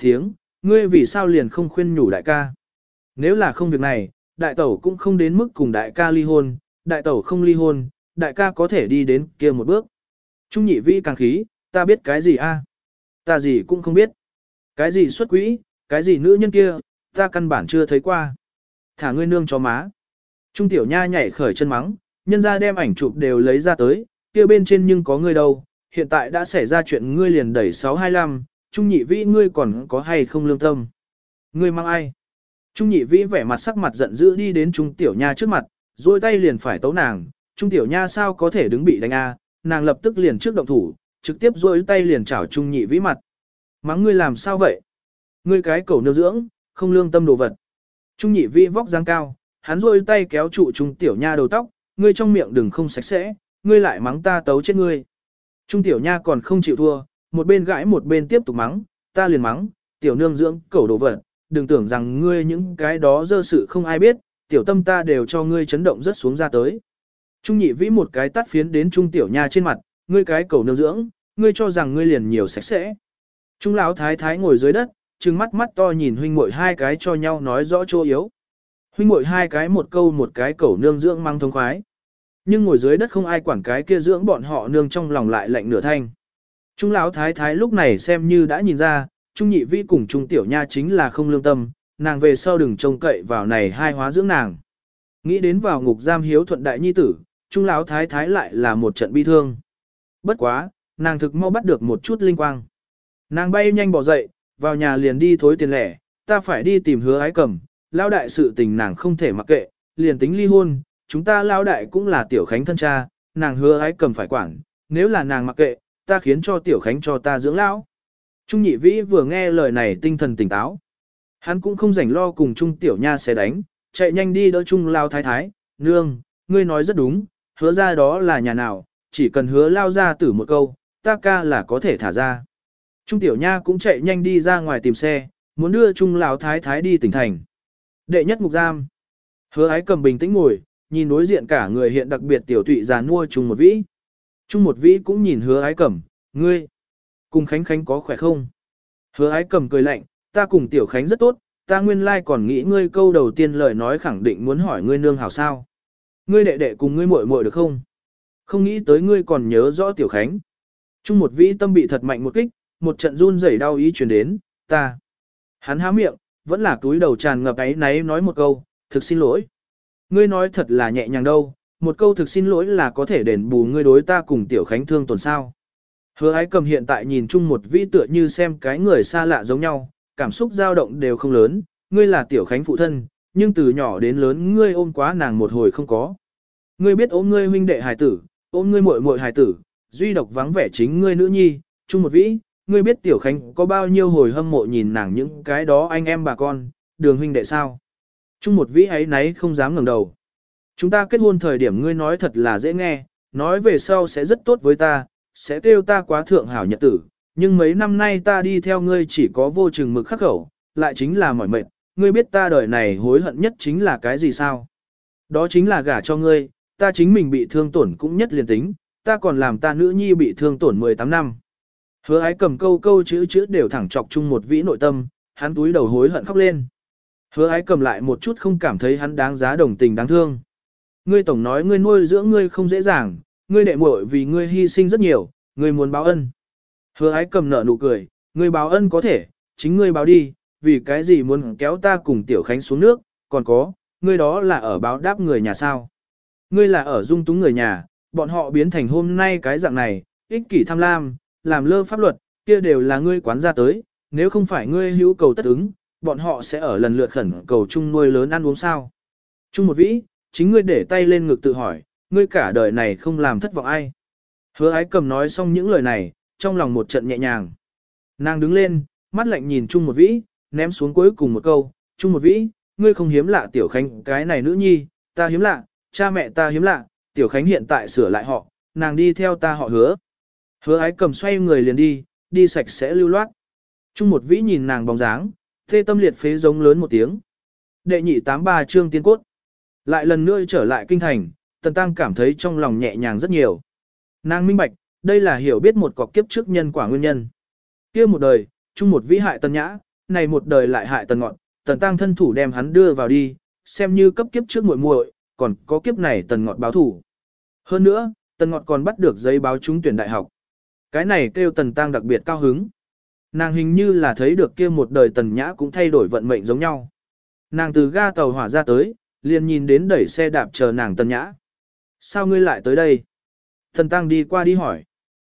Tiếng, ngươi vì sao liền không khuyên nhủ đại ca? Nếu là không việc này, đại tẩu cũng không đến mức cùng đại ca ly hôn, đại tẩu không ly hôn, đại ca có thể đi đến kia một bước. Trung nhị vĩ càng khí, ta biết cái gì a? Ta gì cũng không biết. Cái gì xuất quỹ, cái gì nữ nhân kia, ta căn bản chưa thấy qua. Thả ngươi nương cho má. Trung tiểu nha nhảy khởi chân mắng, nhân ra đem ảnh chụp đều lấy ra tới, kia bên trên nhưng có ngươi đâu, hiện tại đã xảy ra chuyện ngươi liền đẩy 625, Trung nhị vĩ ngươi còn có hay không lương tâm. Ngươi mang ai? Trung nhị vĩ vẻ mặt sắc mặt giận dữ đi đến Trung tiểu nha trước mặt, rồi tay liền phải tấu nàng, Trung tiểu nha sao có thể đứng bị đánh a? nàng lập tức liền trước động thủ, trực tiếp duỗi tay liền chảo Trung nhị vĩ mặt. Mắng ngươi làm sao vậy? Ngươi cái cầu nương dưỡng, không lương tâm đồ vật. Trung nhị vĩ vóc dáng cao, hắn duỗi tay kéo trụ Trung tiểu nha đầu tóc, ngươi trong miệng đừng không sạch sẽ, ngươi lại mắng ta tấu chết ngươi. Trung tiểu nha còn không chịu thua, một bên gãi một bên tiếp tục mắng, ta liền mắng, tiểu nương dưỡng cẩu đồ vật, đừng tưởng rằng ngươi những cái đó dơ sự không ai biết, tiểu tâm ta đều cho ngươi chấn động rất xuống ra tới. Trung nhị vĩ một cái tắt phiến đến trung tiểu nha trên mặt, ngươi cái cẩu nương dưỡng, ngươi cho rằng ngươi liền nhiều sạch sẽ. Trung lão thái thái ngồi dưới đất, trừng mắt mắt to nhìn huynh muội hai cái cho nhau nói rõ chỗ yếu. Huynh muội hai cái một câu một cái cẩu nương dưỡng mang thông khoái. Nhưng ngồi dưới đất không ai quản cái kia dưỡng bọn họ nương trong lòng lại lạnh nửa thanh. Trung lão thái thái lúc này xem như đã nhìn ra, Trung nhị vi cùng Trung tiểu nha chính là không lương tâm, nàng về sau đừng trông cậy vào này hai hóa dưỡng nàng. Nghĩ đến vào ngục giam hiếu thuận đại nhi tử, Trung lão thái thái lại là một trận bi thương. Bất quá, nàng thực mau bắt được một chút linh quang. Nàng bay nhanh bỏ dậy, vào nhà liền đi thối tiền lẻ, ta phải đi tìm hứa ái cầm, lao đại sự tình nàng không thể mặc kệ, liền tính ly hôn, chúng ta lao đại cũng là tiểu khánh thân cha, nàng hứa ái cầm phải quản, nếu là nàng mặc kệ, ta khiến cho tiểu khánh cho ta dưỡng lão. Trung nhị vĩ vừa nghe lời này tinh thần tỉnh táo. Hắn cũng không rảnh lo cùng Trung tiểu nha sẽ đánh, chạy nhanh đi đỡ Trung lao thái thái, nương, ngươi nói rất đúng, hứa ra đó là nhà nào, chỉ cần hứa lao ra tử một câu, ta ca là có thể thả ra. Trung tiểu nha cũng chạy nhanh đi ra ngoài tìm xe, muốn đưa Trung lão thái thái đi tỉnh thành. Đệ nhất mục giam. Hứa ái cầm bình tĩnh ngồi, nhìn đối diện cả người hiện đặc biệt tiểu tụy già nua Trung một vĩ. Trung một vĩ cũng nhìn hứa ái Cẩm, ngươi, cùng Khánh Khánh có khỏe không? Hứa ái Cẩm cười lạnh, ta cùng tiểu Khánh rất tốt, ta nguyên lai còn nghĩ ngươi câu đầu tiên lời nói khẳng định muốn hỏi ngươi nương hảo sao. Ngươi đệ đệ cùng ngươi muội muội được không? Không nghĩ tới ngươi còn nhớ rõ tiểu Khánh. Trung một vĩ tâm bị thật mạnh một kích, một trận run rẩy đau ý truyền đến, ta. Hắn há miệng, vẫn là túi đầu tràn ngập ấy náy nói một câu, thực xin lỗi. Ngươi nói thật là nhẹ nhàng đâu, một câu thực xin lỗi là có thể đền bù ngươi đối ta cùng tiểu khánh thương tổn sao. Hứa ái cầm hiện tại nhìn chung một vĩ tựa như xem cái người xa lạ giống nhau, cảm xúc dao động đều không lớn, ngươi là tiểu khánh phụ thân, nhưng từ nhỏ đến lớn ngươi ôm quá nàng một hồi không có. Ngươi biết ôm ngươi huynh đệ hài tử, ôm ngươi muội muội hài tử, duy độc vắng vẻ chính ngươi nữ nhi, chung một vĩ, ngươi biết tiểu khánh có bao nhiêu hồi hâm mộ nhìn nàng những cái đó anh em bà con, đường huynh đệ sao. Chung một vĩ ấy nấy không dám ngẩng đầu. Chúng ta kết hôn thời điểm ngươi nói thật là dễ nghe, nói về sau sẽ rất tốt với ta, sẽ kêu ta quá thượng hảo nhật tử, nhưng mấy năm nay ta đi theo ngươi chỉ có vô chừng mực khắc khẩu, lại chính là mỏi mệt, ngươi biết ta đời này hối hận nhất chính là cái gì sao? Đó chính là gả cho ngươi, ta chính mình bị thương tổn cũng nhất liền tính, ta còn làm ta nữ nhi bị thương tổn 18 năm. Hứa ái cầm câu câu chữ chữ đều thẳng chọc chung một vĩ nội tâm, hắn túi đầu hối hận khóc lên. Hứa ái cầm lại một chút không cảm thấy hắn đáng giá đồng tình đáng thương. Ngươi tổng nói ngươi nuôi dưỡng ngươi không dễ dàng, ngươi đệ muội vì ngươi hy sinh rất nhiều, ngươi muốn báo ân. Hứa ái cầm nở nụ cười, ngươi báo ân có thể, chính ngươi báo đi, vì cái gì muốn kéo ta cùng tiểu khánh xuống nước, còn có, ngươi đó là ở báo đáp người nhà sao. Ngươi là ở dung túng người nhà, bọn họ biến thành hôm nay cái dạng này, ích kỷ tham lam, làm lơ pháp luật, kia đều là ngươi quán ra tới, nếu không phải ngươi hữu cầu tất ứng, bọn họ sẽ ở lần lượt khẩn cầu chung nuôi lớn ăn uống sao. Chung một vĩ, chính ngươi để tay lên ngực tự hỏi, ngươi cả đời này không làm thất vọng ai. Hứa ái cầm nói xong những lời này, trong lòng một trận nhẹ nhàng. Nàng đứng lên, mắt lạnh nhìn chung một vĩ, ném xuống cuối cùng một câu, chung một vĩ, ngươi không hiếm lạ tiểu khánh cái này nữ nhi, ta hiếm lạ, cha mẹ ta hiếm lạ, tiểu khánh hiện tại sửa lại họ, nàng đi theo ta họ hứa. Hứa ái cầm xoay người liền đi, đi sạch sẽ lưu loát. Chung một vĩ nhìn nàng bóng dáng, thê tâm liệt phế giống lớn một tiếng. Đệ nhị tám ba trương tiên cốt. Lại lần nữa trở lại kinh thành, tần tăng cảm thấy trong lòng nhẹ nhàng rất nhiều. Nàng minh bạch, đây là hiểu biết một cọc kiếp trước nhân quả nguyên nhân. kia một đời, chung một vĩ hại tần nhã, này một đời lại hại tần ngọn, tần tăng thân thủ đem hắn đưa vào đi, xem như cấp kiếp trước muội muội, còn có kiếp này tần ngọn báo thủ. Hơn nữa, tần ngọn còn bắt được giấy báo trúng tuyển đại học. Cái này kêu tần tăng đặc biệt cao hứng. Nàng hình như là thấy được kia một đời tần nhã cũng thay đổi vận mệnh giống nhau. Nàng từ ga tàu hỏa ra tới, liền nhìn đến đẩy xe đạp chờ nàng tần nhã. Sao ngươi lại tới đây? thần tăng đi qua đi hỏi.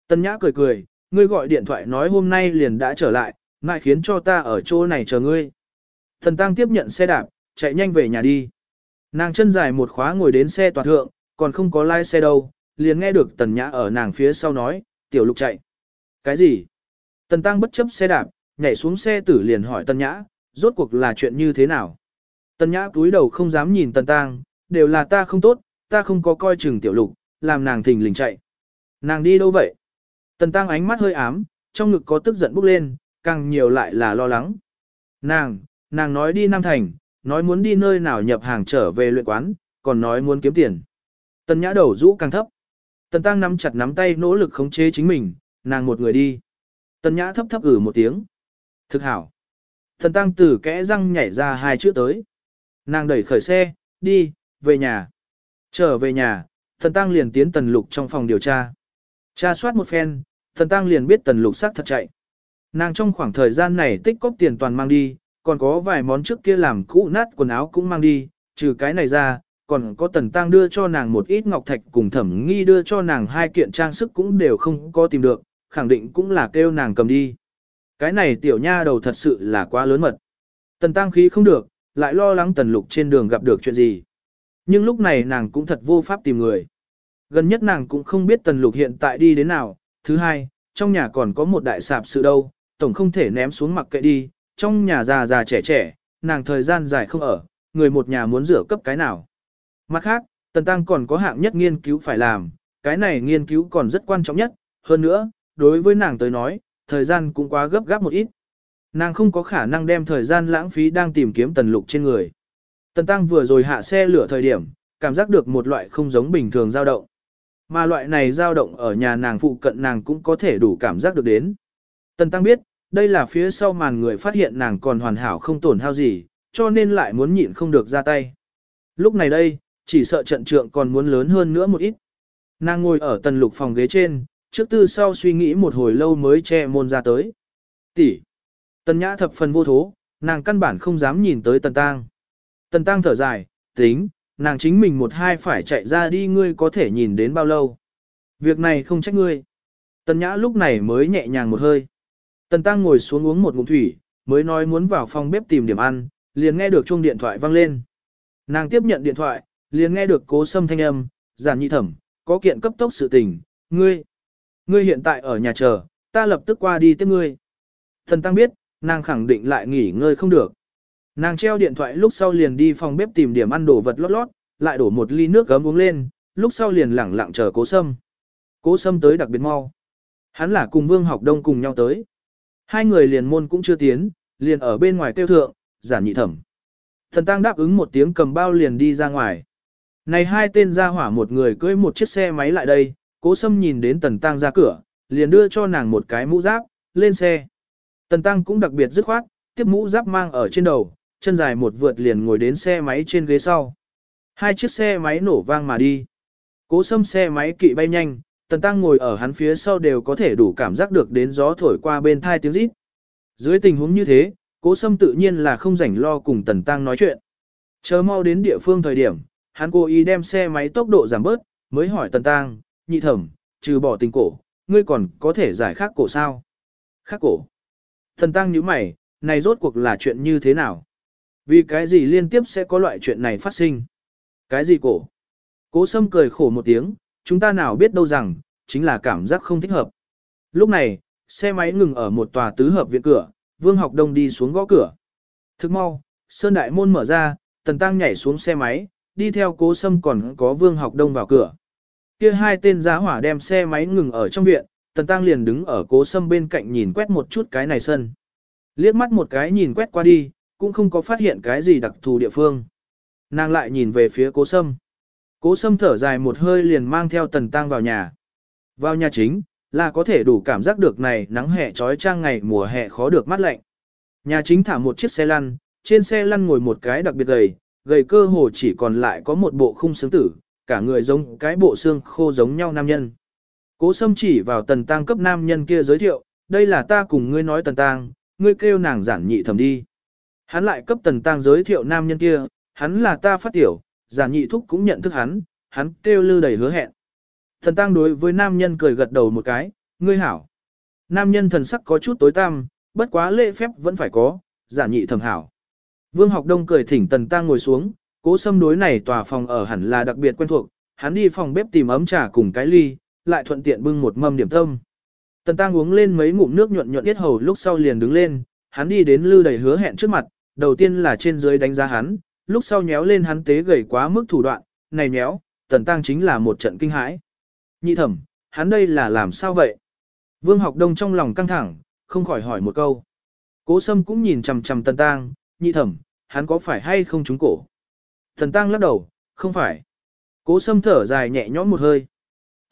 Tần nhã cười cười, ngươi gọi điện thoại nói hôm nay liền đã trở lại, ngại khiến cho ta ở chỗ này chờ ngươi. thần tăng tiếp nhận xe đạp, chạy nhanh về nhà đi. Nàng chân dài một khóa ngồi đến xe toàn thượng, còn không có lái xe đâu, liền nghe được tần nhã ở nàng phía sau nói, tiểu lục chạy. Cái gì? Tần tăng bất chấp xe đạp, nhảy xuống xe tử liền hỏi tần nhã, rốt cuộc là chuyện như thế nào? Tần nhã cúi đầu không dám nhìn tần tăng, đều là ta không tốt, ta không có coi chừng tiểu lục, làm nàng thình lình chạy. Nàng đi đâu vậy? Tần tăng ánh mắt hơi ám, trong ngực có tức giận bốc lên, càng nhiều lại là lo lắng. Nàng, nàng nói đi Nam Thành, nói muốn đi nơi nào nhập hàng trở về luyện quán, còn nói muốn kiếm tiền. Tần nhã đầu rũ càng thấp. Tần tăng nắm chặt nắm tay nỗ lực khống chế chính mình, nàng một người đi. Tần nhã thấp thấp ử một tiếng. Thực hảo. Tần tăng từ kẽ răng nhảy ra hai chữ tới. Nàng đẩy khởi xe, đi, về nhà. Trở về nhà, thần tăng liền tiến tần lục trong phòng điều tra. Tra soát một phen, thần tăng liền biết tần lục xác thật chạy. Nàng trong khoảng thời gian này tích cóp tiền toàn mang đi, còn có vài món trước kia làm cũ nát quần áo cũng mang đi, trừ cái này ra, còn có tần tăng đưa cho nàng một ít ngọc thạch cùng thẩm nghi đưa cho nàng hai kiện trang sức cũng đều không có tìm được, khẳng định cũng là kêu nàng cầm đi. Cái này tiểu nha đầu thật sự là quá lớn mật. Tần tăng khí không được, lại lo lắng tần lục trên đường gặp được chuyện gì. Nhưng lúc này nàng cũng thật vô pháp tìm người. Gần nhất nàng cũng không biết tần lục hiện tại đi đến nào. Thứ hai, trong nhà còn có một đại sạp sự đâu, tổng không thể ném xuống mặc kệ đi, trong nhà già già trẻ trẻ, nàng thời gian dài không ở, người một nhà muốn rửa cấp cái nào. Mặt khác, Tần Tăng còn có hạng nhất nghiên cứu phải làm, cái này nghiên cứu còn rất quan trọng nhất, hơn nữa, đối với nàng tới nói, thời gian cũng quá gấp gáp một ít. Nàng không có khả năng đem thời gian lãng phí đang tìm kiếm Tần Lục trên người. Tần Tăng vừa rồi hạ xe lửa thời điểm, cảm giác được một loại không giống bình thường dao động. Mà loại này dao động ở nhà nàng phụ cận nàng cũng có thể đủ cảm giác được đến. Tần Tăng biết, đây là phía sau màn người phát hiện nàng còn hoàn hảo không tổn hao gì, cho nên lại muốn nhịn không được ra tay. Lúc này đây, chỉ sợ trận trượng còn muốn lớn hơn nữa một ít. Nàng ngồi ở tần lục phòng ghế trên, trước tư sau suy nghĩ một hồi lâu mới che môn ra tới. Tỷ. Tần nhã thập phần vô thố, nàng căn bản không dám nhìn tới tần tang. Tần tang thở dài, tính, nàng chính mình một hai phải chạy ra đi ngươi có thể nhìn đến bao lâu. Việc này không trách ngươi. Tần nhã lúc này mới nhẹ nhàng một hơi. Tần tăng ngồi xuống uống một ngụm thủy, mới nói muốn vào phòng bếp tìm điểm ăn, liền nghe được chuông điện thoại vang lên. Nàng tiếp nhận điện thoại, liền nghe được cố sâm thanh âm, giản nhị thẩm, có kiện cấp tốc sự tình, ngươi, ngươi hiện tại ở nhà chờ, ta lập tức qua đi tiếp ngươi. Thần tăng biết, nàng khẳng định lại nghỉ ngơi không được. Nàng treo điện thoại lúc sau liền đi phòng bếp tìm điểm ăn đồ vật lót lót, lại đổ một ly nước gấm uống lên, lúc sau liền lẳng lặng chờ cố sâm. Cố sâm tới đặc biệt mau. Hắn là cùng vương học đông cùng nhau tới. Hai người liền môn cũng chưa tiến, liền ở bên ngoài tiêu thượng, giản nhị thẩm. Thần tăng đáp ứng một tiếng cầm bao liền đi ra ngoài. Này hai tên ra hỏa một người cưỡi một chiếc xe máy lại đây, cố sâm nhìn đến tần tăng ra cửa, liền đưa cho nàng một cái mũ giáp, lên xe. Tần tăng cũng đặc biệt dứt khoát, tiếp mũ giáp mang ở trên đầu, chân dài một vượt liền ngồi đến xe máy trên ghế sau. Hai chiếc xe máy nổ vang mà đi. Cố sâm xe máy kỵ bay nhanh, tần tăng ngồi ở hắn phía sau đều có thể đủ cảm giác được đến gió thổi qua bên thai tiếng rít. Dưới tình huống như thế, cố sâm tự nhiên là không rảnh lo cùng tần tăng nói chuyện. Chờ mau đến địa phương thời điểm, hắn cố ý đem xe máy tốc độ giảm bớt, mới hỏi Tần Tăng, nhị thẩm, trừ bỏ tình cổ, ngươi còn có thể giải khác cổ sao? Khác cổ. Thần Tăng nhíu mày, này rốt cuộc là chuyện như thế nào? Vì cái gì liên tiếp sẽ có loại chuyện này phát sinh? Cái gì cổ? Cố sâm cười khổ một tiếng, chúng ta nào biết đâu rằng, chính là cảm giác không thích hợp. Lúc này, xe máy ngừng ở một tòa tứ hợp viện cửa, Vương Học Đông đi xuống gõ cửa. Thức mau, Sơn Đại Môn mở ra, Tần Tăng nhảy xuống xe máy, đi theo cố sâm còn có vương học đông vào cửa. Kia hai tên giá hỏa đem xe máy ngừng ở trong viện, tần tăng liền đứng ở cố sâm bên cạnh nhìn quét một chút cái này sân. Liếc mắt một cái nhìn quét qua đi, cũng không có phát hiện cái gì đặc thù địa phương. Nàng lại nhìn về phía cố sâm. Cố sâm thở dài một hơi liền mang theo tần tăng vào nhà. Vào nhà chính, là có thể đủ cảm giác được này nắng hè trói trang ngày mùa hè khó được mát lạnh. Nhà chính thả một chiếc xe lăn, trên xe lăn ngồi một cái đặc biệt gầy, gầy cơ hồ chỉ còn lại có một bộ khung xương tử, cả người giống cái bộ xương khô giống nhau nam nhân. Cố Sâm chỉ vào tần tăng cấp nam nhân kia giới thiệu, đây là ta cùng ngươi nói tần tăng, ngươi kêu nàng giản nhị thẩm đi. Hắn lại cấp tần tăng giới thiệu nam nhân kia, hắn là ta phát tiểu, giản nhị thúc cũng nhận thức hắn, hắn kêu lư đầy hứa hẹn. Tần tăng đối với nam nhân cười gật đầu một cái, ngươi hảo. Nam nhân thần sắc có chút tối tăm, bất quá lễ phép vẫn phải có, giản nhị thẩm hảo. Vương học đông cười thỉnh tần tăng ngồi xuống, cố sâm đối này tòa phòng ở hẳn là đặc biệt quen thuộc, hắn đi phòng bếp tìm ấm trà cùng cái ly, lại thuận tiện bưng một mâm điểm tâm. Tần tăng uống lên mấy ngụm nước nhuận nhuận yết hầu lúc sau liền đứng lên, hắn đi đến lư đầy hứa hẹn trước mặt, đầu tiên là trên dưới đánh giá hắn, lúc sau nhéo lên hắn tế gầy quá mức thủ đoạn, này nhéo, tần tăng chính là một trận kinh hãi. Nhị thẩm, hắn đây là làm sao vậy? Vương học đông trong lòng căng thẳng, không khỏi hỏi một câu. Cố sâm cũng nhìn chằm chằm tần tăng, nhị thẩm, hắn có phải hay không trúng cổ? Tần tăng lắc đầu, không phải. Cố sâm thở dài nhẹ nhõm một hơi.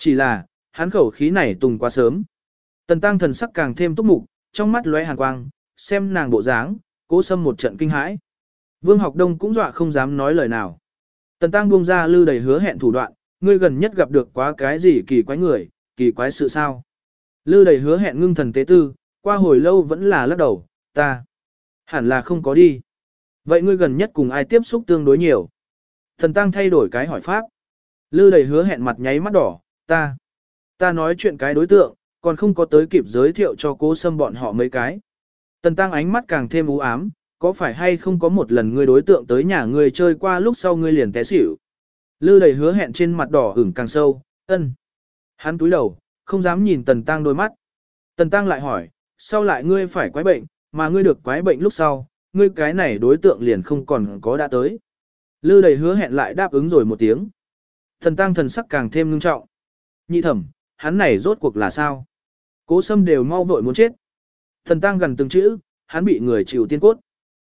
Chỉ là, hắn khẩu khí này tùng quá sớm. Tần tăng thần sắc càng thêm túc mục, trong mắt lóe hàn quang, xem nàng bộ dáng, cố sâm một trận kinh hãi. Vương học đông cũng dọa không dám nói lời nào. Tần tăng buông ra lư đầy hứa hẹn thủ đoạn, ngươi gần nhất gặp được quá cái gì kỳ quái người, kỳ quái sự sao. Lư đầy hứa hẹn ngưng thần tế tư, qua hồi lâu vẫn là lắc đầu, ta. Hẳn là không có đi. Vậy ngươi gần nhất cùng ai tiếp xúc tương đối nhiều? Thần tăng thay đổi cái hỏi pháp. Lư đầy hứa hẹn mặt nháy mắt đỏ, ta. Ta nói chuyện cái đối tượng, còn không có tới kịp giới thiệu cho cố sâm bọn họ mấy cái. Tần tăng ánh mắt càng thêm u ám, có phải hay không có một lần ngươi đối tượng tới nhà ngươi chơi qua lúc sau ngươi liền té xỉu. Lư đầy hứa hẹn trên mặt đỏ ửng càng sâu, ân. Hắn túi đầu, không dám nhìn tần tăng đôi mắt. Tần tăng lại hỏi, sau lại ngươi phải quái bệnh, mà ngươi được quái bệnh lúc sau, ngươi cái này đối tượng liền không còn có đã tới. Lư đầy hứa hẹn lại đáp ứng rồi một tiếng. Thần tăng thần sắc càng thêm ngưng trọng. Nhị thẩm, hắn này rốt cuộc là sao? Cố sâm đều mau vội muốn chết. Thần tăng gần từng chữ, hắn bị người chịu tiên cốt.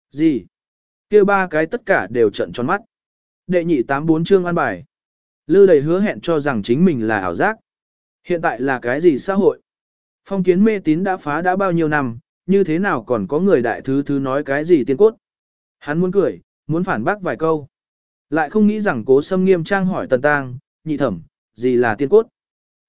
Gì? kia ba cái tất cả đều trận tròn mắt. Đệ nhị tám bốn chương an bài. Lư đầy hứa hẹn cho rằng chính mình là ảo giác. Hiện tại là cái gì xã hội? Phong kiến mê tín đã phá đã bao nhiêu năm, như thế nào còn có người đại thứ thứ nói cái gì tiên cốt? Hắn muốn cười, muốn phản bác vài câu. Lại không nghĩ rằng cố sâm nghiêm trang hỏi tần tang, nhị thẩm, gì là tiên cốt?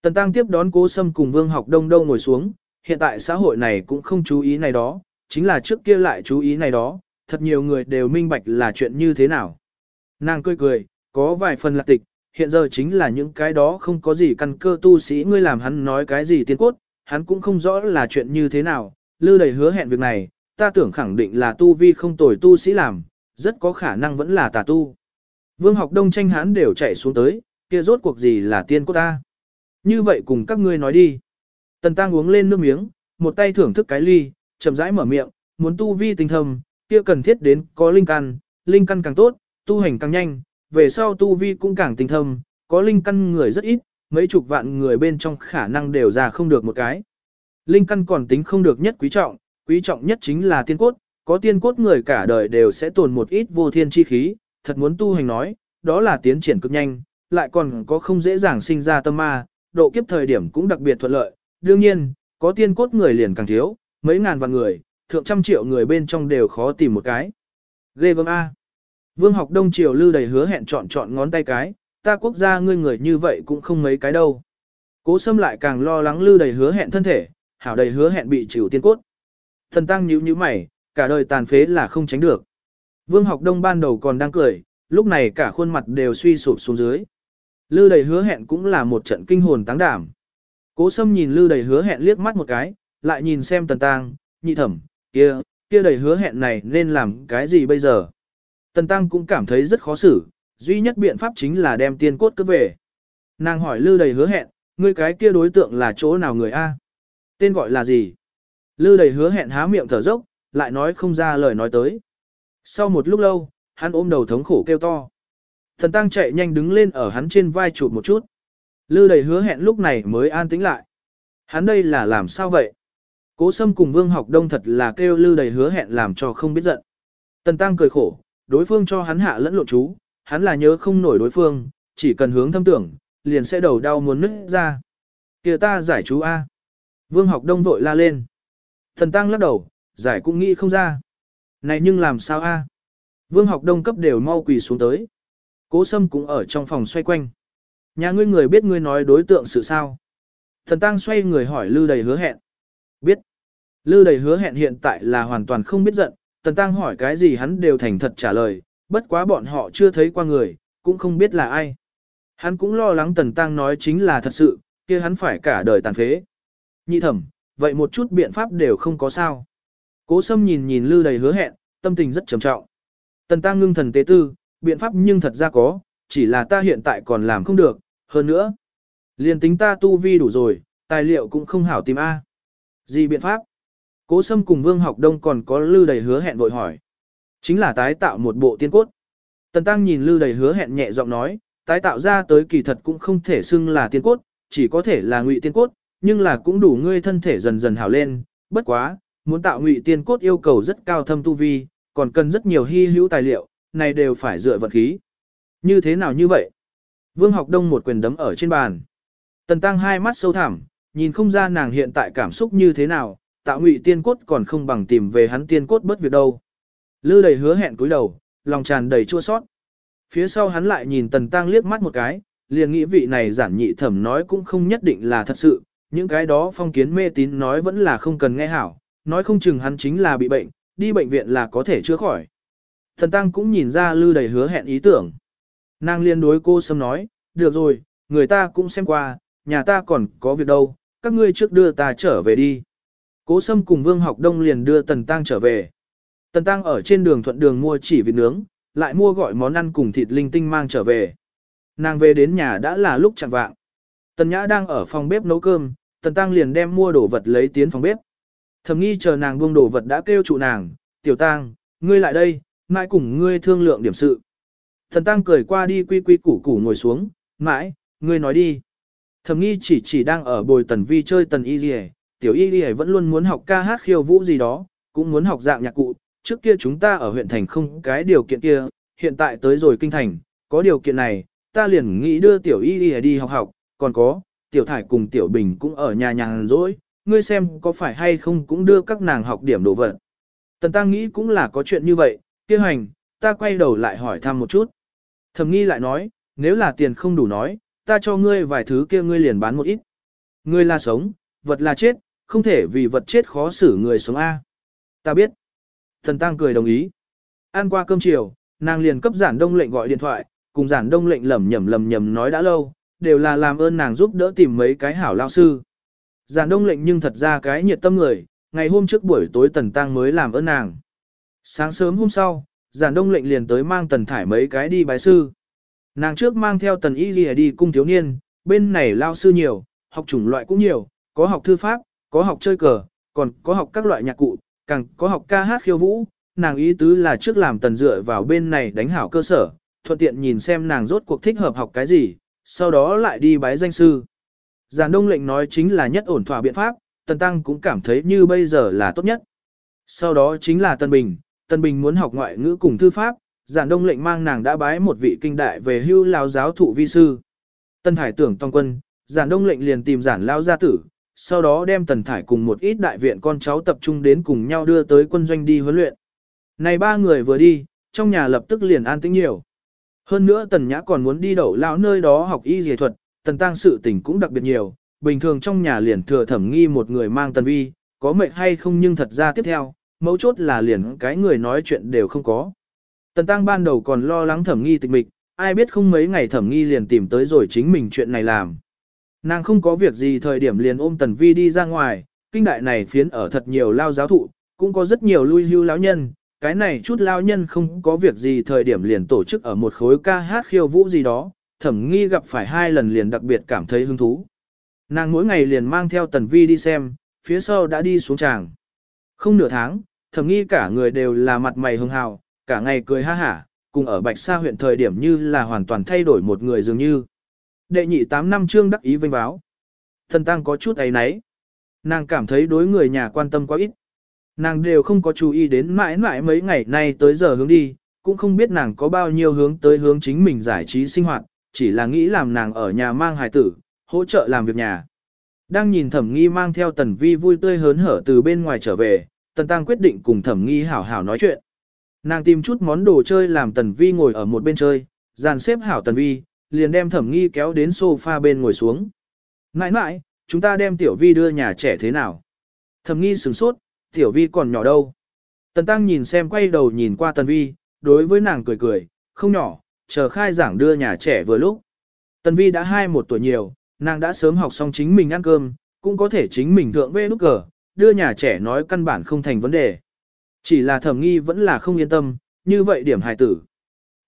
Tần tăng tiếp đón cố sâm cùng vương học đông đông ngồi xuống, hiện tại xã hội này cũng không chú ý này đó, chính là trước kia lại chú ý này đó, thật nhiều người đều minh bạch là chuyện như thế nào. Nàng cười cười, có vài phần lạc tịch, hiện giờ chính là những cái đó không có gì căn cơ tu sĩ ngươi làm hắn nói cái gì tiên cốt, hắn cũng không rõ là chuyện như thế nào, lư đầy hứa hẹn việc này, ta tưởng khẳng định là tu vi không tồi tu sĩ làm, rất có khả năng vẫn là tà tu. Vương học đông tranh hắn đều chạy xuống tới, kia rốt cuộc gì là tiên cốt ta. Như vậy cùng các ngươi nói đi. Tần tăng uống lên nước miếng, một tay thưởng thức cái ly, chậm rãi mở miệng, muốn tu vi tinh thầm, kia cần thiết đến có linh căn, linh căn càng tốt, tu hành càng nhanh, về sau tu vi cũng càng tinh thâm, có linh căn người rất ít, mấy chục vạn người bên trong khả năng đều ra không được một cái. Linh căn còn tính không được nhất quý trọng, quý trọng nhất chính là tiên cốt, có tiên cốt người cả đời đều sẽ tồn một ít vô thiên chi khí, thật muốn tu hành nói, đó là tiến triển cực nhanh, lại còn có không dễ dàng sinh ra tâm ma, độ kiếp thời điểm cũng đặc biệt thuận lợi. Đương nhiên, có tiên cốt người liền càng thiếu, mấy ngàn vạn người, thượng trăm triệu người bên trong đều khó tìm một cái. Ghê gớm A. Vương học đông triều lư đầy hứa hẹn chọn chọn ngón tay cái, ta quốc gia ngươi người như vậy cũng không mấy cái đâu. Cố xâm lại càng lo lắng lư đầy hứa hẹn thân thể, hảo đầy hứa hẹn bị chịu tiên cốt. Thần tăng nhíu nhíu mày, cả đời tàn phế là không tránh được. Vương học đông ban đầu còn đang cười, lúc này cả khuôn mặt đều suy sụp xuống dưới. Lư đầy hứa hẹn cũng là một trận kinh hồn táng đảm. Cố sâm nhìn lư đầy hứa hẹn liếc mắt một cái, lại nhìn xem tần tăng, nhị thẩm, kia, kia đầy hứa hẹn này nên làm cái gì bây giờ. Tần tăng cũng cảm thấy rất khó xử, duy nhất biện pháp chính là đem tiên cốt cướp về. Nàng hỏi lư đầy hứa hẹn, ngươi cái kia đối tượng là chỗ nào người A? Tên gọi là gì? Lư đầy hứa hẹn há miệng thở dốc, lại nói không ra lời nói tới. Sau một lúc lâu, hắn ôm đầu thống khổ kêu to. Thần tăng chạy nhanh đứng lên ở hắn trên vai chụp một chút. Lư đầy hứa hẹn lúc này mới an tĩnh lại. Hắn đây là làm sao vậy? Cố sâm cùng vương học đông thật là kêu lư đầy hứa hẹn làm cho không biết giận. Tần tăng cười khổ, đối phương cho hắn hạ lẫn lộ chú, hắn là nhớ không nổi đối phương, chỉ cần hướng thâm tưởng, liền sẽ đầu đau muốn nứt ra. kia ta giải chú A. Vương học đông vội la lên. Thần tăng lắc đầu, giải cũng nghĩ không ra. Này nhưng làm sao a? Vương học đông cấp đều mau quỳ xuống tới. Cố sâm cũng ở trong phòng xoay quanh. Nhà ngươi người biết ngươi nói đối tượng sự sao. Thần tăng xoay người hỏi lư đầy hứa hẹn. Biết. Lư đầy hứa hẹn hiện tại là hoàn toàn không biết giận, Tần Tăng hỏi cái gì hắn đều thành thật trả lời, bất quá bọn họ chưa thấy qua người, cũng không biết là ai. Hắn cũng lo lắng Tần Tăng nói chính là thật sự, kia hắn phải cả đời tàn phế. Nhị thẩm, vậy một chút biện pháp đều không có sao. Cố Sâm nhìn nhìn Lư đầy hứa hẹn, tâm tình rất trầm trọng. Tần Tăng ngưng thần tế tư, biện pháp nhưng thật ra có, chỉ là ta hiện tại còn làm không được, hơn nữa. Liền tính ta tu vi đủ rồi, tài liệu cũng không hảo tìm A. Gì biện pháp? Cố Sâm cùng Vương Học Đông còn có Lư đầy hứa hẹn vội hỏi. Chính là tái tạo một bộ tiên cốt. Tần Tăng nhìn Lư đầy hứa hẹn nhẹ giọng nói, tái tạo ra tới kỳ thật cũng không thể xưng là tiên cốt, chỉ có thể là ngụy tiên cốt, nhưng là cũng đủ ngươi thân thể dần dần hảo lên, bất quá, muốn tạo ngụy tiên cốt yêu cầu rất cao thâm tu vi, còn cần rất nhiều hy hữu tài liệu, này đều phải dựa vật khí. Như thế nào như vậy? Vương Học Đông một quyền đấm ở trên bàn. Tần Tăng hai mắt sâu thẳm, nhìn không ra nàng hiện tại cảm xúc như thế nào, tạo ngụy tiên cốt còn không bằng tìm về hắn tiên cốt bất việc đâu. Lư đầy hứa hẹn cúi đầu, lòng tràn đầy chua sót. Phía sau hắn lại nhìn Tần Tăng liếc mắt một cái, liền nghĩ vị này giản nhị thẩm nói cũng không nhất định là thật sự, những cái đó phong kiến mê tín nói vẫn là không cần nghe hảo, nói không chừng hắn chính là bị bệnh, đi bệnh viện là có thể chữa khỏi. Thần Tăng cũng nhìn ra lư đầy hứa hẹn ý tưởng. Nàng liên đối cô Sâm nói, được rồi, người ta cũng xem qua, nhà ta còn có việc đâu, các ngươi trước đưa ta trở về đi. Cố Sâm cùng Vương Học Đông liền đưa Tần Tăng trở về. Tần Tăng ở trên đường thuận đường mua chỉ vịt nướng, lại mua gọi món ăn cùng thịt linh tinh mang trở về. Nàng về đến nhà đã là lúc chẳng vạng. Tần Nhã đang ở phòng bếp nấu cơm, Tần Tăng liền đem mua đồ vật lấy tiến phòng bếp. Thầm nghi chờ nàng buông đồ vật đã kêu trụ nàng, tiểu Tăng, ngươi lại đây, mãi cùng ngươi thương lượng điểm sự. Thần Tăng cười qua đi quy quy củ củ ngồi xuống, mãi, ngươi nói đi. Thầm nghi chỉ chỉ đang ở bồi tần vi chơi tần y gì tiểu y gì vẫn luôn muốn học ca hát khiêu vũ gì đó, cũng muốn học dạng nhạc cụ, trước kia chúng ta ở huyện thành không cái điều kiện kia, hiện tại tới rồi kinh thành, có điều kiện này, ta liền nghĩ đưa tiểu y gì đi học học, còn có, tiểu thải cùng tiểu bình cũng ở nhà nhàn rỗi, ngươi xem có phải hay không cũng đưa các nàng học điểm đồ vật. Tần Tăng nghĩ cũng là có chuyện như vậy, kêu hành, ta quay đầu lại hỏi thăm một chút. Thầm nghi lại nói, nếu là tiền không đủ nói, ta cho ngươi vài thứ kia ngươi liền bán một ít. Ngươi là sống, vật là chết, không thể vì vật chết khó xử người sống A. Ta biết. Thần Tăng cười đồng ý. Ăn qua cơm chiều, nàng liền cấp giản đông lệnh gọi điện thoại, cùng giản đông lệnh lầm nhầm lầm nhầm nói đã lâu, đều là làm ơn nàng giúp đỡ tìm mấy cái hảo lao sư. Giản đông lệnh nhưng thật ra cái nhiệt tâm người, ngày hôm trước buổi tối tần tăng mới làm ơn nàng. Sáng sớm hôm sau, giản đông lệnh liền tới mang tần thải mấy cái đi bái sư. Nàng trước mang theo tần y gì đi cung thiếu niên, bên này lao sư nhiều, học chủng loại cũng nhiều, có học thư pháp, có học chơi cờ, còn có học các loại nhạc cụ, càng có học ca hát khiêu vũ. Nàng ý tứ là trước làm tần dựa vào bên này đánh hảo cơ sở, thuận tiện nhìn xem nàng rốt cuộc thích hợp học cái gì, sau đó lại đi bái danh sư. Giản đông lệnh nói chính là nhất ổn thỏa biện pháp, tần tăng cũng cảm thấy như bây giờ là tốt nhất. Sau đó chính là tần bình, Tân bình muốn học ngoại ngữ cùng thư pháp, giản đông lệnh mang nàng đã bái một vị kinh đại về hưu lao giáo thụ vi sư. Tân thải tưởng tông quân, giản đông lệnh liền tìm giản lao gia tử, sau đó đem tần thải cùng một ít đại viện con cháu tập trung đến cùng nhau đưa tới quân doanh đi huấn luyện. Này ba người vừa đi, trong nhà lập tức liền an tĩnh nhiều. Hơn nữa tần nhã còn muốn đi đậu lão nơi đó học y dề thuật, tần tăng sự tình cũng đặc biệt nhiều, bình thường trong nhà liền thừa thẩm nghi một người mang tần vi, có mệt hay không nhưng thật ra tiếp theo, mấu chốt là liền cái người nói chuyện đều không có. Tần tăng ban đầu còn lo lắng thẩm nghi tịch mịch, ai biết không mấy ngày thẩm nghi liền tìm tới rồi chính mình chuyện này làm. Nàng không có việc gì thời điểm liền ôm tần vi đi ra ngoài, kinh đại này phiến ở thật nhiều lao giáo thụ, cũng có rất nhiều lui hưu lão nhân, cái này chút lao nhân không có việc gì thời điểm liền tổ chức ở một khối ca hát khiêu vũ gì đó, thẩm nghi gặp phải hai lần liền đặc biệt cảm thấy hứng thú. Nàng mỗi ngày liền mang theo tần vi đi xem, phía sau đã đi xuống tràng. Không nửa tháng, thẩm nghi cả người đều là mặt mày hưng hào, cả ngày cười ha hả, cùng ở Bạch Sa huyện thời điểm như là hoàn toàn thay đổi một người dường như. Đệ nhị 8 năm trương đắc ý vinh báo. Thần tăng có chút ấy nấy. Nàng cảm thấy đối người nhà quan tâm quá ít. Nàng đều không có chú ý đến mãi mãi mấy ngày nay tới giờ hướng đi, cũng không biết nàng có bao nhiêu hướng tới hướng chính mình giải trí sinh hoạt, chỉ là nghĩ làm nàng ở nhà mang hài tử, hỗ trợ làm việc nhà. Đang nhìn thẩm nghi mang theo tần vi vui tươi hớn hở từ bên ngoài trở về, Tần Tăng quyết định cùng thẩm nghi hảo hảo nói chuyện. Nàng tìm chút món đồ chơi làm Tần Vi ngồi ở một bên chơi, dàn xếp hảo Tần Vi, liền đem thẩm nghi kéo đến sofa bên ngồi xuống. Nãi nãi, chúng ta đem Tiểu Vi đưa nhà trẻ thế nào? Thẩm nghi sửng sốt, Tiểu Vi còn nhỏ đâu? Tần Tăng nhìn xem quay đầu nhìn qua Tần Vi, đối với nàng cười cười, không nhỏ, chờ khai giảng đưa nhà trẻ vừa lúc. Tần Vi đã hai một tuổi nhiều, nàng đã sớm học xong chính mình ăn cơm, cũng có thể chính mình thượng về nút cờ, đưa nhà trẻ nói căn bản không thành vấn đề. Chỉ là thẩm nghi vẫn là không yên tâm, như vậy điểm hài tử.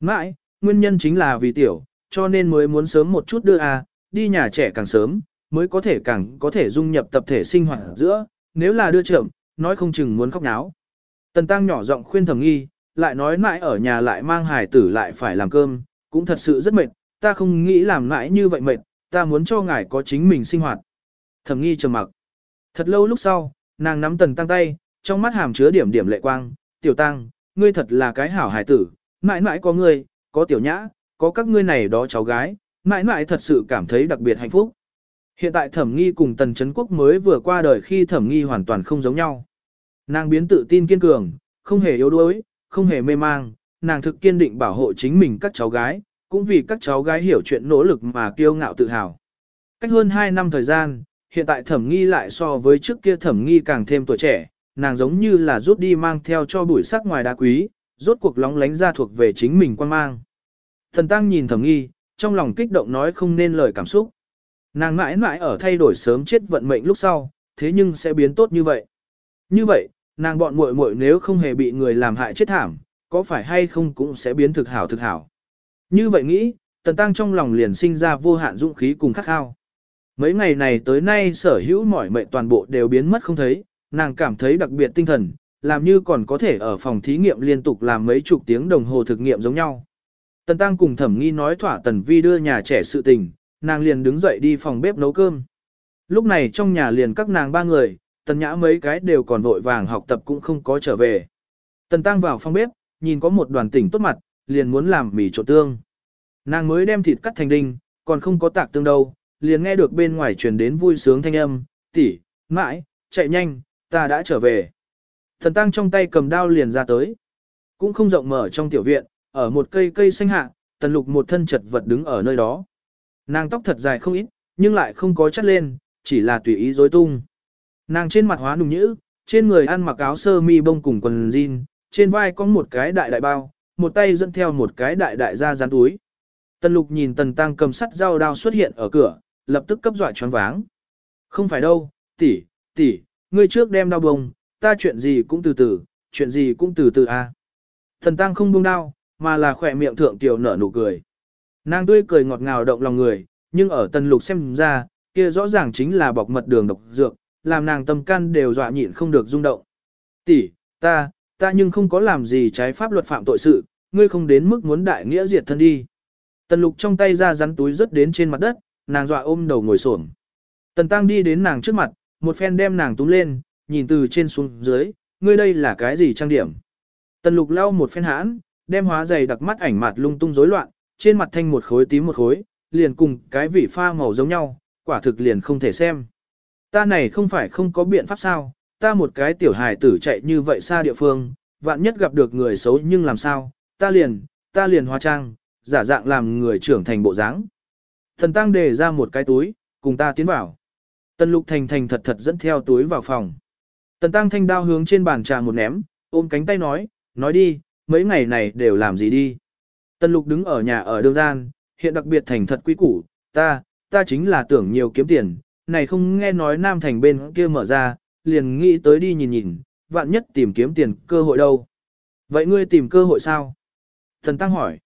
Mãi, nguyên nhân chính là vì tiểu, cho nên mới muốn sớm một chút đưa a, đi nhà trẻ càng sớm, mới có thể càng có thể dung nhập tập thể sinh hoạt giữa, nếu là đưa chậm, nói không chừng muốn khóc náo. Tần Tăng nhỏ giọng khuyên thẩm nghi, lại nói mãi ở nhà lại mang hài tử lại phải làm cơm, cũng thật sự rất mệt, ta không nghĩ làm mãi như vậy mệt, ta muốn cho ngài có chính mình sinh hoạt. Thẩm nghi trầm mặc. Thật lâu lúc sau, nàng nắm tần tăng tay, trong mắt hàm chứa điểm điểm lệ quang, tiểu tăng, ngươi thật là cái hảo hài tử, mãi mãi có ngươi, có tiểu nhã, có các ngươi này đó cháu gái, mãi mãi thật sự cảm thấy đặc biệt hạnh phúc. Hiện tại thẩm nghi cùng tần chấn quốc mới vừa qua đời khi thẩm nghi hoàn toàn không giống nhau. Nàng biến tự tin kiên cường, không hề yếu đuối, không hề mê mang, nàng thực kiên định bảo hộ chính mình các cháu gái, cũng vì các cháu gái hiểu chuyện nỗ lực mà kiêu ngạo tự hào. Cách hơn 2 năm thời gian, hiện tại thẩm nghi lại so với trước kia thẩm nghi càng thêm tuổi trẻ, nàng giống như là rút đi mang theo cho bụi sắc ngoài đá quý, rốt cuộc lóng lánh ra thuộc về chính mình quan mang. Thần tăng nhìn thẩm nghi, trong lòng kích động nói không nên lời cảm xúc. Nàng mãi mãi ở thay đổi sớm chết vận mệnh lúc sau, thế nhưng sẽ biến tốt như vậy. Như vậy, nàng bọn muội muội nếu không hề bị người làm hại chết thảm, có phải hay không cũng sẽ biến thực hảo thực hảo. Như vậy nghĩ, tần tăng trong lòng liền sinh ra vô hạn dũng khí cùng khắc khao. Mấy ngày này tới nay sở hữu mọi mệnh toàn bộ đều biến mất không thấy, nàng cảm thấy đặc biệt tinh thần, làm như còn có thể ở phòng thí nghiệm liên tục làm mấy chục tiếng đồng hồ thực nghiệm giống nhau. Tần Tăng cùng thẩm nghi nói thỏa Tần Vi đưa nhà trẻ sự tình, nàng liền đứng dậy đi phòng bếp nấu cơm. Lúc này trong nhà liền các nàng ba người, Tần Nhã mấy cái đều còn vội vàng học tập cũng không có trở về. Tần Tăng vào phòng bếp, nhìn có một đoàn tỉnh tốt mặt, liền muốn làm mì trộn tương. Nàng mới đem thịt cắt thành đinh, còn không có tạc tương đâu, liền nghe được bên ngoài truyền đến vui sướng thanh âm, tỷ, mãi, chạy nhanh, ta đã trở về. Thần tăng trong tay cầm đao liền ra tới. Cũng không rộng mở trong tiểu viện, ở một cây cây xanh hạ, tần lục một thân chật vật đứng ở nơi đó. Nàng tóc thật dài không ít, nhưng lại không có chất lên, chỉ là tùy ý rối tung. Nàng trên mặt hóa nùng nhữ, trên người ăn mặc áo sơ mi bông cùng quần jean, trên vai có một cái đại đại bao, một tay dẫn theo một cái đại đại ra rán túi. Tần lục nhìn tần tăng cầm sắt dao đao xuất hiện ở cửa, lập tức cấp dọa choáng váng. Không phải đâu, tỷ, tỷ, ngươi trước đem đau bông, ta chuyện gì cũng từ từ, chuyện gì cũng từ từ a. À. Thần tăng không buông đau, mà là khỏe miệng thượng tiểu nở nụ cười. Nàng tươi cười ngọt ngào động lòng người, nhưng ở tần lục xem ra, kia rõ ràng chính là bọc mật đường độc dược, làm nàng tâm can đều dọa nhịn không được rung động. Tỷ, ta, ta nhưng không có làm gì trái pháp luật phạm tội sự, ngươi không đến mức muốn đại nghĩa diệt thân đi. Tần lục trong tay ra rắn túi rớt đến trên mặt đất, nàng dọa ôm đầu ngồi xổm. Tần tăng đi đến nàng trước mặt, một phen đem nàng túm lên, nhìn từ trên xuống dưới, ngươi đây là cái gì trang điểm. Tần lục lau một phen hãn, đem hóa dày đặc mắt ảnh mặt lung tung rối loạn, trên mặt thanh một khối tím một khối, liền cùng cái vị pha màu giống nhau, quả thực liền không thể xem. Ta này không phải không có biện pháp sao, ta một cái tiểu hài tử chạy như vậy xa địa phương, vạn nhất gặp được người xấu nhưng làm sao, ta liền, ta liền hóa trang, giả dạng làm người trưởng thành bộ dáng. Thần tăng đề ra một cái túi, cùng ta tiến vào. Tần lục thành thành thật thật dẫn theo túi vào phòng. Tần tăng thanh đao hướng trên bàn trà một ném, ôm cánh tay nói, nói đi, mấy ngày này đều làm gì đi. Tần lục đứng ở nhà ở đương gian, hiện đặc biệt thành thật quý củ, ta, ta chính là tưởng nhiều kiếm tiền, này không nghe nói Nam Thành bên kia mở ra, liền nghĩ tới đi nhìn nhìn, vạn nhất tìm kiếm tiền cơ hội đâu. Vậy ngươi tìm cơ hội sao? Thần Tăng hỏi.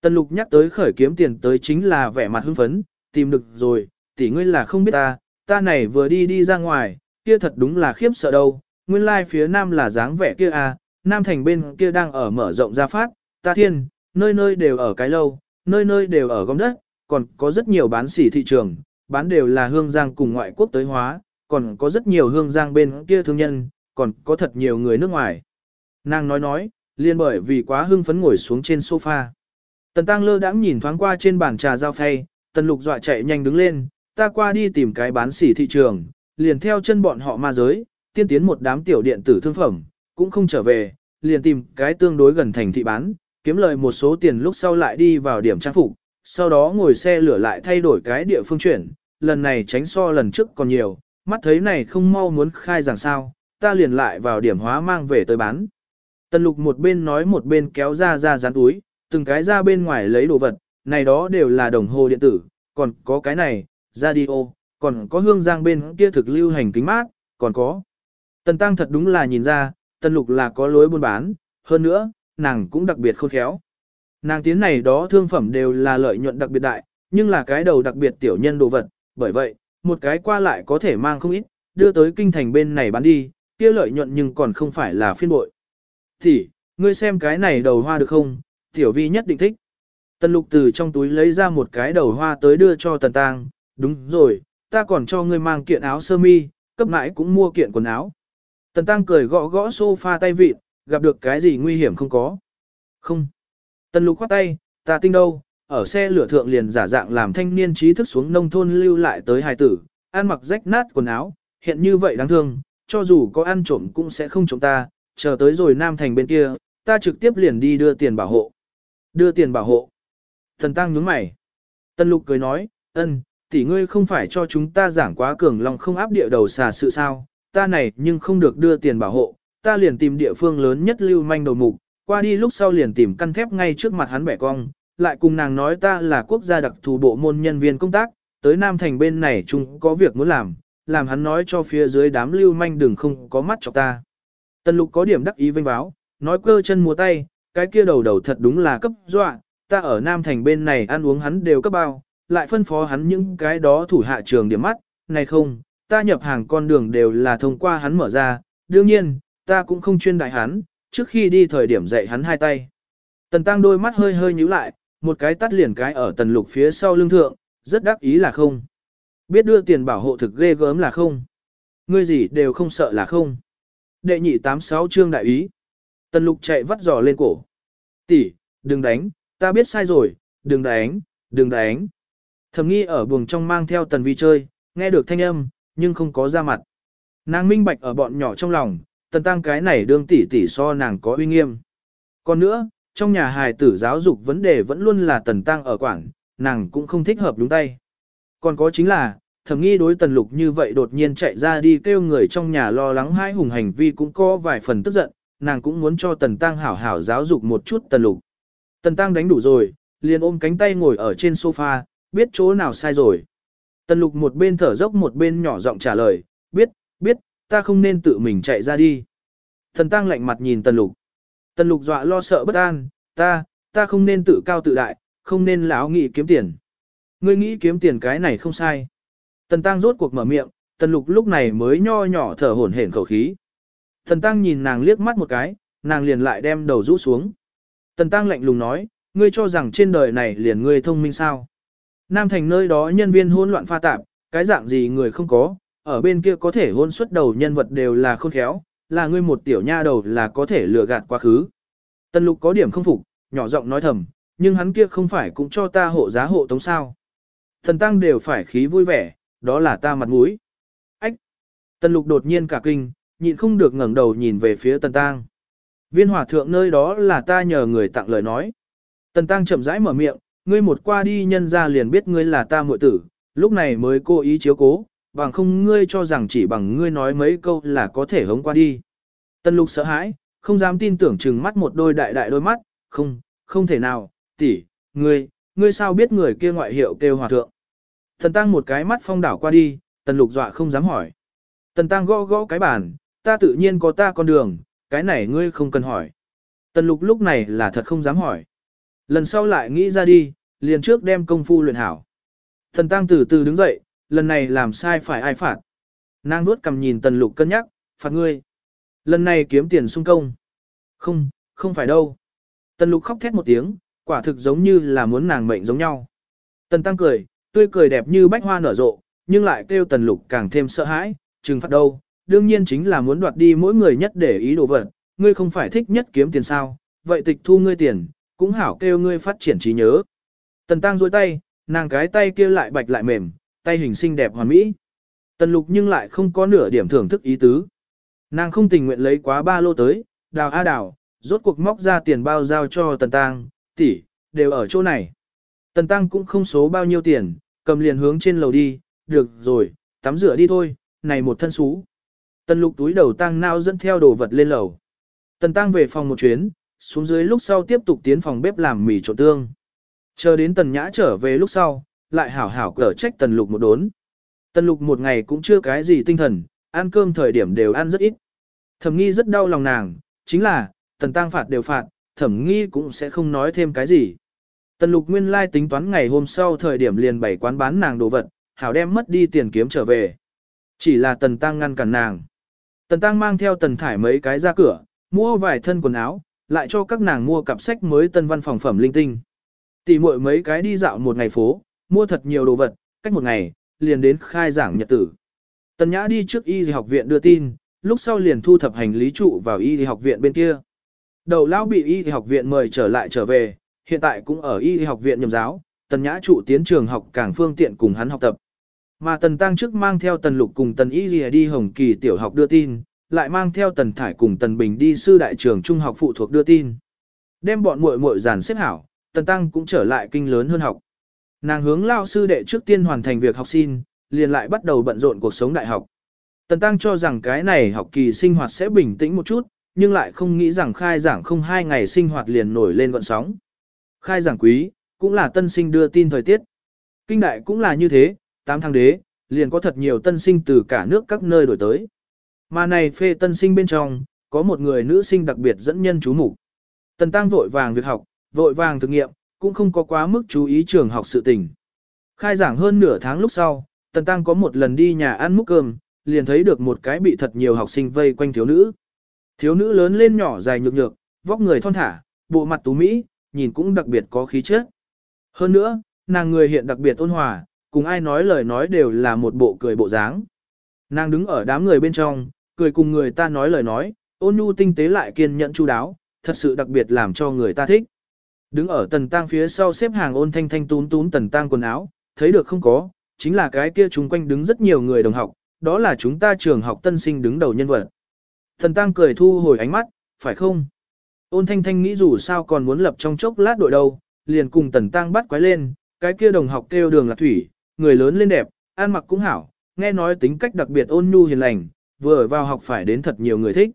Tần lục nhắc tới khởi kiếm tiền tới chính là vẻ mặt hưng phấn, tìm được rồi, tỷ ngươi là không biết ta, ta này vừa đi đi ra ngoài, kia thật đúng là khiếp sợ đâu, nguyên lai like phía nam là dáng vẻ kia à, nam thành bên kia đang ở mở rộng ra phát, ta thiên, nơi nơi đều ở cái lâu, nơi nơi đều ở gom đất, còn có rất nhiều bán sỉ thị trường, bán đều là hương giang cùng ngoại quốc tới hóa, còn có rất nhiều hương giang bên kia thương nhân, còn có thật nhiều người nước ngoài. Nàng nói nói, liên bởi vì quá hưng phấn ngồi xuống trên sofa. Tần Tăng lơ đãng nhìn thoáng qua trên bàn trà giao phay, Tần Lục dọa chạy nhanh đứng lên, ta qua đi tìm cái bán sỉ thị trường, liền theo chân bọn họ ma giới, tiên tiến một đám tiểu điện tử thương phẩm, cũng không trở về, liền tìm cái tương đối gần thành thị bán, kiếm lời một số tiền lúc sau lại đi vào điểm trang phục, sau đó ngồi xe lửa lại thay đổi cái địa phương chuyển, lần này tránh so lần trước còn nhiều, mắt thấy này không mau muốn khai rằng sao, ta liền lại vào điểm hóa mang về tới bán. Tần lục một bên nói một bên kéo ra ra rán túi, từng cái ra bên ngoài lấy đồ vật, này đó đều là đồng hồ điện tử, còn có cái này, radio, còn có hương giang bên kia thực lưu hành kính mát, còn có. Tần tăng thật đúng là nhìn ra, tần lục là có lối buôn bán, hơn nữa, nàng cũng đặc biệt khôn khéo. Nàng tiến này đó thương phẩm đều là lợi nhuận đặc biệt đại, nhưng là cái đầu đặc biệt tiểu nhân đồ vật, bởi vậy, một cái qua lại có thể mang không ít, đưa tới kinh thành bên này bán đi, kia lợi nhuận nhưng còn không phải là phiên bội. Thì, ngươi xem cái này đầu hoa được không, tiểu vi nhất định thích. Tần lục từ trong túi lấy ra một cái đầu hoa tới đưa cho tần tang, đúng rồi, ta còn cho ngươi mang kiện áo sơ mi, cấp nãi cũng mua kiện quần áo. Tần tăng cười gõ gõ sofa tay vịt, gặp được cái gì nguy hiểm không có. Không. Tần lục khoát tay, ta tinh đâu, ở xe lửa thượng liền giả dạng làm thanh niên trí thức xuống nông thôn lưu lại tới hài tử, ăn mặc rách nát quần áo, hiện như vậy đáng thương, cho dù có ăn trộm cũng sẽ không trộm ta, chờ tới rồi Nam Thành bên kia, ta trực tiếp liền đi đưa tiền bảo hộ. Đưa tiền bảo hộ. Thần Tăng nhướng mày. Tân Lục cười nói, ân, tỷ ngươi không phải cho chúng ta giảng quá cường lòng không áp địa đầu xà sự sao, ta này nhưng không được đưa tiền bảo hộ, ta liền tìm địa phương lớn nhất lưu manh đầu mục, qua đi lúc sau liền tìm căn thép ngay trước mặt hắn bẻ cong, lại cùng nàng nói ta là quốc gia đặc thù bộ môn nhân viên công tác, tới Nam Thành bên này chúng có việc muốn làm, làm hắn nói cho phía dưới đám lưu manh đừng không có mắt cho ta. Tần lục có điểm đắc ý vinh báo, nói cơ chân múa tay, cái kia đầu đầu thật đúng là cấp dọa, ta ở Nam Thành bên này ăn uống hắn đều cấp bao, lại phân phó hắn những cái đó thủ hạ trường điểm mắt, này không, ta nhập hàng con đường đều là thông qua hắn mở ra, đương nhiên, ta cũng không chuyên đại hắn, trước khi đi thời điểm dạy hắn hai tay. Tần tăng đôi mắt hơi hơi nhíu lại, một cái tắt liền cái ở tần lục phía sau lưng thượng, rất đắc ý là không. Biết đưa tiền bảo hộ thực ghê gớm là không. Ngươi gì đều không sợ là không. Đệ nhị tám sáu chương đại ý. Tần lục chạy vắt giò lên cổ. Tỷ, đừng đánh, ta biết sai rồi, đừng đánh, đừng đánh. Thẩm nghi ở buồng trong mang theo tần vi chơi, nghe được thanh âm, nhưng không có ra mặt. Nàng minh bạch ở bọn nhỏ trong lòng, tần tăng cái này đương tỷ tỷ so nàng có uy nghiêm. Còn nữa, trong nhà hài tử giáo dục vấn đề vẫn luôn là tần tăng ở quảng, nàng cũng không thích hợp đúng tay. Còn có chính là, thẩm nghi đối tần lục như vậy đột nhiên chạy ra đi kêu người trong nhà lo lắng hai hùng hành vi cũng có vài phần tức giận, nàng cũng muốn cho tần tăng hảo hảo giáo dục một chút tần lục. Tần tăng đánh đủ rồi, liền ôm cánh tay ngồi ở trên sofa, biết chỗ nào sai rồi. Tần lục một bên thở dốc một bên nhỏ giọng trả lời, biết, biết, ta không nên tự mình chạy ra đi. Tần tăng lạnh mặt nhìn tần lục. Tần lục dọa lo sợ bất an, ta, ta không nên tự cao tự đại, không nên láo nghĩ kiếm tiền. Ngươi nghĩ kiếm tiền cái này không sai. Tần tăng rốt cuộc mở miệng, tần lục lúc này mới nho nhỏ thở hổn hển khẩu khí. Tần tăng nhìn nàng liếc mắt một cái, nàng liền lại đem đầu rũ xuống. Tần tăng lạnh lùng nói, ngươi cho rằng trên đời này liền ngươi thông minh sao. Nam thành nơi đó nhân viên hỗn loạn pha tạp, cái dạng gì người không có, ở bên kia có thể hôn xuất đầu nhân vật đều là khôn khéo, là ngươi một tiểu nha đầu là có thể lừa gạt quá khứ. Tần lục có điểm không phục, nhỏ giọng nói thầm, nhưng hắn kia không phải cũng cho ta hộ giá hộ tống sao. Thần tăng đều phải khí vui vẻ, đó là ta mặt mũi. Ách! Tần lục đột nhiên cả kinh, nhịn không được ngẩng đầu nhìn về phía tần tăng. Viên hỏa thượng nơi đó là ta nhờ người tặng lời nói. Tần tăng chậm rãi mở miệng, ngươi một qua đi nhân ra liền biết ngươi là ta muội tử, lúc này mới cố ý chiếu cố, bằng không ngươi cho rằng chỉ bằng ngươi nói mấy câu là có thể hống qua đi. Tần lục sợ hãi, không dám tin tưởng chừng mắt một đôi đại đại đôi mắt, không, không thể nào, tỷ, ngươi, ngươi sao biết người kia ngoại hiệu kêu hòa thượng. Tần tăng một cái mắt phong đảo qua đi, tần lục dọa không dám hỏi. Tần tăng gõ gõ cái bàn, ta tự nhiên có ta con đường, cái này ngươi không cần hỏi. Tần lục lúc này là thật không dám hỏi. Lần sau lại nghĩ ra đi, liền trước đem công phu luyện hảo. Thần tăng từ từ đứng dậy, lần này làm sai phải ai phạt. Nàng nuốt cầm nhìn tần lục cân nhắc, phạt ngươi. Lần này kiếm tiền sung công. Không, không phải đâu. Tần lục khóc thét một tiếng, quả thực giống như là muốn nàng mệnh giống nhau. Tần tăng cười, tươi cười đẹp như bách hoa nở rộ, nhưng lại kêu tần lục càng thêm sợ hãi, trừng phạt đâu, đương nhiên chính là muốn đoạt đi mỗi người nhất để ý đồ vật, ngươi không phải thích nhất kiếm tiền sao, vậy tịch thu ngươi tiền, cũng hảo kêu ngươi phát triển trí nhớ. Tần tăng dôi tay, nàng cái tay kia lại bạch lại mềm, tay hình xinh đẹp hoàn mỹ. Tần lục nhưng lại không có nửa điểm thưởng thức ý tứ. Nàng không tình nguyện lấy quá ba lô tới, đào a đào, rốt cuộc móc ra tiền bao giao cho tần tăng, tỷ, đều ở chỗ này. Tần tăng cũng không số bao nhiêu tiền, cầm liền hướng trên lầu đi, được rồi, tắm rửa đi thôi, này một thân xú. Tần lục túi đầu tăng nao dẫn theo đồ vật lên lầu. Tần tăng về phòng một chuyến, xuống dưới lúc sau tiếp tục tiến phòng bếp làm mì trộn tương. Chờ đến tần nhã trở về lúc sau, lại hảo hảo cở trách tần lục một đốn. Tần lục một ngày cũng chưa cái gì tinh thần, ăn cơm thời điểm đều ăn rất ít. Thẩm nghi rất đau lòng nàng, chính là, tần tăng phạt đều phạt, thẩm nghi cũng sẽ không nói thêm cái gì. Tần lục nguyên lai tính toán ngày hôm sau thời điểm liền bảy quán bán nàng đồ vật, hảo đem mất đi tiền kiếm trở về. Chỉ là tần tăng ngăn cản nàng. Tần tăng mang theo tần thải mấy cái ra cửa, mua vài thân quần áo, lại cho các nàng mua cặp sách mới tân văn phòng phẩm linh tinh. Tỷ muội mấy cái đi dạo một ngày phố, mua thật nhiều đồ vật, cách một ngày, liền đến khai giảng nhật tử. Tần Nhã đi trước y học viện đưa tin, lúc sau liền thu thập hành lý trụ vào y học viện bên kia. Đầu lão bị y học viện mời trở lại trở về, hiện tại cũng ở y học viện nhầm giáo, Tần Nhã trụ tiến trường học càng phương tiện cùng hắn học tập. Mà Tần Tăng trước mang theo Tần Lục cùng Tần Y đi Hồng Kỳ tiểu học đưa tin, lại mang theo Tần Thải cùng Tần Bình đi sư đại trường trung học phụ thuộc đưa tin. Đem bọn muội muội dàn xếp hảo, Tần Tăng cũng trở lại kinh lớn hơn học. Nàng hướng lao sư đệ trước tiên hoàn thành việc học xin, liền lại bắt đầu bận rộn cuộc sống đại học. Tần Tăng cho rằng cái này học kỳ sinh hoạt sẽ bình tĩnh một chút, nhưng lại không nghĩ rằng khai giảng không hai ngày sinh hoạt liền nổi lên gọn sóng. Khai giảng quý, cũng là tân sinh đưa tin thời tiết. Kinh đại cũng là như thế, Tám tháng đế, liền có thật nhiều tân sinh từ cả nước các nơi đổi tới. Mà này phê tân sinh bên trong, có một người nữ sinh đặc biệt dẫn nhân chú mục Tần Tăng vội vàng việc học, vội vàng thực nghiệm, cũng không có quá mức chú ý trường học sự tình. Khai giảng hơn nửa tháng lúc sau, Tần Tăng có một lần đi nhà ăn múc cơm, liền thấy được một cái bị thật nhiều học sinh vây quanh thiếu nữ. Thiếu nữ lớn lên nhỏ dài nhược nhược, vóc người thon thả, bộ mặt tú mỹ, nhìn cũng đặc biệt có khí chất. Hơn nữa, nàng người hiện đặc biệt ôn hòa, cùng ai nói lời nói đều là một bộ cười bộ dáng. Nàng đứng ở đám người bên trong, cười cùng người ta nói lời nói, ôn nhu tinh tế lại kiên nhẫn chu đáo, thật sự đặc biệt làm cho người ta thích. Đứng ở tần tang phía sau xếp hàng ôn thanh thanh tún tún tần tang quần áo, thấy được không có, chính là cái kia chúng quanh đứng rất nhiều người đồng học, đó là chúng ta trường học tân sinh đứng đầu nhân vật. Tần tang cười thu hồi ánh mắt, phải không? Ôn thanh thanh nghĩ dù sao còn muốn lập trong chốc lát đội đâu, liền cùng tần tang bắt quái lên, cái kia đồng học kêu đường là thủy, người lớn lên đẹp, ăn mặc cũng hảo, nghe nói tính cách đặc biệt ôn nhu hiền lành, vừa vào học phải đến thật nhiều người thích.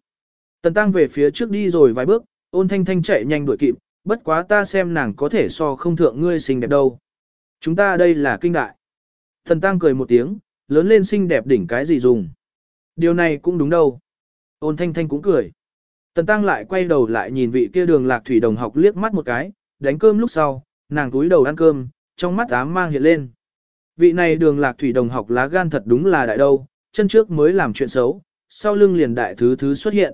Tần tăng về phía trước đi rồi vài bước, ôn thanh thanh chạy nhanh đuổi kịp, bất quá ta xem nàng có thể so không thượng ngươi xinh đẹp đâu. Chúng ta đây là kinh đại. Thần tăng cười một tiếng, lớn lên xinh đẹp đỉnh cái gì dùng. Điều này cũng đúng đâu. Ôn thanh thanh cũng cười. Tần tăng lại quay đầu lại nhìn vị kia đường lạc thủy đồng học liếc mắt một cái, đánh cơm lúc sau, nàng túi đầu ăn cơm, trong mắt ám mang hiện lên. Vị này đường lạc thủy đồng học lá gan thật đúng là đại đâu, chân trước mới làm chuyện xấu, sau lưng liền đại thứ thứ xuất hiện.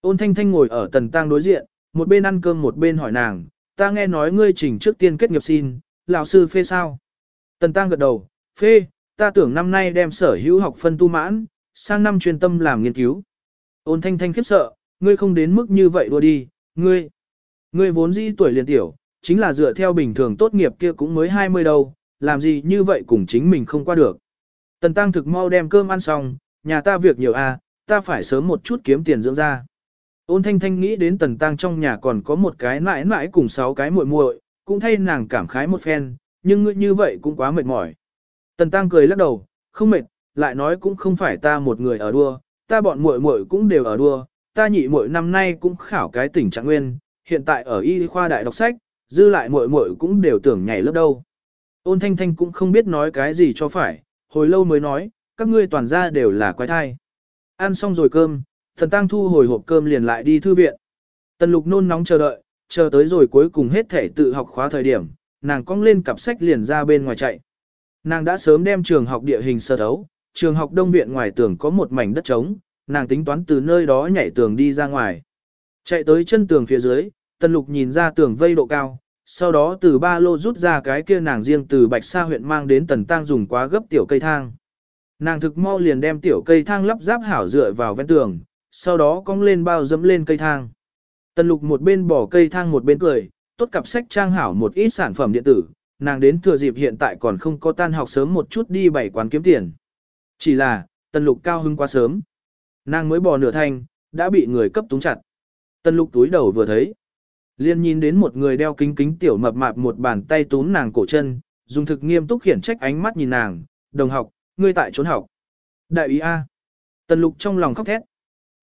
Ôn thanh thanh ngồi ở tần tăng đối diện, một bên ăn cơm một bên hỏi nàng, ta nghe nói ngươi trình trước tiên kết nghiệp xin, lão sư phê sao? Tần tăng gật đầu, phê, ta tưởng năm nay đem sở hữu học phân tu mãn, sang năm chuyên tâm làm nghiên cứu. Ôn thanh thanh khiếp sợ, ngươi không đến mức như vậy đua đi, ngươi. Ngươi vốn dĩ tuổi liền tiểu, chính là dựa theo bình thường tốt nghiệp kia cũng mới 20 đâu, làm gì như vậy cùng chính mình không qua được. Tần tăng thực mau đem cơm ăn xong, nhà ta việc nhiều à, ta phải sớm một chút kiếm tiền dưỡng ra. Ôn thanh thanh nghĩ đến tần tăng trong nhà còn có một cái mãi mãi cùng sáu cái muội muội, cũng thay nàng cảm khái một phen, nhưng ngươi như vậy cũng quá mệt mỏi. Tần tăng cười lắc đầu, không mệt, lại nói cũng không phải ta một người ở đua, ta bọn muội muội cũng đều ở đua, ta nhị muội năm nay cũng khảo cái tỉnh trạng nguyên, hiện tại ở y khoa đại đọc sách, dư lại muội muội cũng đều tưởng nhảy lớp đâu. Ôn thanh thanh cũng không biết nói cái gì cho phải, hồi lâu mới nói, các ngươi toàn ra đều là quái thai. Ăn xong rồi cơm, thần tăng thu hồi hộp cơm liền lại đi thư viện. Tần lục nôn nóng chờ đợi, chờ tới rồi cuối cùng hết thể tự học khóa thời điểm, nàng cong lên cặp sách liền ra bên ngoài chạy. Nàng đã sớm đem trường học địa hình sơ thấu, trường học đông viện ngoài tường có một mảnh đất trống, nàng tính toán từ nơi đó nhảy tường đi ra ngoài. Chạy tới chân tường phía dưới, tần lục nhìn ra tường vây độ cao, sau đó từ ba lô rút ra cái kia nàng riêng từ bạch sa huyện mang đến tần tang dùng quá gấp tiểu cây thang. Nàng thực mau liền đem tiểu cây thang lắp ráp hảo dựa vào ven tường, sau đó cong lên bao dẫm lên cây thang. Tần lục một bên bỏ cây thang một bên cười, tốt cặp sách trang hảo một ít sản phẩm điện tử, nàng đến thừa dịp hiện tại còn không có tan học sớm một chút đi bảy quán kiếm tiền. Chỉ là, tần lục cao hưng quá sớm. Nàng mới bỏ nửa thanh, đã bị người cấp túng chặt. tần lục túi đầu vừa thấy. Liên nhìn đến một người đeo kính kính tiểu mập mạp một bàn tay túm nàng cổ chân, dùng thực nghiêm túc khiển trách ánh mắt nhìn nàng, đồng học, ngươi tại trốn học. Đại ý A. Tần lục trong lòng khóc thét.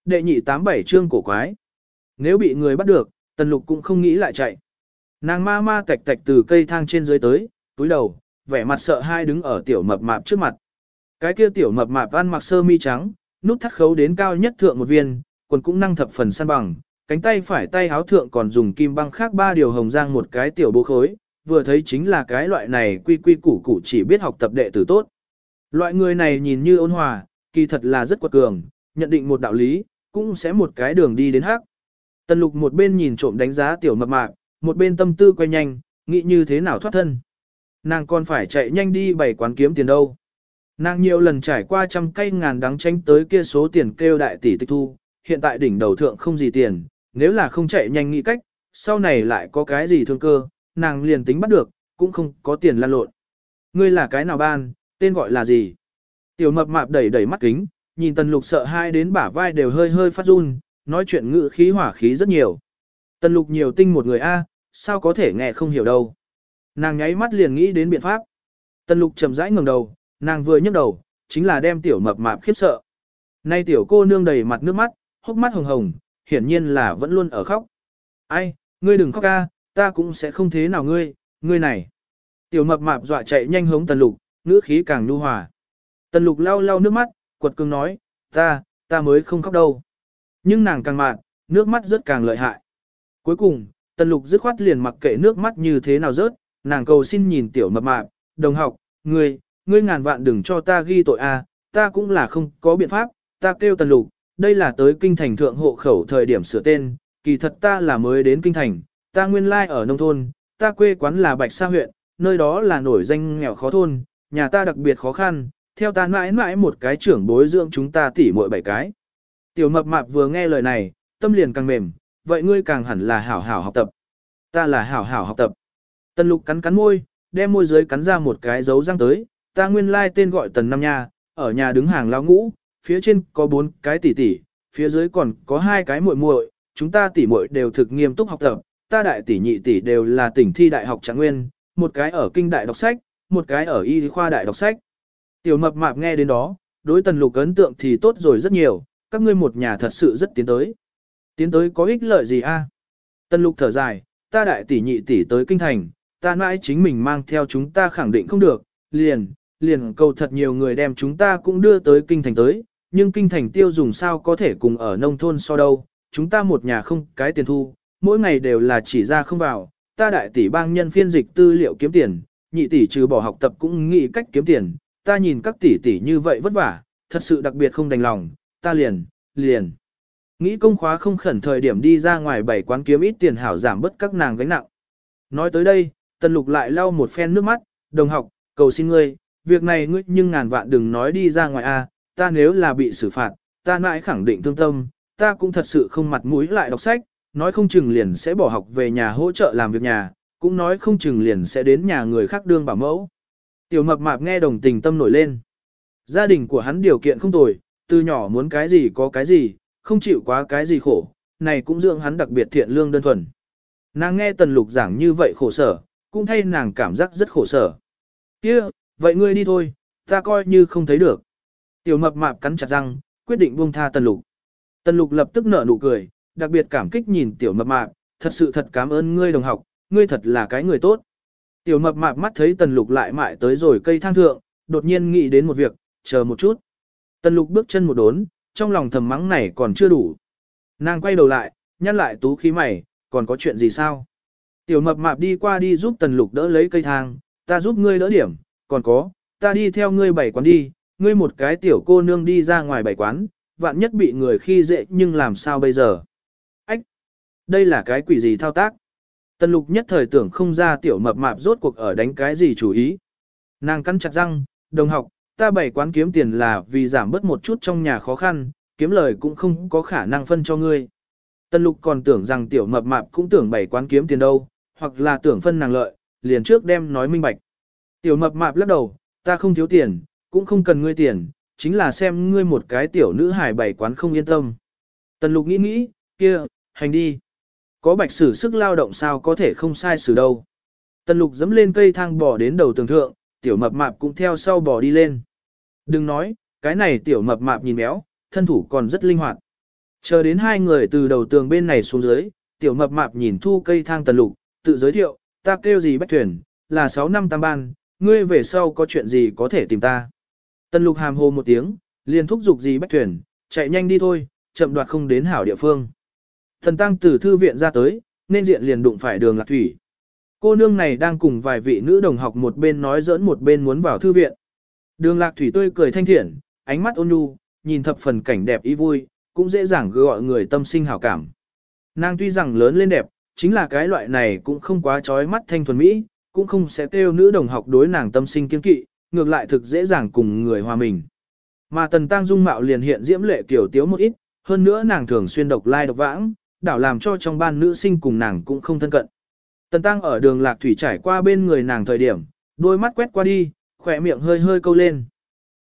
Đệ nhị tám bảy chương cổ quái. Nếu bị người bắt được, tần lục cũng không nghĩ lại chạy. Nàng ma ma tạch tạch từ cây thang trên dưới tới, túi đầu, vẻ mặt sợ hai đứng ở tiểu mập mạp trước mặt. Cái kia tiểu mập mạp ăn mặc sơ mi trắng, nút thắt khấu đến cao nhất thượng một viên, quần cũng năng thập phần săn bằng, cánh tay phải tay háo thượng còn dùng kim băng khác ba điều hồng giang một cái tiểu bố khối, vừa thấy chính là cái loại này quy quy củ củ chỉ biết học tập đệ tử tốt. Loại người này nhìn như ôn hòa, kỳ thật là rất quật cường, nhận định một đạo lý, cũng sẽ một cái đường đi đến hắc. Tần lục một bên nhìn trộm đánh giá tiểu mập mạp, một bên tâm tư quay nhanh, nghĩ như thế nào thoát thân. Nàng còn phải chạy nhanh đi bảy quán kiếm tiền đâu. Nàng nhiều lần trải qua trăm cây ngàn đắng tránh tới kia số tiền kêu đại tỷ tịch thu, hiện tại đỉnh đầu thượng không gì tiền, nếu là không chạy nhanh nghĩ cách, sau này lại có cái gì thương cơ, nàng liền tính bắt được, cũng không có tiền lan lộn. Ngươi là cái nào ban, tên gọi là gì? Tiểu mập mạp đẩy đẩy mắt kính, nhìn tần lục sợ hai đến bả vai đều hơi hơi phát run, nói chuyện ngữ khí hỏa khí rất nhiều. Tần lục nhiều tinh một người A, sao có thể nghe không hiểu đâu. Nàng nháy mắt liền nghĩ đến biện pháp. Tần lục chậm rãi ngẩng đầu, nàng vừa nhấc đầu, chính là đem tiểu mập mạp khiếp sợ. Nay tiểu cô nương đầy mặt nước mắt, hốc mắt hồng hồng, hiển nhiên là vẫn luôn ở khóc. Ai, ngươi đừng khóc ca, ta cũng sẽ không thế nào ngươi, ngươi này. Tiểu mập mạp dọa chạy nhanh hống tần lục, ngữ khí càng nhu hòa. Tần lục lau lau nước mắt, quật cường nói, ta, ta mới không khóc đâu. Nhưng nàng càng mạn, nước mắt rất càng lợi hại. Cuối cùng, tần lục dứt khoát liền mặc kệ nước mắt như thế nào rớt, nàng cầu xin nhìn tiểu mập mạp, đồng học, ngươi, ngươi ngàn vạn đừng cho ta ghi tội a, ta cũng là không có biện pháp, ta kêu tần lục, đây là tới kinh thành thượng hộ khẩu thời điểm sửa tên, kỳ thật ta là mới đến kinh thành, ta nguyên lai ở nông thôn, ta quê quán là Bạch Sa huyện, nơi đó là nổi danh nghèo khó thôn, nhà ta đặc biệt khó khăn, theo ta mãi mãi một cái trưởng bối dưỡng chúng ta tỉ muội bảy cái. Tiểu mập mạp vừa nghe lời này, tâm liền càng mềm, vậy ngươi càng hẳn là hảo hảo học tập. Ta là hảo hảo học tập. Tần lục cắn cắn môi, đem môi dưới cắn ra một cái dấu răng tới, ta nguyên lai tên gọi tần năm nha, ở nhà đứng hàng lao ngũ, phía trên có bốn cái tỷ tỷ, phía dưới còn có hai cái muội muội, chúng ta tỷ muội đều thực nghiêm túc học tập, ta đại tỷ nhị tỷ đều là tỉnh thi đại học trạng nguyên, một cái ở kinh đại đọc sách, một cái ở y khoa đại đọc sách. Tiểu mập mạp nghe đến đó, đối tần lục ấn tượng thì tốt rồi rất nhiều, các ngươi một nhà thật sự rất tiến tới. Tiến tới có ích lợi gì a? Tần lục thở dài, ta đại tỷ nhị tỷ tới kinh thành, ta mãi chính mình mang theo chúng ta khẳng định không được, liền, liền cầu thật nhiều người đem chúng ta cũng đưa tới kinh thành tới, nhưng kinh thành tiêu dùng sao có thể cùng ở nông thôn so đâu, chúng ta một nhà không cái tiền thu, mỗi ngày đều là chỉ ra không vào, ta đại tỷ bang nhân phiên dịch tư liệu kiếm tiền, nhị tỷ trừ bỏ học tập cũng nghĩ cách kiếm tiền, ta nhìn các tỷ tỷ như vậy vất vả, thật sự đặc biệt không đành lòng, ta liền, liền. Nghĩ công khóa không khẩn thời điểm đi ra ngoài bảy quán kiếm ít tiền hảo giảm bớt các nàng gánh nặng. Nói tới đây, tần lục lại lau một phen nước mắt, đồng học, cầu xin ngươi, việc này ngươi nhưng ngàn vạn đừng nói đi ra ngoài a, ta nếu là bị xử phạt, ta mãi khẳng định thương tâm, ta cũng thật sự không mặt mũi lại đọc sách, nói không chừng liền sẽ bỏ học về nhà hỗ trợ làm việc nhà, cũng nói không chừng liền sẽ đến nhà người khác đương bảo mẫu. Tiểu mập mạp nghe đồng tình tâm nổi lên. Gia đình của hắn điều kiện không tồi, từ nhỏ muốn cái gì có cái gì, không chịu quá cái gì khổ, này cũng dưỡng hắn đặc biệt thiện lương đơn thuần. Nàng nghe tần lục giảng như vậy khổ sở, cũng thay nàng cảm giác rất khổ sở. kia vậy ngươi đi thôi, ta coi như không thấy được. Tiểu mập mạp cắn chặt răng, quyết định buông tha tần lục. Tần lục lập tức nở nụ cười, đặc biệt cảm kích nhìn tiểu mập mạp, thật sự thật cảm ơn ngươi đồng học, ngươi thật là cái người tốt. Tiểu mập mạp mắt thấy tần lục lại mại tới rồi cây thang thượng, đột nhiên nghĩ đến một việc, chờ một chút. Tần lục bước chân một đốn, trong lòng thầm mắng này còn chưa đủ. Nàng quay đầu lại, nhăn lại tú khí mày, còn có chuyện gì sao? Tiểu mập mạp đi qua đi giúp tần lục đỡ lấy cây thang, ta giúp ngươi đỡ điểm, còn có, ta đi theo ngươi bảy quán đi, ngươi một cái tiểu cô nương đi ra ngoài bảy quán, vạn nhất bị người khi dễ nhưng làm sao bây giờ? Ách! Đây là cái quỷ gì thao tác? Tần lục nhất thời tưởng không ra tiểu mập mạp rốt cuộc ở đánh cái gì chủ ý. Nàng cắn chặt răng, đồng học, ta bảy quán kiếm tiền là vì giảm bớt một chút trong nhà khó khăn, kiếm lời cũng không có khả năng phân cho ngươi. Tần lục còn tưởng rằng tiểu mập mạp cũng tưởng bảy quán kiếm tiền đâu, hoặc là tưởng phân nàng lợi, liền trước đem nói minh bạch. Tiểu mập mạp lắc đầu, ta không thiếu tiền, cũng không cần ngươi tiền, chính là xem ngươi một cái tiểu nữ hài bảy quán không yên tâm. Tần lục nghĩ nghĩ, kia, hành đi. Có bạch sử sức lao động sao có thể không sai sử đâu. Tần lục dẫm lên cây thang bò đến đầu tường thượng, tiểu mập mạp cũng theo sau bò đi lên. Đừng nói, cái này tiểu mập mạp nhìn béo, thân thủ còn rất linh hoạt. Chờ đến hai người từ đầu tường bên này xuống dưới, tiểu mập mạp nhìn thu cây thang tần lục, tự giới thiệu, ta kêu gì bách thuyền, là 6 năm tam ban, ngươi về sau có chuyện gì có thể tìm ta. Tần lục hàm hồ một tiếng, liền thúc giục gì bách thuyền, chạy nhanh đi thôi, chậm đoạt không đến hảo địa phương. Thần tăng từ thư viện ra tới, nên diện liền đụng phải đường lạc thủy. Cô nương này đang cùng vài vị nữ đồng học một bên nói giỡn một bên muốn vào thư viện. Đường lạc thủy tươi cười thanh thiện, ánh mắt ôn nhu, nhìn thập phần cảnh đẹp ý vui, cũng dễ dàng gọi người tâm sinh hảo cảm. Nàng tuy rằng lớn lên đẹp, chính là cái loại này cũng không quá trói mắt thanh thuần mỹ, cũng không sẽ kêu nữ đồng học đối nàng tâm sinh kiên kỵ, ngược lại thực dễ dàng cùng người hòa mình. Mà tần tăng dung mạo liền hiện diễm lệ kiểu tiếu một ít, hơn nữa nàng thường xuyên độc lai độc vãng, đảo làm cho trong ban nữ sinh cùng nàng cũng không thân cận. Tần tăng ở đường lạc thủy trải qua bên người nàng thời điểm, đôi mắt quét qua đi, khỏe miệng hơi hơi câu lên.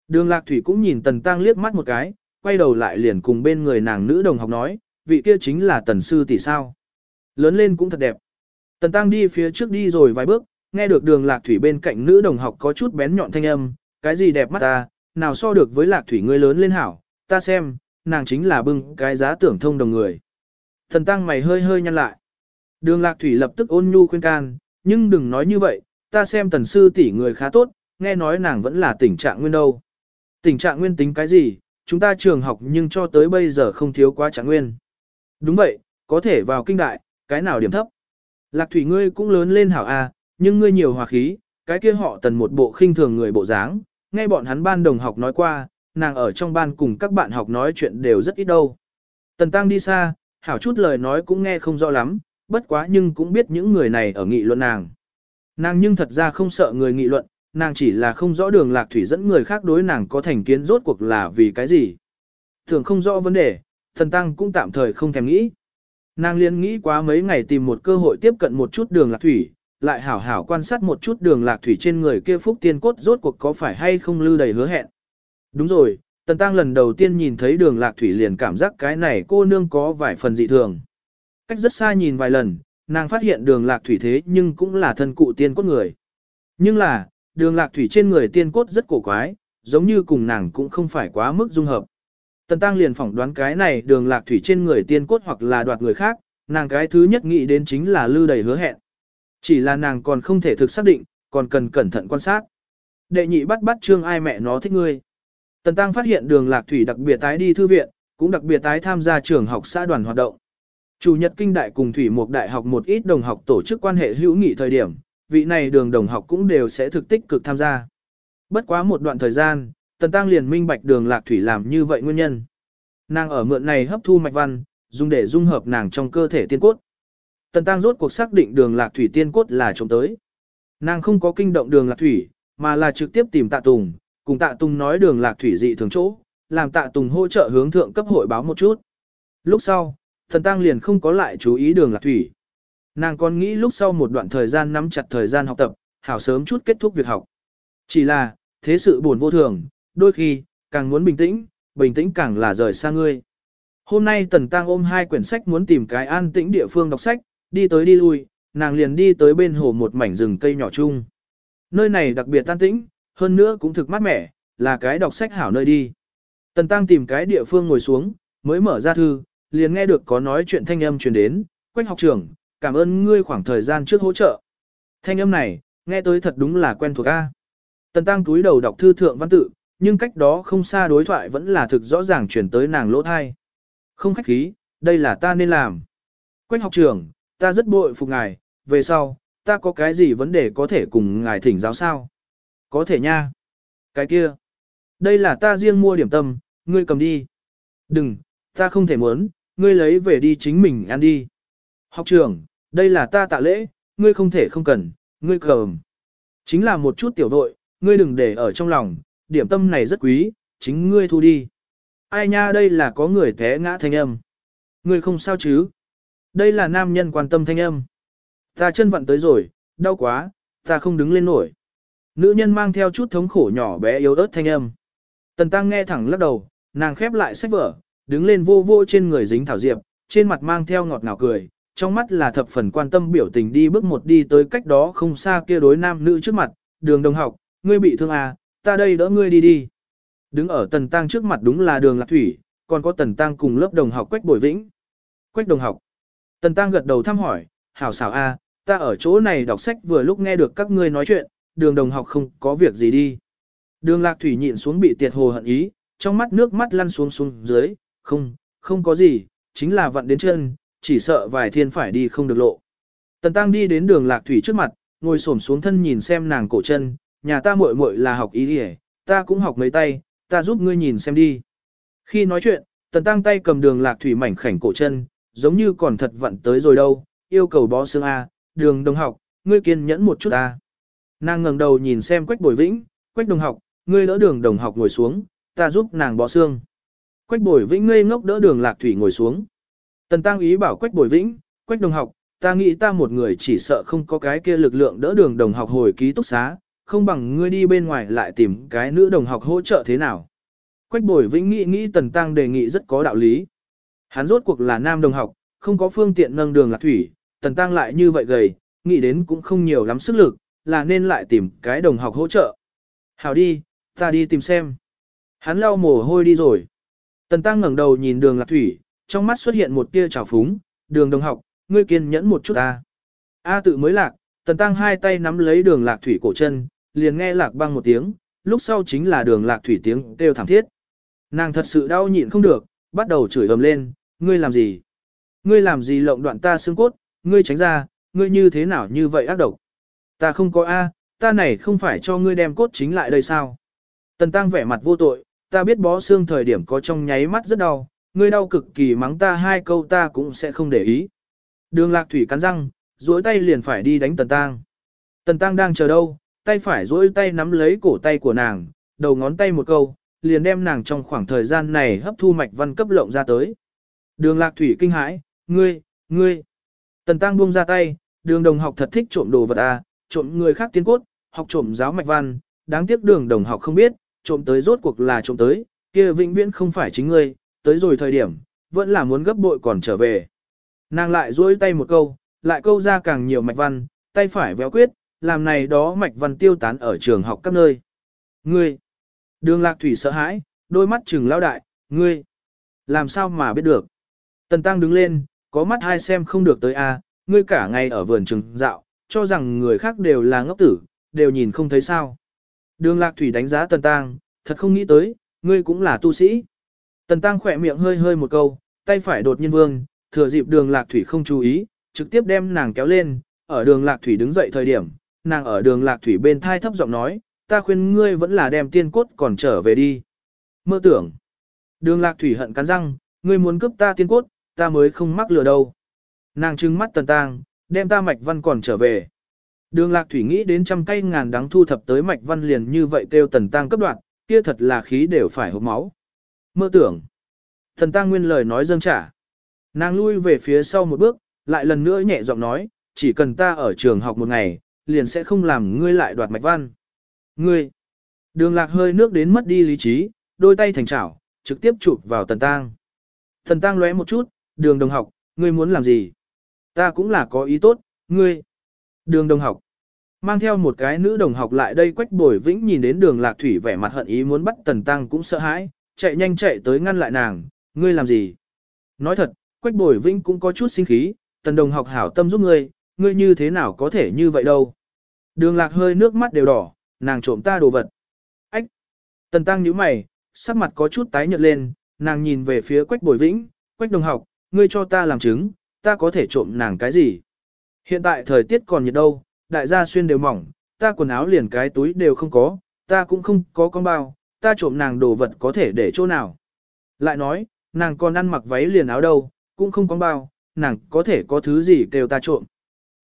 Đường lạc thủy cũng nhìn tần tăng liếc mắt một cái, quay đầu lại liền cùng bên người nàng nữ đồng học nói, vị kia chính là tần sư tỷ sao. Lớn lên cũng thật đẹp. Tần tăng đi phía trước đi rồi vài bước, nghe được đường lạc thủy bên cạnh nữ đồng học có chút bén nhọn thanh âm, cái gì đẹp mắt ta, nào so được với lạc thủy ngươi lớn lên hảo, ta xem, nàng chính là bưng cái giá tưởng thông đồng người. Thần tăng mày hơi hơi nhăn lại. Đường lạc thủy lập tức ôn nhu khuyên can, nhưng đừng nói như vậy, ta xem tần sư tỷ người khá tốt, nghe nói nàng vẫn là tình trạng nguyên đâu. Tình trạng nguyên tính cái gì, chúng ta trường học nhưng cho tới bây giờ không thiếu quá trạng nguyên. Đúng vậy, có thể vào kinh đại, cái nào điểm thấp. Lạc thủy ngươi cũng lớn lên hảo a, nhưng ngươi nhiều hòa khí, cái kia họ tần một bộ khinh thường người bộ dáng, nghe bọn hắn ban đồng học nói qua, nàng ở trong ban cùng các bạn học nói chuyện đều rất ít đâu. Tần tăng đi xa, hảo chút lời nói cũng nghe không rõ lắm, bất quá nhưng cũng biết những người này ở nghị luận nàng. Nàng nhưng thật ra không sợ người nghị luận, nàng chỉ là không rõ đường lạc thủy dẫn người khác đối nàng có thành kiến rốt cuộc là vì cái gì. Thường không rõ vấn đề, thần tăng cũng tạm thời không thèm nghĩ. Nàng liên nghĩ quá mấy ngày tìm một cơ hội tiếp cận một chút đường lạc thủy, lại hảo hảo quan sát một chút đường lạc thủy trên người kia phúc tiên cốt rốt cuộc có phải hay không lưu đầy hứa hẹn. Đúng rồi, tần tăng lần đầu tiên nhìn thấy đường lạc thủy liền cảm giác cái này cô nương có vài phần dị thường. Cách rất xa nhìn vài lần, nàng phát hiện đường lạc thủy thế nhưng cũng là thân cụ tiên cốt người. Nhưng là, đường lạc thủy trên người tiên cốt rất cổ quái, giống như cùng nàng cũng không phải quá mức dung hợp. Tần tăng liền phỏng đoán cái này đường lạc thủy trên người tiên cốt hoặc là đoạt người khác, nàng cái thứ nhất nghĩ đến chính là lưu đầy hứa hẹn. Chỉ là nàng còn không thể thực xác định, còn cần cẩn thận quan sát. Đệ nhị bắt bắt trương ai mẹ nó thích ngươi. Tần Tăng phát hiện đường Lạc Thủy đặc biệt tái đi thư viện, cũng đặc biệt tái tham gia trường học xã đoàn hoạt động. Chủ nhật kinh đại cùng Thủy Mục Đại học một ít đồng học tổ chức quan hệ hữu nghị thời điểm, vị này đường đồng học cũng đều sẽ thực tích cực tham gia. Bất quá một đoạn thời gian, Tần Tăng liền minh bạch đường Lạc Thủy làm như vậy nguyên nhân. Nàng ở mượn này hấp thu mạch văn, dùng để dung hợp nàng trong cơ thể tiên cốt. Tần Tăng rốt cuộc xác định đường Lạc Thủy tiên cốt là trộm tới. Nàng không có kinh động đường Lạc Thủy, mà là trực tiếp tìm Tạ Tùng, cùng Tạ Tùng nói đường Lạc Thủy dị thường chỗ, làm Tạ Tùng hỗ trợ hướng thượng cấp hội báo một chút. Lúc sau, Thần Tăng liền không có lại chú ý đường Lạc Thủy. Nàng còn nghĩ lúc sau một đoạn thời gian nắm chặt thời gian học tập, hảo sớm chút kết thúc việc học. Chỉ là, thế sự buồn vô thường, đôi khi, càng muốn bình tĩnh, bình tĩnh càng là rời xa ngươi. Hôm nay Tần Tăng ôm hai quyển sách muốn tìm cái an tĩnh địa phương đọc sách, đi tới đi lui, nàng liền đi tới bên hồ một mảnh rừng cây nhỏ chung. Nơi này đặc biệt tan tĩnh, hơn nữa cũng thực mát mẻ, là cái đọc sách hảo nơi đi. Tần Tăng tìm cái địa phương ngồi xuống, mới mở ra thư, liền nghe được có nói chuyện thanh âm truyền đến, quách học trưởng, cảm ơn ngươi khoảng thời gian trước hỗ trợ. Thanh âm này, nghe tới thật đúng là quen thuộc A. Tần Tăng túi đầu đọc thư thượng văn tự, nhưng cách đó không xa đối thoại vẫn là thực rõ ràng chuyển tới nàng lỗ thai. Không khách khí, đây là ta nên làm. Quách học trưởng, ta rất bội phục ngài, về sau, ta có cái gì vấn đề có thể cùng ngài thỉnh giáo sao? Có thể nha. Cái kia. Đây là ta riêng mua điểm tâm, ngươi cầm đi. Đừng, ta không thể muốn, ngươi lấy về đi chính mình ăn đi. Học trưởng, đây là ta tạ lễ, ngươi không thể không cần, ngươi cầm. Chính là một chút tiểu vội, ngươi đừng để ở trong lòng, điểm tâm này rất quý, chính ngươi thu đi. Ai nha đây là có người té ngã thanh âm. Ngươi không sao chứ? Đây là nam nhân quan tâm thanh âm. Ta chân vặn tới rồi, đau quá, ta không đứng lên nổi. Nữ nhân mang theo chút thống khổ nhỏ bé yếu ớt thanh âm. Tần Tăng nghe thẳng lắc đầu, nàng khép lại sách vở, đứng lên vô vô trên người dính thảo diệp, trên mặt mang theo ngọt ngào cười, trong mắt là thập phần quan tâm biểu tình đi bước một đi tới cách đó không xa kia đối nam nữ trước mặt, đường đồng học, ngươi bị thương à, ta đây đỡ ngươi đi đi. Đứng ở tần tăng trước mặt đúng là đường lạc thủy, còn có tần tăng cùng lớp đồng học quách bồi vĩnh. Quách đồng học. Tần tăng gật đầu thăm hỏi, hảo xảo a, à, ta ở chỗ này đọc sách vừa lúc nghe được các ngươi nói chuyện, đường đồng học không có việc gì đi. Đường lạc thủy nhịn xuống bị tiệt hồ hận ý, trong mắt nước mắt lăn xuống xuống dưới, không, không có gì, chính là vặn đến chân, chỉ sợ vài thiên phải đi không được lộ. Tần tăng đi đến đường lạc thủy trước mặt, ngồi xổm xuống thân nhìn xem nàng cổ chân, nhà ta muội muội là học ý đi ta cũng học mấy tay, ta giúp ngươi nhìn xem đi. Khi nói chuyện, tần tăng tay cầm đường lạc thủy mảnh khảnh cổ chân, giống như còn thật vặn tới rồi đâu, yêu cầu bó xương A, đường đồng học, ngươi kiên nhẫn một chút A. Nàng ngẩng đầu nhìn xem quách bồi vĩnh, quách đồng học, ngươi đỡ đường đồng học ngồi xuống, ta giúp nàng bó xương. Quách bồi vĩnh ngây ngốc đỡ đường lạc thủy ngồi xuống. Tần tăng ý bảo quách bồi vĩnh, quách đồng học, ta nghĩ ta một người chỉ sợ không có cái kia lực lượng đỡ đường đồng học hồi ký túc xá, không bằng ngươi đi bên ngoài lại tìm cái nữ đồng học hỗ trợ thế nào. Quách bồi vĩnh nghĩ nghĩ tần tăng đề nghị rất có đạo lý. Hắn rốt cuộc là nam đồng học, không có phương tiện nâng đường lạc thủy, tần tăng lại như vậy gầy, nghĩ đến cũng không nhiều lắm sức lực, là nên lại tìm cái đồng học hỗ trợ. Hảo đi, ta đi tìm xem. Hắn lau mồ hôi đi rồi. Tần tăng ngẩng đầu nhìn đường lạc thủy, trong mắt xuất hiện một tia trào phúng, đường đồng học, ngươi kiên nhẫn một chút ta. A tự mới lạc, tần tăng hai tay nắm lấy đường lạc thủy cổ chân, liền nghe lạc băng một tiếng, lúc sau chính là đường lạc thủy tiếng kêu thảm thiết. Nàng thật sự đau nhịn không được, bắt đầu chửi ầm lên, ngươi làm gì? Ngươi làm gì lộng đoạn ta xương cốt, ngươi tránh ra, ngươi như thế nào như vậy ác độc? Ta không có A, ta này không phải cho ngươi đem cốt chính lại đây sao? Tần tăng vẻ mặt vô tội, ta biết bó xương thời điểm có trong nháy mắt rất đau, ngươi đau cực kỳ mắng ta hai câu ta cũng sẽ không để ý. Đường lạc thủy cắn răng, duỗi tay liền phải đi đánh tần tăng. Tần tăng đang chờ đâu, tay phải duỗi tay nắm lấy cổ tay của nàng, đầu ngón tay một câu, liền đem nàng trong khoảng thời gian này hấp thu mạch văn cấp lộng ra tới. Đường lạc thủy kinh hãi, ngươi, ngươi. Tần tăng buông ra tay, đường đồng học thật thích trộm đồ vật à, trộm người khác tiên cốt, học trộm giáo mạch văn, đáng tiếc đường đồng học không biết, trộm tới rốt cuộc là trộm tới, kia vĩnh viễn không phải chính ngươi, tới rồi thời điểm, vẫn là muốn gấp bội còn trở về. Nàng lại duỗi tay một câu, lại câu ra càng nhiều mạch văn, tay phải véo quyết, làm này đó mạch văn tiêu tán ở trường học các nơi. Ngươi! Đường lạc thủy sợ hãi, đôi mắt trừng lao đại, ngươi! Làm sao mà biết được? Tần tăng đứng lên, có mắt hai xem không được tới a, ngươi cả ngày ở vườn trường dạo, cho rằng người khác đều là ngốc tử, đều nhìn không thấy sao. Đường lạc thủy đánh giá tần tăng, thật không nghĩ tới, ngươi cũng là tu sĩ. Tần tăng khỏe miệng hơi hơi một câu, tay phải đột nhiên vương, thừa dịp đường lạc thủy không chú ý, trực tiếp đem nàng kéo lên, ở đường lạc thủy đứng dậy thời điểm, nàng ở đường lạc thủy bên thai thấp giọng nói, ta khuyên ngươi vẫn là đem tiên cốt còn trở về đi. Mơ tưởng, đường lạc thủy hận cắn răng, ngươi muốn cướp ta tiên cốt, ta mới không mắc lừa đâu. Nàng trừng mắt tần tang, đem ta mạch văn còn trở về. Đường lạc thủy nghĩ đến trăm cây ngàn đắng thu thập tới mạch văn liền như vậy kêu tần tang cấp đoạn, kia thật là khí đều phải hộp máu. Mơ tưởng, thần tang nguyên lời nói dâng trả. Nàng lui về phía sau một bước, lại lần nữa nhẹ giọng nói, chỉ cần ta ở trường học một ngày, liền sẽ không làm ngươi lại đoạt mạch văn. Ngươi! Đường lạc hơi nước đến mất đi lý trí, đôi tay thành chảo, trực tiếp chụp vào tần tang. Thần tang lóe một chút, đường đồng học, ngươi muốn làm gì? Ta cũng là có ý tốt, ngươi. Đường đồng học. Mang theo một cái nữ đồng học lại đây quách bồi vĩnh nhìn đến đường lạc thủy vẻ mặt hận ý muốn bắt tần tăng cũng sợ hãi, chạy nhanh chạy tới ngăn lại nàng, ngươi làm gì? Nói thật, quách bồi vĩnh cũng có chút sinh khí, tần đồng học hảo tâm giúp ngươi, ngươi như thế nào có thể như vậy đâu? Đường lạc hơi nước mắt đều đỏ, nàng trộm ta đồ vật. Ách! Tần tăng nhíu mày, sắc mặt có chút tái nhợt lên, nàng nhìn về phía quách bồi vĩnh, quách đồng học, ngươi cho ta làm chứng, ta có thể trộm nàng cái gì? Hiện tại thời tiết còn nhiệt đâu, đại gia xuyên đều mỏng, ta quần áo liền cái túi đều không có, ta cũng không có con bao, ta trộm nàng đồ vật có thể để chỗ nào. Lại nói, nàng còn ăn mặc váy liền áo đâu, cũng không có bao, nàng có thể có thứ gì kêu ta trộm.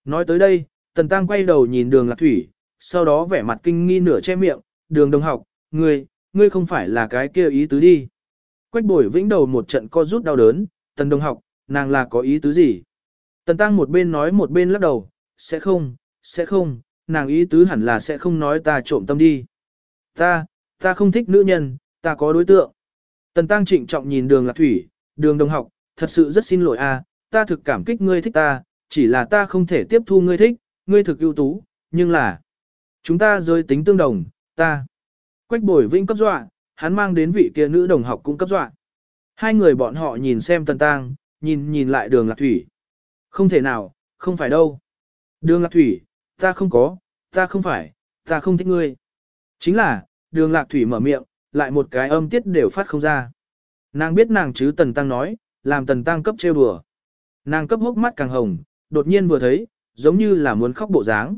Nói tới đây, Tần Tăng quay đầu nhìn đường lạc thủy, sau đó vẻ mặt kinh nghi nửa che miệng, đường đồng học, ngươi, ngươi không phải là cái kia ý tứ đi. Quách bồi vĩnh đầu một trận co rút đau đớn, tần đồng học, nàng là có ý tứ gì? Tần Tăng một bên nói một bên lắc đầu, sẽ không, sẽ không, nàng ý tứ hẳn là sẽ không nói ta trộm tâm đi. Ta, ta không thích nữ nhân, ta có đối tượng. Tần Tăng trịnh trọng nhìn đường lạc thủy, đường đồng học, thật sự rất xin lỗi a, ta thực cảm kích ngươi thích ta, chỉ là ta không thể tiếp thu ngươi thích, ngươi thực ưu tú, nhưng là chúng ta rơi tính tương đồng, ta. Quách bồi vinh cấp dọa, hắn mang đến vị kia nữ đồng học cũng cấp dọa. Hai người bọn họ nhìn xem Tần Tăng, nhìn nhìn lại đường lạc thủy. Không thể nào, không phải đâu. Đường lạc thủy, ta không có, ta không phải, ta không thích ngươi. Chính là, đường lạc thủy mở miệng, lại một cái âm tiết đều phát không ra. Nàng biết nàng chứ Tần Tăng nói, làm Tần Tăng cấp trêu đùa. Nàng cấp hốc mắt càng hồng, đột nhiên vừa thấy, giống như là muốn khóc bộ dáng.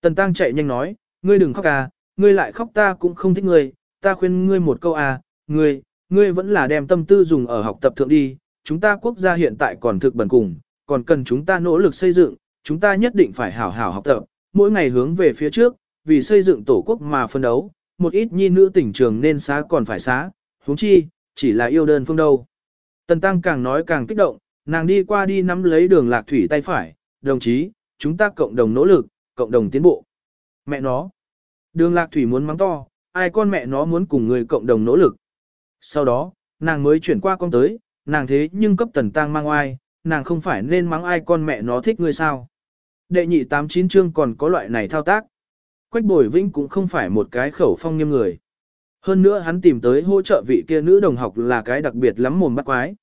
Tần Tăng chạy nhanh nói, ngươi đừng khóc à, ngươi lại khóc ta cũng không thích ngươi, ta khuyên ngươi một câu à, ngươi, ngươi vẫn là đem tâm tư dùng ở học tập thượng đi, chúng ta quốc gia hiện tại còn thực bẩn cùng, còn cần chúng ta nỗ lực xây dựng, chúng ta nhất định phải hảo hảo học tập, mỗi ngày hướng về phía trước, vì xây dựng tổ quốc mà phân đấu, một ít nhi nữ tỉnh trường nên xá còn phải xá, huống chi, chỉ là yêu đơn phương đâu. Tần Tăng càng nói càng kích động, nàng đi qua đi nắm lấy đường lạc thủy tay phải, đồng chí, chúng ta cộng đồng nỗ lực, cộng đồng tiến bộ. Mẹ nó. Đường lạc thủy muốn mắng to, ai con mẹ nó muốn cùng người cộng đồng nỗ lực. Sau đó, nàng mới chuyển qua con tới, nàng thế nhưng cấp tần tăng mang oai, nàng không phải nên mắng ai con mẹ nó thích người sao. Đệ nhị tám chín chương còn có loại này thao tác. Quách bồi vĩnh cũng không phải một cái khẩu phong nghiêm người. Hơn nữa hắn tìm tới hỗ trợ vị kia nữ đồng học là cái đặc biệt lắm mồm bắt quái.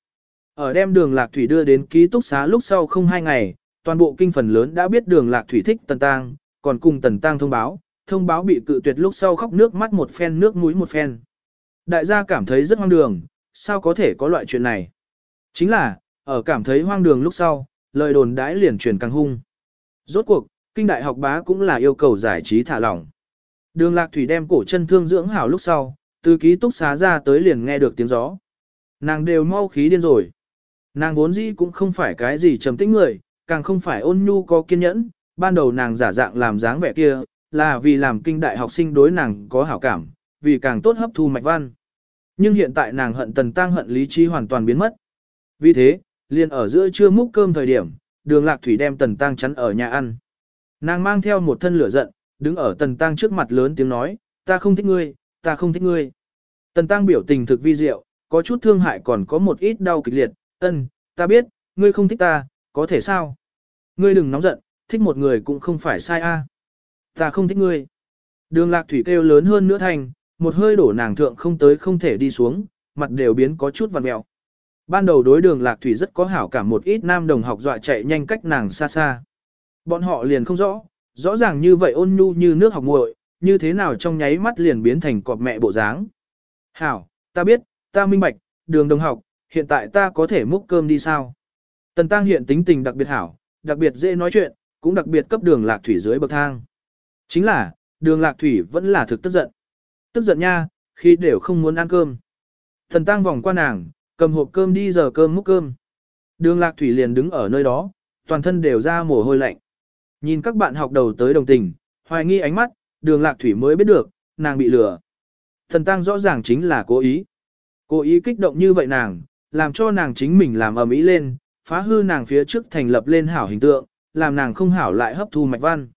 Ở đem đường lạc thủy đưa đến ký túc xá lúc sau không hai ngày, toàn bộ kinh phần lớn đã biết đường lạc thủy thích tần tang, còn cùng tần tang thông báo, thông báo bị cự tuyệt lúc sau khóc nước mắt một phen nước mũi một phen. Đại gia cảm thấy rất hoang đường, sao có thể có loại chuyện này? Chính là, ở cảm thấy hoang đường lúc sau, lời đồn đãi liền truyền càng hung. Rốt cuộc, kinh đại học bá cũng là yêu cầu giải trí thả lỏng. Đường lạc thủy đem cổ chân thương dưỡng hảo lúc sau, từ ký túc xá ra tới liền nghe được tiếng gió. Nàng đều mau khí điên rồi. Nàng vốn dĩ cũng không phải cái gì trầm tĩnh người, càng không phải ôn nhu có kiên nhẫn, ban đầu nàng giả dạng làm dáng vẻ kia, là vì làm kinh đại học sinh đối nàng có hảo cảm, vì càng tốt hấp thu mạch văn. Nhưng hiện tại nàng hận tần tăng hận lý trí hoàn toàn biến mất. Vì thế, liền ở giữa trưa múc cơm thời điểm, đường lạc thủy đem tần tăng chắn ở nhà ăn. Nàng mang theo một thân lửa giận, đứng ở tần tăng trước mặt lớn tiếng nói, ta không thích ngươi, ta không thích ngươi. Tần tăng biểu tình thực vi diệu, có chút thương hại còn có một ít đau kịch liệt, ân, ta biết, ngươi không thích ta, có thể sao? Ngươi đừng nóng giận, thích một người cũng không phải sai a. Ta không thích ngươi. Đường lạc thủy kêu lớn hơn nữa thành, một hơi đổ nàng thượng không tới không thể đi xuống, mặt đều biến có chút vằn mẹo. Ban đầu đối đường lạc thủy rất có hảo cảm một ít nam đồng học dọa chạy nhanh cách nàng xa xa. Bọn họ liền không rõ, rõ ràng như vậy ôn nhu như nước học muội, như thế nào trong nháy mắt liền biến thành cọp mẹ bộ dáng. Hảo, ta biết, ta minh bạch, đường đồng học, hiện tại ta có thể múc cơm đi sao? Tần Tăng hiện tính tình đặc biệt hảo, đặc biệt dễ nói chuyện, cũng đặc biệt cấp đường lạc thủy dưới bậc thang. Chính là, đường lạc thủy vẫn là thực tức giận. Tức giận nha, khi đều không muốn ăn cơm. Thần Tăng vòng qua nàng, cầm hộp cơm đi giờ cơm múc cơm. Đường lạc thủy liền đứng ở nơi đó, toàn thân đều ra mồ hôi lạnh. Nhìn các bạn học đầu tới đồng tình, hoài nghi ánh mắt, đường lạc thủy mới biết được, nàng bị lừa. Thần Tăng rõ ràng chính là cố ý. Cố ý kích động như vậy nàng, làm cho nàng chính mình làm ầm ĩ lên, phá hư nàng phía trước thành lập lên hảo hình tượng, làm nàng không hảo lại hấp thu mạch văn.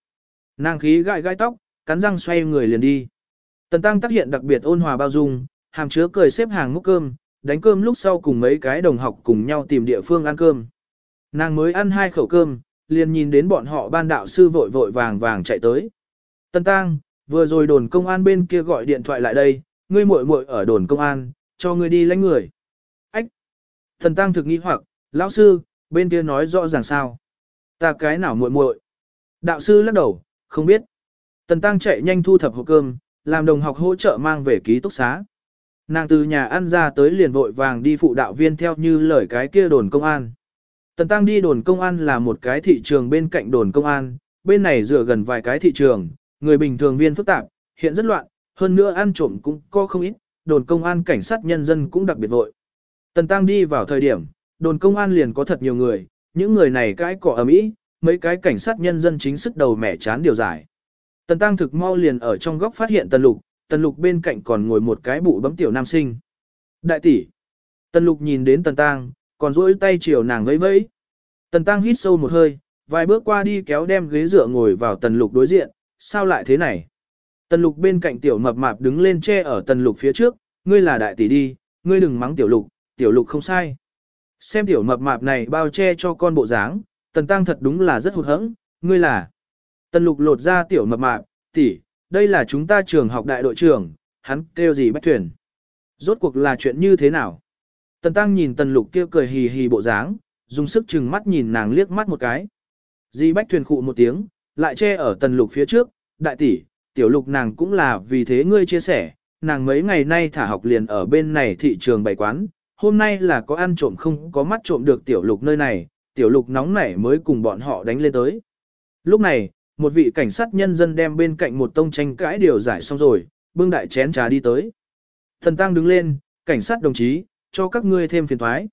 Nàng khí gãi gãi tóc, cắn răng xoay người liền đi. Tần Tăng tác hiện đặc biệt ôn hòa bao dung, hàm chứa cười xếp hàng múc cơm, đánh cơm lúc sau cùng mấy cái đồng học cùng nhau tìm địa phương ăn cơm. Nàng mới ăn hai khẩu cơm, liền nhìn đến bọn họ ban đạo sư vội vội vàng vàng chạy tới. Tần Tăng, vừa rồi đồn công an bên kia gọi điện thoại lại đây, ngươi muội muội ở đồn công an, cho ngươi đi lãnh người. Ách! Tần Tăng thực nghi hoặc, lão sư, bên kia nói rõ ràng sao? Ta cái nào muội muội? Đạo sư lắc đầu, không biết. Tần Tăng chạy nhanh thu thập hộp cơm, làm đồng học hỗ trợ mang về ký túc xá. Nàng từ nhà ăn ra tới liền vội vàng đi phụ đạo viên theo như lời cái kia đồn công an. Tần Tăng đi đồn công an là một cái thị trường bên cạnh đồn công an, bên này dựa gần vài cái thị trường, người bình thường viên phức tạp, hiện rất loạn, hơn nữa ăn trộm cũng có không ít, đồn công an cảnh sát nhân dân cũng đặc biệt vội. Tần Tăng đi vào thời điểm, đồn công an liền có thật nhiều người, những người này cái cỏ ở mỹ, mấy cái cảnh sát nhân dân chính sức đầu mẻ chán điều giải. Tần Tăng thực mau liền ở trong góc phát hiện Tần Lục, Tần Lục bên cạnh còn ngồi một cái bụ bấm tiểu nam sinh. Đại tỷ. Tần Lục nhìn đến Tần Tăng, còn duỗi tay chiều nàng vẫy vẫy. Tần Tăng hít sâu một hơi, vài bước qua đi kéo đem ghế dựa ngồi vào Tần Lục đối diện, sao lại thế này? Tần Lục bên cạnh tiểu mập mạp đứng lên che ở Tần Lục phía trước, ngươi là đại tỷ đi, ngươi đừng mắng tiểu lục, tiểu lục không sai. Xem tiểu mập mạp này bao che cho con bộ dáng, tần tăng thật đúng là rất hụt hẫng, ngươi là. Tần lục lột ra tiểu mập mạp, tỷ, đây là chúng ta trường học đại đội trưởng, hắn kêu gì bách thuyền. Rốt cuộc là chuyện như thế nào? Tần tăng nhìn tần lục kia cười hì hì bộ dáng, dùng sức chừng mắt nhìn nàng liếc mắt một cái. Di bách thuyền khụ một tiếng, lại che ở tần lục phía trước, đại tỷ, tiểu lục nàng cũng là vì thế ngươi chia sẻ, nàng mấy ngày nay thả học liền ở bên này thị trường bày quán, hôm nay là có ăn trộm không có mắt trộm được tiểu lục nơi này, tiểu lục nóng nảy mới cùng bọn họ đánh lên tới. Lúc này, một vị cảnh sát nhân dân đem bên cạnh một tông tranh cãi điều giải xong rồi, bưng đại chén trà đi tới. Thần Tăng đứng lên, cảnh sát đồng chí, cho các ngươi thêm phiền thoái.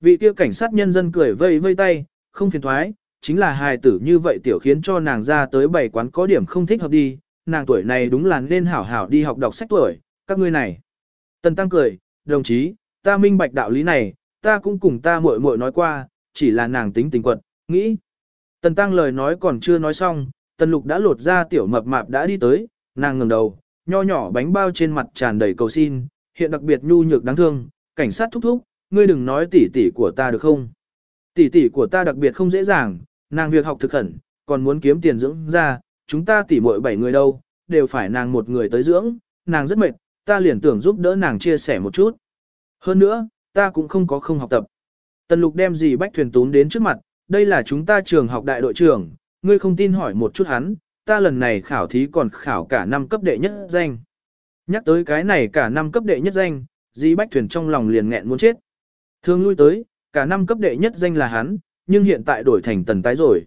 Vị kia cảnh sát nhân dân cười vây vây tay, không phiền thoái, chính là hài tử như vậy tiểu khiến cho nàng ra tới bảy quán có điểm không thích hợp đi, nàng tuổi này đúng là nên hảo hảo đi học đọc sách tuổi, các ngươi này. Tần Tăng cười, đồng chí, ta minh bạch đạo lý này, ta cũng cùng ta muội muội nói qua, chỉ là nàng tính tình quật, nghĩ. Tần Tăng lời nói còn chưa nói xong, Tần Lục đã lột ra tiểu mập mạp đã đi tới, nàng ngẩng đầu, nho nhỏ bánh bao trên mặt tràn đầy cầu xin, hiện đặc biệt nhu nhược đáng thương, cảnh sát thúc thúc, ngươi đừng nói tỉ tỉ của ta được không? Tỉ tỉ của ta đặc biệt không dễ dàng, nàng việc học thực khẩn, còn muốn kiếm tiền dưỡng ra, chúng ta tỉ muội bảy người đâu, đều phải nàng một người tới dưỡng, nàng rất mệt, ta liền tưởng giúp đỡ nàng chia sẻ một chút. Hơn nữa, ta cũng không có không học tập. Tần lục đem gì bách thuyền tún đến trước mặt, đây là chúng ta trường học đại đội trưởng, ngươi không tin hỏi một chút hắn, ta lần này khảo thí còn khảo cả năm cấp đệ nhất danh. Nhắc tới cái này cả năm cấp đệ nhất danh, dì Bách Thuyền trong lòng liền nghẹn muốn chết. Thường lui tới, cả năm cấp đệ nhất danh là hắn, nhưng hiện tại đổi thành tần tái rồi.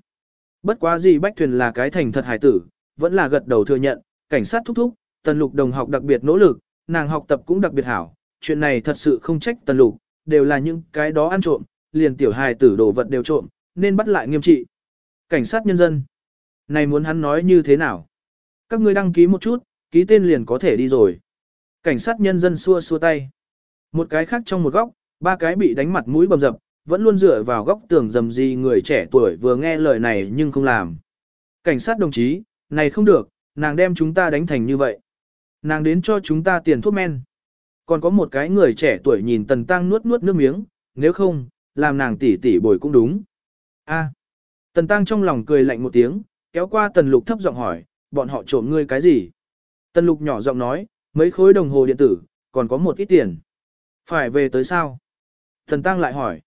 Bất quá dì Bách Thuyền là cái thành thật hài tử, vẫn là gật đầu thừa nhận, cảnh sát thúc thúc, tần lục đồng học đặc biệt nỗ lực, nàng học tập cũng đặc biệt hảo, chuyện này thật sự không trách tần lục, đều là những cái đó ăn trộm, liền tiểu hài tử đồ vật đều trộm, nên bắt lại nghiêm trị. Cảnh sát nhân dân. Này muốn hắn nói như thế nào? Các ngươi đăng ký một chút, ký tên liền có thể đi rồi. Cảnh sát nhân dân xua xua tay. Một cái khác trong một góc, ba cái bị đánh mặt mũi bầm dập, vẫn luôn dựa vào góc tường dầm gì người trẻ tuổi vừa nghe lời này nhưng không làm. Cảnh sát đồng chí, này không được, nàng đem chúng ta đánh thành như vậy. Nàng đến cho chúng ta tiền thuốc men. Còn có một cái người trẻ tuổi nhìn Tần Tăng nuốt nuốt nước miếng, nếu không, làm nàng tỉ tỉ bồi cũng đúng. A. Tần Tăng trong lòng cười lạnh một tiếng, kéo qua Tần Lục thấp giọng hỏi, bọn họ trộm ngươi cái gì? Tần Lục nhỏ giọng nói, mấy khối đồng hồ điện tử, còn có một ít tiền. Phải về tới sao? Tần Tăng lại hỏi.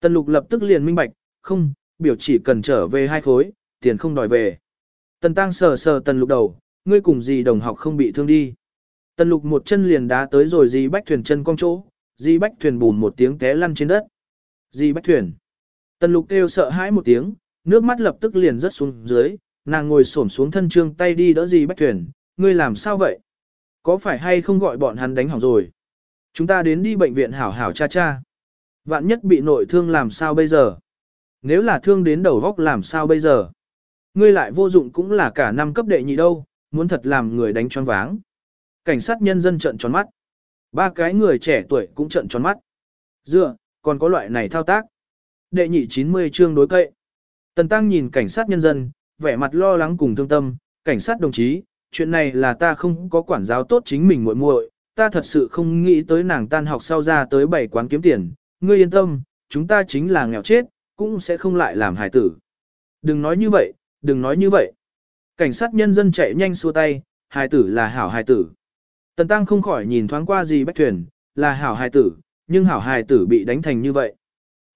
Tần Lục lập tức liền minh bạch, không, biểu chỉ cần trở về hai khối, tiền không đòi về. Tần Tăng sờ sờ Tần Lục đầu, ngươi cùng gì đồng học không bị thương đi. Tần Lục một chân liền đá tới rồi dì bách thuyền chân cong chỗ, dì bách thuyền bùn một tiếng té lăn trên đất. Dì bách thuyền. Tần Lục kêu sợ hãi một tiếng, nước mắt lập tức liền rớt xuống dưới, nàng ngồi xổm xuống thân trương tay đi đỡ dì bách thuyền, ngươi làm sao vậy? Có phải hay không gọi bọn hắn đánh hỏng rồi? Chúng ta đến đi bệnh viện hảo hảo cha cha. Vạn nhất bị nội thương làm sao bây giờ? Nếu là thương đến đầu góc làm sao bây giờ? Ngươi lại vô dụng cũng là cả năm cấp đệ nhị đâu, muốn thật làm người đánh choáng váng. Cảnh sát nhân dân trận tròn mắt. Ba cái người trẻ tuổi cũng trận tròn mắt. Dựa, còn có loại này thao tác. Đệ nhị 90 chương đối cậy. Tần Tăng nhìn cảnh sát nhân dân, vẻ mặt lo lắng cùng thương tâm, cảnh sát đồng chí, chuyện này là ta không có quản giáo tốt chính mình muội muội, ta thật sự không nghĩ tới nàng tan học sau ra tới bảy quán kiếm tiền, ngươi yên tâm, chúng ta chính là nghèo chết, cũng sẽ không lại làm hài tử. Đừng nói như vậy, đừng nói như vậy. Cảnh sát nhân dân chạy nhanh xua tay, hài tử là hảo hài tử. Tần Tăng không khỏi nhìn thoáng qua gì bách thuyền, là hảo hài tử, nhưng hảo hài tử bị đánh thành như vậy.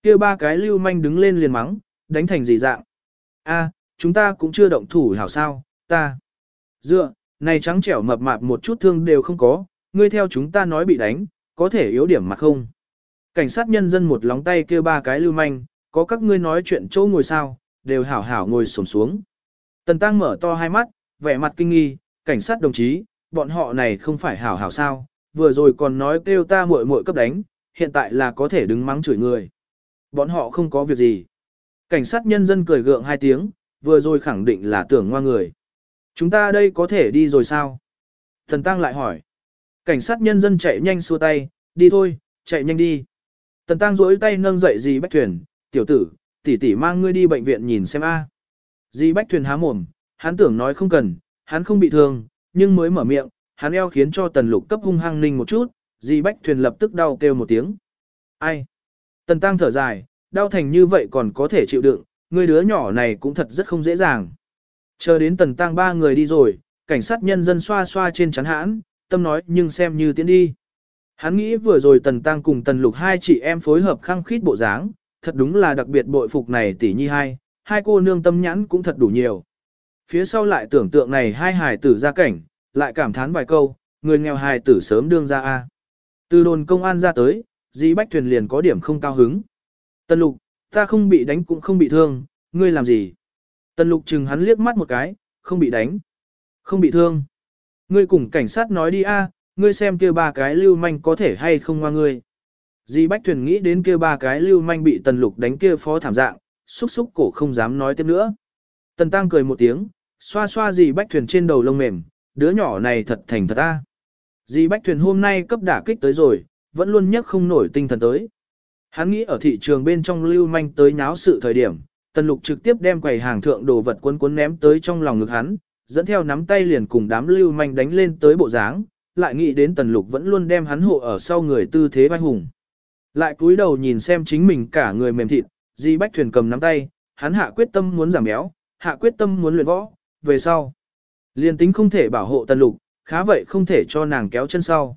kia ba cái lưu manh đứng lên liền mắng, đánh thành gì dạng. a chúng ta cũng chưa động thủ hảo sao, ta. Dựa, này trắng trẻo mập mạp một chút thương đều không có, ngươi theo chúng ta nói bị đánh, có thể yếu điểm mà không. Cảnh sát nhân dân một lóng tay kêu ba cái lưu manh, có các ngươi nói chuyện chỗ ngồi sao, đều hảo hảo ngồi sổm xuống. Tần Tăng mở to hai mắt, vẻ mặt kinh nghi, cảnh sát đồng chí, bọn họ này không phải hảo hảo sao, vừa rồi còn nói kêu ta muội muội cấp đánh, hiện tại là có thể đứng mắng chửi người. Bọn họ không có việc gì. Cảnh sát nhân dân cười gượng hai tiếng, vừa rồi khẳng định là tưởng ngoa người. Chúng ta đây có thể đi rồi sao? Thần Tăng lại hỏi. Cảnh sát nhân dân chạy nhanh xua tay, đi thôi, chạy nhanh đi. Tần Tăng duỗi tay nâng dậy dì Bách Thuyền, tiểu tử, tỷ tỷ mang ngươi đi bệnh viện nhìn xem a. À. Dì Bách Thuyền há mồm, hắn tưởng nói không cần, hắn không bị thương, nhưng mới mở miệng, hắn eo khiến cho tần lục cấp hung hăng ninh một chút, Di Bách Thuyền lập tức đau kêu một tiếng. Ai? Tần Tăng thở dài, đau thành như vậy còn có thể chịu đựng, người đứa nhỏ này cũng thật rất không dễ dàng. Chờ đến Tần Tăng ba người đi rồi, cảnh sát nhân dân xoa xoa trên chắn hãn, tâm nói nhưng xem như tiến đi. Hắn nghĩ vừa rồi Tần Tăng cùng Tần Lục hai chị em phối hợp khăng khít bộ dáng, thật đúng là đặc biệt bội phục này tỷ nhi hai, hai cô nương tâm nhãn cũng thật đủ nhiều. Phía sau lại tưởng tượng này hai hài tử ra cảnh, lại cảm thán vài câu, người nghèo hài tử sớm đương ra a. Từ đồn công an ra tới, Dĩ Bách Thuyền liền có điểm không cao hứng. Tần Lục, ta không bị đánh cũng không bị thương, ngươi làm gì? Tần Lục chừng hắn liếc mắt một cái, không bị đánh, không bị thương. Ngươi cùng cảnh sát nói đi a, ngươi xem kia ba cái lưu manh có thể hay không qua ngươi. Dĩ Bách Thuyền nghĩ đến kia ba cái lưu manh bị Tần Lục đánh kia phó thảm dạng, xúc xúc cổ không dám nói tiếp nữa. Tần Tăng cười một tiếng, xoa xoa dì Bách Thuyền trên đầu lông mềm, đứa nhỏ này thật thành thật ta. Dì Bách Thuyền hôm nay cấp đả kích tới rồi, vẫn luôn nhấc không nổi tinh thần tới. Hắn nghĩ ở thị trường bên trong lưu manh tới nháo sự thời điểm, Tần Lục trực tiếp đem quầy hàng thượng đồ vật cuốn cuốn ném tới trong lòng ngực hắn, dẫn theo nắm tay liền cùng đám lưu manh đánh lên tới bộ dáng, lại nghĩ đến Tần Lục vẫn luôn đem hắn hộ ở sau người tư thế vai hùng. Lại cúi đầu nhìn xem chính mình cả người mềm thịt, Di Bách Thuyền cầm nắm tay, hắn hạ quyết tâm muốn giảm béo, hạ quyết tâm muốn luyện võ, về sau. Liên tính không thể bảo hộ Tần Lục, khá vậy không thể cho nàng kéo chân sau.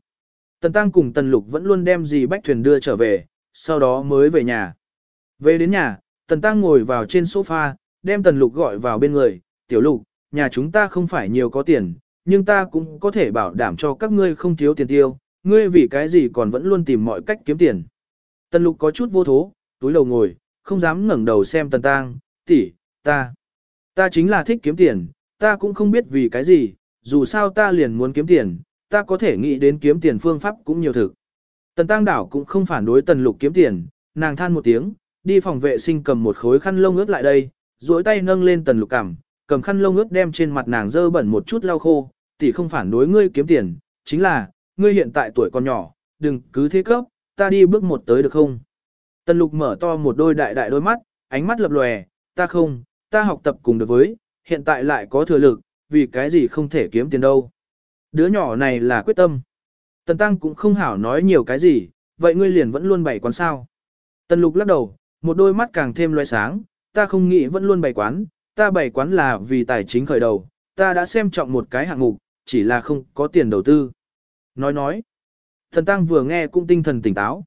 Tần Tăng cùng Tần Lục vẫn luôn đem dì Bách Thuyền đưa trở về, sau đó mới về nhà. Về đến nhà, Tần Tăng ngồi vào trên sofa, đem Tần Lục gọi vào bên người, tiểu lục, nhà chúng ta không phải nhiều có tiền, nhưng ta cũng có thể bảo đảm cho các ngươi không thiếu tiền tiêu, ngươi vì cái gì còn vẫn luôn tìm mọi cách kiếm tiền. Tần Lục có chút vô thố, túi đầu ngồi, không dám ngẩng đầu xem Tần Tăng, tỷ, ta, ta chính là thích kiếm tiền, ta cũng không biết vì cái gì, dù sao ta liền muốn kiếm tiền, ta có thể nghĩ đến kiếm tiền phương pháp cũng nhiều thực. Tần Tăng Đảo cũng không phản đối Tần Lục kiếm tiền, nàng than một tiếng, đi phòng vệ sinh cầm một khối khăn lông ướt lại đây, duỗi tay nâng lên Tần Lục cằm, cầm khăn lông ướt đem trên mặt nàng dơ bẩn một chút lau khô, tỷ không phản đối ngươi kiếm tiền, chính là, ngươi hiện tại tuổi còn nhỏ, đừng cứ thế cấp, ta đi bước một tới được không? Tần Lục mở to một đôi đại đại đôi mắt, ánh mắt lập lòe, ta không, ta học tập cùng được với, hiện tại lại có thừa lực, vì cái gì không thể kiếm tiền đâu. Đứa nhỏ này là quyết tâm. Tần Tăng cũng không hảo nói nhiều cái gì, vậy ngươi liền vẫn luôn bày quán sao. Tần Lục lắc đầu, một đôi mắt càng thêm loe sáng, ta không nghĩ vẫn luôn bày quán, ta bày quán là vì tài chính khởi đầu, ta đã xem trọng một cái hạng mục, chỉ là không có tiền đầu tư. Nói nói, Tần Tăng vừa nghe cũng tinh thần tỉnh táo.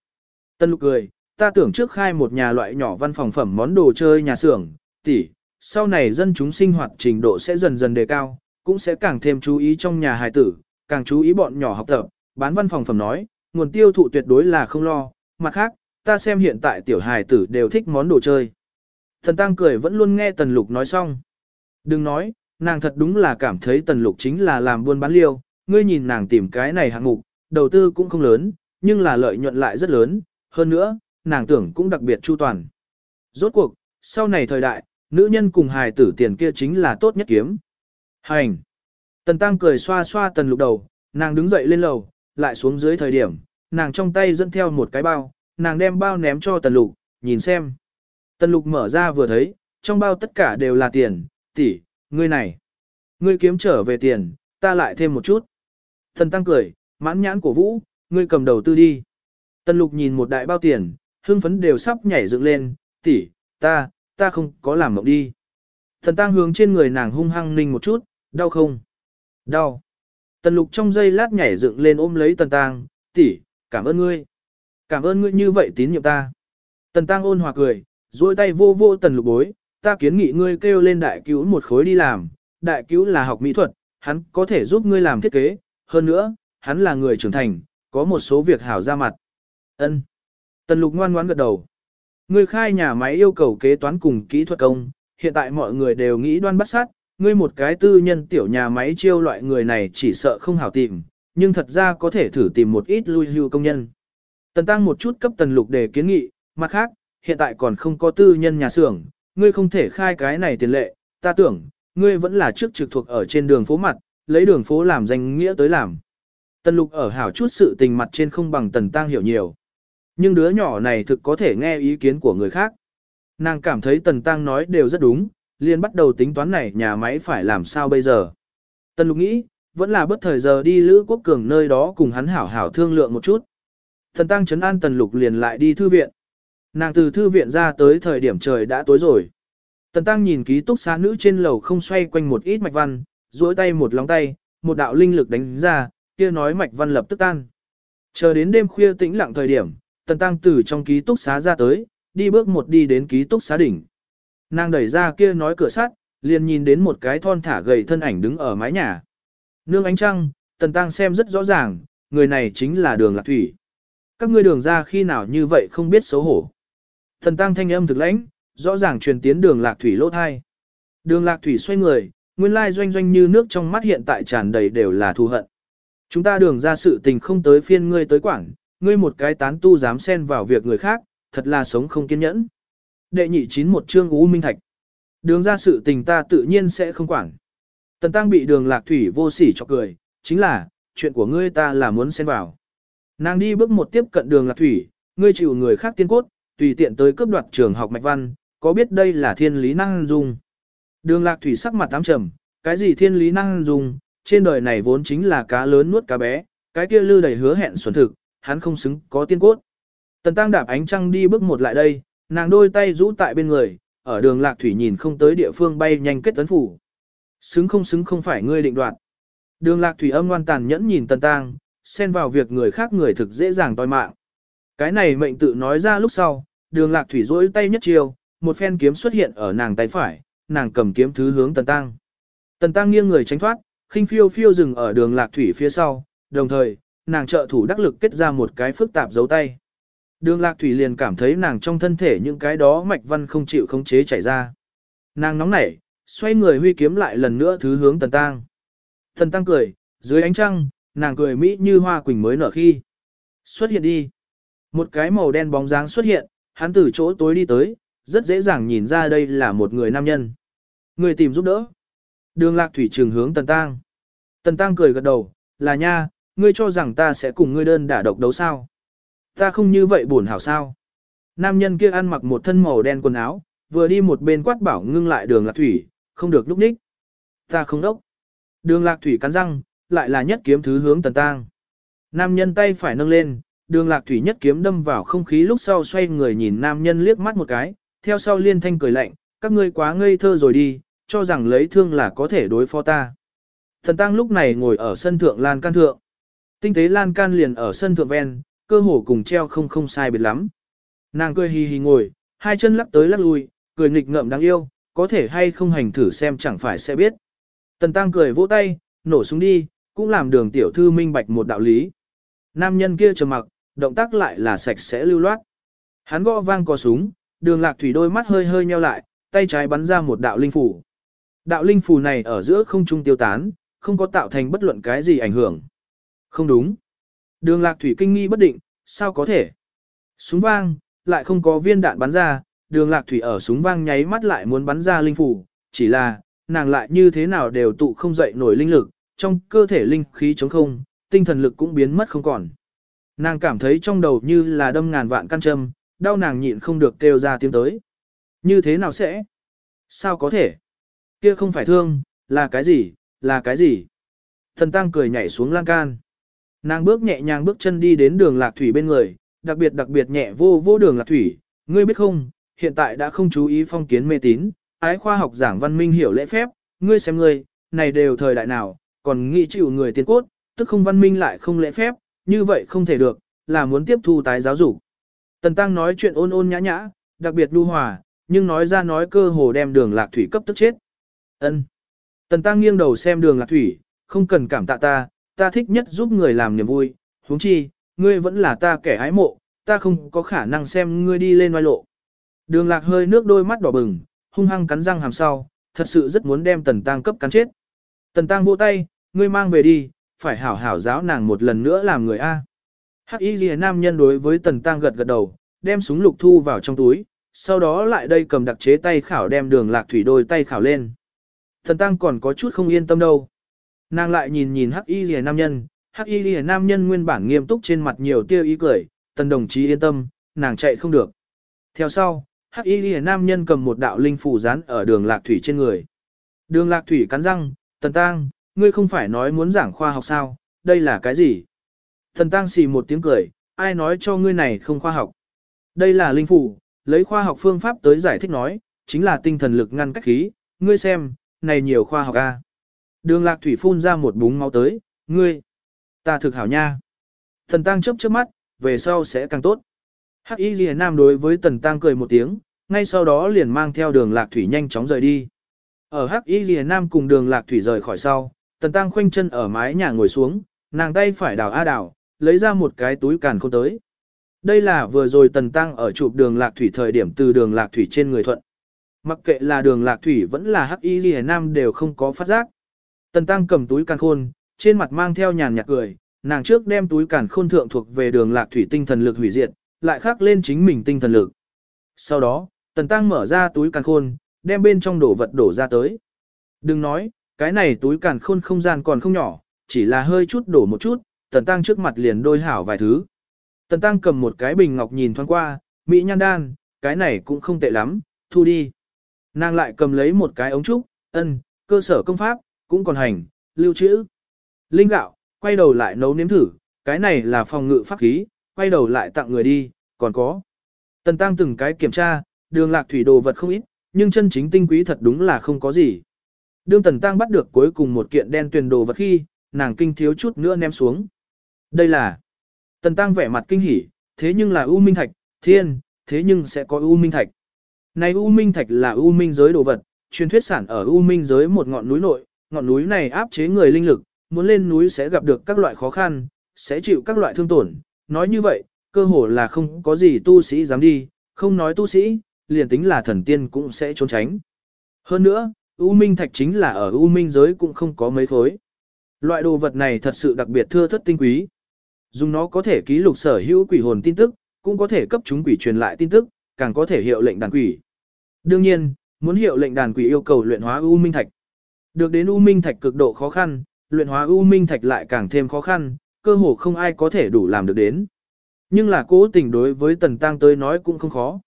Tần Lục cười, ta tưởng trước khai một nhà loại nhỏ văn phòng phẩm món đồ chơi nhà xưởng, tỷ, sau này dân chúng sinh hoạt trình độ sẽ dần dần đề cao, cũng sẽ càng thêm chú ý trong nhà hài tử, càng chú ý bọn nhỏ học tập, bán văn phòng phẩm nói, nguồn tiêu thụ tuyệt đối là không lo, mặt khác, ta xem hiện tại tiểu hài tử đều thích món đồ chơi. Thần Tăng cười vẫn luôn nghe Tần Lục nói xong. Đừng nói, nàng thật đúng là cảm thấy Tần Lục chính là làm buôn bán liêu, ngươi nhìn nàng tìm cái này hạng mục, đầu tư cũng không lớn, nhưng là lợi nhuận lại rất lớn, hơn nữa, nàng tưởng cũng đặc biệt chu toàn. Rốt cuộc, sau này thời đại, nữ nhân cùng hài tử tiền kia chính là tốt nhất kiếm. Hành! Tần Tăng cười xoa xoa Tần Lục đầu, nàng đứng dậy lên lầu, lại xuống dưới thời điểm, nàng trong tay dẫn theo một cái bao, nàng đem bao ném cho tần lục, nhìn xem. Tần lục mở ra vừa thấy, trong bao tất cả đều là tiền, tỷ, ngươi này. Ngươi kiếm trở về tiền, ta lại thêm một chút. tần tăng cười, mãn nhãn của vũ, ngươi cầm đầu tư đi. Tần lục nhìn một đại bao tiền, hương phấn đều sắp nhảy dựng lên, tỷ, ta, ta không có làm mộng đi. Thần tang hướng trên người nàng hung hăng ninh một chút, đau không? Đau. Tần lục trong giây lát nhảy dựng lên ôm lấy tần tang, tỷ, cảm ơn ngươi. Cảm ơn ngươi như vậy tín nhiệm ta. Tần tang ôn hòa cười, duỗi tay vô vô tần lục bối, ta kiến nghị ngươi kêu lên đại cứu một khối đi làm, đại cứu là học mỹ thuật, hắn có thể giúp ngươi làm thiết kế, hơn nữa, hắn là người trưởng thành, có một số việc hảo ra mặt. Ân. Tần lục ngoan ngoãn gật đầu. Ngươi khai nhà máy yêu cầu kế toán cùng kỹ thuật công, hiện tại mọi người đều nghĩ đoan bắt sát, ngươi một cái tư nhân tiểu nhà máy chiêu loại người này chỉ sợ không hảo tìm, nhưng thật ra có thể thử tìm một ít lui hưu công nhân. Tần tăng một chút cấp tần lục để kiến nghị, mặt khác, hiện tại còn không có tư nhân nhà xưởng, ngươi không thể khai cái này tiền lệ, ta tưởng, ngươi vẫn là trước trực thuộc ở trên đường phố mặt, lấy đường phố làm danh nghĩa tới làm. Tần lục ở hảo chút sự tình mặt trên không bằng tần tăng hiểu nhiều. Nhưng đứa nhỏ này thực có thể nghe ý kiến của người khác. Nàng cảm thấy tần tăng nói đều rất đúng, liền bắt đầu tính toán này nhà máy phải làm sao bây giờ. Tần lục nghĩ, vẫn là bất thời giờ đi Lữ Quốc Cường nơi đó cùng hắn hảo hảo thương lượng một chút. Tần tăng chấn an Tần Lục liền lại đi thư viện. Nàng từ thư viện ra tới thời điểm trời đã tối rồi. Tần tăng nhìn ký túc xá nữ trên lầu không xoay quanh một ít mạch văn, duỗi tay một lóng tay, một đạo linh lực đánh ra, kia nói mạch văn lập tức tan. Chờ đến đêm khuya tĩnh lặng thời điểm, tần tăng từ trong ký túc xá ra tới, đi bước một đi đến ký túc xá đỉnh. Nàng đẩy ra kia nói cửa sắt, liền nhìn đến một cái thon thả gầy thân ảnh đứng ở mái nhà. Nương ánh trăng, tần tăng xem rất rõ ràng, người này chính là đường lạc thủy. Các ngươi đường ra khi nào như vậy không biết xấu hổ. Tần tăng thanh âm thực lãnh, rõ ràng truyền tiến đường lạc thủy lỗ thai. Đường lạc thủy xoay người, nguyên lai doanh doanh như nước trong mắt hiện tại tràn đầy đều là thù hận. Chúng ta đường ra sự tình không tới phiên ngươi tới quảng, ngươi một cái tán tu dám xen vào việc người khác, thật là sống không kiên nhẫn. Đệ nhị chín một chương U Minh Thạch. Đường ra sự tình ta tự nhiên sẽ không quản. Tần Tăng bị đường lạc thủy vô sỉ cho cười, chính là, chuyện của ngươi ta là muốn xen vào. Nàng đi bước một tiếp cận đường lạc thủy, ngươi chịu người khác tiên cốt, tùy tiện tới cướp đoạt trường học mạch văn, có biết đây là thiên lý năng dung. Đường lạc thủy sắc mặt tám trầm, cái gì thiên lý năng dung, trên đời này vốn chính là cá lớn nuốt cá bé, cái kia lư đầy hứa hẹn xuẩn thực, hắn không xứng có tiên cốt. Tần tăng đạp ánh trăng đi bước một lại đây, nàng đôi tay rũ tại bên người, ở đường lạc thủy nhìn không tới địa phương bay nhanh kết tấn phủ. Xứng không xứng không phải ngươi định đoạt. Đường lạc thủy âm ngoan tàn nhẫn nhìn tần tăng, xen vào việc người khác người thực dễ dàng toi mạng. Cái này mệnh tự nói ra lúc sau, đường lạc thủy rỗi tay nhất chiều, một phen kiếm xuất hiện ở nàng tay phải, nàng cầm kiếm thứ hướng tần tăng. Tần tăng nghiêng người tránh thoát, khinh phiêu phiêu dừng ở đường lạc thủy phía sau, đồng thời, nàng trợ thủ đắc lực kết ra một cái phức tạp dấu tay. Đường lạc thủy liền cảm thấy nàng trong thân thể những cái đó mạch văn không chịu khống chế chảy ra. Nàng nóng nảy, xoay người huy kiếm lại lần nữa thứ hướng tần tăng. Tần tăng cười, dưới ánh trăng, nàng cười mỹ như hoa quỳnh mới nở khi. Xuất hiện đi. Một cái màu đen bóng dáng xuất hiện, hắn từ chỗ tối đi tới, rất dễ dàng nhìn ra đây là một người nam nhân. Người tìm giúp đỡ. Đường lạc thủy trường hướng tần tăng. Tần tăng cười gật đầu, là nha, ngươi cho rằng ta sẽ cùng ngươi đơn đả độc đấu sao. Ta không như vậy buồn hảo sao. Nam nhân kia ăn mặc một thân màu đen quần áo, vừa đi một bên quát bảo ngưng lại đường lạc thủy, không được lúc ních. Ta không đốc. Đường lạc thủy cắn răng, lại là nhất kiếm thứ hướng tần tang. Nam nhân tay phải nâng lên, đường lạc thủy nhất kiếm đâm vào không khí lúc sau xoay người nhìn nam nhân liếc mắt một cái, theo sau liên thanh cười lạnh, các ngươi quá ngây thơ rồi đi, cho rằng lấy thương là có thể đối phó ta. Thần tăng lúc này ngồi ở sân thượng lan can thượng. Tinh tế lan can liền ở sân thượng ven, cơ hồ cùng treo không không sai biệt lắm. Nàng cười hì hì ngồi, hai chân lắc tới lắc lui, cười nghịch ngợm đáng yêu, có thể hay không hành thử xem chẳng phải sẽ biết. Tần tăng cười vỗ tay, nổ súng đi, cũng làm đường tiểu thư minh bạch một đạo lý. Nam nhân kia trầm mặc, động tác lại là sạch sẽ lưu loát. Hắn gõ vang có súng, đường lạc thủy đôi mắt hơi hơi nheo lại, tay trái bắn ra một đạo linh phủ. Đạo linh phù này ở giữa không trung tiêu tán, không có tạo thành bất luận cái gì ảnh hưởng. Không đúng. Đường lạc thủy kinh nghi bất định, sao có thể? Súng vang, lại không có viên đạn bắn ra, đường lạc thủy ở súng vang nháy mắt lại muốn bắn ra linh phủ, chỉ là, nàng lại như thế nào đều tụ không dậy nổi linh lực, trong cơ thể linh khí trống không, tinh thần lực cũng biến mất không còn. Nàng cảm thấy trong đầu như là đâm ngàn vạn căn châm, đau nàng nhịn không được kêu ra tiếng tới. Như thế nào sẽ? Sao có thể? Kia không phải thương, là cái gì, là cái gì? Thần tăng cười nhảy xuống lan can. Nàng bước nhẹ nhàng bước chân đi đến đường lạc thủy bên người, đặc biệt đặc biệt nhẹ vô vô đường lạc thủy, ngươi biết không, hiện tại đã không chú ý phong kiến mê tín, ái khoa học giảng văn minh hiểu lễ phép, ngươi xem ngươi, này đều thời đại nào, còn nghĩ chịu người tiên cốt, tức không văn minh lại không lễ phép, như vậy không thể được, là muốn tiếp thu tái giáo dục. Tần Tăng nói chuyện ôn ôn nhã nhã, đặc biệt lưu hòa, nhưng nói ra nói cơ hồ đem đường lạc thủy cấp tức chết. Ân. Tần Tăng nghiêng đầu xem đường lạc thủy, không cần cảm tạ ta, ta thích nhất giúp người làm niềm vui, huống chi, ngươi vẫn là ta kẻ hái mộ, ta không có khả năng xem ngươi đi lên oai lộ. Đường lạc hơi nước đôi mắt đỏ bừng, hung hăng cắn răng hàm sau, thật sự rất muốn đem tần tăng cấp cắn chết. Tần tăng vỗ tay, ngươi mang về đi, phải hảo hảo giáo nàng một lần nữa làm người A. Hắc y ghi nam nhân đối với tần tăng gật gật đầu, đem súng lục thu vào trong túi, sau đó lại đây cầm đặc chế tay khảo đem đường lạc thủy đôi tay khảo lên. Tần tăng còn có chút không yên tâm đâu. Nàng lại nhìn nhìn hắc y Liễu nam nhân, hắc y Liễu nam nhân nguyên bản nghiêm túc trên mặt nhiều tiêu ý cười, tần đồng chí yên tâm, nàng chạy không được. Theo sau, hắc y Liễu nam nhân cầm một đạo linh phủ dán ở đường lạc thủy trên người. Đường lạc thủy cắn răng, tần tang, ngươi không phải nói muốn giảng khoa học sao, đây là cái gì? Tần tăng xì một tiếng cười, ai nói cho ngươi này không khoa học. Đây là linh phủ, lấy khoa học phương pháp tới giải thích nói, chính là tinh thần lực ngăn cách khí, ngươi xem, này nhiều khoa học a. Đường lạc thủy phun ra một búng máu tới, ngươi, ta thực hảo nha. Thần tăng chấp chớp mắt, về sau sẽ càng tốt. Hắc y ghi nam đối với tần tăng cười một tiếng, ngay sau đó liền mang theo đường lạc thủy nhanh chóng rời đi. Ở Hắc y ghi nam cùng đường lạc thủy rời khỏi sau, tần tăng khoanh chân ở mái nhà ngồi xuống, nàng tay phải đào a đào, lấy ra một cái túi càn khôn tới. Đây là vừa rồi tần tăng ở chụp đường lạc thủy thời điểm từ đường lạc thủy trên người thuận. Mặc kệ là đường lạc thủy vẫn là hắc y ghi nam đều không có phát giác. Tần tăng cầm túi càn khôn, trên mặt mang theo nhàn nhạt cười, nàng trước đem túi càn khôn thượng thuộc về đường lạc thủy tinh thần lực hủy diệt, lại khắc lên chính mình tinh thần lực. Sau đó, tần tăng mở ra túi càn khôn, đem bên trong đổ vật đổ ra tới. Đừng nói, cái này túi càn khôn không gian còn không nhỏ, chỉ là hơi chút đổ một chút, tần tăng trước mặt liền đôi hảo vài thứ. Tần tăng cầm một cái bình ngọc nhìn thoáng qua, mỹ nhan đan, cái này cũng không tệ lắm, thu đi. Nàng lại cầm lấy một cái ống trúc, ân, cơ sở công pháp, cũng còn hành, lưu trữ. Linh gạo, quay đầu lại nấu nếm thử, cái này là phòng ngự pháp khí, quay đầu lại tặng người đi, còn có. Tần tăng từng cái kiểm tra, đường lạc thủy đồ vật không ít, nhưng chân chính tinh quý thật đúng là không có gì. Đương tần tăng bắt được cuối cùng một kiện đen tuyền đồ vật khi, nàng kinh thiếu chút nữa ném xuống. Đây là Tần tăng vẻ mặt kinh hỉ, thế nhưng là U Minh Thạch, thiên, thế nhưng sẽ có U Minh Thạch. Này U Minh Thạch là U Minh giới đồ vật, truyền thuyết sản ở U Minh giới một ngọn núi nội, ngọn núi này áp chế người linh lực, muốn lên núi sẽ gặp được các loại khó khăn, sẽ chịu các loại thương tổn. Nói như vậy, cơ hồ là không có gì tu sĩ dám đi, không nói tu sĩ, liền tính là thần tiên cũng sẽ trốn tránh. Hơn nữa, U Minh Thạch chính là ở U Minh giới cũng không có mấy khối. Loại đồ vật này thật sự đặc biệt thưa thất tinh quý. Dùng nó có thể ký lục sở hữu quỷ hồn tin tức, cũng có thể cấp chúng quỷ truyền lại tin tức, càng có thể hiệu lệnh đàn quỷ. Đương nhiên, muốn hiệu lệnh đàn quỷ yêu cầu luyện hóa U Minh Thạch. Được đến U Minh Thạch cực độ khó khăn, luyện hóa U Minh Thạch lại càng thêm khó khăn, cơ hồ không ai có thể đủ làm được đến. Nhưng là cố tình đối với Tần Tăng tới nói cũng không khó.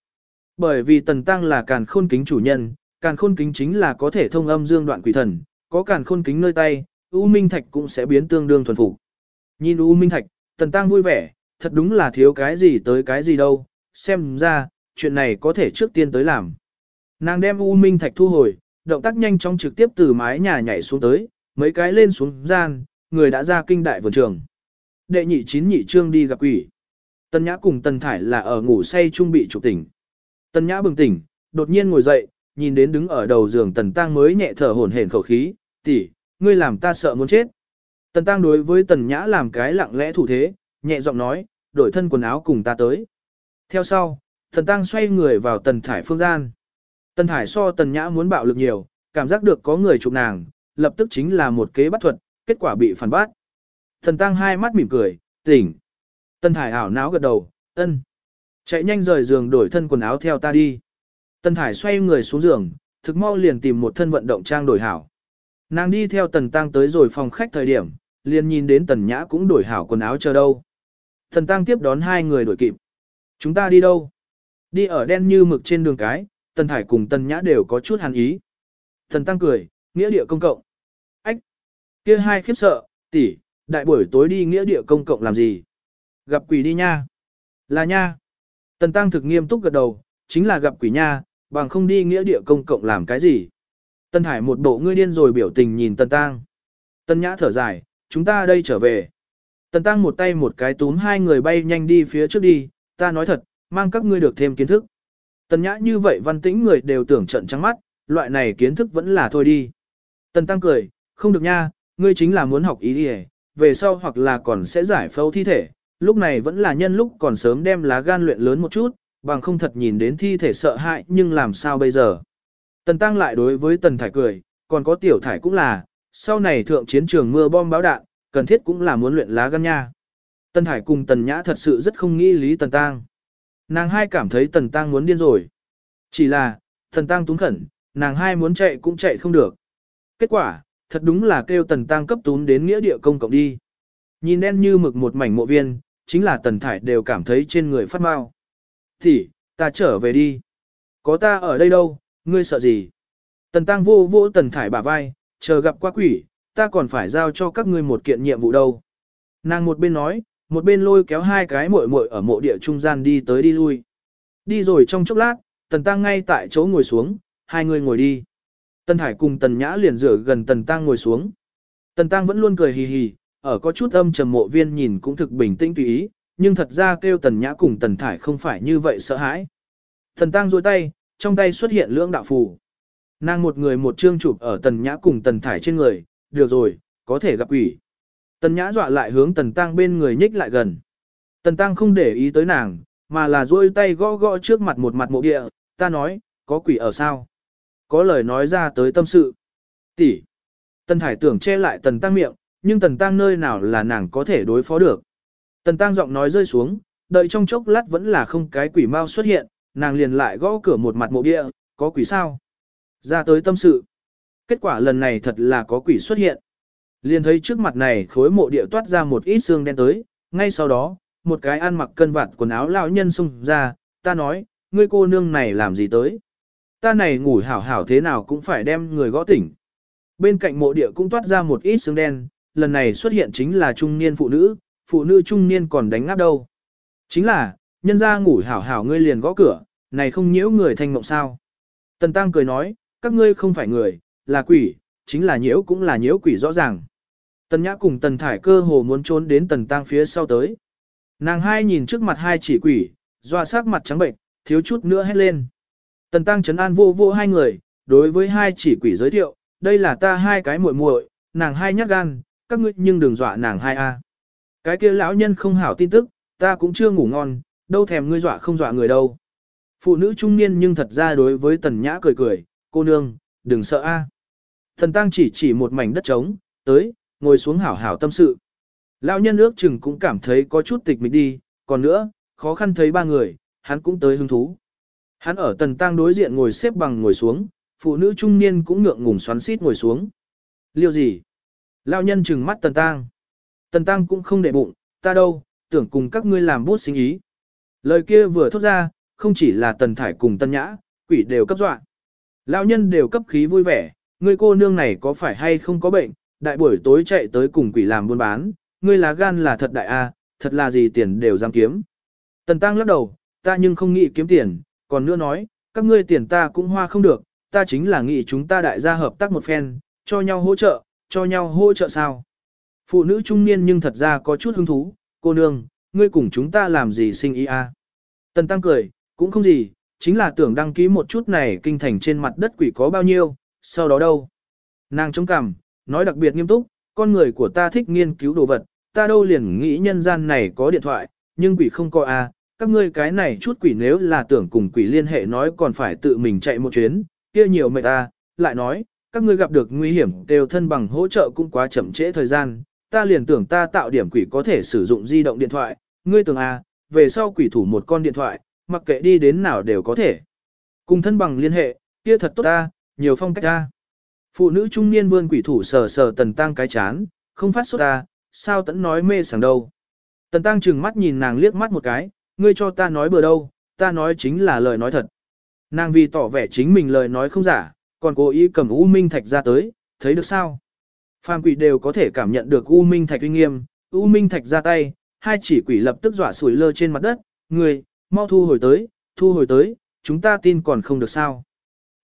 Bởi vì Tần Tăng là càn khôn kính chủ nhân, càn khôn kính chính là có thể thông âm dương đoạn quỷ thần, có càn khôn kính nơi tay, U Minh Thạch cũng sẽ biến tương đương thuần phục. Nhìn U Minh Thạch, Tần Tăng vui vẻ, thật đúng là thiếu cái gì tới cái gì đâu, xem ra, chuyện này có thể trước tiên tới làm. Nàng đem U Minh Thạch thu hồi, động tác nhanh chóng trực tiếp từ mái nhà nhảy xuống tới, mấy cái lên xuống gian, người đã ra kinh đại vườn trường. Đệ nhị chín nhị trương đi gặp quỷ. Tần Nhã cùng Tần Thải là ở ngủ say trung bị trục tỉnh. Tần Nhã bừng tỉnh, đột nhiên ngồi dậy, nhìn đến đứng ở đầu giường Tần Tăng mới nhẹ thở hổn hển khẩu khí, tỷ, ngươi làm ta sợ muốn chết. Tần Tăng đối với Tần Nhã làm cái lặng lẽ thủ thế, nhẹ giọng nói, đổi thân quần áo cùng ta tới. Theo sau, Tần Tăng xoay người vào Tần Thải phương gian. Tần Thải so Tần Nhã muốn bạo lực nhiều, cảm giác được có người chụp nàng, lập tức chính là một kế bắt thuật, kết quả bị phản bác. Thần Tăng hai mắt mỉm cười, tỉnh. Tần Thải ảo não gật đầu, ân. Chạy nhanh rời giường đổi thân quần áo theo ta đi. Tần Thải xoay người xuống giường, thực mau liền tìm một thân vận động trang đổi hảo. Nàng đi theo Tần Tăng tới rồi phòng khách thời điểm, liền nhìn đến Tần Nhã cũng đổi hảo quần áo chờ đâu. Tần Tăng tiếp đón hai người đổi kịp. Chúng ta đi đâu? Đi ở đen như mực trên đường cái, Tần Thải cùng Tần Nhã đều có chút hàn ý. Tần Tăng cười, nghĩa địa công cộng. Ách! kia hai khiếp sợ, tỷ, đại buổi tối đi nghĩa địa công cộng làm gì? Gặp quỷ đi nha. Là nha. Tần Tăng thực nghiêm túc gật đầu, chính là gặp quỷ nha, bằng không đi nghĩa địa công cộng làm cái gì. Tần Thải một bộ ngươi điên rồi biểu tình nhìn Tần Tăng. Tần Nhã thở dài, chúng ta đây trở về. Tần Tăng một tay một cái túm hai người bay nhanh đi phía trước đi, ta nói thật, mang các ngươi được thêm kiến thức. Tần Nhã như vậy văn tĩnh người đều tưởng trận trắng mắt, loại này kiến thức vẫn là thôi đi. Tần Tăng cười, không được nha, ngươi chính là muốn học ý đi về sau hoặc là còn sẽ giải phẫu thi thể, lúc này vẫn là nhân lúc còn sớm đem lá gan luyện lớn một chút, bằng không thật nhìn đến thi thể sợ hãi nhưng làm sao bây giờ. Tần Tăng lại đối với Tần Thải cười, còn có Tiểu Thải cũng là, sau này thượng chiến trường mưa bom báo đạn, cần thiết cũng là muốn luyện lá gan nha. Tần Thải cùng Tần Nhã thật sự rất không nghĩ lý Tần Tăng. Nàng hai cảm thấy Tần Tăng muốn điên rồi. Chỉ là, Tần Tăng túng khẩn, nàng hai muốn chạy cũng chạy không được. Kết quả, thật đúng là kêu Tần Tăng cấp tún đến nghĩa địa công cộng đi. Nhìn đen như mực một mảnh mộ viên, chính là Tần Thải đều cảm thấy trên người phát mau. Thì, ta trở về đi. Có ta ở đây đâu, ngươi sợ gì? Tần Tăng vô vô Tần Thải bả vai, chờ gặp qua quỷ, ta còn phải giao cho các ngươi một kiện nhiệm vụ đâu. Nàng một bên nói, một bên lôi kéo hai cái muội muội ở mộ địa trung gian đi tới đi lui. Đi rồi trong chốc lát, Tần Tăng ngay tại chỗ ngồi xuống, hai người ngồi đi. Tần Thải cùng Tần Nhã liền rửa gần Tần Tăng ngồi xuống. Tần Tăng vẫn luôn cười hì hì, ở có chút âm trầm mộ viên nhìn cũng thực bình tĩnh tùy ý, nhưng thật ra kêu Tần Nhã cùng Tần Thải không phải như vậy sợ hãi. Tần Tăng duỗi tay, trong tay xuất hiện lưỡng đạo phù. Nàng một người một chương chụp ở Tần Nhã cùng Tần Thải trên người, được rồi, có thể gặp quỷ. Tần Nhã dọa lại hướng Tần Tăng bên người nhích lại gần. Tần Tăng không để ý tới nàng, mà là duỗi tay gõ gõ trước mặt một mặt mộ địa, ta nói, có quỷ ở sao? Có lời nói ra tới tâm sự. Tỷ. Tần Thải tưởng che lại Tần Tăng miệng, nhưng Tần Tăng nơi nào là nàng có thể đối phó được. Tần Tăng giọng nói rơi xuống, đợi trong chốc lát vẫn là không cái quỷ mau xuất hiện, nàng liền lại gõ cửa một mặt mộ địa, có quỷ sao? Ra tới tâm sự. Kết quả lần này thật là có quỷ xuất hiện. Liền thấy trước mặt này khối mộ địa toát ra một ít xương đen tới, ngay sau đó, một cái ăn mặc cân vạt quần áo lão nhân xung ra, ta nói, ngươi cô nương này làm gì tới? Ta này ngủ hảo hảo thế nào cũng phải đem người gõ tỉnh. Bên cạnh mộ địa cũng toát ra một ít xương đen, lần này xuất hiện chính là trung niên phụ nữ, phụ nữ trung niên còn đánh ngáp đâu. Chính là, nhân ra ngủ hảo hảo ngươi liền gõ cửa, này không nhiễu người thanh mộng sao. Tần Tăng cười nói, các ngươi không phải người, là quỷ, chính là nhiễu cũng là nhiễu quỷ rõ ràng. Tần Nhã cùng Tần Thải cơ hồ muốn trốn đến Tần Tăng phía sau tới. Nàng hai nhìn trước mặt hai chỉ quỷ, doa sắc mặt trắng bệnh, thiếu chút nữa hét lên. Tần Tăng chấn an vô vô hai người, đối với hai chỉ quỷ giới thiệu, đây là ta hai cái muội muội, nàng hai nhát gan, các ngươi nhưng đừng dọa nàng hai a. Cái kia lão nhân không hảo tin tức, ta cũng chưa ngủ ngon, đâu thèm ngươi dọa không dọa người đâu. Phụ nữ trung niên nhưng thật ra đối với Tần Nhã cười cười, cô nương, đừng sợ a. Thần Tăng chỉ chỉ một mảnh đất trống, tới, ngồi xuống hảo hảo tâm sự. Lão nhân ước chừng cũng cảm thấy có chút tịch mịch đi, còn nữa, khó khăn thấy ba người, hắn cũng tới hứng thú. Hắn ở tần tang đối diện ngồi xếp bằng ngồi xuống, phụ nữ trung niên cũng ngượng ngùng xoắn xít ngồi xuống. Liêu gì? Lão nhân chừng mắt tần tang. Tần tang cũng không để bụng, ta đâu, tưởng cùng các ngươi làm bút sinh ý. Lời kia vừa thốt ra, không chỉ là tần thải cùng tân nhã, quỷ đều cấp dọa. Lão nhân đều cấp khí vui vẻ, người cô nương này có phải hay không có bệnh, đại buổi tối chạy tới cùng quỷ làm buôn bán, ngươi là gan là thật đại a, thật là gì tiền đều dám kiếm. Tần Tăng lắc đầu, ta nhưng không nghĩ kiếm tiền, còn nữa nói, các ngươi tiền ta cũng hoa không được, ta chính là nghĩ chúng ta đại gia hợp tác một phen, cho nhau hỗ trợ, cho nhau hỗ trợ sao. Phụ nữ trung niên nhưng thật ra có chút hứng thú, cô nương, ngươi cùng chúng ta làm gì sinh ý a? Tần Tăng cười, cũng không gì, chính là tưởng đăng ký một chút này kinh thành trên mặt đất quỷ có bao nhiêu, sau đó đâu. Nàng chống cằm, nói đặc biệt nghiêm túc, con người của ta thích nghiên cứu đồ vật, ta đâu liền nghĩ nhân gian này có điện thoại, nhưng quỷ không có a. À, các ngươi cái này chút quỷ nếu là tưởng cùng quỷ liên hệ nói còn phải tự mình chạy một chuyến, kia nhiều mệt ta, lại nói, các ngươi gặp được nguy hiểm đều thân bằng hỗ trợ cũng quá chậm trễ thời gian, ta liền tưởng ta tạo điểm quỷ có thể sử dụng di động điện thoại, ngươi tưởng a, à, về sau quỷ thủ một con điện thoại, mặc kệ đi đến nào đều có thể. Cùng thân bằng liên hệ, kia thật tốt ta, nhiều phong cách ta. Phụ nữ trung niên vươn quỷ thủ sờ sờ tần tăng cái chán, không phát xuất ta, sao tẫn nói mê sảng đâu. Tần tăng trừng mắt nhìn nàng liếc mắt một cái, ngươi cho ta nói bừa đâu, ta nói chính là lời nói thật. Nàng vì tỏ vẻ chính mình lời nói không giả, còn cố ý cầm U Minh Thạch ra tới, thấy được sao? Phàm quỷ đều có thể cảm nhận được U Minh Thạch uy nghiêm, U Minh Thạch ra tay, hai chỉ quỷ lập tức dọa sủi lơ trên mặt đất, người, mau thu hồi tới, thu hồi tới, chúng ta tin còn không được sao.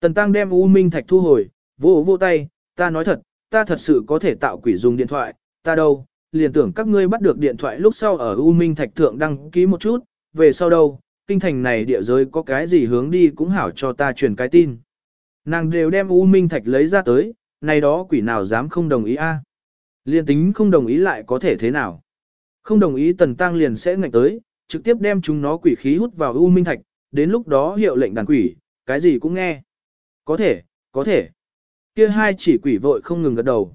Tần Tăng đem U Minh Thạch thu hồi, vô vô tay, ta nói thật, ta thật sự có thể tạo quỷ dùng điện thoại, ta đâu, liền tưởng các ngươi bắt được điện thoại lúc sau ở U Minh Thạch Thượng đăng ký một chút, về sau đâu, kinh thành này địa giới có cái gì hướng đi cũng hảo cho ta truyền cái tin. Nàng đều đem U Minh Thạch lấy ra tới, này đó quỷ nào dám không đồng ý a? À? Liên tính không đồng ý lại có thể thế nào? Không đồng ý tần tăng liền sẽ ngạch tới, trực tiếp đem chúng nó quỷ khí hút vào U Minh Thạch, đến lúc đó hiệu lệnh đàn quỷ, cái gì cũng nghe. Có thể, có thể. Kia hai chỉ quỷ vội không ngừng gật đầu.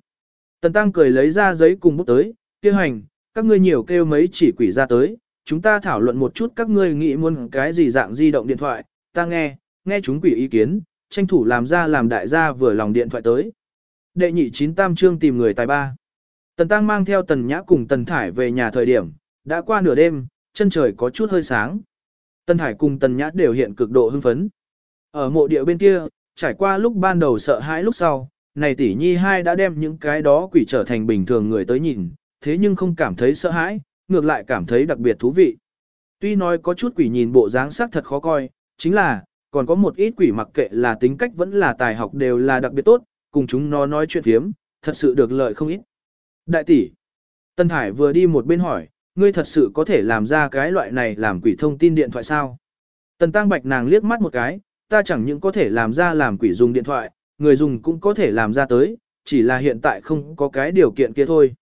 Tần Tăng cười lấy ra giấy cùng bút tới, kia hành, các ngươi nhiều kêu mấy chỉ quỷ ra tới, chúng ta thảo luận một chút các ngươi nghĩ muốn cái gì dạng di động điện thoại, ta nghe, nghe chúng quỷ ý kiến, tranh thủ làm ra làm đại gia vừa lòng điện thoại tới. Đệ nhị chín tam trương tìm người tài ba. Tần Tăng mang theo Tần Nhã cùng Tần Thải về nhà thời điểm, đã qua nửa đêm, chân trời có chút hơi sáng. Tần Thải cùng Tần Nhã đều hiện cực độ hưng phấn. Ở mộ địa bên kia, trải qua lúc ban đầu sợ hãi lúc sau, này tỷ nhi hai đã đem những cái đó quỷ trở thành bình thường người tới nhìn, thế nhưng không cảm thấy sợ hãi, ngược lại cảm thấy đặc biệt thú vị. Tuy nói có chút quỷ nhìn bộ dáng sắc thật khó coi, chính là, còn có một ít quỷ mặc kệ là tính cách vẫn là tài học đều là đặc biệt tốt, cùng chúng nó nói chuyện thiếm, thật sự được lợi không ít. Đại tỷ, Tân Thải vừa đi một bên hỏi, ngươi thật sự có thể làm ra cái loại này làm quỷ thông tin điện thoại sao? Tần Tăng Bạch nàng liếc mắt một cái, ta chẳng những có thể làm ra làm quỷ dùng điện thoại, người dùng cũng có thể làm ra tới, chỉ là hiện tại không có cái điều kiện kia thôi.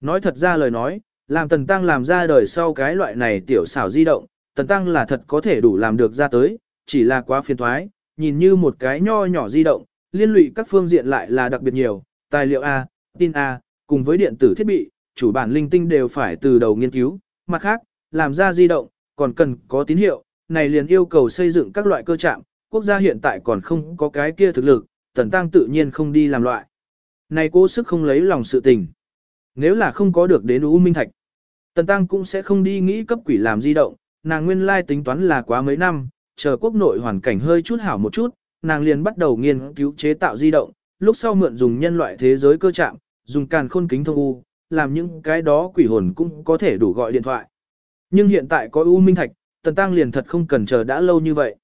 Nói thật ra lời nói, làm Tần Tăng làm ra đời sau cái loại này tiểu xảo di động, Tần Tăng là thật có thể đủ làm được ra tới, chỉ là quá phiền thoái, nhìn như một cái nho nhỏ di động, liên lụy các phương diện lại là đặc biệt nhiều, tài liệu A, tin A, cùng với điện tử thiết bị, chủ bản linh tinh đều phải từ đầu nghiên cứu, mặt khác, làm ra di động, còn cần có tín hiệu, này liền yêu cầu xây dựng các loại cơ trạm, quốc gia hiện tại còn không có cái kia thực lực, tần tăng tự nhiên không đi làm loại. Này cố sức không lấy lòng sự tình. Nếu là không có được đến U Minh Thạch, tần tăng cũng sẽ không đi nghĩ cấp quỷ làm di động, nàng nguyên lai tính toán là quá mấy năm, chờ quốc nội hoàn cảnh hơi chút hảo một chút, nàng liền bắt đầu nghiên cứu chế tạo di động, lúc sau mượn dùng nhân loại thế giới cơ trạng, dùng càn khôn kính thông u, làm những cái đó quỷ hồn cũng có thể đủ gọi điện thoại. Nhưng hiện tại có U Minh Thạch, Tần Tăng liền thật không cần chờ đã lâu như vậy.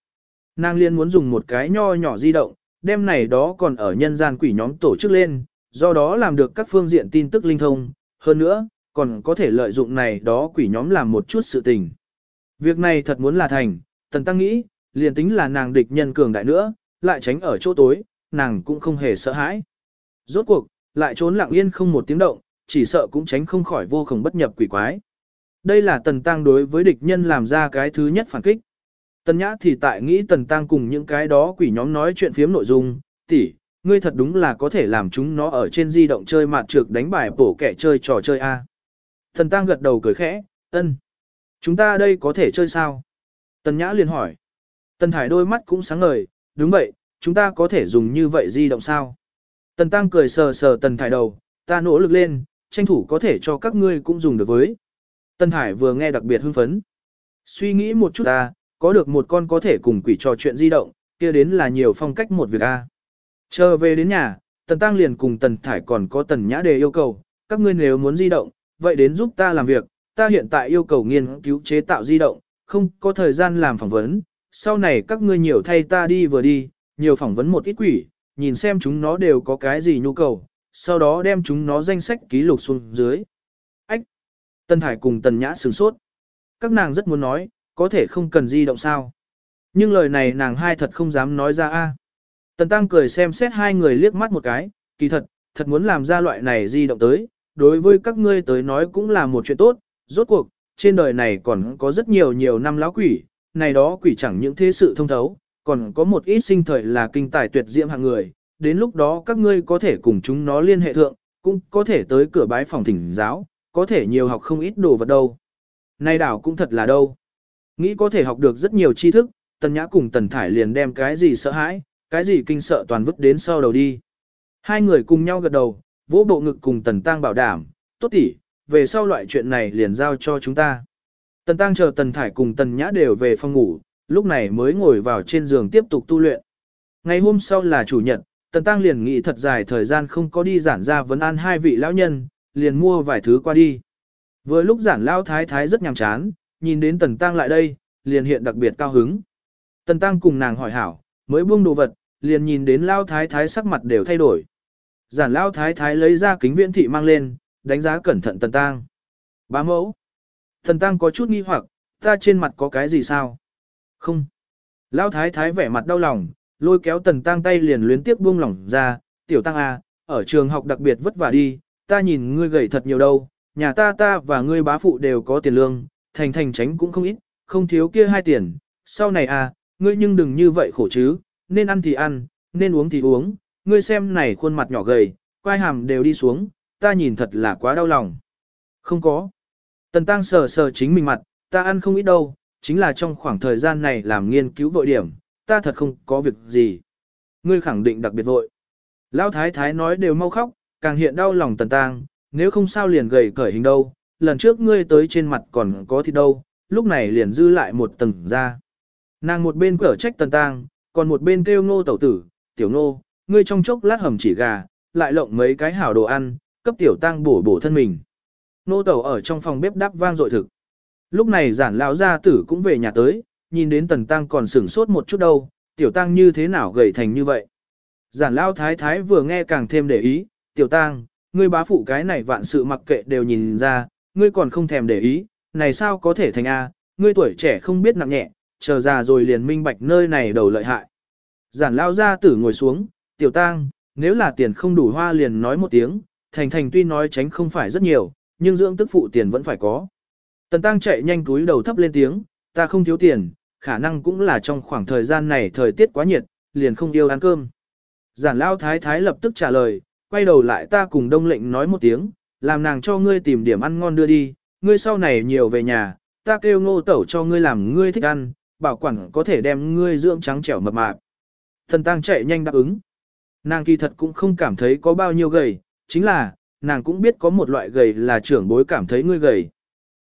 Nàng liền muốn dùng một cái nho nhỏ di động, đem này đó còn ở nhân gian quỷ nhóm tổ chức lên, do đó làm được các phương diện tin tức linh thông, hơn nữa, còn có thể lợi dụng này đó quỷ nhóm làm một chút sự tình. Việc này thật muốn là thành, Tần Tăng nghĩ, liền tính là nàng địch nhân cường đại nữa, lại tránh ở chỗ tối, nàng cũng không hề sợ hãi. Rốt cuộc, lại trốn lặng yên không một tiếng động, chỉ sợ cũng tránh không khỏi vô cùng bất nhập quỷ quái. Đây là Tần Tăng đối với địch nhân làm ra cái thứ nhất phản kích. Tần Nhã thì tại nghĩ Tần Tăng cùng những cái đó quỷ nhóm nói chuyện phiếm nội dung, tỷ, ngươi thật đúng là có thể làm chúng nó ở trên di động chơi mạt trược đánh bài bổ kẻ chơi trò chơi A. Tần Tăng gật đầu cười khẽ, ân. Chúng ta đây có thể chơi sao? Tần Nhã liền hỏi. Tần Thải đôi mắt cũng sáng ngời, đúng vậy, chúng ta có thể dùng như vậy di động sao? Tần Tăng cười sờ sờ Tần Thải đầu, ta nỗ lực lên, tranh thủ có thể cho các ngươi cũng dùng được với. Tần Thải vừa nghe đặc biệt hưng phấn. Suy nghĩ một chút ta, có được một con có thể cùng quỷ trò chuyện di động, kia đến là nhiều phong cách một việc a. Chờ về đến nhà, Tần Tăng liền cùng Tần Thải còn có Tần Nhã đề yêu cầu, các ngươi nếu muốn di động, vậy đến giúp ta làm việc, ta hiện tại yêu cầu nghiên cứu chế tạo di động, không có thời gian làm phỏng vấn, sau này các ngươi nhiều thay ta đi vừa đi, nhiều phỏng vấn một ít quỷ, nhìn xem chúng nó đều có cái gì nhu cầu, sau đó đem chúng nó danh sách ký lục xuống dưới. Ách! Tân Thải cùng Tần Nhã sửng sốt. Các nàng rất muốn nói, có thể không cần di động sao. Nhưng lời này nàng hai thật không dám nói ra a. Tần Tăng cười xem xét hai người liếc mắt một cái, kỳ thật, thật muốn làm ra loại này di động tới, đối với các ngươi tới nói cũng là một chuyện tốt, rốt cuộc, trên đời này còn có rất nhiều nhiều năm lão quỷ, này đó quỷ chẳng những thế sự thông thấu, còn có một ít sinh thời là kinh tài tuyệt diễm hạng người, đến lúc đó các ngươi có thể cùng chúng nó liên hệ thượng, cũng có thể tới cửa bái phòng thỉnh giáo, có thể nhiều học không ít đồ vật đâu. Này đảo cũng thật là đâu. Nghĩ có thể học được rất nhiều tri thức, Tần Nhã cùng Tần Thải liền đem cái gì sợ hãi, cái gì kinh sợ toàn vứt đến sau đầu đi. Hai người cùng nhau gật đầu, vỗ bộ ngực cùng Tần Tăng bảo đảm, tốt tỉ, về sau loại chuyện này liền giao cho chúng ta. Tần Tăng chờ Tần Thải cùng Tần Nhã đều về phòng ngủ, lúc này mới ngồi vào trên giường tiếp tục tu luyện. Ngày hôm sau là chủ nhật, Tần Tăng liền nghĩ thật dài thời gian không có đi giản ra vấn an hai vị lão nhân, liền mua vài thứ qua đi. Vừa lúc giản lão thái thái rất nhàm chán, nhìn đến Tần Tăng lại đây, liền hiện đặc biệt cao hứng. Tần Tăng cùng nàng hỏi hảo, mới buông đồ vật, liền nhìn đến lao thái thái sắc mặt đều thay đổi. Giản lao thái thái lấy ra kính viễn thị mang lên, đánh giá cẩn thận Tần Tăng. Bá mẫu. Tần Tăng có chút nghi hoặc, ta trên mặt có cái gì sao? Không. lao thái thái vẻ mặt đau lòng, lôi kéo tần tăng tay liền luyến tiếc buông lỏng ra, tiểu tăng à, ở trường học đặc biệt vất vả đi, ta nhìn ngươi gầy thật nhiều đâu, nhà ta ta và ngươi bá phụ đều có tiền lương, thành thành tránh cũng không ít, không thiếu kia hai tiền, sau này à, ngươi nhưng đừng như vậy khổ chứ, nên ăn thì ăn, nên uống thì uống, ngươi xem này khuôn mặt nhỏ gầy, quai hàm đều đi xuống, ta nhìn thật là quá đau lòng. Không có. Tần tăng sờ sờ chính mình mặt, ta ăn không ít đâu, chính là trong khoảng thời gian này làm nghiên cứu vội điểm, ta thật không có việc gì. Ngươi khẳng định đặc biệt vội. Lão thái thái nói đều mau khóc, càng hiện đau lòng tần Tăng, nếu không sao liền gầy cởi hình đâu, lần trước ngươi tới trên mặt còn có thịt đâu, lúc này liền dư lại một tầng ra. Nàng một bên cở trách tần tang, còn một bên kêu ngô tẩu tử, tiểu ngô, ngươi trong chốc lát hầm chỉ gà, lại lộng mấy cái hảo đồ ăn, cấp tiểu tang bổ bổ thân mình. Nô tẩu ở trong phòng bếp đắp vang dội thực. Lúc này giản lão gia tử cũng về nhà tới, nhìn đến tần tăng còn sửng sốt một chút đâu, tiểu tăng như thế nào gầy thành như vậy. Giản lão thái thái vừa nghe càng thêm để ý, tiểu tăng, ngươi bá phụ cái này vạn sự mặc kệ đều nhìn ra, ngươi còn không thèm để ý, này sao có thể thành A, ngươi tuổi trẻ không biết nặng nhẹ, chờ già rồi liền minh bạch nơi này đầu lợi hại. Giản lao gia tử ngồi xuống, tiểu tang, nếu là tiền không đủ hoa liền nói một tiếng, thành thành tuy nói tránh không phải rất nhiều, nhưng dưỡng tức phụ tiền vẫn phải có. Tần tăng chạy nhanh túi đầu thấp lên tiếng, ta không thiếu tiền, khả năng cũng là trong khoảng thời gian này thời tiết quá nhiệt, liền không yêu ăn cơm. Giản lao thái thái lập tức trả lời, quay đầu lại ta cùng đông lệnh nói một tiếng, làm nàng cho ngươi tìm điểm ăn ngon đưa đi, ngươi sau này nhiều về nhà, ta kêu ngô tẩu cho ngươi làm ngươi thích ăn, bảo quản có thể đem ngươi dưỡng trắng trẻo mập mạp. Thần tăng chạy nhanh đáp ứng. Nàng kỳ thật cũng không cảm thấy có bao nhiêu gầy, chính là, nàng cũng biết có một loại gầy là trưởng bối cảm thấy ngươi gầy.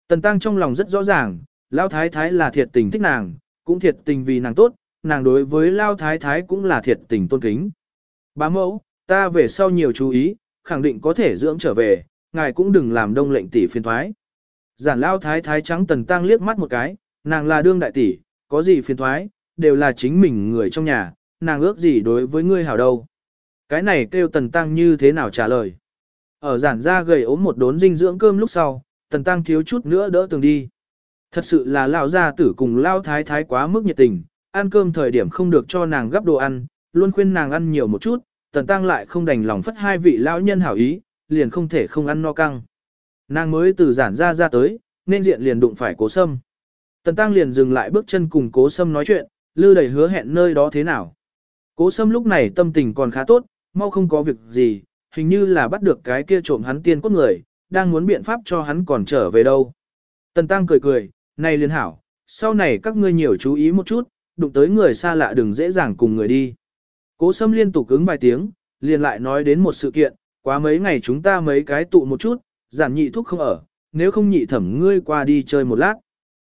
Tần tăng trong lòng rất rõ ràng, Lao Thái Thái là thiệt tình thích nàng, cũng thiệt tình vì nàng tốt, nàng đối với Lao Thái Thái cũng là thiệt tình tôn kính. Bá mẫu, ta về sau nhiều chú ý, khẳng định có thể dưỡng trở về, ngài cũng đừng làm đông lệnh tỷ phiền thoái. Giản Lao Thái Thái trắng tần tăng liếc mắt một cái, nàng là đương đại tỷ, có gì phiền thoái, đều là chính mình người trong nhà, nàng ước gì đối với ngươi hảo đâu. Cái này kêu tần tăng như thế nào trả lời. Ở giản ra gầy ốm một đốn dinh dưỡng cơm lúc sau, tần tăng thiếu chút nữa đỡ tường đi. Thật sự là lão gia tử cùng lao thái thái quá mức nhiệt tình, ăn cơm thời điểm không được cho nàng gấp đồ ăn, luôn khuyên nàng ăn nhiều một chút, tần tăng lại không đành lòng phất hai vị lão nhân hảo ý, liền không thể không ăn no căng. Nàng mới từ giản ra ra tới, nên diện liền đụng phải cố sâm. Tần tăng liền dừng lại bước chân cùng cố sâm nói chuyện, lư đầy hứa hẹn nơi đó thế nào. Cố sâm lúc này tâm tình còn khá tốt, mau không có việc gì, hình như là bắt được cái kia trộm hắn tiên cốt người, đang muốn biện pháp cho hắn còn trở về đâu. Tần Tăng cười cười, này liên hảo, sau này các ngươi nhiều chú ý một chút, đụng tới người xa lạ đừng dễ dàng cùng người đi. Cố sâm liên tục ứng vài tiếng, liền lại nói đến một sự kiện, quá mấy ngày chúng ta mấy cái tụ một chút, giản nhị thúc không ở, nếu không nhị thẩm ngươi qua đi chơi một lát.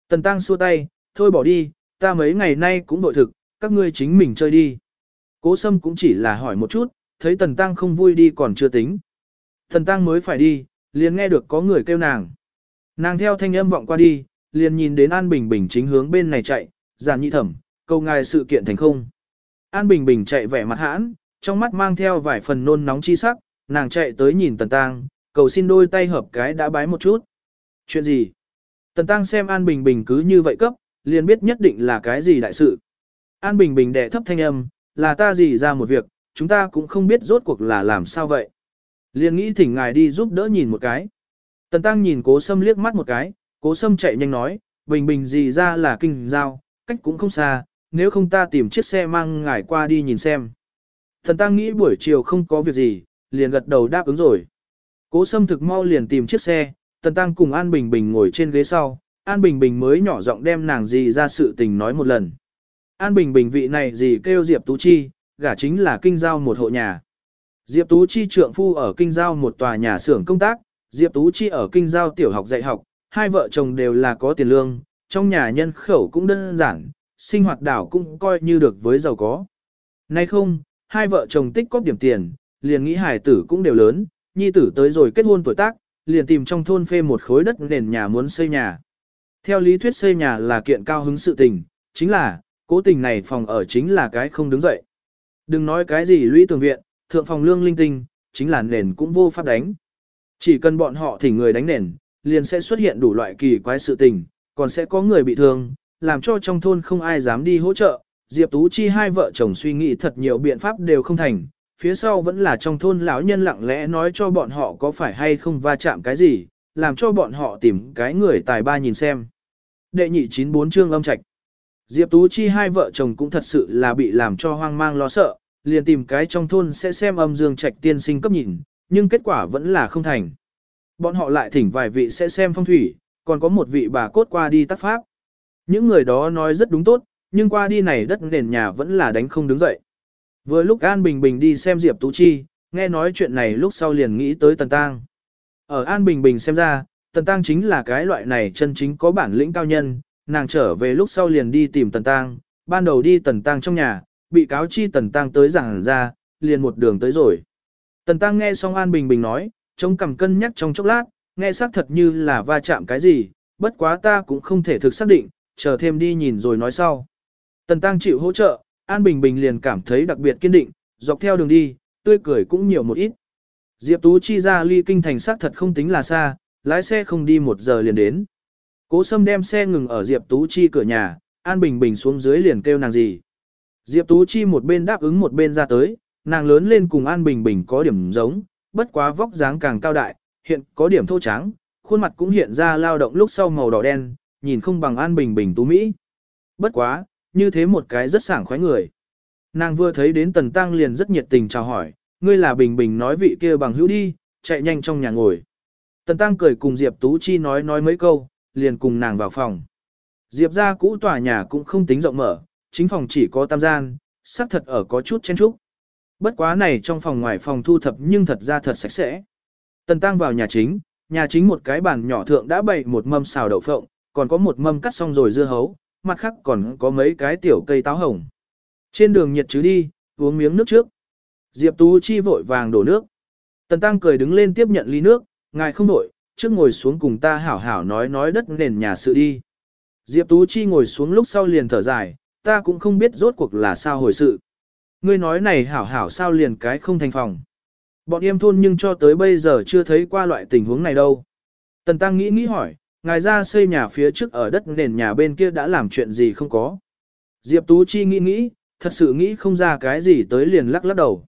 Tần Tăng xua tay, thôi bỏ đi, ta mấy ngày nay cũng bội thực, các ngươi chính mình chơi đi. Cố sâm cũng chỉ là hỏi một chút, thấy Tần Tăng không vui đi còn chưa tính. Tần Tăng mới phải đi, liền nghe được có người kêu nàng. Nàng theo thanh âm vọng qua đi, liền nhìn đến An Bình Bình chính hướng bên này chạy, giản nhị thẩm, câu ngài sự kiện thành không. An Bình Bình chạy vẻ mặt hãn, trong mắt mang theo vài phần nôn nóng chi sắc, nàng chạy tới nhìn Tần Tăng, cầu xin đôi tay hợp cái đã bái một chút. Chuyện gì? Tần Tăng xem An Bình Bình cứ như vậy cấp, liền biết nhất định là cái gì đại sự. An Bình Bình đẻ thấp thanh âm, là ta gì ra một việc, chúng ta cũng không biết rốt cuộc là làm sao vậy. Liền nghĩ thỉnh ngài đi giúp đỡ nhìn một cái. Tần Tăng nhìn cố sâm liếc mắt một cái, cố sâm chạy nhanh nói, bình bình gì ra là kinh giao, cách cũng không xa, nếu không ta tìm chiếc xe mang ngài qua đi nhìn xem. Tần Tăng nghĩ buổi chiều không có việc gì, liền gật đầu đáp ứng rồi. Cố sâm thực mau liền tìm chiếc xe, Tần Tăng cùng An Bình Bình ngồi trên ghế sau, An Bình Bình mới nhỏ giọng đem nàng gì ra sự tình nói một lần. An Bình Bình vị này gì kêu Diệp Tú Chi, gả chính là kinh giao một hộ nhà. Diệp Tú Chi trượng phu ở kinh giao một tòa nhà xưởng công tác, Diệp Tú Chi ở kinh giao tiểu học dạy học, hai vợ chồng đều là có tiền lương, trong nhà nhân khẩu cũng đơn giản, sinh hoạt đảo cũng coi như được với giàu có. Nay không, hai vợ chồng tích cóp điểm tiền, liền nghĩ hải tử cũng đều lớn, nhi tử tới rồi kết hôn tuổi tác, liền tìm trong thôn phê một khối đất nền nhà muốn xây nhà. Theo lý thuyết xây nhà là kiện cao hứng sự tình, chính là, cố tình này phòng ở chính là cái không đứng dậy. Đừng nói cái gì lũy tường viện, thượng phòng lương linh tinh, chính là nền cũng vô pháp đánh. Chỉ cần bọn họ thỉnh người đánh nền, liền sẽ xuất hiện đủ loại kỳ quái sự tình, còn sẽ có người bị thương, làm cho trong thôn không ai dám đi hỗ trợ. Diệp Tú Chi hai vợ chồng suy nghĩ thật nhiều biện pháp đều không thành, phía sau vẫn là trong thôn lão nhân lặng lẽ nói cho bọn họ có phải hay không va chạm cái gì, làm cho bọn họ tìm cái người tài ba nhìn xem. Đệ nhị 94 chương âm trạch. Diệp Tú Chi hai vợ chồng cũng thật sự là bị làm cho hoang mang lo sợ, liền tìm cái trong thôn sẽ xem âm dương trạch tiên sinh cấp nhìn, nhưng kết quả vẫn là không thành. Bọn họ lại thỉnh vài vị sẽ xem phong thủy, còn có một vị bà cốt qua đi tác pháp. Những người đó nói rất đúng tốt, nhưng qua đi này đất nền nhà vẫn là đánh không đứng dậy. Vừa lúc An Bình Bình đi xem Diệp Tú Chi, nghe nói chuyện này lúc sau liền nghĩ tới Tần Tăng. Ở An Bình Bình xem ra, Tần Tăng chính là cái loại này chân chính có bản lĩnh cao nhân, nàng trở về lúc sau liền đi tìm Tần Tăng, ban đầu đi Tần Tăng trong nhà, bị cáo chi Tần Tăng tới giảng ra, liền một đường tới rồi. Tần Tăng nghe xong An Bình Bình nói, chống cằm cân nhắc trong chốc lát, nghe xác thật như là va chạm cái gì, bất quá ta cũng không thể thực xác định, chờ thêm đi nhìn rồi nói sau. Tần Tăng chịu hỗ trợ, An Bình Bình liền cảm thấy đặc biệt kiên định, dọc theo đường đi, tươi cười cũng nhiều một ít. Diệp Tú chi ra ly kinh thành xác thật không tính là xa, lái xe không đi một giờ liền đến. Cố Sâm đem xe ngừng ở Diệp Tú chi cửa nhà, An Bình Bình xuống dưới liền kêu nàng gì. Diệp Tú chi một bên đáp ứng một bên ra tới, nàng lớn lên cùng An Bình Bình có điểm giống, bất quá vóc dáng càng cao đại, hiện có điểm thô trắng, khuôn mặt cũng hiện ra lao động lúc sau màu đỏ đen, nhìn không bằng An Bình Bình tú Mỹ. Bất quá, như thế một cái rất sảng khoái người. Nàng vừa thấy đến Tần Tăng liền rất nhiệt tình chào hỏi, ngươi là Bình Bình nói vị kia bằng hữu đi, chạy nhanh trong nhà ngồi. Tần Tăng cười cùng Diệp Tú Chi nói nói mấy câu, liền cùng nàng vào phòng. Diệp ra cũ tòa nhà cũng không tính rộng mở, chính phòng chỉ có tam gian, xác thật ở có chút chen trúc. Bất quá này trong phòng ngoài phòng thu thập nhưng thật ra thật sạch sẽ. Tần Tăng vào nhà chính, nhà chính một cái bàn nhỏ thượng đã bày một mâm xào đậu phộng, còn có một mâm cắt xong rồi dưa hấu, mặt khác còn có mấy cái tiểu cây táo hồng. Trên đường nhiệt chứ đi, uống miếng nước trước. Diệp Tú Chi vội vàng đổ nước. Tần Tăng cười đứng lên tiếp nhận ly nước, ngài không đổi, trước ngồi xuống cùng ta hảo hảo nói nói đất nền nhà sự đi. Diệp Tú Chi ngồi xuống lúc sau liền thở dài, ta cũng không biết rốt cuộc là sao hồi sự. Ngươi nói này hảo hảo sao liền cái không thành phòng. Bọn em thôn nhưng cho tới bây giờ chưa thấy qua loại tình huống này đâu. Tần Tăng nghĩ nghĩ hỏi, ngài ra xây nhà phía trước ở đất nền nhà bên kia đã làm chuyện gì không có. Diệp Tú Chi nghĩ nghĩ, thật sự nghĩ không ra cái gì tới liền lắc lắc đầu.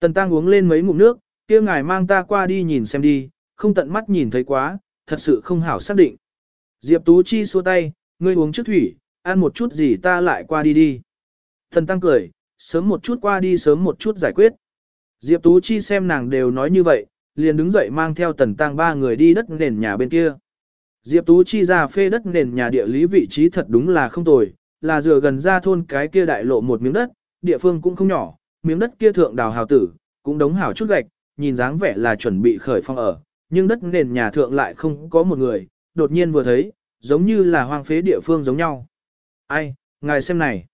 Tần Tăng uống lên mấy ngụm nước, kia ngài mang ta qua đi nhìn xem đi, không tận mắt nhìn thấy quá, thật sự không hảo xác định. Diệp Tú Chi xua tay, ngươi uống chút thủy, ăn một chút gì ta lại qua đi đi. Tần Tăng cười, sớm một chút qua đi sớm một chút giải quyết. Diệp Tú Chi xem nàng đều nói như vậy, liền đứng dậy mang theo Tần Tăng ba người đi đất nền nhà bên kia. Diệp Tú Chi ra phê đất nền nhà địa lý vị trí thật đúng là không tồi, là dựa gần ra thôn cái kia đại lộ một miếng đất, địa phương cũng không nhỏ, miếng đất kia thượng đào hào tử, cũng đống hảo chút gạch, nhìn dáng vẻ là chuẩn bị khởi phong ở, nhưng đất nền nhà thượng lại không có một người, đột nhiên vừa thấy, giống như là hoang phế địa phương giống nhau. Ai, ngài xem này.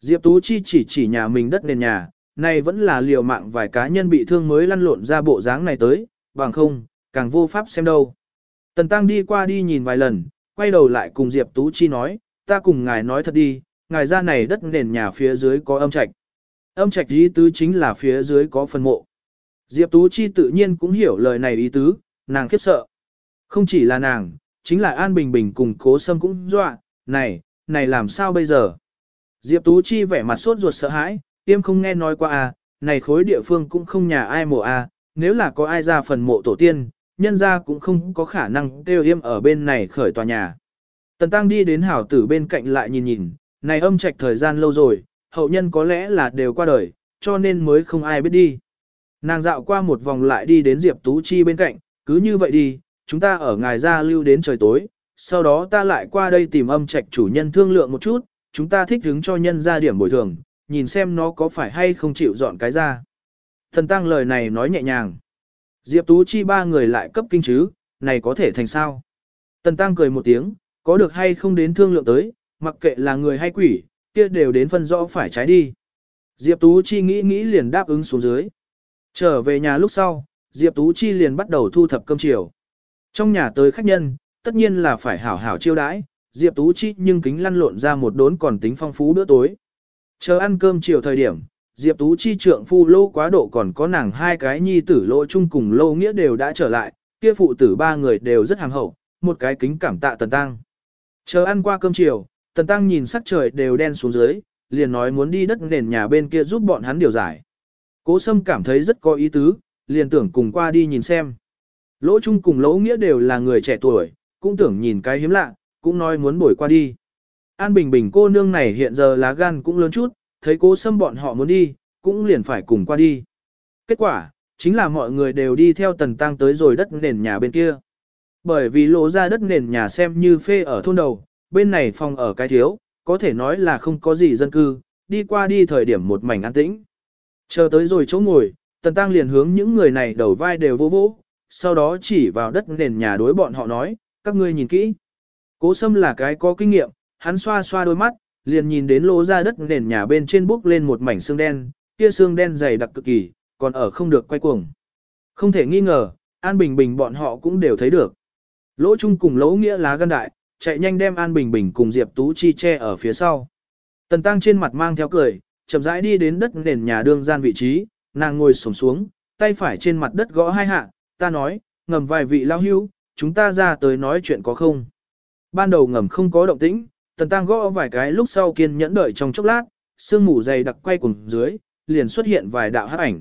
Diệp Tú Chi chỉ chỉ nhà mình đất nền nhà, này vẫn là liều mạng vài cá nhân bị thương mới lăn lộn ra bộ dáng này tới, bằng không, càng vô pháp xem đâu. Tần Tăng đi qua đi nhìn vài lần, quay đầu lại cùng Diệp Tú Chi nói, ta cùng ngài nói thật đi, ngài ra này đất nền nhà phía dưới có âm trạch. Âm trạch ý tứ chính là phía dưới có phần mộ. Diệp Tú Chi tự nhiên cũng hiểu lời này ý tứ, nàng khiếp sợ. Không chỉ là nàng, chính là An Bình Bình cùng cố sâm cũng dọa, này, này làm sao bây giờ? Diệp Tú Chi vẻ mặt sốt ruột sợ hãi, tiêm không nghe nói qua à, này khối địa phương cũng không nhà ai mộ à, nếu là có ai ra phần mộ tổ tiên, nhân ra cũng không có khả năng kêu yêm ở bên này khởi tòa nhà. Tần Tăng đi đến hảo tử bên cạnh lại nhìn nhìn, này âm trạch thời gian lâu rồi, hậu nhân có lẽ là đều qua đời, cho nên mới không ai biết đi. Nàng dạo qua một vòng lại đi đến Diệp Tú Chi bên cạnh, cứ như vậy đi, chúng ta ở ngài ra lưu đến trời tối, sau đó ta lại qua đây tìm âm trạch chủ nhân thương lượng một chút, chúng ta thích hứng cho nhân ra điểm bồi thường, nhìn xem nó có phải hay không chịu dọn cái ra. Thần Tăng lời này nói nhẹ nhàng. Diệp Tú Chi ba người lại cấp kinh chứ, này có thể thành sao? Tần Tăng cười một tiếng, có được hay không đến thương lượng tới, mặc kệ là người hay quỷ, kia đều đến phân rõ phải trái đi. Diệp Tú Chi nghĩ nghĩ liền đáp ứng xuống dưới. Trở về nhà lúc sau, Diệp Tú Chi liền bắt đầu thu thập cơm chiều. Trong nhà tới khách nhân, tất nhiên là phải hảo hảo chiêu đãi, Diệp Tú Chi nhưng kính lăn lộn ra một đốn còn tính phong phú bữa tối. Chờ ăn cơm chiều thời điểm, Diệp Tú Chi trượng phu lô quá độ còn có nàng hai cái nhi tử lô chung cùng lô nghĩa đều đã trở lại, kia phụ tử ba người đều rất hàng hậu, một cái kính cảm tạ Tần Tăng. Chờ ăn qua cơm chiều, Tần Tăng nhìn sắc trời đều đen xuống dưới, liền nói muốn đi đất nền nhà bên kia giúp bọn hắn điều giải. Cố Sâm cảm thấy rất có ý tứ, liền tưởng cùng qua đi nhìn xem. Lỗ Trung cùng Lỗ Nghĩa đều là người trẻ tuổi, cũng tưởng nhìn cái hiếm lạ, cũng nói muốn bồi qua đi. An Bình Bình cô nương này hiện giờ lá gan cũng lớn chút, thấy cố Sâm bọn họ muốn đi, cũng liền phải cùng qua đi. Kết quả, chính là mọi người đều đi theo Tần Tăng tới rồi đất nền nhà bên kia. Bởi vì lộ ra đất nền nhà xem như phê ở thôn đầu, bên này phòng ở cái thiếu, có thể nói là không có gì dân cư, đi qua đi thời điểm một mảnh an tĩnh. Chờ tới rồi chỗ ngồi, Tần Tăng liền hướng những người này đầu vai đều vô vỗ, sau đó chỉ vào đất nền nhà đối bọn họ nói, các ngươi nhìn kỹ. Cố Sâm là cái có kinh nghiệm, hắn xoa xoa đôi mắt, liền nhìn đến lỗ ra đất nền nhà bên trên bốc lên một mảnh xương đen, kia xương đen dày đặc cực kỳ, còn ở không được quay cuồng. Không thể nghi ngờ, An Bình Bình bọn họ cũng đều thấy được. Lỗ Trung cùng Lỗ Nghĩa lá gan đại, chạy nhanh đem An Bình Bình cùng Diệp Tú Chi che ở phía sau. Tần Tăng trên mặt mang theo cười, chậm rãi đi đến đất nền nhà đương gian vị trí, nàng ngồi xổm xuống, tay phải trên mặt đất gõ hai hạ, ta nói, ngầm vài vị lao hưu, chúng ta ra tới nói chuyện có không. Ban đầu ngầm không có động tĩnh, Tần Tăng gõ vài cái lúc sau kiên nhẫn đợi trong chốc lát, sương mù dày đặc quay cùng dưới, liền xuất hiện vài đạo hắc ảnh.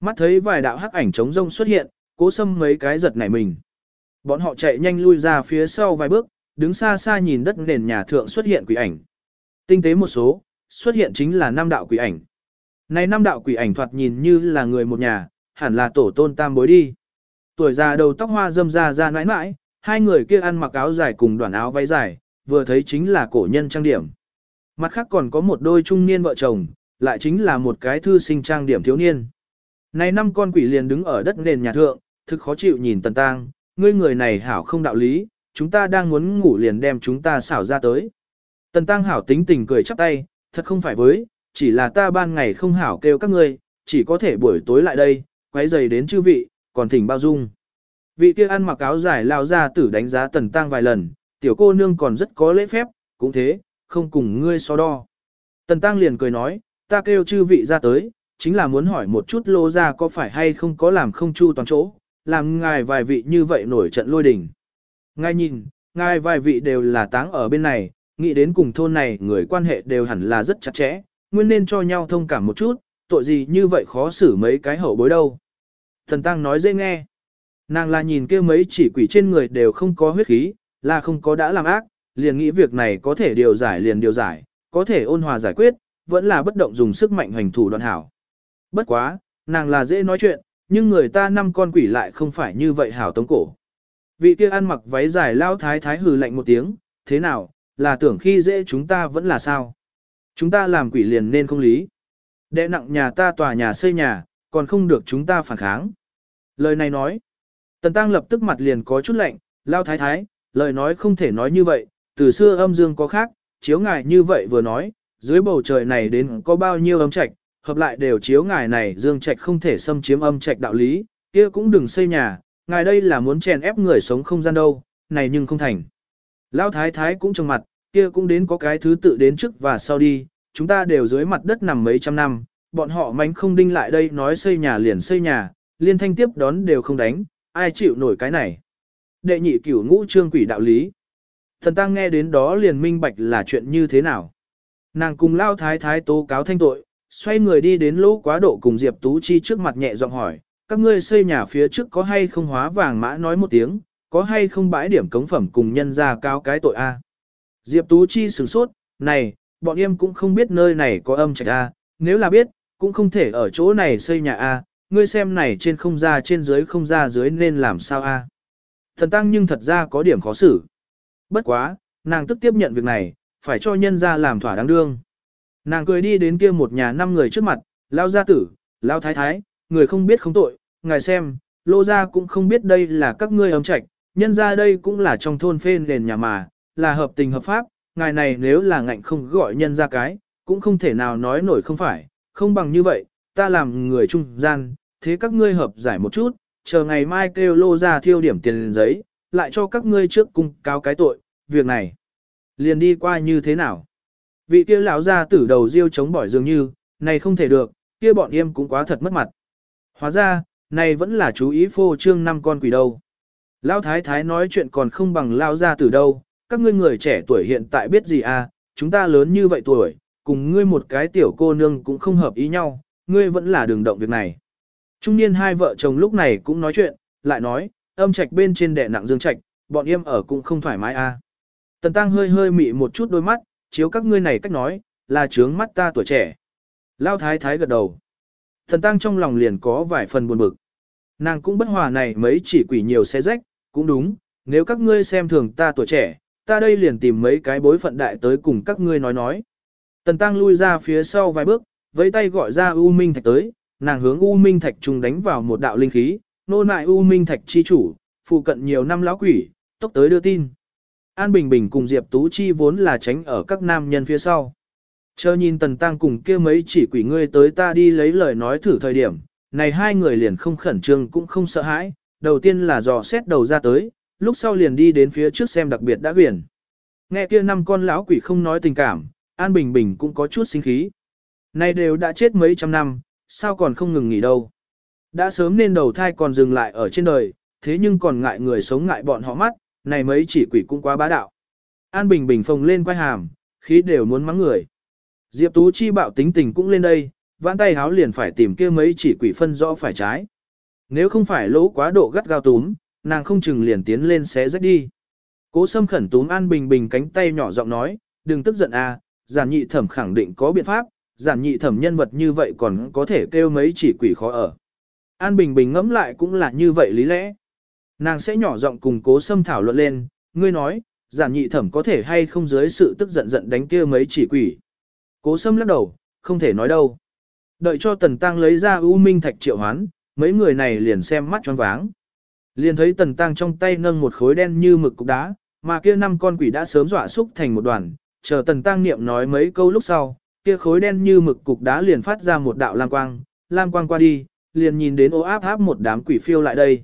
Mắt thấy vài đạo hắc ảnh trống rông xuất hiện, cố xâm mấy cái giật nảy mình. Bọn họ chạy nhanh lui ra phía sau vài bước, đứng xa xa nhìn đất nền nhà thượng xuất hiện quỷ ảnh. Tinh tế một số, xuất hiện chính là năm đạo quỷ ảnh. Này năm đạo quỷ ảnh thoạt nhìn như là người một nhà, hẳn là tổ tôn tam bối đi. Tuổi già đầu tóc hoa dâm ra ra nãi nãi, hai người kia ăn mặc áo dài cùng đoàn áo váy dài, vừa thấy chính là cổ nhân trang điểm. Mặt khác còn có một đôi trung niên vợ chồng, lại chính là một cái thư sinh trang điểm thiếu niên. Này năm con quỷ liền đứng ở đất nền nhà thượng, thực khó chịu nhìn tần tang, ngươi người này hảo không đạo lý, chúng ta đang muốn ngủ liền đem chúng ta xảo ra tới. Tần tang hảo tính tình cười chắp tay, thật không phải với, chỉ là ta ban ngày không hảo kêu các ngươi, chỉ có thể buổi tối lại đây, quấy giày đến chư vị, còn thỉnh bao dung. Vị kia ăn mặc áo dài lao ra tử đánh giá tần tang vài lần, tiểu cô nương còn rất có lễ phép, cũng thế, không cùng ngươi so đo. Tần tăng liền cười nói, ta kêu chư vị ra tới, chính là muốn hỏi một chút lô ra có phải hay không có làm không chu toàn chỗ, làm ngài vài vị như vậy nổi trận lôi đình. Ngài nhìn, ngài vài vị đều là táng ở bên này, nghĩ đến cùng thôn này người quan hệ đều hẳn là rất chặt chẽ, nguyên nên cho nhau thông cảm một chút, tội gì như vậy khó xử mấy cái hậu bối đâu. Thần Tăng nói dễ nghe. Nàng là nhìn kia mấy chỉ quỷ trên người đều không có huyết khí, là không có đã làm ác, liền nghĩ việc này có thể điều giải liền điều giải, có thể ôn hòa giải quyết, vẫn là bất động dùng sức mạnh hành thủ đoạn hảo. Bất quá, nàng là dễ nói chuyện, nhưng người ta năm con quỷ lại không phải như vậy hảo tống cổ. Vị kia ăn mặc váy dài lao thái thái hừ lạnh một tiếng, thế nào, là tưởng khi dễ chúng ta vẫn là sao? Chúng ta làm quỷ liền nên không lý. Đệ nặng nhà ta tòa nhà xây nhà, còn không được chúng ta phản kháng. Lời này nói, Tần Tăng lập tức mặt liền có chút lạnh, lao thái thái, lời nói không thể nói như vậy, từ xưa âm dương có khác, chiếu ngài như vậy vừa nói, dưới bầu trời này đến có bao nhiêu âm trạch, hợp lại đều chiếu ngài này dương trạch không thể xâm chiếm âm trạch đạo lý, kia cũng đừng xây nhà, ngài đây là muốn chèn ép người sống không gian đâu, này nhưng không thành. Lão thái thái cũng trong mặt, kia cũng đến có cái thứ tự đến trước và sau đi, chúng ta đều dưới mặt đất nằm mấy trăm năm, bọn họ mánh không đinh lại đây nói xây nhà liền xây nhà, liên thanh tiếp đón đều không đánh, ai chịu nổi cái này. Đệ nhị cửu ngũ trương quỷ đạo lý. Thần tăng nghe đến đó liền minh bạch là chuyện như thế nào. Nàng cùng lao thái thái tố cáo thanh tội, xoay người đi đến lỗ quá độ cùng Diệp Tú Chi trước mặt nhẹ giọng hỏi, các ngươi xây nhà phía trước có hay không hóa vàng mã nói một tiếng, có hay không bãi điểm cống phẩm cùng nhân ra cao cái tội A. Diệp Tú Chi sửng sốt, này, bọn em cũng không biết nơi này có âm trạch A, nếu là biết, cũng không thể ở chỗ này xây nhà A, ngươi xem này trên không ra trên dưới không ra dưới nên làm sao A. Thần tăng nhưng thật ra có điểm khó xử. Bất quá, nàng tức tiếp nhận việc này, phải cho nhân ra làm thỏa đáng đương. Nàng cười đi đến kia một nhà năm người trước mặt, lao gia tử, lao thái thái, người không biết không tội, ngài xem, lô gia cũng không biết đây là các ngươi ấm trạch, nhân ra đây cũng là trong thôn phê nền nhà mà, là hợp tình hợp pháp, ngài này nếu là ngạnh không gọi nhân ra cái, cũng không thể nào nói nổi không phải, không bằng như vậy, ta làm người trung gian, thế các ngươi hợp giải một chút, chờ ngày mai kêu lô ra thiêu điểm tiền giấy, lại cho các ngươi trước cung cáo cái tội, việc này liền đi qua như thế nào. Vị kia lão ra tử đầu riêu chống bỏi dường như, này không thể được, kia bọn em cũng quá thật mất mặt. Hóa ra, này vẫn là chú ý phô trương năm con quỷ đâu. Lão thái thái nói chuyện còn không bằng lão ra tử đâu, các ngươi người trẻ tuổi hiện tại biết gì à, chúng ta lớn như vậy tuổi, cùng ngươi một cái tiểu cô nương cũng không hợp ý nhau, ngươi vẫn là đường động việc này. Trung niên hai vợ chồng lúc này cũng nói chuyện, lại nói, âm trạch bên trên đẻ nặng dương trạch, bọn em ở cũng không thoải mái à. Tần tăng hơi hơi mị một chút đôi mắt, chiếu các ngươi này cách nói, là trướng mắt ta tuổi trẻ. Lao thái thái gật đầu. Thần tăng trong lòng liền có vài phần buồn bực. Nàng cũng bất hòa này mấy chỉ quỷ nhiều xe rách, cũng đúng, nếu các ngươi xem thường ta tuổi trẻ, ta đây liền tìm mấy cái bối phận đại tới cùng các ngươi nói nói. Tần tăng lui ra phía sau vài bước, với tay gọi ra U Minh Thạch tới, nàng hướng U Minh Thạch trùng đánh vào một đạo linh khí, nô nại U Minh Thạch chi chủ, phụ cận nhiều năm lão quỷ, tốc tới đưa tin. An Bình Bình cùng Diệp Tú Chi vốn là tránh ở các nam nhân phía sau. Chờ nhìn tần tăng cùng kia mấy chỉ quỷ ngươi tới ta đi lấy lời nói thử thời điểm, này hai người liền không khẩn trương cũng không sợ hãi, đầu tiên là dò xét đầu ra tới, lúc sau liền đi đến phía trước xem đặc biệt đã quyển. Nghe kia năm con lão quỷ không nói tình cảm, An Bình Bình cũng có chút sinh khí. Này đều đã chết mấy trăm năm, sao còn không ngừng nghỉ đâu. Đã sớm nên đầu thai còn dừng lại ở trên đời, thế nhưng còn ngại người sống ngại bọn họ mắt, này mấy chỉ quỷ cũng quá bá đạo. An Bình Bình phồng lên quay hàm, khí đều muốn mắng người. Diệp Tú Chi bạo tính tình cũng lên đây, vãn tay háo liền phải tìm kia mấy chỉ quỷ phân rõ phải trái. Nếu không phải lỗ quá độ gắt gao túm, nàng không chừng liền tiến lên xé rách đi. Cố Sâm khẩn túm An Bình Bình cánh tay nhỏ giọng nói, đừng tức giận à, giản nhị thẩm khẳng định có biện pháp, giản nhị thẩm nhân vật như vậy còn có thể kêu mấy chỉ quỷ khó ở. An Bình Bình ngẫm lại cũng là như vậy lý lẽ. Nàng sẽ nhỏ giọng cùng cố Sâm thảo luận lên, ngươi nói, giản nhị thẩm có thể hay không dưới sự tức giận giận đánh kia mấy chỉ quỷ. Cố Sâm lắc đầu, không thể nói đâu. Đợi cho Tần Tăng lấy ra U Minh Thạch triệu hoán, mấy người này liền xem mắt choáng váng. Liền thấy Tần Tăng trong tay nâng một khối đen như mực cục đá, mà kia năm con quỷ đã sớm dọa xúc thành một đoàn, chờ Tần Tăng niệm nói mấy câu lúc sau, kia khối đen như mực cục đá liền phát ra một đạo lam quang, lam quang qua đi, liền nhìn đến ô áp áp một đám quỷ phiêu lại đây.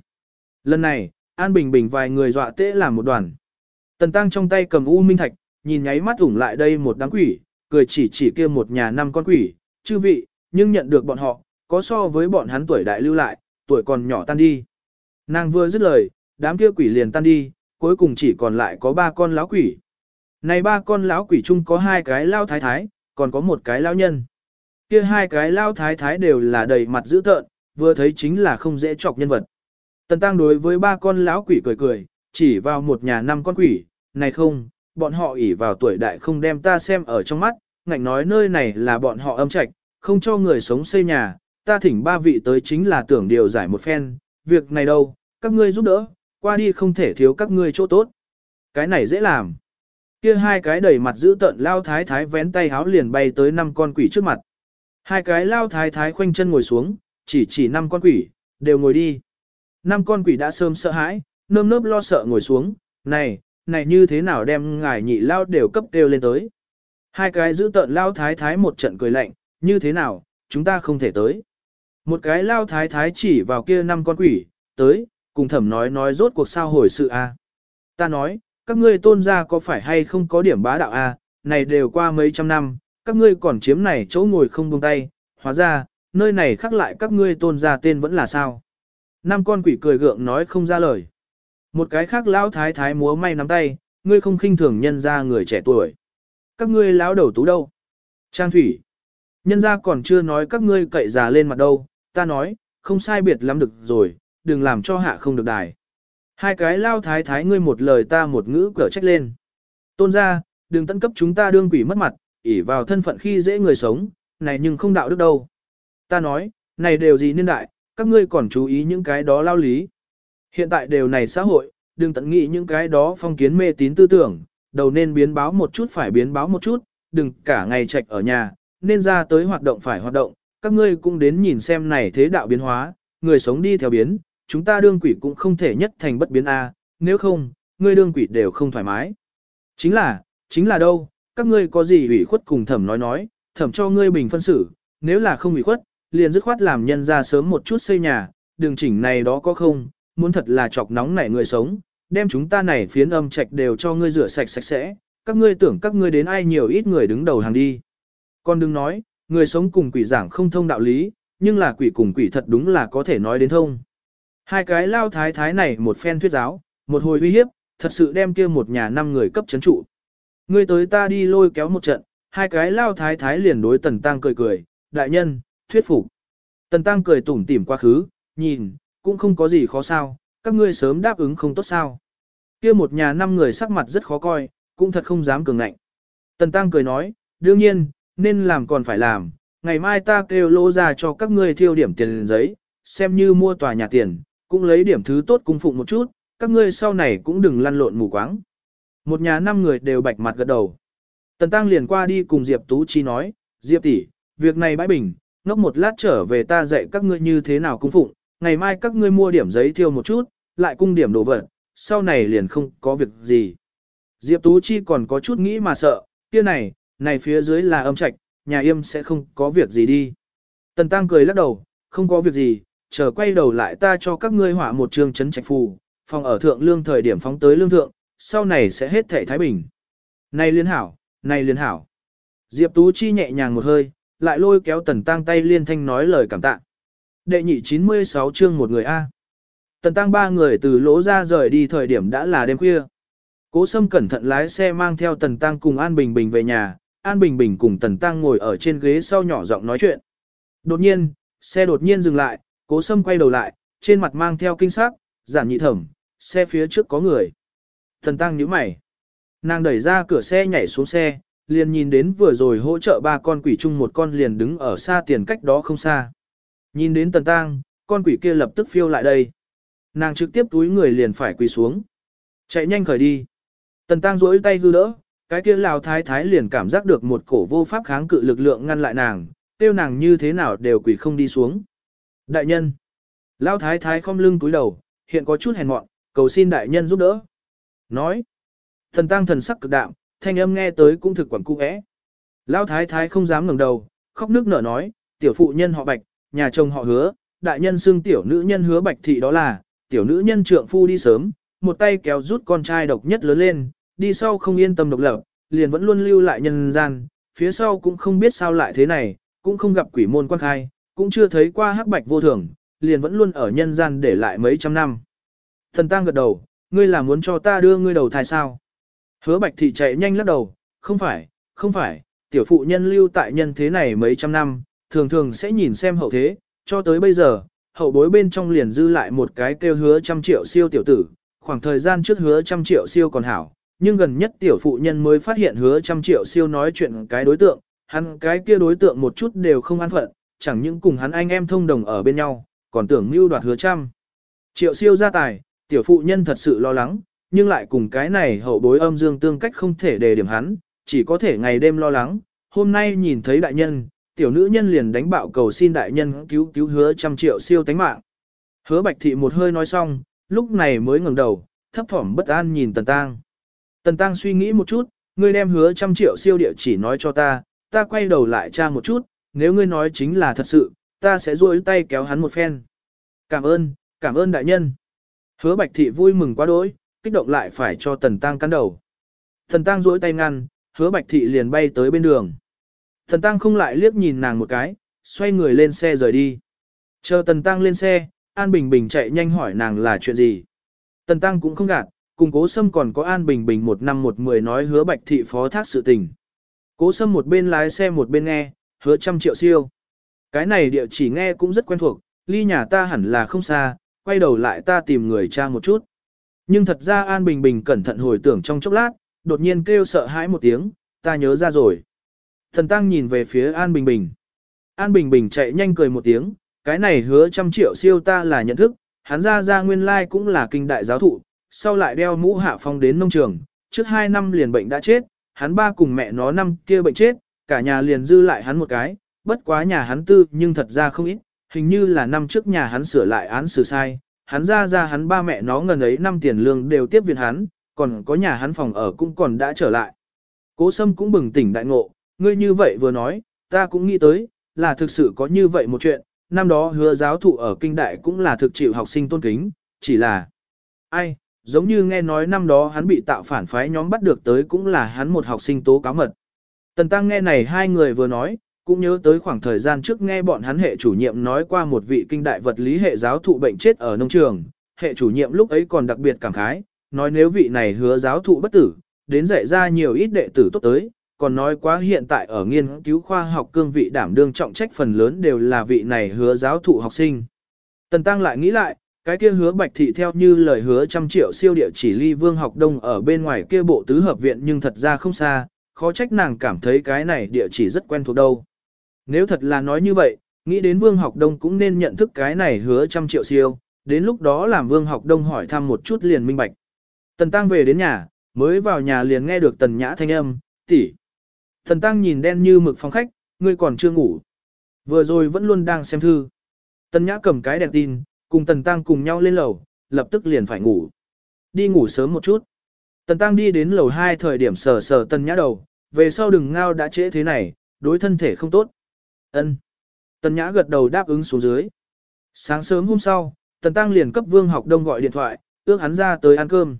Lần này, An Bình Bình vài người dọa tễ làm một đoàn. Tần Tăng trong tay cầm U Minh Thạch, nhìn nháy mắt ủng lại đây một đám quỷ, cười chỉ chỉ kia một nhà năm con quỷ, chư vị, nhưng nhận được bọn họ, có so với bọn hắn tuổi đại lưu lại, tuổi còn nhỏ tan đi. Nàng vừa dứt lời, đám kia quỷ liền tan đi, cuối cùng chỉ còn lại có ba con lão quỷ. Này ba con lão quỷ chung có hai cái lao thái thái, còn có một cái lao nhân. Kia hai cái lao thái thái đều là đầy mặt dữ tợn, vừa thấy chính là không dễ chọc nhân vật. Tần Tăng đối với ba con lão quỷ cười cười, chỉ vào một nhà năm con quỷ, này không, bọn họ ỉ vào tuổi đại không đem ta xem ở trong mắt, ngạnh nói nơi này là bọn họ âm trạch, không cho người sống xây nhà, ta thỉnh ba vị tới chính là tưởng điều giải một phen, việc này đâu, các ngươi giúp đỡ, qua đi không thể thiếu các ngươi chỗ tốt. Cái này dễ làm. Kia hai cái đầy mặt giữ tợn lao thái thái vén tay háo liền bay tới năm con quỷ trước mặt. Hai cái lao thái thái khoanh chân ngồi xuống, chỉ chỉ năm con quỷ, đều ngồi đi. Năm con quỷ đã sớm sợ hãi, nơm nớp lo sợ ngồi xuống, này, này như thế nào đem ngài nhị lao đều cấp đều lên tới. Hai cái giữ tợn lao thái thái một trận cười lạnh, như thế nào, chúng ta không thể tới. Một cái lao thái thái chỉ vào kia năm con quỷ, tới, cùng thẩm nói nói rốt cuộc sao hồi sự a. Ta nói, các ngươi tôn gia có phải hay không có điểm bá đạo a? này đều qua mấy trăm năm, các ngươi còn chiếm này chỗ ngồi không buông tay, hóa ra, nơi này khác lại các ngươi tôn gia tên vẫn là sao. Năm con quỷ cười gượng nói không ra lời. Một cái khác lão thái thái múa may nắm tay, ngươi không khinh thường nhân ra người trẻ tuổi. Các ngươi lão đầu tú đâu? Trang thủy. Nhân ra còn chưa nói các ngươi cậy già lên mặt đâu, ta nói, không sai biệt lắm được rồi, đừng làm cho hạ không được đài. Hai cái lao thái thái ngươi một lời ta một ngữ cở trách lên. Tôn ra, đừng tận cấp chúng ta đương quỷ mất mặt, ỉ vào thân phận khi dễ người sống, này nhưng không đạo đức đâu. Ta nói, này đều gì niên đại, các ngươi còn chú ý những cái đó lao lý. Hiện tại đều này xã hội, đừng tận nghĩ những cái đó phong kiến mê tín tư tưởng, đầu nên biến báo một chút phải biến báo một chút, đừng cả ngày trạch ở nhà, nên ra tới hoạt động phải hoạt động, các ngươi cũng đến nhìn xem này thế đạo biến hóa, người sống đi theo biến, chúng ta đương quỷ cũng không thể nhất thành bất biến A, nếu không, ngươi đương quỷ đều không thoải mái. Chính là, chính là đâu, các ngươi có gì ủy khuất cùng thẩm nói nói, thẩm cho ngươi bình phân xử, nếu là không ủy khuất, liền dứt khoát làm nhân ra sớm một chút xây nhà, đường chỉnh này đó có không, muốn thật là chọc nóng nảy người sống, đem chúng ta này phiến âm trạch đều cho ngươi rửa sạch sạch sẽ, các ngươi tưởng các ngươi đến ai nhiều ít người đứng đầu hàng đi. Còn đừng nói, người sống cùng quỷ giảng không thông đạo lý, nhưng là quỷ cùng quỷ thật đúng là có thể nói đến thông. Hai cái lao thái thái này một phen thuyết giáo, một hồi uy hiếp, thật sự đem kia một nhà năm người cấp chấn trụ. Ngươi tới ta đi lôi kéo một trận, hai cái lao thái thái liền đối tần tăng cười cười, đại nhân, thuyết phục. Tần tăng cười tủm tỉm quá khứ, nhìn, cũng không có gì khó sao, các ngươi sớm đáp ứng không tốt sao. Kia một nhà năm người sắc mặt rất khó coi, cũng thật không dám cường ngạnh. Tần tăng cười nói, đương nhiên, nên làm còn phải làm, ngày mai ta kêu lô ra cho các ngươi thiêu điểm tiền giấy, xem như mua tòa nhà tiền, cũng lấy điểm thứ tốt cung phụng một chút, các ngươi sau này cũng đừng lăn lộn mù quáng. Một nhà năm người đều bạch mặt gật đầu. Tần Tăng liền qua đi cùng Diệp Tú Chi nói, Diệp tỷ, việc này bãi bình, ngốc một lát trở về ta dạy các ngươi như thế nào cung phụng, ngày mai các ngươi mua điểm giấy thiêu một chút, lại cung điểm đồ vật, sau này liền không có việc gì. Diệp Tú Chi còn có chút nghĩ mà sợ, kia này, này phía dưới là âm trạch, nhà yêm sẽ không có việc gì đi. Tần Tăng cười lắc đầu, không có việc gì, chờ quay đầu lại ta cho các ngươi họa một trường chấn trạch phù, phòng ở thượng lương thời điểm phóng tới lương thượng, sau này sẽ hết thảy thái bình. Này liên hảo, này liên hảo. Diệp Tú Chi nhẹ nhàng một hơi, lại lôi kéo Tần Tăng tay liên thanh nói lời cảm tạ. Đệ nhị 96 chương một người A. Tần Tăng ba người từ lỗ ra rời đi thời điểm đã là đêm khuya. Cố Sâm cẩn thận lái xe mang theo Tần Tăng cùng An Bình Bình về nhà, An Bình Bình cùng Tần Tăng ngồi ở trên ghế sau nhỏ giọng nói chuyện. Đột nhiên, xe đột nhiên dừng lại, Cố Sâm quay đầu lại, trên mặt mang theo kinh sắc, giản nhị thẩm, xe phía trước có người. Thần Tăng nhíu mày. Nàng đẩy ra cửa xe nhảy xuống xe, liền nhìn đến vừa rồi hỗ trợ ba con quỷ chung một con liền đứng ở xa tiền cách đó không xa. Nhìn đến Tần Tăng, con quỷ kia lập tức phiêu lại đây. Nàng trực tiếp túi người liền phải quỳ xuống. Chạy nhanh khởi đi. Tần Tăng duỗi tay hư đỡ, cái kia Lào Thái Thái liền cảm giác được một cổ vô pháp kháng cự lực lượng ngăn lại nàng, tiêu nàng như thế nào đều quỳ không đi xuống. Đại nhân. Lao Thái Thái không lưng cúi đầu, hiện có chút hèn mọn, cầu xin đại nhân giúp đỡ. Nói. Thần Tăng thần sắc cực đạm, thanh âm nghe tới cũng thực quẩn cung ẽ. Lao Thái Thái không dám ngẩng đầu, khóc nước nở nói, tiểu phụ nhân họ bạch, nhà chồng họ hứa, đại nhân xưng tiểu nữ nhân hứa bạch thị đó là, tiểu nữ nhân trượng phu đi sớm, một tay kéo rút con trai độc nhất lớn lên, đi sau không yên tâm độc lập, liền vẫn luôn lưu lại nhân gian, phía sau cũng không biết sao lại thế này, cũng không gặp quỷ môn quan khai, cũng chưa thấy qua hắc bạch vô thường, liền vẫn luôn ở nhân gian để lại mấy trăm năm. Thần tang gật đầu, ngươi là muốn cho ta đưa ngươi đầu thai sao? Hứa bạch thị chạy nhanh lắc đầu, không phải, không phải, tiểu phụ nhân lưu tại nhân thế này mấy trăm năm, thường thường sẽ nhìn xem hậu thế, cho tới bây giờ, hậu bối bên trong liền dư lại một cái kêu hứa trăm triệu siêu tiểu tử, khoảng thời gian trước hứa trăm triệu siêu còn hảo, nhưng gần nhất tiểu phụ nhân mới phát hiện hứa trăm triệu siêu nói chuyện cái đối tượng, hắn cái kia đối tượng một chút đều không an phận, chẳng những cùng hắn anh em thông đồng ở bên nhau, còn tưởng mưu đoạt hứa trăm. Triệu siêu gia tài, tiểu phụ nhân thật sự lo lắng, nhưng lại cùng cái này hậu bối âm dương tương cách không thể đề điểm hắn, chỉ có thể ngày đêm lo lắng, hôm nay nhìn thấy đại nhân, tiểu nữ nhân liền đánh bạo cầu xin đại nhân cứu cứu hứa trăm triệu siêu tánh mạng. Hứa bạch thị một hơi nói xong, lúc này mới ngẩng đầu, thấp thỏm bất an nhìn tần tang. Tần tang suy nghĩ một chút, ngươi đem hứa trăm triệu siêu địa chỉ nói cho ta, ta quay đầu lại tra một chút, nếu ngươi nói chính là thật sự, ta sẽ duỗi tay kéo hắn một phen. Cảm ơn, cảm ơn đại nhân. Hứa bạch thị vui mừng quá đỗi, kích động lại phải cho tần tăng cắn đầu. Tần tăng duỗi tay ngăn, hứa bạch thị liền bay tới bên đường. Tần tăng không lại liếc nhìn nàng một cái, xoay người lên xe rời đi. Chờ tần tăng lên xe, An Bình Bình chạy nhanh hỏi nàng là chuyện gì. Tần tăng cũng không gạt, cùng cố sâm còn có An Bình Bình một năm một mười nói hứa bạch thị phó thác sự tình. Cố sâm một bên lái xe một bên nghe, hứa trăm triệu siêu. Cái này địa chỉ nghe cũng rất quen thuộc, ly nhà ta hẳn là không xa, quay đầu lại ta tìm người cha một chút. Nhưng thật ra An Bình Bình cẩn thận hồi tưởng trong chốc lát, đột nhiên kêu sợ hãi một tiếng, ta nhớ ra rồi. Thần Tăng nhìn về phía An Bình Bình. An Bình Bình chạy nhanh cười một tiếng, cái này hứa trăm triệu siêu ta là nhận thức, hắn ra ra nguyên lai cũng là kinh đại giáo thụ, sau lại đeo mũ hạ phong đến nông trường, trước hai năm liền bệnh đã chết, hắn ba cùng mẹ nó năm kia bệnh chết, cả nhà liền dư lại hắn một cái, bất quá nhà hắn tư nhưng thật ra không ít, hình như là năm trước nhà hắn sửa lại án xử sai, hắn ra ra hắn ba mẹ nó ngần ấy năm tiền lương đều tiếp viện hắn, còn có nhà hắn phòng ở cũng còn đã trở lại. Cố Sâm cũng bừng tỉnh đại ngộ, ngươi như vậy vừa nói, ta cũng nghĩ tới, là thực sự có như vậy một chuyện, năm đó hứa giáo thụ ở kinh đại cũng là thực chịu học sinh tôn kính, chỉ là, ai, giống như nghe nói năm đó hắn bị tạo phản phái nhóm bắt được tới cũng là hắn một học sinh tố cáo mật. Tần Tăng nghe này hai người vừa nói, cũng nhớ tới khoảng thời gian trước nghe bọn hắn hệ chủ nhiệm nói qua một vị kinh đại vật lý hệ giáo thụ bệnh chết ở nông trường, hệ chủ nhiệm lúc ấy còn đặc biệt cảm khái, nói nếu vị này hứa giáo thụ bất tử, đến dạy ra nhiều ít đệ tử tốt tới, còn nói quá hiện tại ở nghiên cứu khoa học cương vị đảm đương trọng trách phần lớn đều là vị này hứa giáo thụ học sinh. Tần Tăng lại nghĩ lại, cái kia hứa bạch thị theo như lời hứa trăm triệu siêu địa chỉ ly vương học đông ở bên ngoài kia bộ tứ hợp viện nhưng thật ra không xa, khó trách nàng cảm thấy cái này địa chỉ rất quen thuộc đâu. Nếu thật là nói như vậy, nghĩ đến vương học đông cũng nên nhận thức cái này hứa trăm triệu siêu, đến lúc đó làm vương học đông hỏi thăm một chút liền minh bạch. Tần tăng về đến nhà, mới vào nhà liền nghe được tần nhã thanh âm, tỷ. Tần tăng nhìn đen như mực phòng khách, ngươi còn chưa ngủ. Vừa rồi vẫn luôn đang xem thư. Tần nhã cầm cái đèn tin, cùng Tần Tăng cùng nhau lên lầu, lập tức liền phải ngủ. Đi ngủ sớm một chút. Tần Tăng đi đến lầu 2 thời điểm sờ sờ Tần Nhã đầu, về sau đừng ngao đã trễ thế này, đối thân thể không tốt. Ân. Tần Nhã gật đầu đáp ứng xuống dưới. Sáng sớm hôm sau, Tần Tăng liền cấp Vương Học Đông gọi điện thoại, ước hắn ra tới ăn cơm.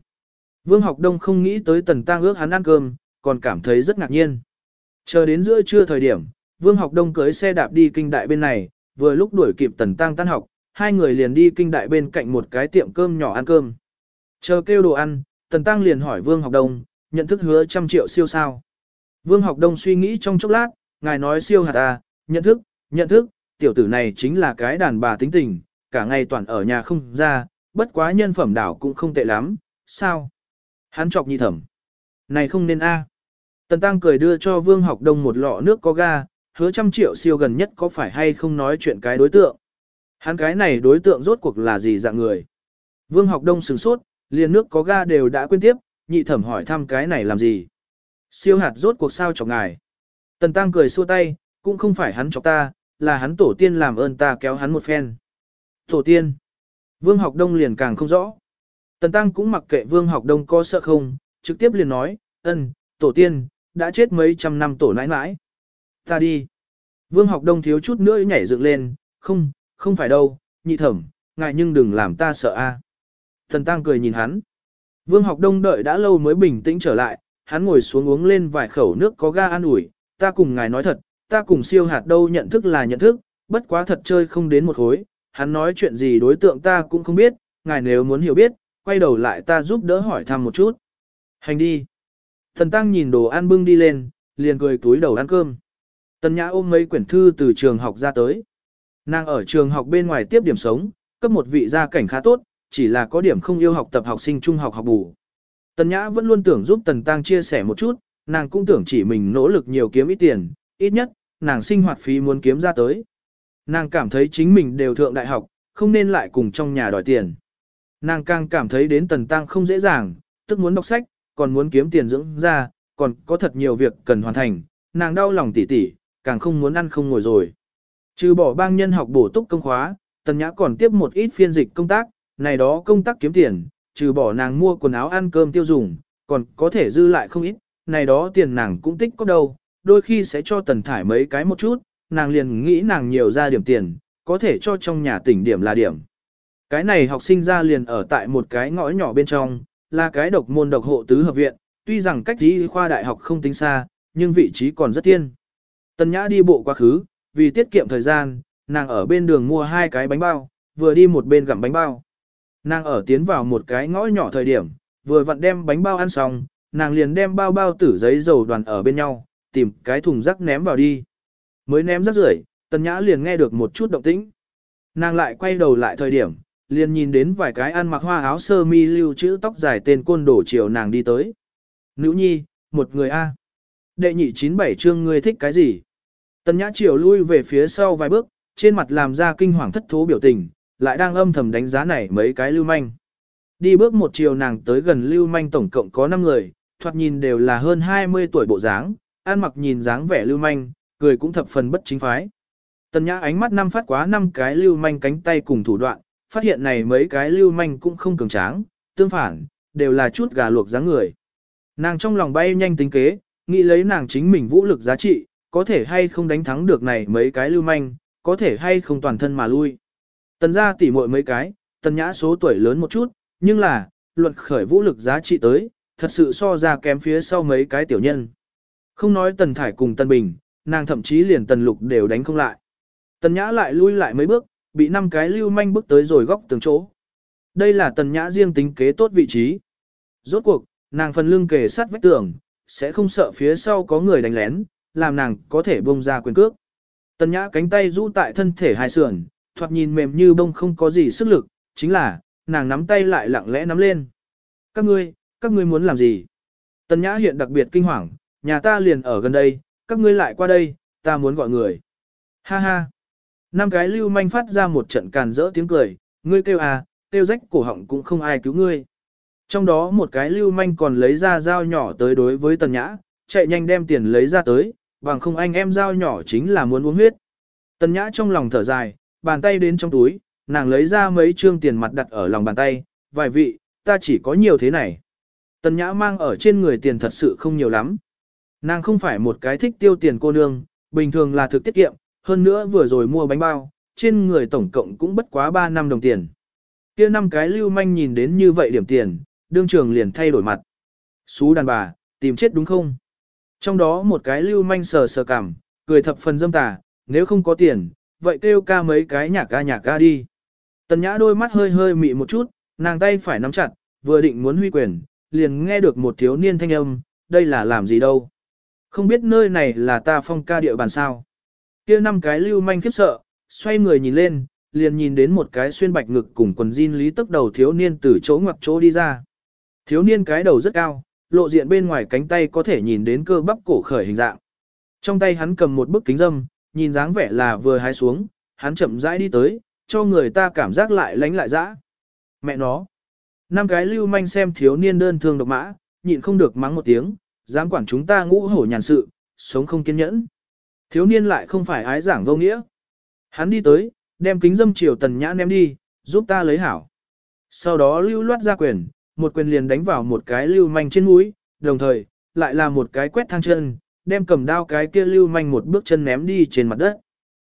Vương Học Đông không nghĩ tới Tần Tăng ước hắn ăn cơm, còn cảm thấy rất ngạc nhiên. Chờ đến giữa trưa thời điểm, Vương Học Đông cưới xe đạp đi kinh đại bên này, vừa lúc đuổi kịp Tần Tăng tan học, hai người liền đi kinh đại bên cạnh một cái tiệm cơm nhỏ ăn cơm. Chờ kêu đồ ăn, Tần Tăng liền hỏi Vương Học Đông, nhận thức hứa trăm triệu siêu sao. Vương Học Đông suy nghĩ trong chốc lát, ngài nói siêu hạt à, nhận thức, nhận thức, tiểu tử này chính là cái đàn bà tính tình, cả ngày toàn ở nhà không ra, bất quá nhân phẩm đảo cũng không tệ lắm, sao? Hắn chọc nhi thẩm. Này không nên a. Tần Tăng cười đưa cho Vương Học Đông một lọ nước có ga, hứa trăm triệu siêu gần nhất có phải hay không nói chuyện cái đối tượng. Hắn cái này đối tượng rốt cuộc là gì dạng người. Vương Học Đông sửng sốt, liền nước có ga đều đã quên tiếp, nhị thẩm hỏi thăm cái này làm gì. Siêu hạt rốt cuộc sao chọc ngài. Tần Tăng cười xua tay, cũng không phải hắn chọc ta, là hắn tổ tiên làm ơn ta kéo hắn một phen. Tổ tiên. Vương học đông liền càng không rõ. Tần Tăng cũng mặc kệ Vương học đông có sợ không, trực tiếp liền nói, ân, tổ tiên, đã chết mấy trăm năm tổ nãi nãi. Ta đi. Vương học đông thiếu chút nữa nhảy dựng lên, không, không phải đâu, nhị thẩm, ngài nhưng đừng làm ta sợ a. Thần Tăng cười nhìn hắn. Vương học đông đợi đã lâu mới bình tĩnh trở lại, hắn ngồi xuống uống lên vài khẩu nước có ga an ủi, ta cùng ngài nói thật, ta cùng siêu hạt đâu nhận thức là nhận thức, bất quá thật chơi không đến một hối, hắn nói chuyện gì đối tượng ta cũng không biết, ngài nếu muốn hiểu biết, quay đầu lại ta giúp đỡ hỏi thăm một chút. Hành đi. Thần Tăng nhìn đồ ăn bưng đi lên, liền cười túi đầu ăn cơm. Tần Nhã ôm mấy quyển thư từ trường học ra tới. Nàng ở trường học bên ngoài tiếp điểm sống, cấp một vị gia cảnh khá tốt, chỉ là có điểm không yêu học tập học sinh trung học học bù. Tần Nhã vẫn luôn tưởng giúp Tần Tăng chia sẻ một chút, nàng cũng tưởng chỉ mình nỗ lực nhiều kiếm ít tiền, ít nhất, nàng sinh hoạt phí muốn kiếm ra tới. Nàng cảm thấy chính mình đều thượng đại học, không nên lại cùng trong nhà đòi tiền. Nàng càng cảm thấy đến Tần Tăng không dễ dàng, tức muốn đọc sách, còn muốn kiếm tiền dưỡng ra, còn có thật nhiều việc cần hoàn thành, nàng đau lòng tỉ tỉ, càng không muốn ăn không ngồi rồi. Trừ bỏ bang nhân học bổ túc công khóa, Tần Nhã còn tiếp một ít phiên dịch công tác, này đó công tác kiếm tiền, trừ bỏ nàng mua quần áo ăn cơm tiêu dùng, còn có thể dư lại không ít, này đó tiền nàng cũng tích có đâu, đôi khi sẽ cho tần thải mấy cái một chút, nàng liền nghĩ nàng nhiều ra điểm tiền, có thể cho trong nhà tỉnh điểm là điểm. Cái này học sinh ra liền ở tại một cái ngõ nhỏ bên trong, là cái độc môn độc hộ tứ hợp viện, tuy rằng cách đi khoa đại học không tính xa, nhưng vị trí còn rất tiên. Tần Nhã đi bộ quá khứ, vì tiết kiệm thời gian, nàng ở bên đường mua hai cái bánh bao, vừa đi một bên gặm bánh bao. Nàng ở tiến vào một cái ngõ nhỏ thời điểm, vừa vặn đem bánh bao ăn xong, nàng liền đem bao bao tử giấy dầu đoàn ở bên nhau, tìm cái thùng rác ném vào đi. Mới ném rác rưởi, Tần Nhã liền nghe được một chút động tĩnh. Nàng lại quay đầu lại thời điểm, liền nhìn đến vài cái ăn mặc hoa áo sơ mi lưu chữ tóc dài tên côn đổ chiều nàng đi tới. Nữ nhi, một người A. Đệ nhị chín bảy chương ngươi thích cái gì? Tần Nhã chiều lui về phía sau vài bước, trên mặt làm ra kinh hoàng thất thố biểu tình, lại đang âm thầm đánh giá này mấy cái lưu manh. Đi bước một chiều nàng tới gần lưu manh tổng cộng có 5 người, thoạt nhìn đều là hơn 20 tuổi bộ dáng, ăn mặc nhìn dáng vẻ lưu manh, cười cũng thập phần bất chính phái. Tần Nhã ánh mắt năm phát quá năm cái lưu manh cánh tay cùng thủ đoạn, phát hiện này mấy cái lưu manh cũng không cường tráng, tương phản, đều là chút gà luộc dáng người. Nàng trong lòng bay nhanh tính kế, nghĩ lấy nàng chính mình vũ lực giá trị, có thể hay không đánh thắng được này mấy cái lưu manh, có thể hay không toàn thân mà lui. Tần gia tỉ muội mấy cái, tần nhã số tuổi lớn một chút, nhưng là, luận khởi vũ lực giá trị tới, thật sự so ra kém phía sau mấy cái tiểu nhân. Không nói tần thải cùng tần bình, nàng thậm chí liền tần lục đều đánh không lại. Tần nhã lại lui lại mấy bước, bị năm cái lưu manh bước tới rồi góc tường chỗ. Đây là tần nhã riêng tính kế tốt vị trí. Rốt cuộc, nàng phần lưng kề sát vách tường, sẽ không sợ phía sau có người đánh lén, làm nàng có thể bông ra quyền cước. Tần nhã cánh tay rũ tại thân thể hai sườn, thoạt nhìn mềm như bông không có gì sức lực, chính là, nàng nắm tay lại lặng lẽ nắm lên. Các ngươi, các ngươi muốn làm gì? Tần Nhã hiện đặc biệt kinh hoàng, nhà ta liền ở gần đây, các ngươi lại qua đây, ta muốn gọi người. Ha ha. Năm cái lưu manh phát ra một trận càn rỡ tiếng cười, ngươi kêu à, kêu rách cổ họng cũng không ai cứu ngươi. Trong đó một cái lưu manh còn lấy ra dao nhỏ tới đối với Tần Nhã, chạy nhanh đem tiền lấy ra tới, bằng không anh em dao nhỏ chính là muốn uống huyết. Tần Nhã trong lòng thở dài, bàn tay đến trong túi, nàng lấy ra mấy trương tiền mặt đặt ở lòng bàn tay, vài vị, ta chỉ có nhiều thế này. Tần Nhã mang ở trên người tiền thật sự không nhiều lắm. Nàng không phải một cái thích tiêu tiền cô nương, bình thường là thực tiết kiệm, hơn nữa vừa rồi mua bánh bao, trên người tổng cộng cũng bất quá 3 năm đồng tiền. Kia năm cái lưu manh nhìn đến như vậy điểm tiền, đương trường liền thay đổi mặt. Xú đàn bà, tìm chết đúng không? Trong đó một cái lưu manh sờ sờ cảm, cười thập phần dâm tà, nếu không có tiền, vậy kêu ca mấy cái nhạc ca nhạc ca đi. Tần nhã đôi mắt hơi hơi mị một chút, nàng tay phải nắm chặt, vừa định muốn huy quyền, liền nghe được một thiếu niên thanh âm, đây là làm gì đâu. Không biết nơi này là ta phong ca địa bàn sao. kia năm cái lưu manh khiếp sợ, xoay người nhìn lên, liền nhìn đến một cái xuyên bạch ngực cùng quần jean lý tức đầu thiếu niên từ chỗ ngoặc chỗ đi ra. Thiếu niên cái đầu rất cao, lộ diện bên ngoài cánh tay có thể nhìn đến cơ bắp cổ khởi hình dạng. Trong tay hắn cầm một bức kính dâm, nhìn dáng vẻ là vừa hái xuống, hắn chậm rãi đi tới, cho người ta cảm giác lại lánh lại dã. Mẹ nó. Năm cái lưu manh xem thiếu niên đơn thương độc mã, nhịn không được mắng một tiếng, dám quản chúng ta ngũ hổ nhàn sự, sống không kiên nhẫn. Thiếu niên lại không phải ái giảng vô nghĩa. Hắn đi tới, đem kính dâm chiều tần nhã ném đi, giúp ta lấy hảo. Sau đó lưu loát ra quyền, một quyền liền đánh vào một cái lưu manh trên mũi, đồng thời, lại là một cái quét thang chân, đem cầm đao cái kia lưu manh một bước chân ném đi trên mặt đất.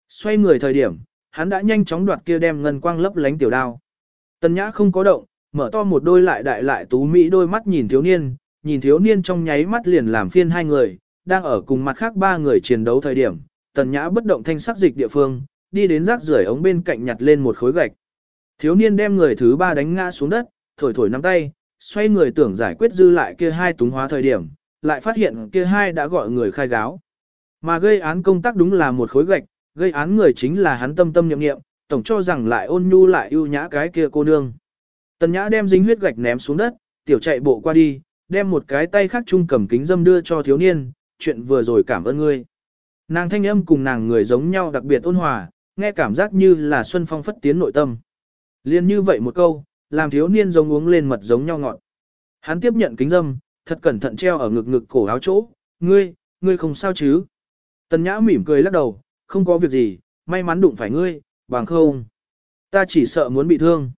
Xoay người thời điểm, hắn đã nhanh chóng đoạt kia đem ngân quang lấp lánh tiểu đao. Tần nhã không có động, mở to một đôi lại đại lại tú mỹ đôi mắt nhìn thiếu niên, nhìn thiếu niên trong nháy mắt liền làm phiên hai người, đang ở cùng mặt khác ba người chiến đấu thời điểm, tần nhã bất động thanh sắc dịch địa phương, đi đến rác rưởi ống bên cạnh nhặt lên một khối gạch. Thiếu niên đem người thứ ba đánh ngã xuống đất, thổi thổi nắm tay, xoay người tưởng giải quyết dư lại kia hai túng hóa thời điểm, lại phát hiện kia hai đã gọi người khai gáo. Mà gây án công tác đúng là một khối gạch, gây án người chính là hắn tâm tâm nhậm nghiệm, tổng cho rằng lại ôn nhu lại ưu nhã cái kia cô nương. Tần nhã đem dính huyết gạch ném xuống đất, tiểu chạy bộ qua đi, đem một cái tay khác chung cầm kính dâm đưa cho thiếu niên, chuyện vừa rồi cảm ơn ngươi. Nàng thanh âm cùng nàng người giống nhau đặc biệt ôn hòa, nghe cảm giác như là xuân phong phất tiến nội tâm. Liên như vậy một câu, làm thiếu niên giống uống lên mật giống nhau ngọt. Hắn tiếp nhận kính dâm, thật cẩn thận treo ở ngực ngực cổ áo chỗ, ngươi, ngươi không sao chứ. Tần nhã mỉm cười lắc đầu, không có việc gì, may mắn đụng phải ngươi, bằng không. Ta chỉ sợ muốn bị thương.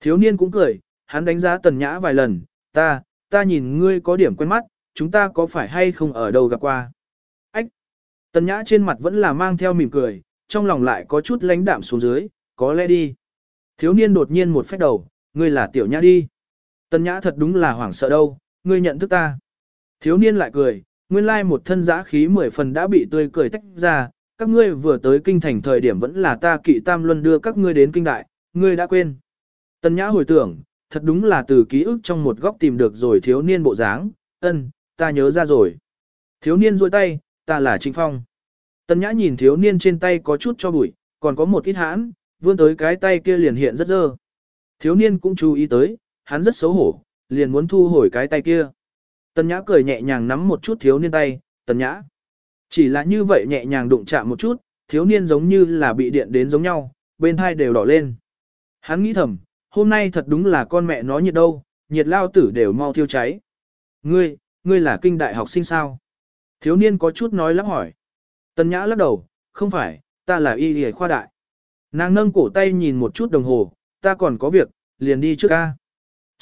Thiếu niên cũng cười, hắn đánh giá tần nhã vài lần, ta, ta nhìn ngươi có điểm quen mắt, chúng ta có phải hay không ở đâu gặp qua. Ách! Tần nhã trên mặt vẫn là mang theo mỉm cười, trong lòng lại có chút lãnh đạm xuống dưới, có lẽ đi. Thiếu niên đột nhiên một phép đầu, ngươi là tiểu nhã đi. Tần nhã thật đúng là hoảng sợ đâu, ngươi nhận thức ta. Thiếu niên lại cười, nguyên lai một thân giã khí mười phần đã bị tươi cười tách ra, các ngươi vừa tới kinh thành thời điểm vẫn là ta kỵ tam luân đưa các ngươi đến kinh đại, ngươi đã quên. Tần nhã hồi tưởng, thật đúng là từ ký ức trong một góc tìm được rồi thiếu niên bộ dáng, ân, ta nhớ ra rồi. Thiếu niên rôi tay, ta là Trịnh Phong. Tần nhã nhìn thiếu niên trên tay có chút cho bụi, còn có một ít hãn, vươn tới cái tay kia liền hiện rất dơ. Thiếu niên cũng chú ý tới, hắn rất xấu hổ, liền muốn thu hồi cái tay kia. Tần nhã cười nhẹ nhàng nắm một chút thiếu niên tay, tần nhã. Chỉ là như vậy nhẹ nhàng đụng chạm một chút, thiếu niên giống như là bị điện đến giống nhau, bên hai đều đỏ lên. Hắn nghĩ thầm, hôm nay thật đúng là con mẹ nó nhiệt đâu, nhiệt lao tử đều mau thiêu cháy. Ngươi, ngươi là kinh đại học sinh sao? Thiếu niên có chút nói lắp hỏi. Tần nhã lắc đầu, không phải, ta là y y khoa đại. Nàng nâng cổ tay nhìn một chút đồng hồ, ta còn có việc, liền đi trước ca.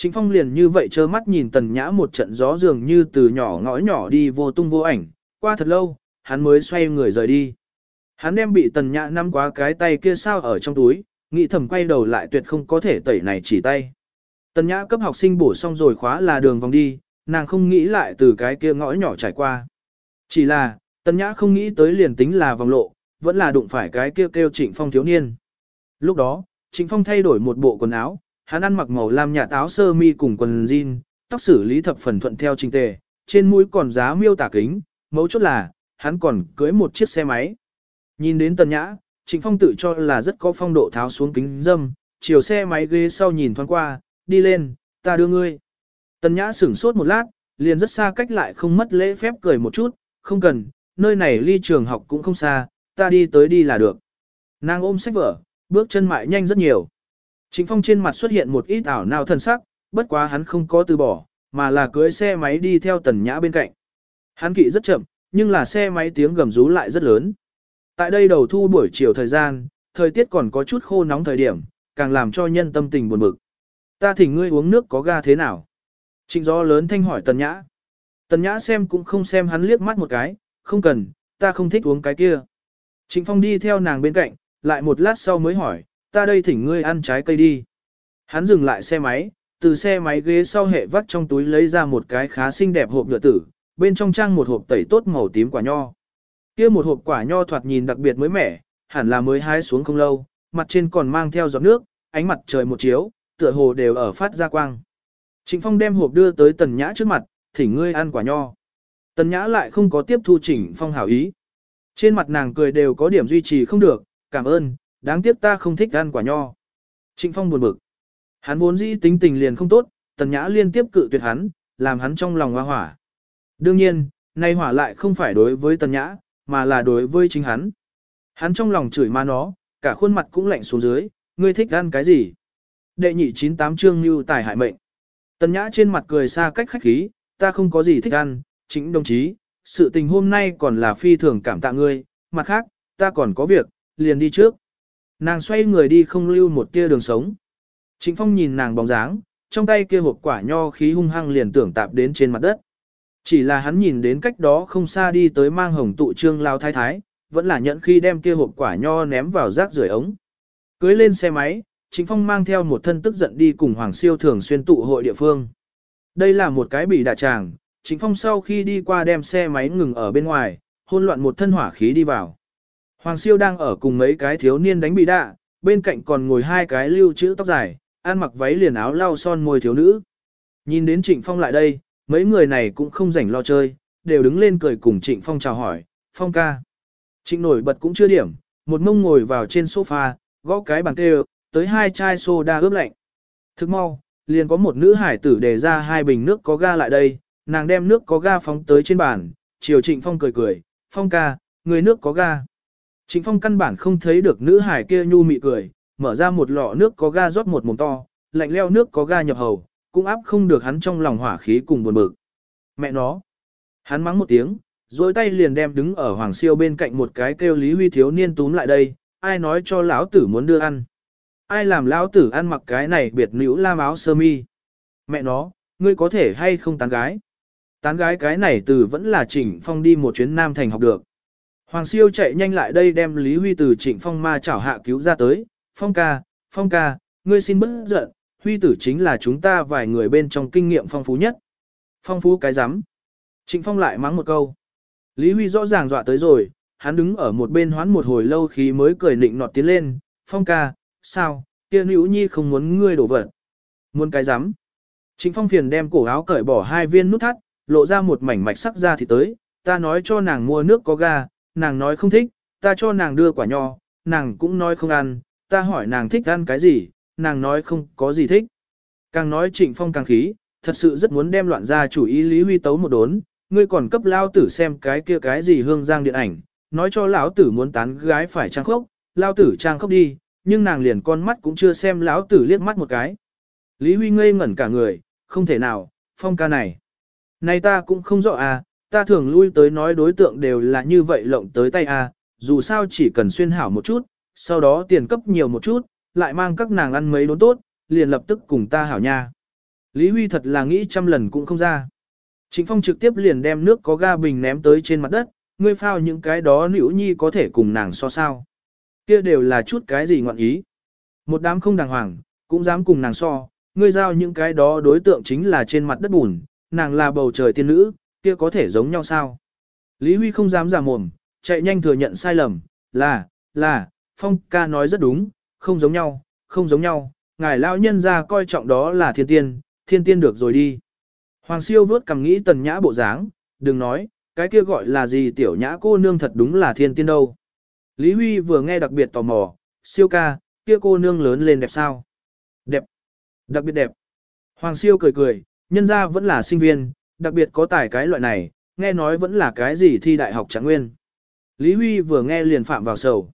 Trịnh Phong liền như vậy trơ mắt nhìn tần nhã một trận gió dường như từ nhỏ ngõ nhỏ đi vô tung vô ảnh, qua thật lâu, hắn mới xoay người rời đi. Hắn đem bị tần nhã nắm quá cái tay kia sao ở trong túi, nghĩ thầm quay đầu lại tuyệt không có thể tẩy này chỉ tay. Tần nhã cấp học sinh bổ xong rồi khóa là đường vòng đi, nàng không nghĩ lại từ cái kia ngõ nhỏ trải qua. Chỉ là, tần nhã không nghĩ tới liền tính là vòng lộ, vẫn là đụng phải cái kia kêu, kêu trịnh phong thiếu niên. Lúc đó, trịnh phong thay đổi một bộ quần áo, hắn ăn mặc màu lam nhạt áo sơ mi cùng quần jean, tóc xử lý thập phần thuận theo trình tề, trên mũi còn giá miêu tả kính, mấu chốt là, hắn còn cưới một chiếc xe máy. Nhìn đến tần nhã, Trịnh Phong tự cho là rất có phong độ tháo xuống kính dâm, chiều xe máy ghế sau nhìn thoáng qua, đi lên, ta đưa ngươi. Tần nhã sửng sốt một lát, liền rất xa cách lại không mất lễ phép cười một chút, không cần, nơi này ly trường học cũng không xa, ta đi tới đi là được. Nàng ôm sách vở, bước chân mại nhanh rất nhiều. Trịnh Phong trên mặt xuất hiện một ít ảo nào thần sắc, bất quá hắn không có từ bỏ, mà là cưới xe máy đi theo tần nhã bên cạnh. Hắn kỵ rất chậm, nhưng là xe máy tiếng gầm rú lại rất lớn. Tại đây đầu thu buổi chiều thời gian, thời tiết còn có chút khô nóng thời điểm, càng làm cho nhân tâm tình buồn bực. Ta thỉnh ngươi uống nước có ga thế nào? Trịnh gió lớn thanh hỏi tần nhã. Tần nhã xem cũng không xem hắn liếc mắt một cái, không cần, ta không thích uống cái kia. Trịnh Phong đi theo nàng bên cạnh, lại một lát sau mới hỏi, ta đây thỉnh ngươi ăn trái cây đi. Hắn dừng lại xe máy, từ xe máy ghế sau hệ vắt trong túi lấy ra một cái khá xinh đẹp hộp nhựa tử, bên trong trang một hộp tẩy tốt màu tím quả nho. Kia một hộp quả nho thoạt nhìn đặc biệt mới mẻ, hẳn là mới hái xuống không lâu, mặt trên còn mang theo giọt nước, ánh mặt trời một chiếu, tựa hồ đều ở phát ra quang. Trịnh Phong đem hộp đưa tới Tần Nhã trước mặt, thỉnh ngươi ăn quả nho. Tần Nhã lại không có tiếp thu Trịnh Phong hảo ý. Trên mặt nàng cười đều có điểm duy trì không được, cảm ơn, đáng tiếc ta không thích ăn quả nho. Trịnh Phong buồn bực. Hắn vốn dĩ tính tình liền không tốt, Tần Nhã liên tiếp cự tuyệt hắn, làm hắn trong lòng hoa hỏa. Đương nhiên, nay hỏa lại không phải đối với Tần Nhã, mà là đối với chính hắn. Hắn trong lòng chửi ma nó, cả khuôn mặt cũng lạnh xuống dưới, ngươi thích ăn cái gì? Đệ nhị 98 chương như tài hại mệnh. Tần Nhã trên mặt cười xa cách khách khí, ta không có gì thích ăn, chính đồng chí, sự tình hôm nay còn là phi thường cảm tạ ngươi, mặt khác, ta còn có việc, liền đi trước. Nàng xoay người đi không lưu một tia đường sống. Trịnh Phong nhìn nàng bóng dáng, trong tay kia hộp quả nho khí hung hăng liền tưởng tạp đến trên mặt đất. Chỉ là hắn nhìn đến cách đó không xa đi tới mang hồng tụ trương lao thái thái, vẫn là nhận khi đem kia hộp quả nho ném vào rác rưởi ống. Cưới lên xe máy, Trịnh Phong mang theo một thân tức giận đi cùng Hoàng Siêu thường xuyên tụ hội địa phương. Đây là một cái bị đạ tràng, Trịnh Phong sau khi đi qua đem xe máy ngừng ở bên ngoài, hôn loạn một thân hỏa khí đi vào. Hoàng Siêu đang ở cùng mấy cái thiếu niên đánh bị đạ, bên cạnh còn ngồi hai cái lưu chữ tóc dài, ăn mặc váy liền áo lau son môi thiếu nữ. Nhìn đến Trịnh Phong lại đây, mấy người này cũng không rảnh lo chơi, đều đứng lên cười cùng Trịnh Phong chào hỏi, Phong ca. Trịnh nổi bật cũng chưa điểm, một mông ngồi vào trên sofa, gõ cái bàn kêu, tới hai chai soda ướp lạnh. Thức mau, liền có một nữ hải tử đề ra hai bình nước có ga lại đây, nàng đem nước có ga phóng tới trên bàn, chiều Trịnh Phong cười cười, Phong ca, người nước có ga. Trịnh Phong căn bản không thấy được nữ hải kia nhu mị cười, mở ra một lọ nước có ga rót một mồm to, lạnh leo nước có ga nhập hầu, cũng áp không được hắn trong lòng hỏa khí cùng buồn bực. Mẹ nó. Hắn mắng một tiếng, rồi tay liền đem đứng ở Hoàng Siêu bên cạnh một cái kêu Lý Huy thiếu niên túm lại đây, ai nói cho lão tử muốn đưa ăn. Ai làm lão tử ăn mặc cái này biệt nữ lam áo sơ mi. Mẹ nó, ngươi có thể hay không tán gái. Tán gái cái này từ vẫn là Trịnh Phong đi một chuyến Nam Thành học được. Hoàng Siêu chạy nhanh lại đây đem Lý Huy từ Trịnh Phong ma chảo hạ cứu ra tới. Phong ca, Phong ca, ngươi xin bớt giận, Huy tử chính là chúng ta vài người bên trong kinh nghiệm phong phú nhất. Phong phú cái rắm Trịnh Phong lại mắng một câu. Lý Huy rõ ràng dọa tới rồi, hắn đứng ở một bên hoán một hồi lâu khi mới cười nịnh nọt tiến lên, Phong ca, sao, kia nữ nhi không muốn ngươi đổ vật. Muốn cái rắm Trịnh Phong phiền đem cổ áo cởi bỏ hai viên nút thắt, lộ ra một mảnh mạch sắc ra thì tới, ta nói cho nàng mua nước có ga, nàng nói không thích, ta cho nàng đưa quả nho, nàng cũng nói không ăn, ta hỏi nàng thích ăn cái gì, nàng nói không có gì thích. Càng nói Trịnh Phong càng khí, thật sự rất muốn đem loạn ra chủ ý Lý Huy tấu một đốn, ngươi còn cấp lao tử xem cái kia cái gì hương giang điện ảnh, nói cho lão tử muốn tán gái phải trang khốc, lao tử trang khốc đi, nhưng nàng liền con mắt cũng chưa xem lão tử liếc mắt một cái. Lý Huy ngây ngẩn cả người, không thể nào, phong ca này. Này ta cũng không rõ à, ta thường lui tới nói đối tượng đều là như vậy lộng tới tay à, dù sao chỉ cần xuyên hảo một chút, sau đó tiền cấp nhiều một chút, lại mang các nàng ăn mấy đốn tốt, liền lập tức cùng ta hảo nha. Lý Huy thật là nghĩ trăm lần cũng không ra. Trịnh Phong trực tiếp liền đem nước có ga bình ném tới trên mặt đất, ngươi phao những cái đó nữ nhi có thể cùng nàng so sao. Kia đều là chút cái gì ngọn ý. Một đám không đàng hoàng, cũng dám cùng nàng so, ngươi giao những cái đó đối tượng chính là trên mặt đất bùn, nàng là bầu trời tiên nữ, kia có thể giống nhau sao. Lý Huy không dám giả mồm, chạy nhanh thừa nhận sai lầm, là, là, Phong ca nói rất đúng, không giống nhau, không giống nhau, ngài lão nhân ra coi trọng đó là thiên tiên, thiên tiên được rồi đi. Hoàng siêu vớt cầm nghĩ tần nhã bộ dáng, đừng nói, cái kia gọi là gì tiểu nhã cô nương thật đúng là thiên tiên đâu. Lý Huy vừa nghe đặc biệt tò mò, siêu ca, kia cô nương lớn lên đẹp sao? Đẹp, đặc biệt đẹp. Hoàng siêu cười cười, nhân ra vẫn là sinh viên, đặc biệt có tài cái loại này, nghe nói vẫn là cái gì thi đại học trạng nguyên. Lý Huy vừa nghe liền phạm vào sầu.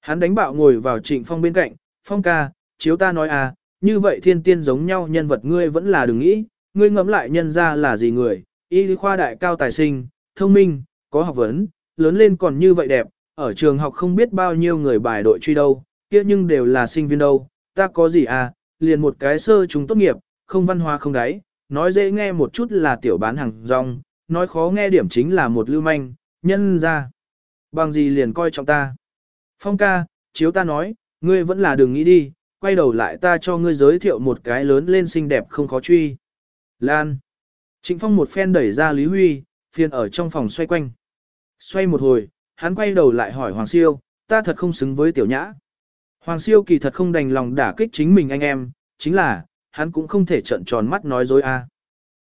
Hắn đánh bạo ngồi vào trịnh phong bên cạnh, phong ca, chiếu ta nói à, như vậy thiên tiên giống nhau nhân vật ngươi vẫn là đừng nghĩ, ngươi ngẫm lại nhân ra là gì người, y khoa đại cao tài sinh, thông minh, có học vấn, lớn lên còn như vậy đẹp, ở trường học không biết bao nhiêu người bài đội truy đâu, kia nhưng đều là sinh viên đâu, ta có gì à, liền một cái sơ chúng tốt nghiệp, không văn hóa không đáy, nói dễ nghe một chút là tiểu bán hàng rong, nói khó nghe điểm chính là một lưu manh, nhân ra. bằng gì liền coi trọng ta. Phong ca, chiếu ta nói, ngươi vẫn là đừng nghĩ đi, quay đầu lại ta cho ngươi giới thiệu một cái lớn lên xinh đẹp không khó truy. Lan. Trịnh Phong một phen đẩy ra Lý Huy, phiền ở trong phòng xoay quanh. Xoay một hồi, hắn quay đầu lại hỏi Hoàng Siêu, ta thật không xứng với tiểu nhã. Hoàng Siêu kỳ thật không đành lòng đả kích chính mình anh em, chính là, hắn cũng không thể trợn tròn mắt nói dối a.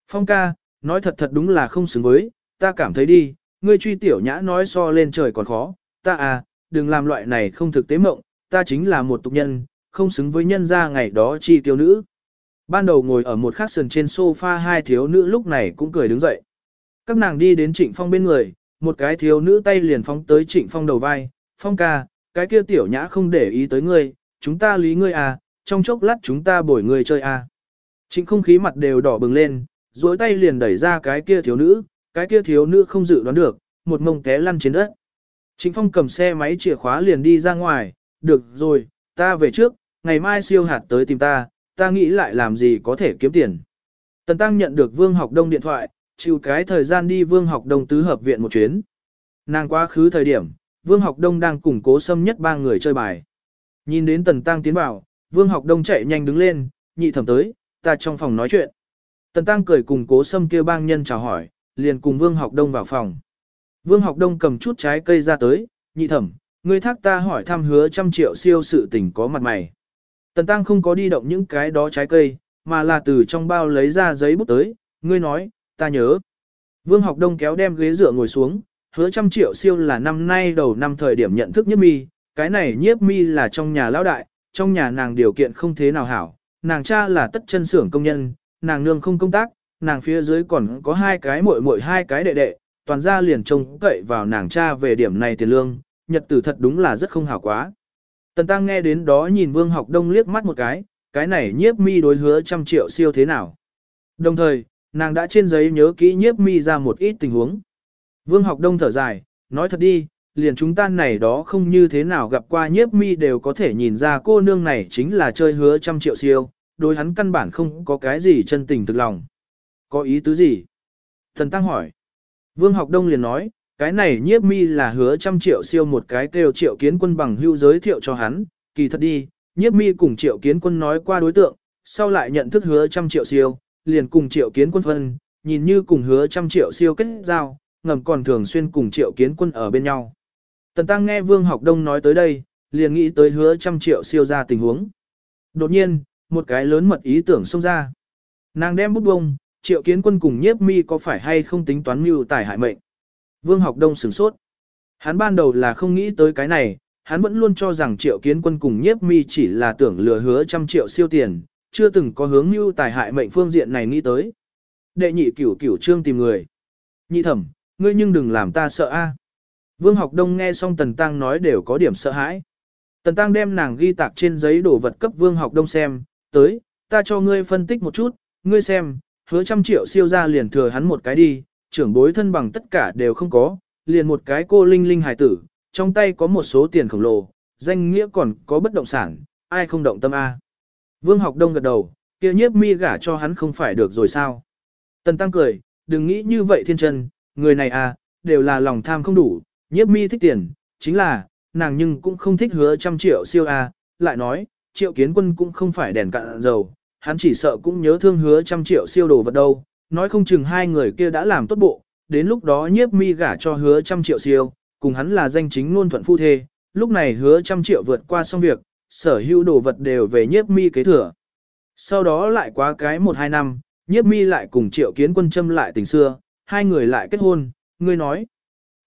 Phong ca, nói thật thật đúng là không xứng với, ta cảm thấy đi, ngươi truy tiểu nhã nói so lên trời còn khó, ta à, đừng làm loại này không thực tế mộng, ta chính là một tục nhân, không xứng với nhân gia ngày đó chi tiêu nữ. Ban đầu ngồi ở một khắc sườn trên sofa hai thiếu nữ lúc này cũng cười đứng dậy. Các nàng đi đến Trịnh Phong bên người, một cái thiếu nữ tay liền phóng tới Trịnh Phong đầu vai, Phong ca, cái kia tiểu nhã không để ý tới ngươi, chúng ta lý ngươi à, trong chốc lát chúng ta bồi người chơi à. Trịnh không khí mặt đều đỏ bừng lên, duỗi tay liền đẩy ra cái kia thiếu nữ, cái kia thiếu nữ không dự đoán được, một mông té lăn trên đất. Trịnh Phong cầm xe máy chìa khóa liền đi ra ngoài, được rồi, ta về trước, ngày mai siêu hạt tới tìm ta, ta nghĩ lại làm gì có thể kiếm tiền. Tần Tăng nhận được Vương Học Đông điện thoại, chịu cái thời gian đi Vương Học Đông tứ hợp viện một chuyến. Nàng quá khứ thời điểm, Vương Học Đông đang củng cố xâm nhất ba người chơi bài. Nhìn đến Tần Tăng tiến vào, Vương Học Đông chạy nhanh đứng lên, nhị thẩm tới, ta trong phòng nói chuyện. Tần Tăng cười cùng cố sâm kêu bang nhân chào hỏi, liền cùng Vương Học Đông vào phòng. Vương Học Đông cầm chút trái cây ra tới, nhị thẩm, ngươi thác ta hỏi thăm hứa trăm triệu siêu sự tình có mặt mày. Tần Tăng không có đi động những cái đó trái cây, mà là từ trong bao lấy ra giấy bút tới, ngươi nói, ta nhớ. Vương Học Đông kéo đem ghế dựa ngồi xuống, hứa trăm triệu siêu là năm nay đầu năm thời điểm nhận thức nhiếp mi, cái này nhiếp mi là trong nhà lão đại, trong nhà nàng điều kiện không thế nào hảo, nàng cha là tất chân xưởng công nhân, nàng nương không công tác, nàng phía dưới còn có hai cái muội muội hai cái đệ đệ, toàn gia liền trông cậy vào nàng cha về điểm này tiền lương, nhật tử thật đúng là rất không hảo quá. Tần Tăng nghe đến đó nhìn Vương Học Đông liếc mắt một cái, cái này nhiếp mi đối hứa trăm triệu siêu thế nào. Đồng thời, nàng đã trên giấy nhớ kỹ nhiếp mi ra một ít tình huống. Vương Học Đông thở dài, nói thật đi, liền chúng ta này đó không như thế nào gặp qua nhiếp mi đều có thể nhìn ra cô nương này chính là chơi hứa trăm triệu siêu, đối hắn căn bản không có cái gì chân tình thực lòng. Có ý tứ gì? Thần Tăng hỏi. Vương Học Đông liền nói, cái này nhiếp mi là hứa trăm triệu siêu một cái kêu triệu kiến quân bằng hưu giới thiệu cho hắn, kỳ thật đi, nhiếp mi cùng triệu kiến quân nói qua đối tượng, sau lại nhận thức hứa trăm triệu siêu, liền cùng triệu kiến quân phân, nhìn như cùng hứa trăm triệu siêu kết giao, ngầm còn thường xuyên cùng triệu kiến quân ở bên nhau. Tần Tăng nghe Vương Học Đông nói tới đây, liền nghĩ tới hứa trăm triệu siêu ra tình huống. Đột nhiên, một cái lớn mật ý tưởng xông ra. Nàng đem bút bông, triệu kiến quân cùng nhiếp mi có phải hay không tính toán mưu tài hại mệnh. Vương học đông sửng sốt. Hắn ban đầu là không nghĩ tới cái này, hắn vẫn luôn cho rằng triệu kiến quân cùng nhiếp mi chỉ là tưởng lừa hứa trăm triệu siêu tiền, chưa từng có hướng mưu tài hại mệnh phương diện này nghĩ tới. Đệ nhị cửu cửu trương tìm người. Nhị thẩm, ngươi nhưng đừng làm ta sợ a. Vương học đông nghe xong Tần Tăng nói đều có điểm sợ hãi. Tần Tăng đem nàng ghi tạc trên giấy đồ vật cấp Vương học đông xem, tới, ta cho ngươi phân tích một chút, ngươi xem, hứa trăm triệu siêu ra liền thừa hắn một cái đi, trưởng bối thân bằng tất cả đều không có, liền một cái cô linh linh hài tử, trong tay có một số tiền khổng lồ, danh nghĩa còn có bất động sản, ai không động tâm A. Vương học đông gật đầu, kia nhiếp mi gả cho hắn không phải được rồi sao. Tần tăng cười, đừng nghĩ như vậy thiên chân, người này à, đều là lòng tham không đủ, nhiếp mi thích tiền, chính là, nàng nhưng cũng không thích hứa trăm triệu siêu A, lại nói, triệu kiến quân cũng không phải đèn cạn dầu, hắn chỉ sợ cũng nhớ thương hứa trăm triệu siêu đồ vật đâu, nói không chừng hai người kia đã làm tốt bộ, đến lúc đó nhiếp mi gả cho hứa trăm triệu siêu, cùng hắn là danh chính ngôn thuận phu thê, lúc này hứa trăm triệu vượt qua xong việc, sở hữu đồ vật đều về nhiếp mi kế thừa. Sau đó lại quá cái một hai năm, nhiếp mi lại cùng triệu kiến quân châm lại tình xưa, hai người lại kết hôn, ngươi nói.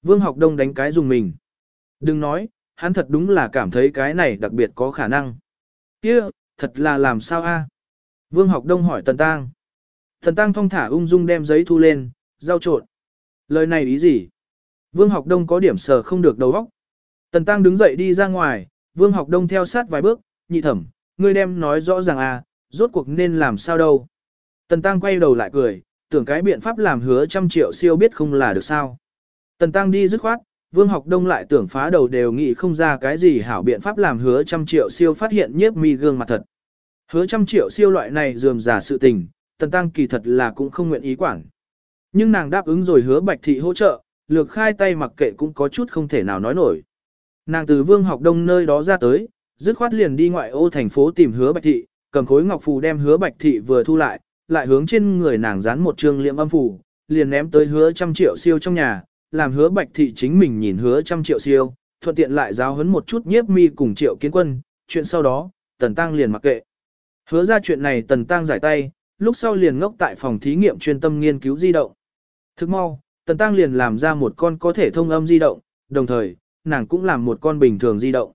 Vương học đông đánh cái dùng mình. Đừng nói, hắn thật đúng là cảm thấy cái này đặc biệt có khả năng. kia thật là làm sao a? Vương học đông hỏi Tần Tăng. Tần Tăng thong thả ung dung đem giấy thu lên, giao trộn. Lời này ý gì? Vương học đông có điểm sờ không được đầu óc. Tần Tăng đứng dậy đi ra ngoài, Vương học đông theo sát vài bước, nhị thẩm, ngươi đem nói rõ ràng à, rốt cuộc nên làm sao đâu. Tần Tăng quay đầu lại cười, tưởng cái biện pháp làm hứa trăm triệu siêu biết không là được sao. Tần Tăng đi dứt khoát, Vương học đông lại tưởng phá đầu đều nghĩ không ra cái gì hảo biện pháp làm hứa trăm triệu siêu phát hiện nhiếp mi gương mặt thật. Hứa trăm triệu siêu loại này dườm giả sự tình, tần tăng kỳ thật là cũng không nguyện ý quản. Nhưng nàng đáp ứng rồi hứa bạch thị hỗ trợ, lược khai tay mặc kệ cũng có chút không thể nào nói nổi. Nàng từ vương học đông nơi đó ra tới, dứt khoát liền đi ngoại ô thành phố tìm hứa bạch thị, cầm khối ngọc phù đem hứa bạch thị vừa thu lại, lại hướng trên người nàng dán một trương liệm âm phù, liền ném tới hứa trăm triệu siêu trong nhà, làm hứa bạch thị chính mình nhìn hứa trăm triệu siêu, thuận tiện lại giáo huấn một chút nhiếp mi cùng triệu kiến quân, chuyện sau đó, tần tăng liền mặc kệ. Hứa ra chuyện này tần tăng giải tay, lúc sau liền ngốc tại phòng thí nghiệm chuyên tâm nghiên cứu di động. Thức mau, tần tăng liền làm ra một con có thể thông âm di động, đồng thời, nàng cũng làm một con bình thường di động.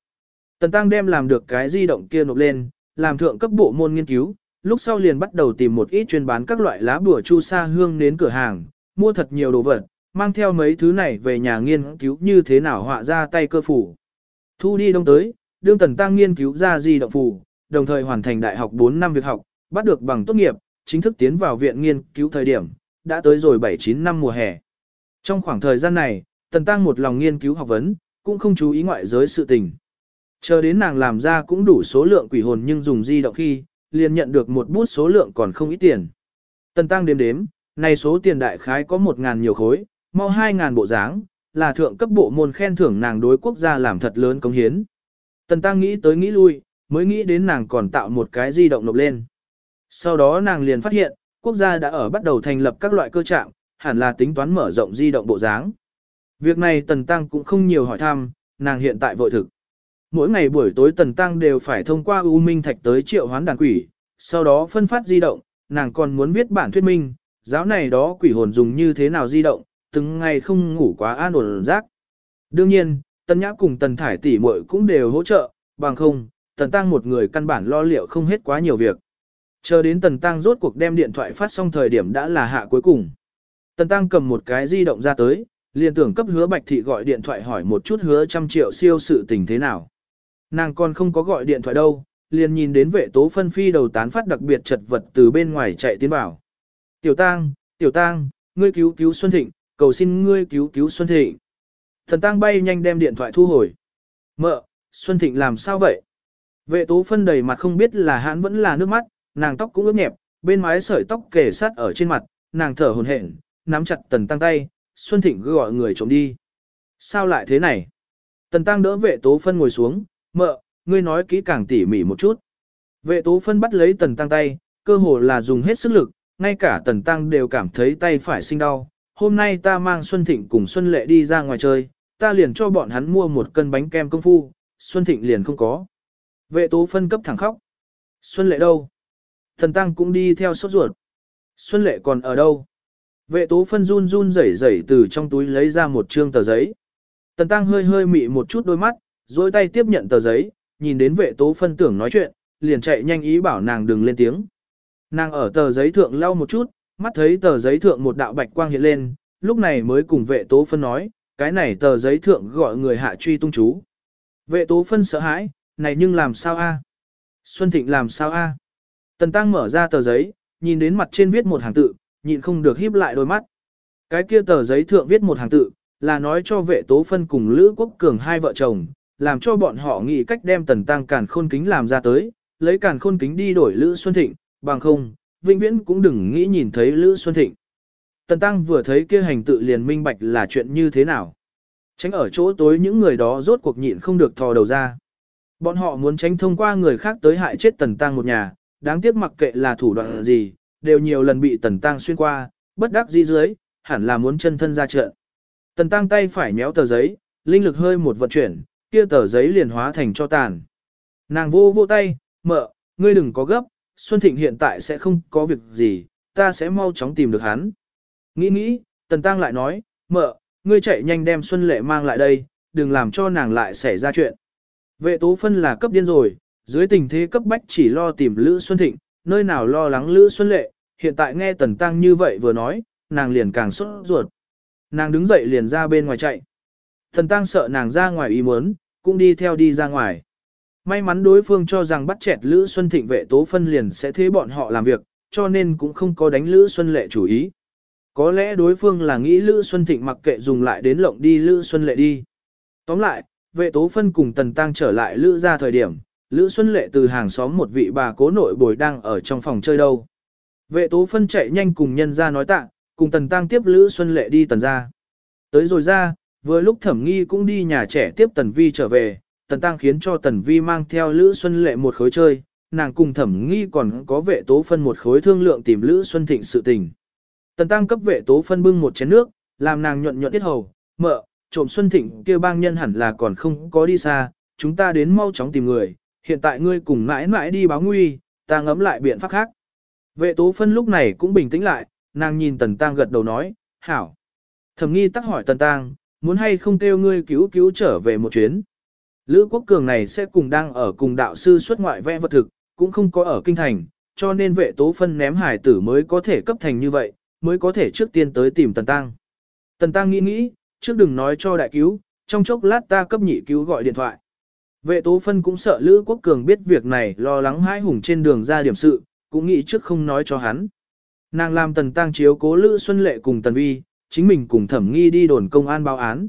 Tần tăng đem làm được cái di động kia nộp lên, làm thượng cấp bộ môn nghiên cứu, lúc sau liền bắt đầu tìm một ít chuyên bán các loại lá bùa chu sa hương đến cửa hàng, mua thật nhiều đồ vật, mang theo mấy thứ này về nhà nghiên cứu như thế nào họa ra tay cơ phủ. Thu đi đông tới, đương tần tăng nghiên cứu ra di động phủ, đồng thời hoàn thành đại học 4 năm việc học, bắt được bằng tốt nghiệp, chính thức tiến vào viện nghiên cứu thời điểm, đã tới rồi 7-9 năm mùa hè. Trong khoảng thời gian này, tần tăng một lòng nghiên cứu học vấn, cũng không chú ý ngoại giới sự tình. Chờ đến nàng làm ra cũng đủ số lượng quỷ hồn nhưng dùng di động khi, liền nhận được một bút số lượng còn không ít tiền. Tần tăng đếm đếm, này số tiền đại khái có 1.000 nhiều khối, mau 2.000 bộ dáng, là thượng cấp bộ môn khen thưởng nàng đối quốc gia làm thật lớn công hiến. Tần tăng nghĩ tới nghĩ lui, mới nghĩ đến nàng còn tạo một cái di động nộp lên. Sau đó nàng liền phát hiện, quốc gia đã ở bắt đầu thành lập các loại cơ trạng, hẳn là tính toán mở rộng di động bộ dáng. Việc này Tần Tăng cũng không nhiều hỏi thăm, nàng hiện tại vội thực. Mỗi ngày buổi tối Tần Tăng đều phải thông qua U Minh Thạch tới triệu hoán đàn quỷ, sau đó phân phát di động, nàng còn muốn viết bản thuyết minh, giáo này đó quỷ hồn dùng như thế nào di động, từng ngày không ngủ quá an ổn rác. Đương nhiên, Tần Nhã cùng Tần Thải tỷ muội cũng đều hỗ trợ, bằng không, Tần Tăng một người căn bản lo liệu không hết quá nhiều việc. Chờ đến Tần Tăng rốt cuộc đem điện thoại phát xong thời điểm đã là hạ cuối cùng. Tần Tăng cầm một cái di động ra tới, liền tưởng cấp hứa Bạch Thị gọi điện thoại hỏi một chút hứa trăm triệu siêu sự tình thế nào. Nàng còn không có gọi điện thoại đâu, liền nhìn đến vệ tố phân phi đầu tán phát đặc biệt chật vật từ bên ngoài chạy tiến vào. Tiểu Tăng, Tiểu Tăng, ngươi cứu cứu Xuân Thịnh, cầu xin ngươi cứu cứu Xuân Thịnh. Thần Tăng bay nhanh đem điện thoại thu hồi. Mợ, Xuân Thịnh làm sao vậy? Vệ tố phân đầy mặt không biết là hãn vẫn là nước mắt, nàng tóc cũng ướt nhẹp, bên mái sợi tóc kề sát ở trên mặt, nàng thở hồn hển, nắm chặt tần tăng tay, Xuân Thịnh cứ gọi người trộm đi. Sao lại thế này? Tần tăng đỡ vệ tố phân ngồi xuống, mợ, ngươi nói kỹ càng tỉ mỉ một chút. Vệ tố phân bắt lấy tần tăng tay, cơ hồ là dùng hết sức lực, ngay cả tần tăng đều cảm thấy tay phải sinh đau. Hôm nay ta mang Xuân Thịnh cùng Xuân Lệ đi ra ngoài chơi, ta liền cho bọn hắn mua một cân bánh kem công phu, Xuân Thịnh liền không có. Vệ tố phân cấp thẳng khóc. Xuân Lệ đâu? Thần Tăng cũng đi theo sốt ruột. Xuân Lệ còn ở đâu? Vệ tố phân run run rẩy rẩy từ trong túi lấy ra một trương tờ giấy. Tần Tăng hơi hơi mị một chút đôi mắt, dối tay tiếp nhận tờ giấy, nhìn đến vệ tố phân tưởng nói chuyện, liền chạy nhanh ý bảo nàng đừng lên tiếng. Nàng ở tờ giấy thượng lau một chút, mắt thấy tờ giấy thượng một đạo bạch quang hiện lên, lúc này mới cùng vệ tố phân nói, cái này tờ giấy thượng gọi người hạ truy tung chú. Vệ tố phân sợ hãi, này nhưng làm sao a? Xuân Thịnh làm sao a? Tần Tăng mở ra tờ giấy, nhìn đến mặt trên viết một hàng tự, nhịn không được híp lại đôi mắt. Cái kia tờ giấy thượng viết một hàng tự, là nói cho vệ tố phân cùng Lữ Quốc Cường hai vợ chồng, làm cho bọn họ nghĩ cách đem Tần Tăng càn khôn kính làm ra tới, lấy càn khôn kính đi đổi Lữ Xuân Thịnh, bằng không, vĩnh viễn cũng đừng nghĩ nhìn thấy Lữ Xuân Thịnh. Tần Tăng vừa thấy kia hành tự liền minh bạch là chuyện như thế nào. Tránh ở chỗ tối những người đó rốt cuộc nhịn không được thò đầu ra. Bọn họ muốn tránh thông qua người khác tới hại chết Tần Tăng một nhà, đáng tiếc mặc kệ là thủ đoạn gì, đều nhiều lần bị Tần Tăng xuyên qua, bất đắc dĩ dưới, hẳn là muốn chân thân ra trận. Tần Tăng tay phải méo tờ giấy, linh lực hơi một vận chuyển, kia tờ giấy liền hóa thành cho tàn. Nàng vô vô tay, mợ, ngươi đừng có gấp, Xuân Thịnh hiện tại sẽ không có việc gì, ta sẽ mau chóng tìm được hắn. Nghĩ nghĩ, Tần Tăng lại nói, mợ, ngươi chạy nhanh đem Xuân Lệ mang lại đây, đừng làm cho nàng lại xảy ra chuyện. Vệ tố phân là cấp điên rồi, dưới tình thế cấp bách chỉ lo tìm Lữ Xuân Thịnh, nơi nào lo lắng Lữ Xuân Lệ, hiện tại nghe Tần Tăng như vậy vừa nói, nàng liền càng sốt ruột. Nàng đứng dậy liền ra bên ngoài chạy. Tần Tăng sợ nàng ra ngoài ý muốn, cũng đi theo đi ra ngoài. May mắn đối phương cho rằng bắt chẹt Lữ Xuân Thịnh vệ tố phân liền sẽ thế bọn họ làm việc, cho nên cũng không có đánh Lữ Xuân Lệ chủ ý. Có lẽ đối phương là nghĩ Lữ Xuân Thịnh mặc kệ dùng lại đến lộng đi Lữ Xuân Lệ đi. Tóm lại, vệ tố phân cùng Tần Tăng trở lại Lữ ra thời điểm, Lữ Xuân Lệ từ hàng xóm một vị bà cố nội bồi đang ở trong phòng chơi đâu. Vệ tố phân chạy nhanh cùng nhân ra nói tạ, cùng Tần Tăng tiếp Lữ Xuân Lệ đi Tần ra. Tới rồi ra, vừa lúc thẩm nghi cũng đi nhà trẻ tiếp Tần Vi trở về, Tần Tăng khiến cho Tần Vi mang theo Lữ Xuân Lệ một khối chơi, nàng cùng thẩm nghi còn có vệ tố phân một khối thương lượng tìm Lữ Xuân Thịnh sự tình. Tần Tăng cấp vệ tố phân bưng một chén nước, làm nàng nhuận nhuận tiết hầu, mợ, trộm Xuân Thịnh kia bang nhân hẳn là còn không có đi xa, chúng ta đến mau chóng tìm người, hiện tại ngươi cùng mãi mãi đi báo nguy, ta ngẫm lại biện pháp khác. Vệ tố phân lúc này cũng bình tĩnh lại, nàng nhìn Tần Tăng gật đầu nói, hảo. Thẩm nghi tắc hỏi Tần Tăng, muốn hay không kêu ngươi cứu cứu trở về một chuyến. Lữ quốc cường này sẽ cùng đang ở cùng đạo sư xuất ngoại vẽ vật thực, cũng không có ở kinh thành, cho nên vệ tố phân ném hải tử mới có thể cấp thành như vậy, mới có thể trước tiên tới tìm Tần Tăng. Tần Tăng nghĩ nghĩ, trước đừng nói cho đại cứu, trong chốc lát ta cấp nhị cứu gọi điện thoại. Vệ tố phân cũng sợ Lữ Quốc Cường biết việc này lo lắng hai hùng trên đường ra điểm sự, cũng nghĩ trước không nói cho hắn. Nàng làm Tần Tăng chiếu cố Lữ Xuân Lệ cùng Tần Vi, chính mình cùng thẩm nghi đi đồn công an báo án.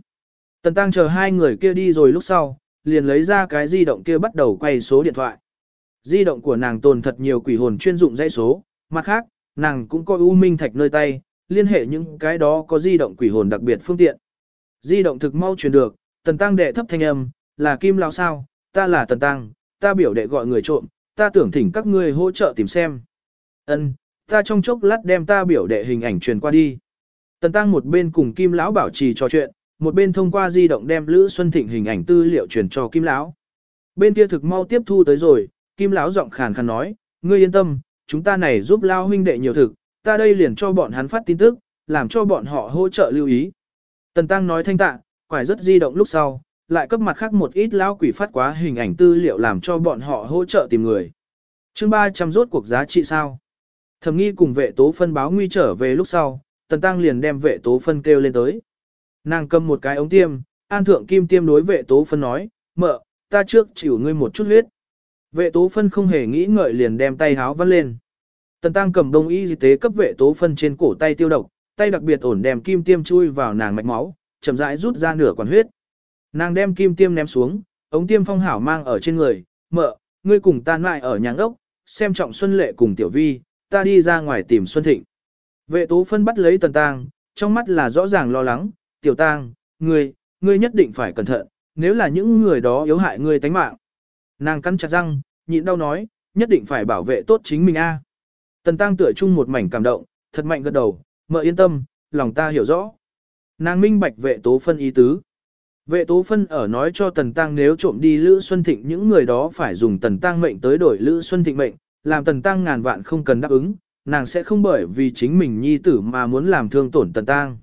Tần Tăng chờ hai người kia đi rồi lúc sau, liền lấy ra cái di động kia bắt đầu quay số điện thoại. Di động của nàng tồn thật nhiều quỷ hồn chuyên dụng dãy số, mặt khác, nàng cũng có U Minh Thạch nơi tay, liên hệ những cái đó có di động quỷ hồn đặc biệt phương tiện. Di động thực mau truyền được, Tần Tăng đệ thấp thanh âm, là Kim Lão sao, ta là Tần Tăng, ta biểu đệ gọi người trộm, ta tưởng thỉnh các ngươi hỗ trợ tìm xem. Ân, ta trong chốc lát đem ta biểu đệ hình ảnh truyền qua đi. Tần Tăng một bên cùng Kim Lão bảo trì trò chuyện, một bên thông qua di động đem Lữ Xuân Thịnh hình ảnh tư liệu truyền cho Kim Lão. Bên kia thực mau tiếp thu tới rồi, Kim Lão giọng khàn khàn nói, ngươi yên tâm, chúng ta này giúp Lao huynh đệ nhiều thực, ta đây liền cho bọn hắn phát tin tức, làm cho bọn họ hỗ trợ lưu ý. Tần Tăng nói thanh tạ, quải rất di động lúc sau, lại cấp mặt khác một ít lão quỷ phát quá hình ảnh tư liệu làm cho bọn họ hỗ trợ tìm người. chương 300 rốt cuộc giá trị sao? Thẩm nghi cùng vệ tố phân báo nguy trở về lúc sau, Tần Tăng liền đem vệ tố phân kêu lên tới. Nàng cầm một cái ống tiêm, an thượng kim tiêm đối vệ tố phân nói, mợ, ta trước chịu ngươi một chút huyết. Vệ tố phân không hề nghĩ ngợi liền đem tay háo vắt lên. Tần Tăng cầm đông y tế cấp vệ tố phân trên cổ tay tiêu độc, tay đặc biệt ổn đem kim tiêm chui vào nàng mạch máu, chậm rãi rút ra nửa quản huyết. Nàng đem kim tiêm ném xuống, ống tiêm phong hảo mang ở trên người, mợ, ngươi cùng ta lại ở nhà ốc, xem trọng Xuân Lệ cùng Tiểu Vi, ta đi ra ngoài tìm Xuân Thịnh. Vệ tố phân bắt lấy tần tang, trong mắt là rõ ràng lo lắng, Tiểu tang, ngươi, ngươi nhất định phải cẩn thận, nếu là những người đó yếu hại ngươi tánh mạng. Nàng cắn chặt răng, nhịn đau nói, nhất định phải bảo vệ tốt chính mình a. Tần tang tựa chung một mảnh cảm động, thật mạnh gật đầu, mợ yên tâm, lòng ta hiểu rõ. Nàng minh bạch vệ tố phân ý tứ. Vệ tố phân ở nói cho Tần Tăng nếu trộm đi Lữ Xuân Thịnh những người đó phải dùng Tần Tăng mệnh tới đổi Lữ Xuân Thịnh mệnh, làm Tần Tăng ngàn vạn không cần đáp ứng, nàng sẽ không bởi vì chính mình nhi tử mà muốn làm thương tổn Tần Tăng.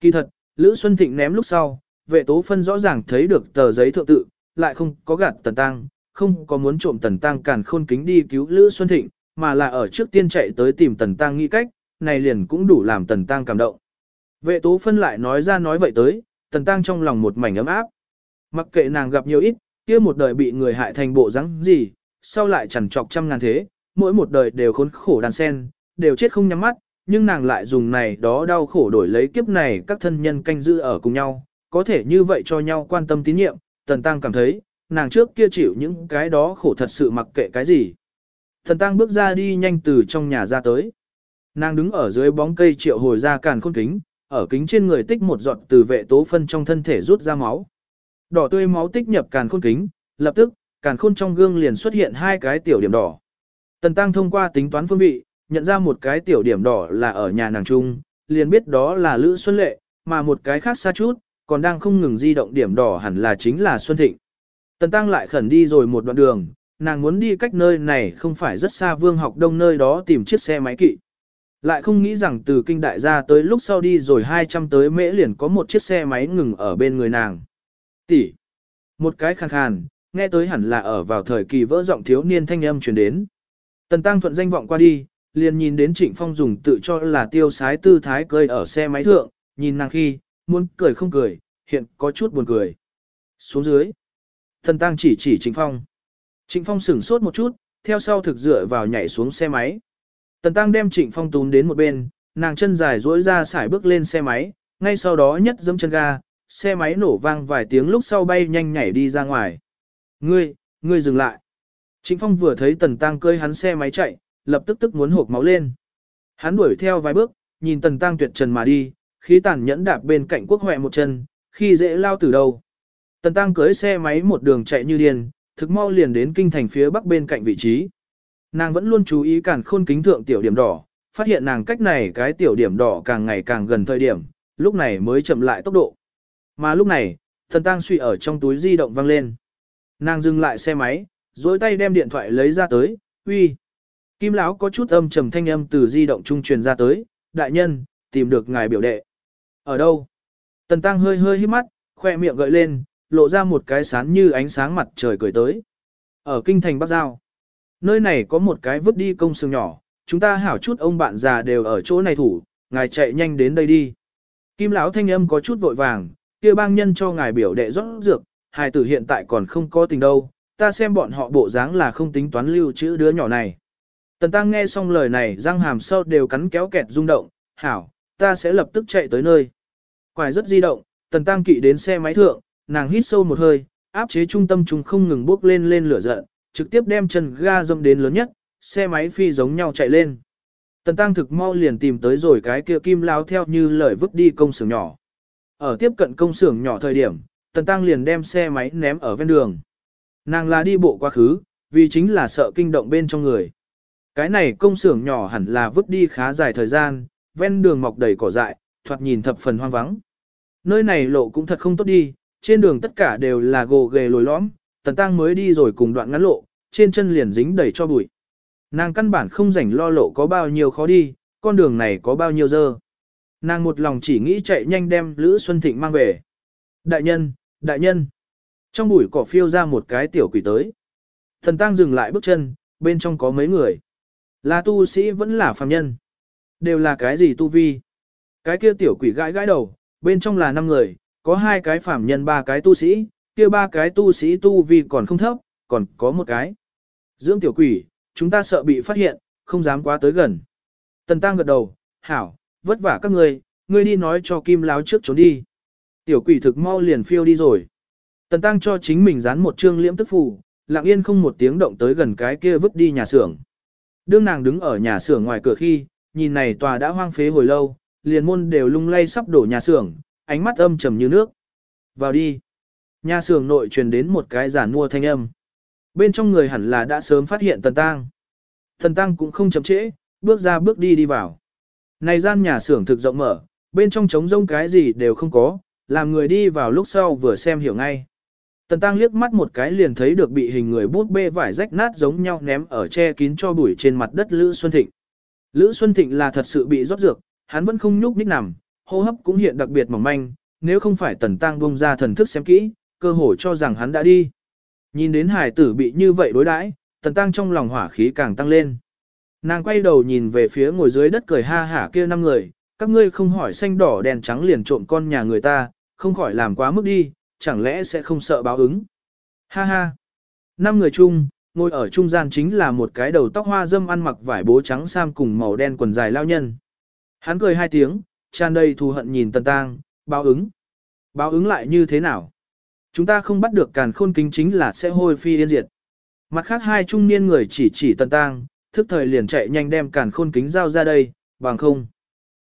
Kỳ thật, Lữ Xuân Thịnh ném lúc sau, vệ tố phân rõ ràng thấy được tờ giấy thượng tự, lại không có gạt Tần Tăng, không có muốn trộm Tần Tăng càn khôn kính đi cứu Lữ Xuân Thịnh, mà là ở trước tiên chạy tới tìm Tần Tăng nghĩ cách, này liền cũng đủ làm Tần Tăng cảm động. Vệ tố phân lại nói ra nói vậy tới, tần tăng trong lòng một mảnh ấm áp. Mặc kệ nàng gặp nhiều ít, kia một đời bị người hại thành bộ rắn gì, sau lại chẳng trọc trăm ngàn thế, mỗi một đời đều khốn khổ đàn sen, đều chết không nhắm mắt, nhưng nàng lại dùng này đó đau khổ đổi lấy kiếp này các thân nhân canh giữ ở cùng nhau, có thể như vậy cho nhau quan tâm tín nhiệm, tần tăng cảm thấy, nàng trước kia chịu những cái đó khổ thật sự mặc kệ cái gì. Tần tăng bước ra đi nhanh từ trong nhà ra tới. Nàng đứng ở dưới bóng cây triệu hồi ra càn khôn kính, ở kính trên người tích một giọt từ vệ tố phân trong thân thể rút ra máu. Đỏ tươi máu tích nhập càn khôn kính, lập tức, càn khôn trong gương liền xuất hiện hai cái tiểu điểm đỏ. Tần Tăng thông qua tính toán phương vị, nhận ra một cái tiểu điểm đỏ là ở nhà nàng trung, liền biết đó là Lữ Xuân Lệ, mà một cái khác xa chút, còn đang không ngừng di động điểm đỏ hẳn là chính là Xuân Thịnh. Tần Tăng lại khẩn đi rồi một đoạn đường, nàng muốn đi cách nơi này không phải rất xa vương học đông nơi đó tìm chiếc xe máy kỵ. Lại không nghĩ rằng từ kinh đại gia tới lúc sau đi rồi 200 tới mễ liền có một chiếc xe máy ngừng ở bên người nàng. Tỷ. Một cái khàn khàn, nghe tới hẳn là ở vào thời kỳ vỡ giọng thiếu niên thanh âm truyền đến. Tần Tăng thuận danh vọng qua đi, liền nhìn đến Trịnh Phong dùng tự cho là tiêu sái tư thái cười ở xe máy thượng, nhìn nàng khi, muốn cười không cười, hiện có chút buồn cười. Xuống dưới. Tần Tăng chỉ chỉ Trịnh Phong. Trịnh Phong sửng sốt một chút, theo sau thực dựa vào nhảy xuống xe máy. Tần Tăng đem Trịnh Phong tún đến một bên, nàng chân dài duỗi ra xải bước lên xe máy, ngay sau đó nhất dẫm chân ga, xe máy nổ vang vài tiếng lúc sau bay nhanh nhảy đi ra ngoài. Ngươi, ngươi dừng lại. Trịnh Phong vừa thấy Tần Tăng cơi hắn xe máy chạy, lập tức tức muốn hộp máu lên. Hắn đuổi theo vài bước, nhìn Tần Tăng tuyệt trần mà đi, khí tàn nhẫn đạp bên cạnh quốc hoẹ một chân, khi dễ lao từ đâu. Tần Tăng cưới xe máy một đường chạy như điên, thực mau liền đến kinh thành phía bắc bên cạnh vị trí. Nàng vẫn luôn chú ý cản khôn kính thượng tiểu điểm đỏ, phát hiện nàng cách này cái tiểu điểm đỏ càng ngày càng gần thời điểm, lúc này mới chậm lại tốc độ. Mà lúc này, thần tăng suy ở trong túi di động vang lên. Nàng dừng lại xe máy, dối tay đem điện thoại lấy ra tới, uy. Kim lão có chút âm trầm thanh âm từ di động trung truyền ra tới, đại nhân, tìm được ngài biểu đệ. Ở đâu? Tần tăng hơi hơi hít mắt, khoe miệng gợi lên, lộ ra một cái sán như ánh sáng mặt trời cười tới. Ở kinh thành Bắc Giao. Nơi này có một cái vứt đi công xương nhỏ, chúng ta hảo chút ông bạn già đều ở chỗ này thủ, ngài chạy nhanh đến đây đi. Kim lão thanh âm có chút vội vàng, kia bang nhân cho ngài biểu đệ rót dược, hài tử hiện tại còn không có tình đâu, ta xem bọn họ bộ dáng là không tính toán lưu trữ đứa nhỏ này. Tần tăng nghe xong lời này răng hàm sau đều cắn kéo kẹt rung động, hảo, ta sẽ lập tức chạy tới nơi. Quài rất di động, tần tăng kỵ đến xe máy thượng, nàng hít sâu một hơi, áp chế trung tâm chúng không ngừng bốc lên lên lửa giận, trực tiếp đem chân ga dâm đến lớn nhất, xe máy phi giống nhau chạy lên. Tần tăng thực mau liền tìm tới rồi cái kia kim lao theo như lời vứt đi công xưởng nhỏ. Ở tiếp cận công xưởng nhỏ thời điểm, tần tăng liền đem xe máy ném ở ven đường. Nàng là đi bộ quá khứ, vì chính là sợ kinh động bên trong người. Cái này công xưởng nhỏ hẳn là vứt đi khá dài thời gian, ven đường mọc đầy cỏ dại, thoạt nhìn thập phần hoang vắng. Nơi này lộ cũng thật không tốt đi, trên đường tất cả đều là gồ ghề lồi lõm, tần tăng mới đi rồi cùng đoạn ngắn lộ, trên chân liền dính đầy cho bụi. Nàng căn bản không rảnh lo lộ có bao nhiêu khó đi, con đường này có bao nhiêu dơ. Nàng một lòng chỉ nghĩ chạy nhanh đem Lữ Xuân Thịnh mang về. Đại nhân, đại nhân. Trong bụi cỏ phiêu ra một cái tiểu quỷ tới. Thần tăng dừng lại bước chân, bên trong có mấy người. Là tu sĩ vẫn là phàm nhân. Đều là cái gì tu vi. Cái kia tiểu quỷ gãi gãi đầu, bên trong là năm người, có hai cái phàm nhân ba cái tu sĩ, kia ba cái tu sĩ tu vi còn không thấp, còn có một cái. Dưỡng tiểu quỷ, chúng ta sợ bị phát hiện, không dám quá tới gần. Tần Tăng gật đầu, hảo, vất vả các ngươi, ngươi đi nói cho Kim Láo trước trốn đi. Tiểu quỷ thực mau liền phiêu đi rồi. Tần Tăng cho chính mình dán một chương liễm tức phù, lặng yên không một tiếng động tới gần cái kia vứt đi nhà xưởng. Đương nàng đứng ở nhà xưởng ngoài cửa khi, nhìn này tòa đã hoang phế hồi lâu, liền môn đều lung lay sắp đổ nhà xưởng, ánh mắt âm trầm như nước. Vào đi. Nhà xưởng nội truyền đến một cái giản mua thanh âm. Bên trong người hẳn là đã sớm phát hiện Tần Tăng. Tần Tăng cũng không chậm trễ, bước ra bước đi đi vào. Này gian nhà xưởng thực rộng mở, bên trong trống rông cái gì đều không có, làm người đi vào lúc sau vừa xem hiểu ngay. Tần Tăng liếc mắt một cái liền thấy được bị hình người bút bê vải rách nát giống nhau ném ở che kín cho bụi trên mặt đất Lữ Xuân Thịnh. Lữ Xuân Thịnh là thật sự bị rót dược, hắn vẫn không nhúc nhích nằm, hô hấp cũng hiện đặc biệt mỏng manh, nếu không phải Tần Tăng bông ra thần thức xem kỹ, cơ hồ cho rằng hắn đã đi. Nhìn đến hải tử bị như vậy đối đãi, Tần Tăng trong lòng hỏa khí càng tăng lên. Nàng quay đầu nhìn về phía ngồi dưới đất cười ha hả kia năm người, các ngươi không hỏi xanh đỏ đèn trắng liền trộm con nhà người ta, không khỏi làm quá mức đi, chẳng lẽ sẽ không sợ báo ứng. Ha ha. Năm người chung, ngồi ở trung gian chính là một cái đầu tóc hoa dâm ăn mặc vải bố trắng sam cùng màu đen quần dài lao nhân. Hắn cười hai tiếng, tràn đầy thù hận nhìn Tần tang báo ứng. Báo ứng lại như thế nào? Chúng ta không bắt được càn khôn kính chính là sẽ hôi phi yên diệt. Mặt khác hai trung niên người chỉ chỉ Tần tang thức thời liền chạy nhanh đem càn khôn kính giao ra đây, bằng không.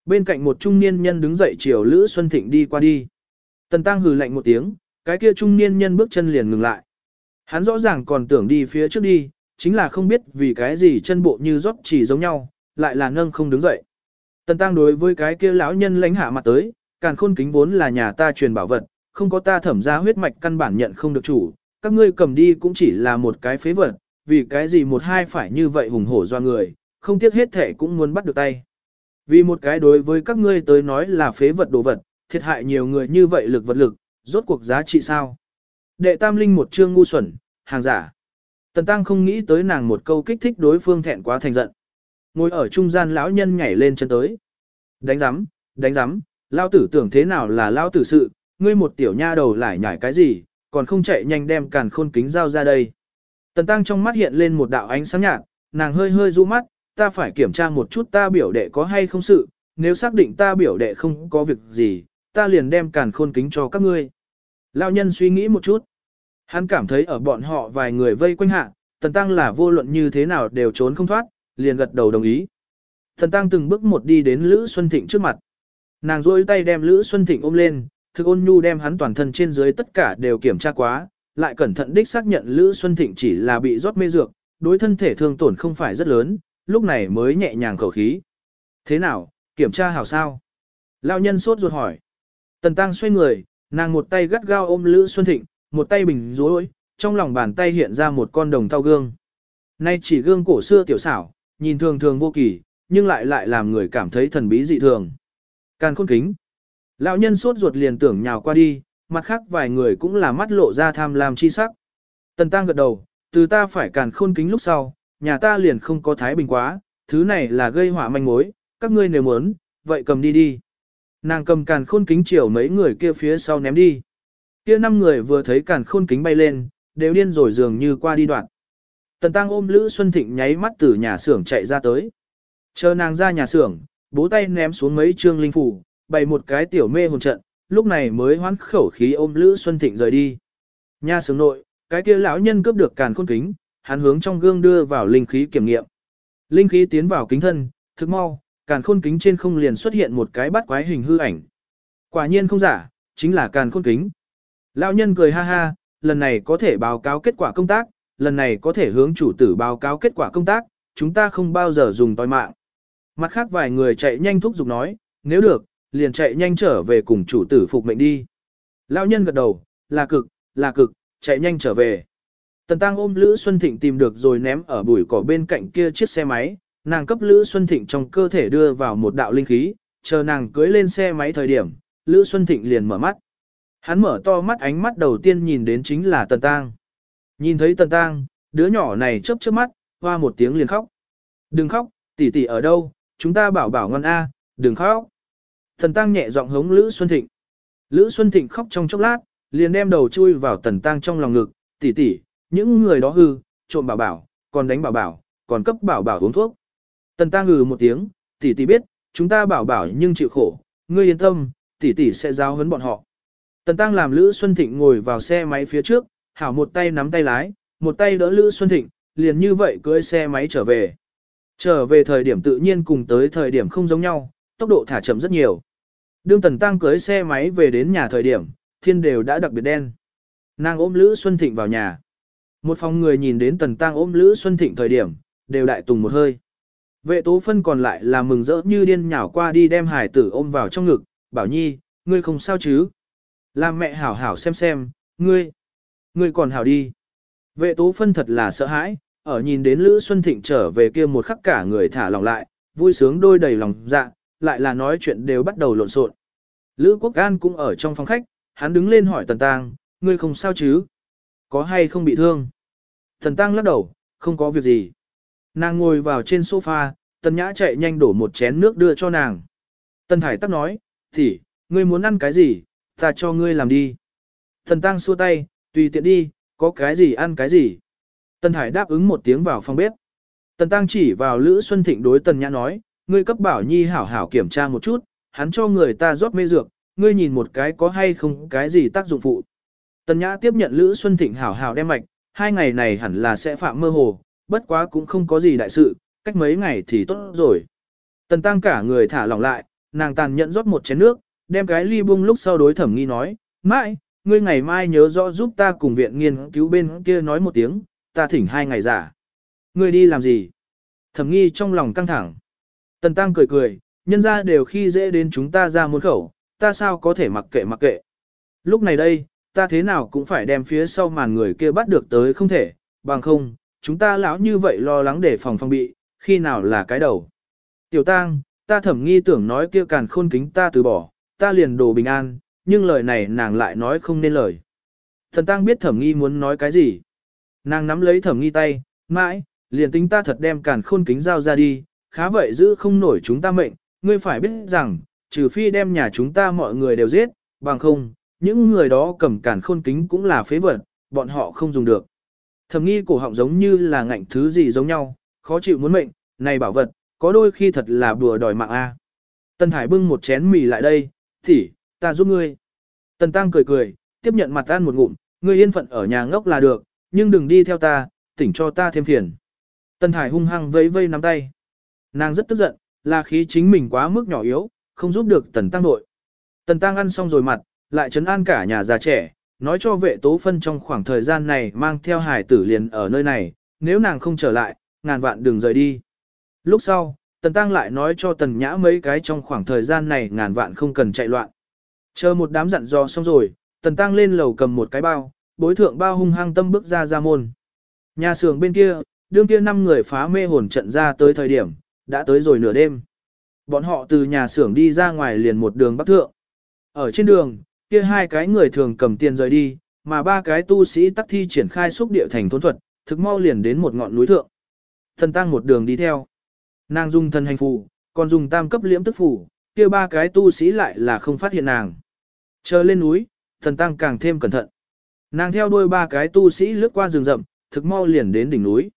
Bên cạnh một trung niên nhân đứng dậy chiều Lữ Xuân Thịnh đi qua đi. Tần Tăng hừ lạnh một tiếng, cái kia trung niên nhân bước chân liền ngừng lại. Hắn rõ ràng còn tưởng đi phía trước đi, chính là không biết vì cái gì chân bộ như rót chỉ giống nhau, lại là nâng không đứng dậy. Tần Tăng đối với cái kia lão nhân lãnh hạ mặt tới, càn khôn kính vốn là nhà ta truyền bảo vật, không có ta thẩm ra huyết mạch căn bản nhận không được chủ, các ngươi cầm đi cũng chỉ là một cái phế vật, vì cái gì một hai phải như vậy hùng hổ do người, không tiếc hết thể cũng muốn bắt được tay. Vì một cái đối với các ngươi tới nói là phế vật đồ vật, thiệt hại nhiều người như vậy lực vật lực, rốt cuộc giá trị sao? Đệ tam linh một chương ngu xuẩn, hàng giả. Tần Tăng không nghĩ tới nàng một câu kích thích đối phương thẹn quá thành giận. Ngồi ở trung gian lão nhân nhảy lên chân tới. Đánh giám, đánh giám, lao tử tưởng thế nào là lao tử sự, ngươi một tiểu nha đầu lại nhảy cái gì, còn không chạy nhanh đem càn khôn kính giao ra đây. Tần Tăng trong mắt hiện lên một đạo ánh sáng nhạt, nàng hơi hơi rũ mắt, ta phải kiểm tra một chút ta biểu đệ có hay không sự, nếu xác định ta biểu đệ không có việc gì, ta liền đem càn khôn kính cho các ngươi. Lão nhân suy nghĩ một chút. Hắn cảm thấy ở bọn họ vài người vây quanh hạ, Tần Tăng là vô luận như thế nào đều trốn không thoát, liền gật đầu đồng ý. Tần Tăng từng bước một đi đến Lữ Xuân Thịnh trước mặt. Nàng rôi tay đem Lữ Xuân Thịnh ôm lên, thực ôn nhu đem hắn toàn thân trên dưới tất cả đều kiểm tra quá, lại cẩn thận đích xác nhận Lữ Xuân Thịnh chỉ là bị rót mê dược, đối thân thể thương tổn không phải rất lớn, lúc này mới nhẹ nhàng khẩu khí. Thế nào, kiểm tra hảo sao? Lão nhân sốt ruột hỏi. Tần Tăng xoay người, nàng một tay gắt gao ôm Lữ Xuân Thịnh, một tay bình rối, trong lòng bàn tay hiện ra một con đồng thau gương. Nay chỉ gương cổ xưa tiểu xảo, nhìn thường thường vô kỳ, nhưng lại lại làm người cảm thấy thần bí dị thường. Càn khôn kính. Lão nhân sốt ruột liền tưởng nhào qua đi, mặt khác vài người cũng là mắt lộ ra tham lam chi sắc. Tần Tăng gật đầu, từ ta phải càn khôn kính lúc sau, nhà ta liền không có thái bình quá, thứ này là gây hỏa manh mối, các ngươi nếu muốn, vậy cầm đi đi. Nàng cầm càn khôn kính chiều mấy người kia phía sau ném đi. Kia năm người vừa thấy càn khôn kính bay lên, đều điên rồi dường như qua đi đoạn. Tần Tăng ôm Lữ Xuân Thịnh nháy mắt từ nhà xưởng chạy ra tới. Chờ nàng ra nhà xưởng, bố tay ném xuống mấy trương linh phủ, bày một cái tiểu mê hồn trận, lúc này mới hoán khẩu khí ôm Lữ Xuân Thịnh rời đi. Nhà xưởng nội, cái kia lão nhân cướp được càn khôn kính, hắn hướng trong gương đưa vào linh khí kiểm nghiệm. Linh khí tiến vào kính thân, thực mau, càn khôn kính trên không liền xuất hiện một cái bắt quái hình hư ảnh. Quả nhiên không giả, chính là càn khôn kính. Lão nhân cười ha ha, lần này có thể báo cáo kết quả công tác, lần này có thể hướng chủ tử báo cáo kết quả công tác, chúng ta không bao giờ dùng toi mạng. Mặt khác vài người chạy nhanh thúc giục nói, nếu được, liền chạy nhanh trở về cùng chủ tử phục mệnh đi. Lão nhân gật đầu, là cực, là cực, chạy nhanh trở về. Tần Tăng ôm Lữ Xuân Thịnh tìm được rồi ném ở bụi cỏ bên cạnh kia chiếc xe máy, nàng cấp Lữ Xuân Thịnh trong cơ thể đưa vào một đạo linh khí, chờ nàng cưới lên xe máy thời điểm, Lữ Xuân Thịnh liền mở mắt. Hắn mở to mắt ánh mắt đầu tiên nhìn đến chính là Tần tang. Nhìn thấy Tần tang, đứa nhỏ này chớp chớp mắt, hoa một tiếng liền khóc. Đừng khóc, tỷ tỷ ở đâu, chúng ta bảo bảo ngon a, đừng khóc. Tần tang nhẹ giọng hống Lữ Xuân Thịnh. Lữ Xuân Thịnh khóc trong chốc lát, liền đem đầu chui vào Tần tang trong lòng ngực, tỷ tỷ, những người đó hư, trộm bảo bảo, còn đánh bảo bảo, còn cấp bảo bảo uống thuốc. Tần Tăng ngừ một tiếng, tỷ tỷ biết, chúng ta bảo bảo nhưng chịu khổ, ngươi yên tâm, tỷ tỷ sẽ giáo huấn bọn họ. Tần Tăng làm Lữ Xuân Thịnh ngồi vào xe máy phía trước, hảo một tay nắm tay lái, một tay đỡ Lữ Xuân Thịnh, liền như vậy cưỡi xe máy trở về. Trở về thời điểm tự nhiên cùng tới thời điểm không giống nhau, tốc độ thả chậm rất nhiều. Đương Tần Tăng cưỡi xe máy về đến nhà thời điểm, thiên đều đã đặc biệt đen. Nàng ôm Lữ Xuân Thịnh vào nhà. Một phòng người nhìn đến Tần Tăng ôm Lữ Xuân Thịnh thời điểm, đều đại tùng một hơi. Vệ tố phân còn lại là mừng rỡ như điên nhào qua đi đem hải tử ôm vào trong ngực, bảo nhi, ngươi không sao chứ. Làm mẹ hảo hảo xem xem, ngươi, ngươi còn hảo đi. Vệ tố phân thật là sợ hãi, ở nhìn đến Lữ Xuân Thịnh trở về kia một khắc cả người thả lòng lại, vui sướng đôi đầy lòng dạ, lại là nói chuyện đều bắt đầu lộn xộn. Lữ Quốc An cũng ở trong phòng khách, hắn đứng lên hỏi Tần Tăng, ngươi không sao chứ? Có hay không bị thương? Tần Tăng lắc đầu, không có việc gì. Nàng ngồi vào trên sofa, Tần Nhã chạy nhanh đổ một chén nước đưa cho nàng. Tần Thải tắc nói, thì, ngươi muốn ăn cái gì, ta cho ngươi làm đi. Thần Tăng xua tay, tùy tiện đi, có cái gì ăn cái gì. Tần Thải đáp ứng một tiếng vào phòng bếp. Tần Tăng chỉ vào Lữ Xuân Thịnh đối Tần Nhã nói, ngươi cấp bảo nhi hảo hảo kiểm tra một chút, hắn cho người ta rót mê dược, ngươi nhìn một cái có hay không cái gì tác dụng phụ. Tần Nhã tiếp nhận Lữ Xuân Thịnh hảo hảo đem mạch, hai ngày này hẳn là sẽ phạm mơ hồ, bất quá cũng không có gì đại sự, cách mấy ngày thì tốt rồi. Tần Tăng cả người thả lỏng lại, nàng tàn nhẫn rót một chén nước, đem cái ly bung lúc sau đối thẩm nghi nói, mãi, ngươi ngày mai nhớ rõ giúp ta cùng viện nghiên cứu bên kia nói một tiếng, ta thỉnh hai ngày giả. Ngươi đi làm gì? Thẩm nghi trong lòng căng thẳng. Tần Tăng cười cười, nhân ra đều khi dễ đến chúng ta ra muôn khẩu, ta sao có thể mặc kệ mặc kệ. Lúc này đây, ta thế nào cũng phải đem phía sau màn người kia bắt được tới không thể, bằng không, chúng ta lão như vậy lo lắng để phòng phòng bị, khi nào là cái đầu. Tiểu tang, ta thẩm nghi tưởng nói kia càn khôn kính ta từ bỏ, ta liền đồ bình an, nhưng lời này nàng lại nói không nên lời. Thần tang biết thẩm nghi muốn nói cái gì. Nàng nắm lấy thẩm nghi tay, mãi, liền tính ta thật đem càn khôn kính giao ra đi, khá vậy giữ không nổi chúng ta mệnh, ngươi phải biết rằng, trừ phi đem nhà chúng ta mọi người đều giết, bằng không, những người đó cầm càn khôn kính cũng là phế vật, bọn họ không dùng được. Thầm nghi cổ họng giống như là ngạnh thứ gì giống nhau, khó chịu muốn mệnh, này bảo vật, có đôi khi thật là bùa đòi mạng a. Tần Thải bưng một chén mì lại đây, tỷ, ta giúp ngươi. Tần Tăng cười cười, tiếp nhận mặt ăn một ngụm, ngươi yên phận ở nhà ngốc là được, nhưng đừng đi theo ta, tỉnh cho ta thêm phiền. Tần Thải hung hăng vẫy vây nắm tay. Nàng rất tức giận, là khí chính mình quá mức nhỏ yếu, không giúp được tần tăng nội. Tần tăng ăn xong rồi mặt, lại chấn an cả nhà già trẻ, nói cho vệ tố phân trong khoảng thời gian này mang theo hải tử liền ở nơi này, nếu nàng không trở lại, ngàn vạn đừng rời đi. Lúc sau, tần tăng lại nói cho tần nhã mấy cái trong khoảng thời gian này ngàn vạn không cần chạy loạn. Chờ một đám dặn dò xong rồi, tần tăng lên lầu cầm một cái bao, bối thượng bao hung hăng tâm bước ra ra môn. Nhà xưởng bên kia, đương kia năm người phá mê hồn trận ra tới thời điểm, đã tới rồi nửa đêm. Bọn họ từ nhà xưởng đi ra ngoài liền một đường bắc thượng. Ở trên đường, kia hai cái người thường cầm tiền rời đi, mà ba cái tu sĩ tắc thi triển khai xúc địa thành thôn thuật, thực mau liền đến một ngọn núi thượng. Thần tăng một đường đi theo. Nàng dùng thân hành phù, còn dùng tam cấp liễm tức phù, kia ba cái tu sĩ lại là không phát hiện nàng. Chờ lên núi, thần tăng càng thêm cẩn thận. Nàng theo đuôi ba cái tu sĩ lướt qua rừng rậm, thực mau liền đến đỉnh núi.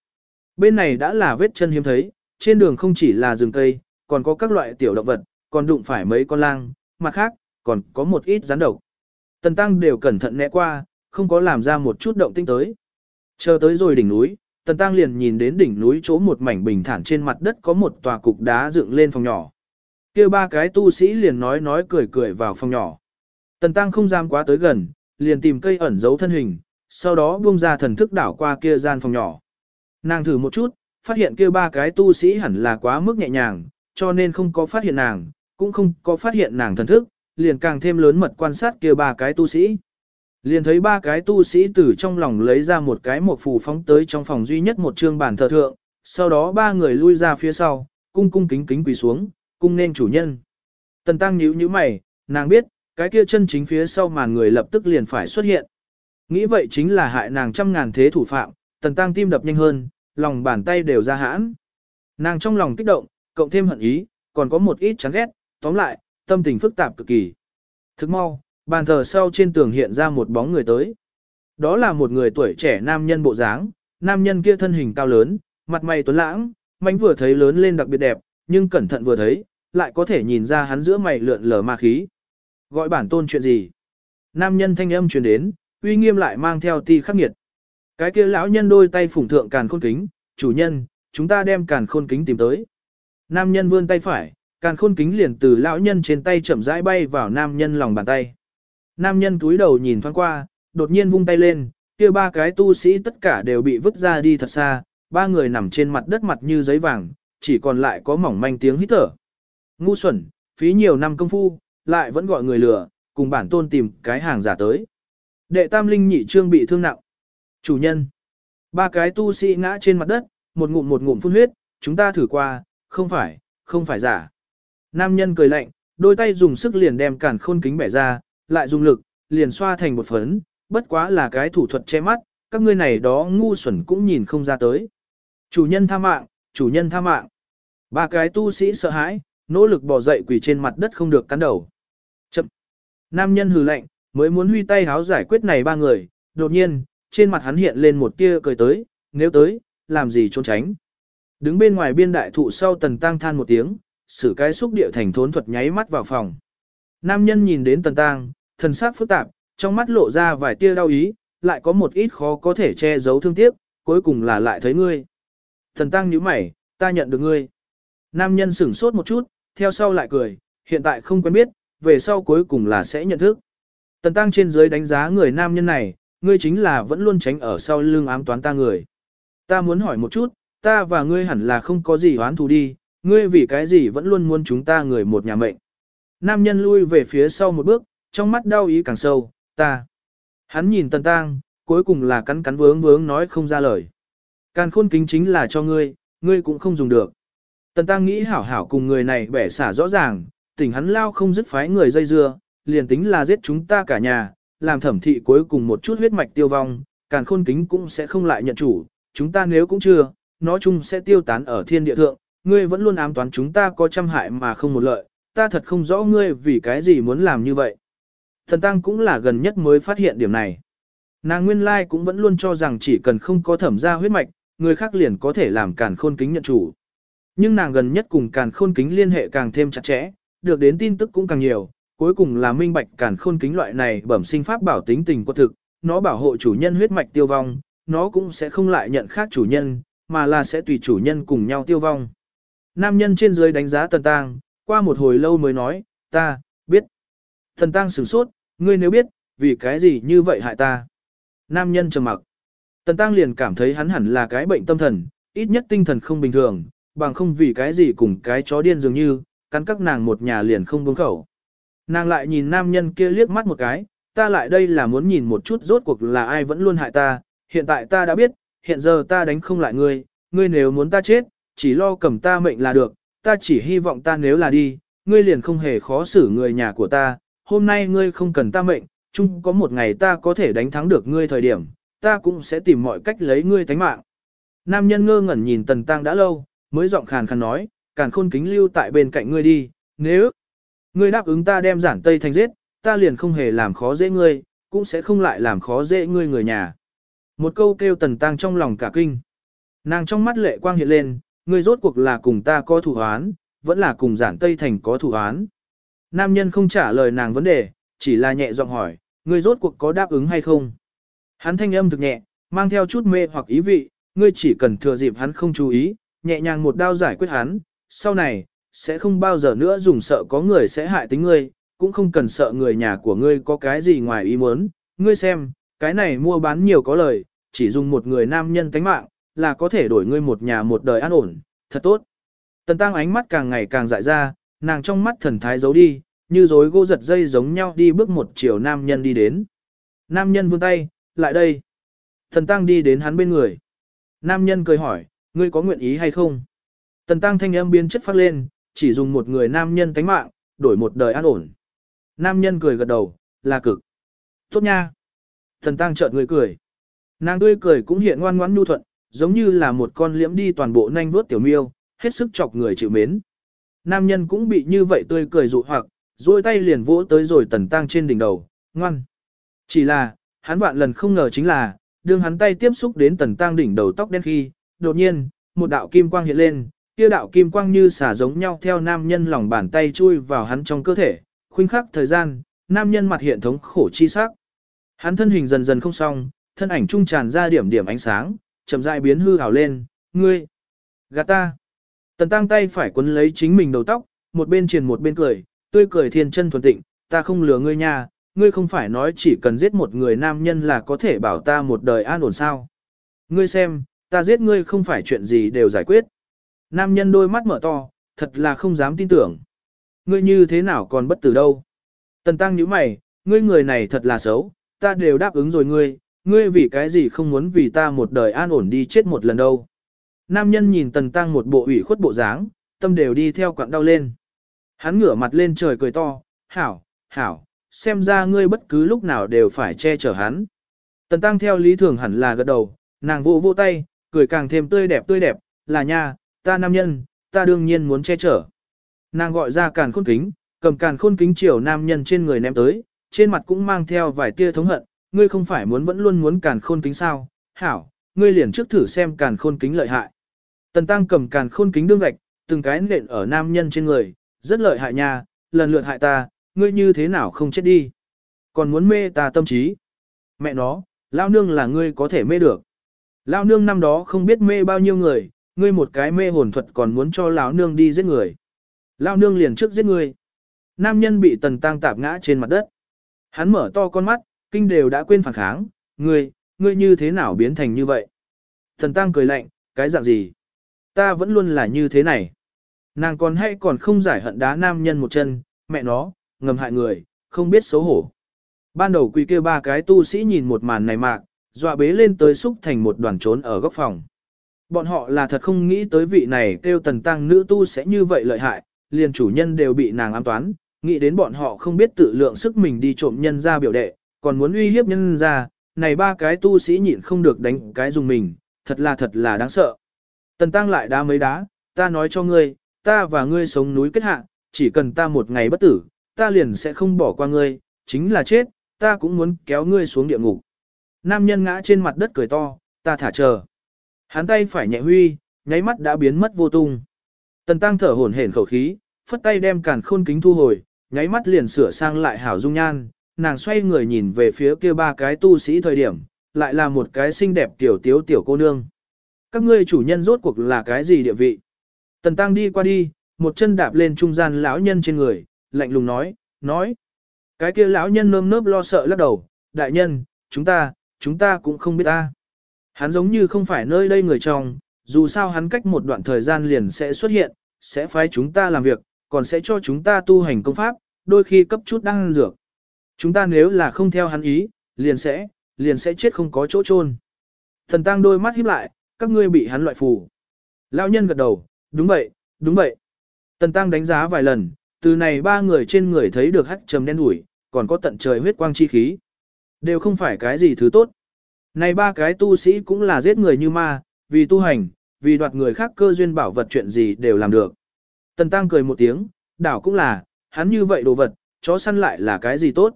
Bên này đã là vết chân hiếm thấy, trên đường không chỉ là rừng cây, còn có các loại tiểu động vật, còn đụng phải mấy con lang, mặt khác, còn có một ít rắn độc. Tần Tăng đều cẩn thận né qua, không có làm ra một chút động tinh tới. Chờ tới rồi đỉnh núi, Tần Tăng liền nhìn đến đỉnh núi chỗ một mảnh bình thản trên mặt đất có một tòa cục đá dựng lên phòng nhỏ. kia ba cái tu sĩ liền nói nói cười cười vào phòng nhỏ. Tần Tăng không dám quá tới gần, liền tìm cây ẩn giấu thân hình, sau đó buông ra thần thức đảo qua kia gian phòng nhỏ. Nàng thử một chút, phát hiện kia ba cái tu sĩ hẳn là quá mức nhẹ nhàng, cho nên không có phát hiện nàng, cũng không có phát hiện nàng thần thức, liền càng thêm lớn mật quan sát kia ba cái tu sĩ. Liền thấy ba cái tu sĩ từ trong lòng lấy ra một cái một phù phóng tới trong phòng duy nhất một trương bản thờ thượng, sau đó ba người lui ra phía sau, cung cung kính kính quỳ xuống, cung nên chủ nhân. Tần tăng nhíu nhíu mày, nàng biết, cái kia chân chính phía sau màn người lập tức liền phải xuất hiện. Nghĩ vậy chính là hại nàng trăm ngàn thế thủ phạm, tần tăng tim đập nhanh hơn, lòng bàn tay đều ra hãn. Nàng trong lòng kích động, cộng thêm hận ý, còn có một ít chán ghét, tóm lại, tâm tình phức tạp cực kỳ. Thức mau, bàn thờ sau trên tường hiện ra một bóng người tới. Đó là một người tuổi trẻ nam nhân bộ dáng, nam nhân kia thân hình cao lớn, mặt mày tuấn lãng, mánh vừa thấy lớn lên đặc biệt đẹp, nhưng cẩn thận vừa thấy, lại có thể nhìn ra hắn giữa mày lượn lờ ma khí. Gọi bản tôn chuyện gì? Nam nhân thanh âm truyền đến, uy nghiêm lại mang theo ti khắc nghiệt. Cái kia lão nhân đôi tay phủng thượng càn khôn kính, chủ nhân, chúng ta đem càn khôn kính tìm tới. Nam nhân vươn tay phải, càn khôn kính liền từ lão nhân trên tay chậm rãi bay vào nam nhân lòng bàn tay. Nam nhân túi đầu nhìn thoáng qua, đột nhiên vung tay lên, kia ba cái tu sĩ tất cả đều bị vứt ra đi thật xa, ba người nằm trên mặt đất mặt như giấy vàng, chỉ còn lại có mỏng manh tiếng hít thở. Ngu xuẩn, phí nhiều năm công phu, lại vẫn gọi người lừa, cùng bản tôn tìm cái hàng giả tới. Đệ tam linh nhị trương bị thương nặng. Chủ nhân. Ba cái tu sĩ ngã trên mặt đất, một ngụm một ngụm phun huyết, chúng ta thử qua, không phải, không phải giả. Nam nhân cười lạnh, đôi tay dùng sức liền đem cản khôn kính bẻ ra, lại dùng lực, liền xoa thành một phấn, bất quá là cái thủ thuật che mắt, các ngươi này đó ngu xuẩn cũng nhìn không ra tới. Chủ nhân tha mạng, chủ nhân tha mạng. Ba cái tu sĩ sợ hãi, nỗ lực bỏ dậy quỳ trên mặt đất không được cắn đầu. Chậm. Nam nhân hừ lạnh, mới muốn huy tay háo giải quyết này ba người, đột nhiên, trên mặt hắn hiện lên một tia cười tới, nếu tới, làm gì trốn tránh. Đứng bên ngoài biên đại thụ sau tần tăng than một tiếng, sử cái xúc địa thành thốn thuật nháy mắt vào phòng. Nam nhân nhìn đến tần tang thần sắc phức tạp, trong mắt lộ ra vài tia đau ý, lại có một ít khó có thể che giấu thương tiếc, cuối cùng là lại thấy ngươi. thần tăng nhíu mày, ta nhận được ngươi. Nam nhân sửng sốt một chút, theo sau lại cười, hiện tại không quen biết, về sau cuối cùng là sẽ nhận thức. Tần tăng trên dưới đánh giá người nam nhân này, ngươi chính là vẫn luôn tránh ở sau lưng ám toán ta người. Ta muốn hỏi một chút, ta và ngươi hẳn là không có gì oán thù đi, ngươi vì cái gì vẫn luôn muốn chúng ta người một nhà mệnh. Nam nhân lui về phía sau một bước, trong mắt đau ý càng sâu, ta. Hắn nhìn tần tang, cuối cùng là cắn cắn vướng vướng nói không ra lời. Càn khôn kính chính là cho ngươi, ngươi cũng không dùng được. Tần tăng nghĩ hảo hảo cùng người này bẻ xả rõ ràng, tỉnh hắn lao không dứt phái người dây dưa, liền tính là giết chúng ta cả nhà, làm thẩm thị cuối cùng một chút huyết mạch tiêu vong, càn khôn kính cũng sẽ không lại nhận chủ, chúng ta nếu cũng chưa, nó chung sẽ tiêu tán ở thiên địa thượng, ngươi vẫn luôn ám toán chúng ta có trăm hại mà không một lợi, ta thật không rõ ngươi vì cái gì muốn làm như vậy. Thần tăng cũng là gần nhất mới phát hiện điểm này. Nàng nguyên lai cũng vẫn luôn cho rằng chỉ cần không có thẩm ra huyết mạch, người khác liền có thể làm càn khôn kính nhận chủ. Nhưng nàng gần nhất cùng càn khôn kính liên hệ càng thêm chặt chẽ, được đến tin tức cũng càng nhiều, cuối cùng là minh bạch càn khôn kính loại này bẩm sinh pháp bảo tính tình quật thực, nó bảo hộ chủ nhân huyết mạch tiêu vong, nó cũng sẽ không lại nhận khác chủ nhân, mà là sẽ tùy chủ nhân cùng nhau tiêu vong. Nam nhân trên dưới đánh giá tần tang, qua một hồi lâu mới nói, ta, biết. Thần tăng sửng sốt, ngươi nếu biết, vì cái gì như vậy hại ta. Nam nhân trầm mặc. Tần tăng liền cảm thấy hắn hẳn là cái bệnh tâm thần, ít nhất tinh thần không bình thường, bằng không vì cái gì cùng cái chó điên dường như, cắn các nàng một nhà liền không buông khẩu. Nàng lại nhìn nam nhân kia liếc mắt một cái, ta lại đây là muốn nhìn một chút rốt cuộc là ai vẫn luôn hại ta, hiện tại ta đã biết, hiện giờ ta đánh không lại ngươi, ngươi nếu muốn ta chết, chỉ lo cầm ta mệnh là được, ta chỉ hy vọng ta nếu là đi, ngươi liền không hề khó xử người nhà của ta, hôm nay ngươi không cần ta mệnh, chung có một ngày ta có thể đánh thắng được ngươi thời điểm, ta cũng sẽ tìm mọi cách lấy ngươi tánh mạng. Nam nhân ngơ ngẩn nhìn tần tăng đã lâu, mới giọng khàn khàn nói, càn khôn kính lưu tại bên cạnh ngươi đi, nếu ngươi đáp ứng ta đem giản tây thành giết, ta liền không hề làm khó dễ ngươi, cũng sẽ không lại làm khó dễ ngươi người nhà. Một câu kêu tần tăng trong lòng cả kinh. Nàng trong mắt lệ quang hiện lên, ngươi rốt cuộc là cùng ta có thủ án, vẫn là cùng giản tây thành có thủ án. Nam nhân không trả lời nàng vấn đề, chỉ là nhẹ giọng hỏi, ngươi rốt cuộc có đáp ứng hay không? Hắn thanh âm thực nhẹ, mang theo chút mê hoặc ý vị, ngươi chỉ cần thừa dịp hắn không chú ý, nhẹ nhàng một đao giải quyết hắn, sau này, sẽ không bao giờ nữa dùng sợ có người sẽ hại tính ngươi, cũng không cần sợ người nhà của ngươi có cái gì ngoài ý muốn. Ngươi xem, cái này mua bán nhiều có lời, chỉ dùng một người nam nhân tánh mạng, là có thể đổi ngươi một nhà một đời an ổn, thật tốt. Tần tăng ánh mắt càng ngày càng dại ra, nàng trong mắt thần thái giấu đi, như rối gỗ giật dây giống nhau đi bước một chiều nam nhân đi đến. Nam nhân vươn tay, lại đây. Tần tăng đi đến hắn bên người. Nam nhân cười hỏi, ngươi có nguyện ý hay không? Tần tăng thanh âm biến chất phát lên, chỉ dùng một người nam nhân tánh mạng, đổi một đời an ổn. Nam nhân cười gật đầu, là cực. Tốt nha. Tần tăng chợt người cười. Nàng tươi cười cũng hiện ngoan ngoãn nhu thuận, giống như là một con liễm đi toàn bộ nanh vuốt tiểu miêu, hết sức chọc người chịu mến. Nam nhân cũng bị như vậy tươi cười dụ hoặc, duỗi tay liền vỗ tới rồi tần tăng trên đỉnh đầu, ngoan. Chỉ là, hắn vạn lần không ngờ chính là, đương hắn tay tiếp xúc đến tần tăng đỉnh đầu tóc đen khi, đột nhiên, một đạo kim quang hiện lên, kia đạo kim quang như xả giống nhau theo nam nhân lòng bàn tay chui vào hắn trong cơ thể, khuynh khắc thời gian, nam nhân mặt hiện thống khổ chi sắc. Hắn thân hình dần dần không xong, thân ảnh trung tràn ra điểm điểm ánh sáng, chậm rãi biến hư hảo lên, ngươi, gạt ta. Tần tăng tay phải quấn lấy chính mình đầu tóc, một bên truyền một bên cười, tươi cười thiên chân thuần tịnh, ta không lừa ngươi nha, ngươi không phải nói chỉ cần giết một người nam nhân là có thể bảo ta một đời an ổn sao. Ngươi xem, ta giết ngươi không phải chuyện gì đều giải quyết. Nam nhân đôi mắt mở to, thật là không dám tin tưởng. Ngươi như thế nào còn bất tử đâu. Tần tăng nhíu mày, ngươi người này thật là xấu, ta đều đáp ứng rồi ngươi, ngươi vì cái gì không muốn vì ta một đời an ổn đi chết một lần đâu. Nam nhân nhìn tần tăng một bộ ủy khuất bộ dáng, tâm đều đi theo quặng đau lên. Hắn ngửa mặt lên trời cười to, hảo, hảo, xem ra ngươi bất cứ lúc nào đều phải che chở hắn. Tần tăng theo lý thường hẳn là gật đầu, nàng vỗ vỗ tay, cười càng thêm tươi đẹp tươi đẹp, là nha, ta nam nhân, ta đương nhiên muốn che chở. Nàng gọi ra càn khôn kính, cầm càn khôn kính chiều nam nhân trên người ném tới, trên mặt cũng mang theo vài tia thống hận, ngươi không phải muốn vẫn luôn muốn càn khôn kính sao, hảo, ngươi liền trước thử xem càn khôn kính lợi hại. Tần tăng cầm càn khôn kính đương gạch, từng cái nện ở nam nhân trên người, rất lợi hại nha, lần lượt hại ta, ngươi như thế nào không chết đi. Còn muốn mê ta tâm trí. Mẹ nó, lao nương là ngươi có thể mê được. Lao nương năm đó không biết mê bao nhiêu người, ngươi một cái mê hồn thuật còn muốn cho lão nương đi giết người. Lao nương liền trước giết ngươi. Nam nhân bị tần tăng tạp ngã trên mặt đất. Hắn mở to con mắt, kinh đều đã quên phản kháng, ngươi, ngươi như thế nào biến thành như vậy? thần tăng cười lạnh, cái dạng gì? Ta vẫn luôn là như thế này. Nàng còn hay còn không giải hận đá nam nhân một chân, mẹ nó, ngầm hại người, không biết xấu hổ. Ban đầu quỳ kêu ba cái tu sĩ nhìn một màn này mạc, dọa bế lên tới xúc thành một đoàn trốn ở góc phòng. Bọn họ là thật không nghĩ tới vị này kêu tần tăng nữ tu sẽ như vậy lợi hại, liền chủ nhân đều bị nàng ám toán, nghĩ đến bọn họ không biết tự lượng sức mình đi trộm nhân ra biểu đệ, còn muốn uy hiếp nhân ra, này ba cái tu sĩ nhịn không được đánh cái dùng mình, thật là thật là đáng sợ. Tần tăng lại đá mấy đá, ta nói cho ngươi, ta và ngươi sống núi kết hạ, chỉ cần ta một ngày bất tử, ta liền sẽ không bỏ qua ngươi, chính là chết, ta cũng muốn kéo ngươi xuống địa ngục. Nam nhân ngã trên mặt đất cười to, ta thả chờ. Hắn tay phải nhẹ huy, nháy mắt đã biến mất vô tung. Tần tăng thở hổn hển khẩu khí, phất tay đem càn khôn kính thu hồi, nháy mắt liền sửa sang lại hảo dung nhan, nàng xoay người nhìn về phía kia ba cái tu sĩ thời điểm, lại là một cái xinh đẹp tiểu tiếu tiểu cô nương. Các ngươi chủ nhân rốt cuộc là cái gì địa vị? Tần tăng đi qua đi, một chân đạp lên trung gian lão nhân trên người, lạnh lùng nói, nói. Cái kia lão nhân nơm nớp lo sợ lắc đầu, đại nhân, chúng ta, chúng ta cũng không biết ta. Hắn giống như không phải nơi đây người trong, dù sao hắn cách một đoạn thời gian liền sẽ xuất hiện, sẽ phái chúng ta làm việc, còn sẽ cho chúng ta tu hành công pháp, đôi khi cấp chút đăng dược. Chúng ta nếu là không theo hắn ý, liền sẽ, liền sẽ chết không có chỗ chôn. Thần tăng đôi mắt híp lại, các ngươi bị hắn loại phù. Lão nhân gật đầu, đúng vậy, đúng vậy. Tần tăng đánh giá vài lần, từ này ba người trên người thấy được hắc trầm đen đủi, còn có tận trời huyết quang chi khí. Đều không phải cái gì thứ tốt. Này ba cái tu sĩ cũng là giết người như ma, vì tu hành, vì đoạt người khác cơ duyên bảo vật chuyện gì đều làm được. Tần Tăng cười một tiếng, đảo cũng là, hắn như vậy đồ vật, chó săn lại là cái gì tốt.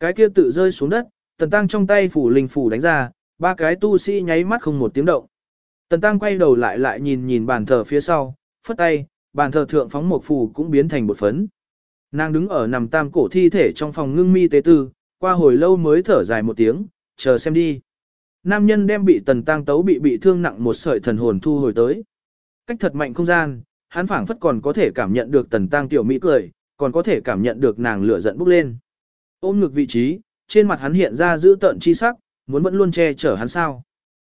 Cái kia tự rơi xuống đất, Tần Tăng trong tay phủ linh phủ đánh ra, ba cái tu sĩ nháy mắt không một tiếng động. Tần Tăng quay đầu lại lại nhìn nhìn bàn thờ phía sau, phất tay, bàn thờ thượng phóng một phù cũng biến thành một phấn. Nàng đứng ở nằm tam cổ thi thể trong phòng ngưng mi tế tư, qua hồi lâu mới thở dài một tiếng, chờ xem đi. Nam nhân đem bị tần tăng tấu bị bị thương nặng một sợi thần hồn thu hồi tới. Cách thật mạnh không gian, hắn phảng phất còn có thể cảm nhận được tần tăng tiểu mỹ cười, còn có thể cảm nhận được nàng lửa giận bốc lên. Ôm ngực vị trí, trên mặt hắn hiện ra giữ tợn chi sắc, muốn vẫn luôn che chở hắn sao.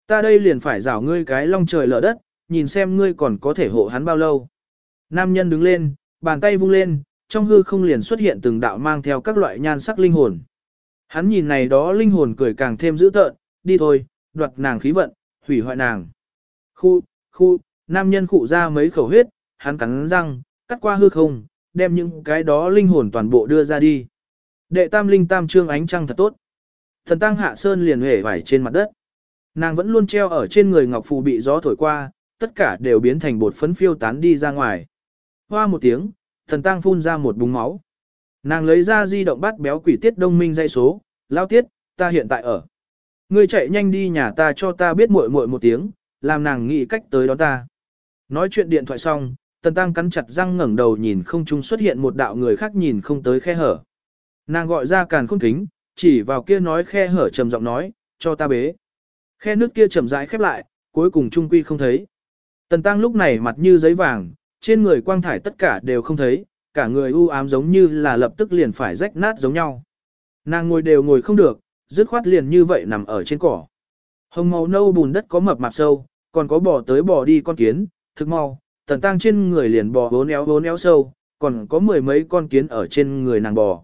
Ta đây liền phải rảo ngươi cái long trời lở đất, nhìn xem ngươi còn có thể hộ hắn bao lâu. Nam nhân đứng lên, bàn tay vung lên, trong hư không liền xuất hiện từng đạo mang theo các loại nhan sắc linh hồn. Hắn nhìn này đó linh hồn cười càng thêm dữ tợn, đi thôi, đoạt nàng khí vận, hủy hoại nàng. Khu, khu, nam nhân khụ ra mấy khẩu huyết, hắn cắn răng, cắt qua hư không, đem những cái đó linh hồn toàn bộ đưa ra đi. Đệ tam linh tam trương ánh trăng thật tốt. Thần tăng hạ sơn liền hể vải trên mặt đất. Nàng vẫn luôn treo ở trên người ngọc phù bị gió thổi qua, tất cả đều biến thành bột phấn phiêu tán đi ra ngoài. Hoa một tiếng, thần tăng phun ra một búng máu. Nàng lấy ra di động bắt béo quỷ tiết đông minh dây số, lao tiết, ta hiện tại ở. Ngươi chạy nhanh đi nhà ta cho ta biết muội muội một tiếng, làm nàng nghĩ cách tới đó ta. Nói chuyện điện thoại xong, Tần Tăng cắn chặt răng ngẩng đầu nhìn không trung xuất hiện một đạo người khác nhìn không tới khe hở. Nàng gọi ra càn khôn kính, chỉ vào kia nói khe hở trầm giọng nói, cho ta bế. Khe nước kia chậm rãi khép lại, cuối cùng trung quy không thấy. Tần Tăng lúc này mặt như giấy vàng, trên người quang thải tất cả đều không thấy, cả người u ám giống như là lập tức liền phải rách nát giống nhau. Nàng ngồi đều ngồi không được, dứt khoát liền như vậy nằm ở trên cỏ. Hồng màu nâu bùn đất có mập mạp sâu, còn có bò tới bò đi con kiến, thực mau, tần tăng trên người liền bò bốn éo bốn éo sâu, còn có mười mấy con kiến ở trên người nàng bò.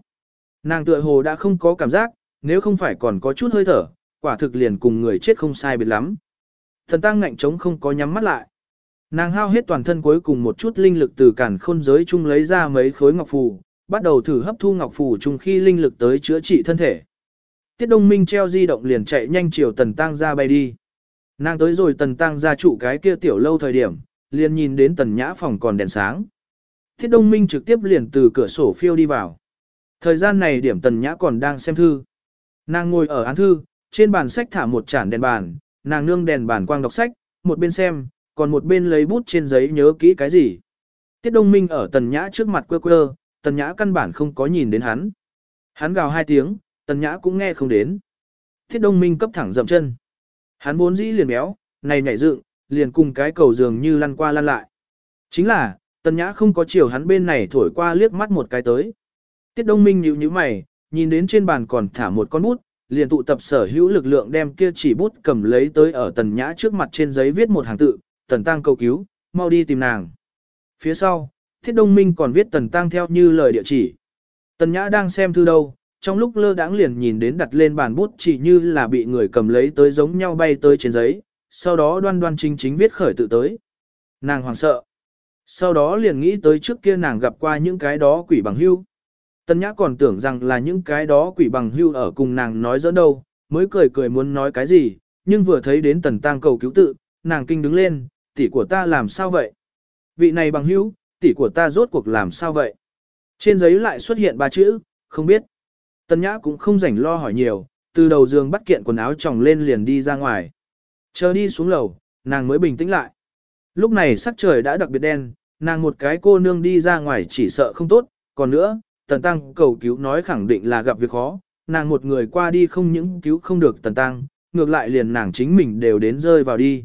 Nàng tựa hồ đã không có cảm giác, nếu không phải còn có chút hơi thở, quả thực liền cùng người chết không sai biệt lắm. Thần tăng ngạnh trống không có nhắm mắt lại. Nàng hao hết toàn thân cuối cùng một chút linh lực từ cản khôn giới chung lấy ra mấy khối ngọc phù, bắt đầu thử hấp thu ngọc phù chung khi linh lực tới chữa trị thân thể. Tiết Đông Minh treo di động liền chạy nhanh chiều Tần Tăng ra bay đi. Nàng tới rồi Tần Tăng ra trụ cái kia tiểu lâu thời điểm, liền nhìn đến Tần Nhã phòng còn đèn sáng. Tiết Đông Minh trực tiếp liền từ cửa sổ phiêu đi vào. Thời gian này điểm Tần Nhã còn đang xem thư. Nàng ngồi ở án thư, trên bàn sách thả một chản đèn bàn, nàng nương đèn bàn quang đọc sách, một bên xem, còn một bên lấy bút trên giấy nhớ kỹ cái gì. Tiết Đông Minh ở Tần Nhã trước mặt quơ quơ, Tần Nhã căn bản không có nhìn đến hắn. Hắn gào hai tiếng, Tần Nhã cũng nghe không đến. Tiết Đông Minh cấp thẳng dậm chân. Hắn vốn dĩ liền béo, này nhảy dựng, liền cùng cái cầu giường như lăn qua lăn lại. Chính là, Tần Nhã không có chiều hắn bên này thổi qua liếc mắt một cái tới. Tiết Đông Minh nhíu nhíu mày, nhìn đến trên bàn còn thả một con bút, liền tụ tập sở hữu lực lượng đem kia chỉ bút cầm lấy tới ở Tần Nhã trước mặt trên giấy viết một hàng tự, Tần Tăng cầu cứu, mau đi tìm nàng. Phía sau, Thiết Đông Minh còn viết Tần Tăng theo như lời địa chỉ. Tần Nhã đang xem thư đâu, trong lúc lơ đãng liền nhìn đến đặt lên bàn bút chỉ như là bị người cầm lấy tới giống nhau bay tới trên giấy, sau đó đoan đoan chính chính viết khởi tự tới. Nàng hoảng sợ. Sau đó liền nghĩ tới trước kia nàng gặp qua những cái đó quỷ bằng hưu. Tân Nhã còn tưởng rằng là những cái đó quỷ bằng hưu ở cùng nàng nói dẫn đâu, mới cười cười muốn nói cái gì, nhưng vừa thấy đến tần tang cầu cứu tự, nàng kinh đứng lên, tỷ của ta làm sao vậy? Vị này bằng hưu, tỷ của ta rốt cuộc làm sao vậy? Trên giấy lại xuất hiện ba chữ, không biết. Tần Nhã cũng không rảnh lo hỏi nhiều, từ đầu giường bắt kiện quần áo tròng lên liền đi ra ngoài. Chờ đi xuống lầu, nàng mới bình tĩnh lại. Lúc này sắc trời đã đặc biệt đen, nàng một cái cô nương đi ra ngoài chỉ sợ không tốt, còn nữa, Tần Tăng cầu cứu nói khẳng định là gặp việc khó, nàng một người qua đi không những cứu không được Tần Tăng, ngược lại liền nàng chính mình đều đến rơi vào đi.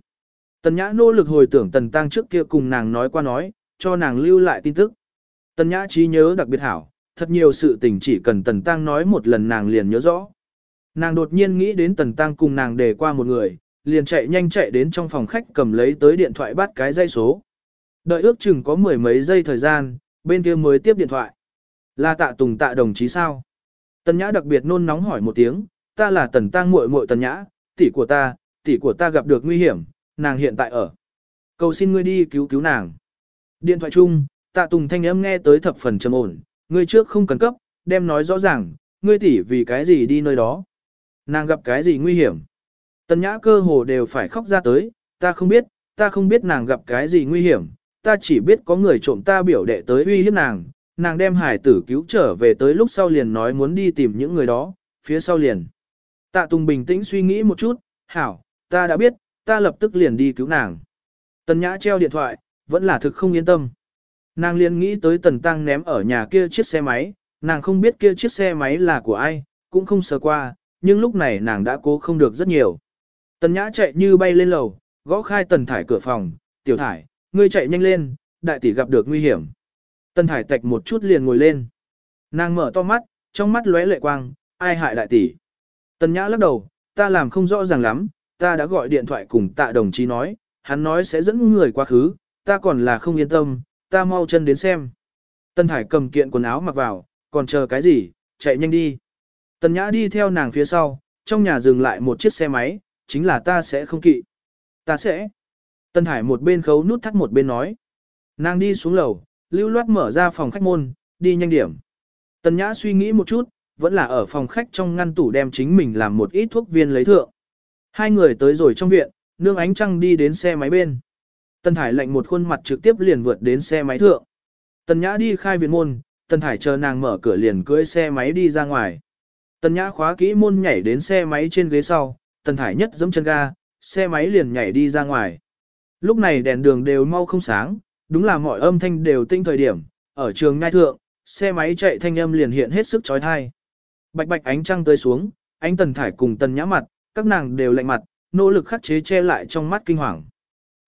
Tần Nhã nỗ lực hồi tưởng Tần Tăng trước kia cùng nàng nói qua nói, cho nàng lưu lại tin tức. Tần Nhã trí nhớ đặc biệt hảo, thật nhiều sự tình chỉ cần Tần Tăng nói một lần nàng liền nhớ rõ. Nàng đột nhiên nghĩ đến Tần Tăng cùng nàng đề qua một người, liền chạy nhanh chạy đến trong phòng khách cầm lấy tới điện thoại bắt cái dây số. Đợi ước chừng có mười mấy giây thời gian, bên kia mới tiếp điện thoại. Là tạ tùng tạ đồng chí sao? Tần Nhã đặc biệt nôn nóng hỏi một tiếng, ta là Tần Tăng muội muội Tần Nhã, tỷ của ta, tỷ của ta gặp được nguy hiểm, nàng hiện tại ở. Cầu xin ngươi đi cứu cứu nàng. Điện thoại chung, tạ tùng thanh âm nghe tới thập phần trầm ổn, ngươi trước không cần cấp, đem nói rõ ràng, ngươi tỷ vì cái gì đi nơi đó. Nàng gặp cái gì nguy hiểm. Tần nhã cơ hồ đều phải khóc ra tới, ta không biết, ta không biết nàng gặp cái gì nguy hiểm, ta chỉ biết có người trộm ta biểu đệ tới uy hiếp nàng, nàng đem hải tử cứu trở về tới lúc sau liền nói muốn đi tìm những người đó, phía sau liền. Tạ Tùng bình tĩnh suy nghĩ một chút, hảo, ta đã biết, ta lập tức liền đi cứu nàng. Tần Nhã treo điện thoại, vẫn là thực không yên tâm. Nàng liền nghĩ tới Tần Tăng ném ở nhà kia chiếc xe máy, nàng không biết kia chiếc xe máy là của ai, cũng không sờ qua, nhưng lúc này nàng đã cố không được rất nhiều. Tần Nhã chạy như bay lên lầu, gõ khai Tần Thải cửa phòng, tiểu Thải, ngươi chạy nhanh lên, đại tỷ gặp được nguy hiểm. Tân Thải tạch một chút liền ngồi lên. Nàng mở to mắt, trong mắt lóe lệ quang, ai hại đại tỷ. Tân Nhã lắc đầu, ta làm không rõ ràng lắm, ta đã gọi điện thoại cùng tạ đồng chí nói, hắn nói sẽ dẫn người quá khứ, ta còn là không yên tâm, ta mau chân đến xem. Tân Thải cầm kiện quần áo mặc vào, còn chờ cái gì, chạy nhanh đi. Tân Nhã đi theo nàng phía sau, trong nhà dừng lại một chiếc xe máy, chính là ta sẽ không kỵ. Ta sẽ. Tân Thải một bên khấu nút thắt một bên nói. Nàng đi xuống lầu, lưu loát mở ra phòng khách môn, đi nhanh điểm. Tần Nhã suy nghĩ một chút, vẫn là ở phòng khách trong ngăn tủ đem chính mình làm một ít thuốc viên lấy thượng. Hai người tới rồi trong viện, nương ánh trăng đi đến xe máy bên. tần Thải lạnh một khuôn mặt trực tiếp liền vượt đến xe máy thượng. Tần Nhã đi khai viện môn, tần Thải chờ nàng mở cửa liền cưỡi xe máy đi ra ngoài. Tần Nhã khóa kỹ môn nhảy đến xe máy trên ghế sau, Tần Thải nhất giẫm chân ga, xe máy liền nhảy đi ra ngoài. Lúc này đèn đường đều mau không sáng, đúng là mọi âm thanh đều tinh thời điểm, ở trường ngai thượng, xe máy chạy thanh âm liền hiện hết sức chói tai. Bạch bạch ánh trăng tới xuống, ánh Tần Thải cùng Tần Nhã mặt, các nàng đều lạnh mặt, nỗ lực khắc chế che lại trong mắt kinh hoàng.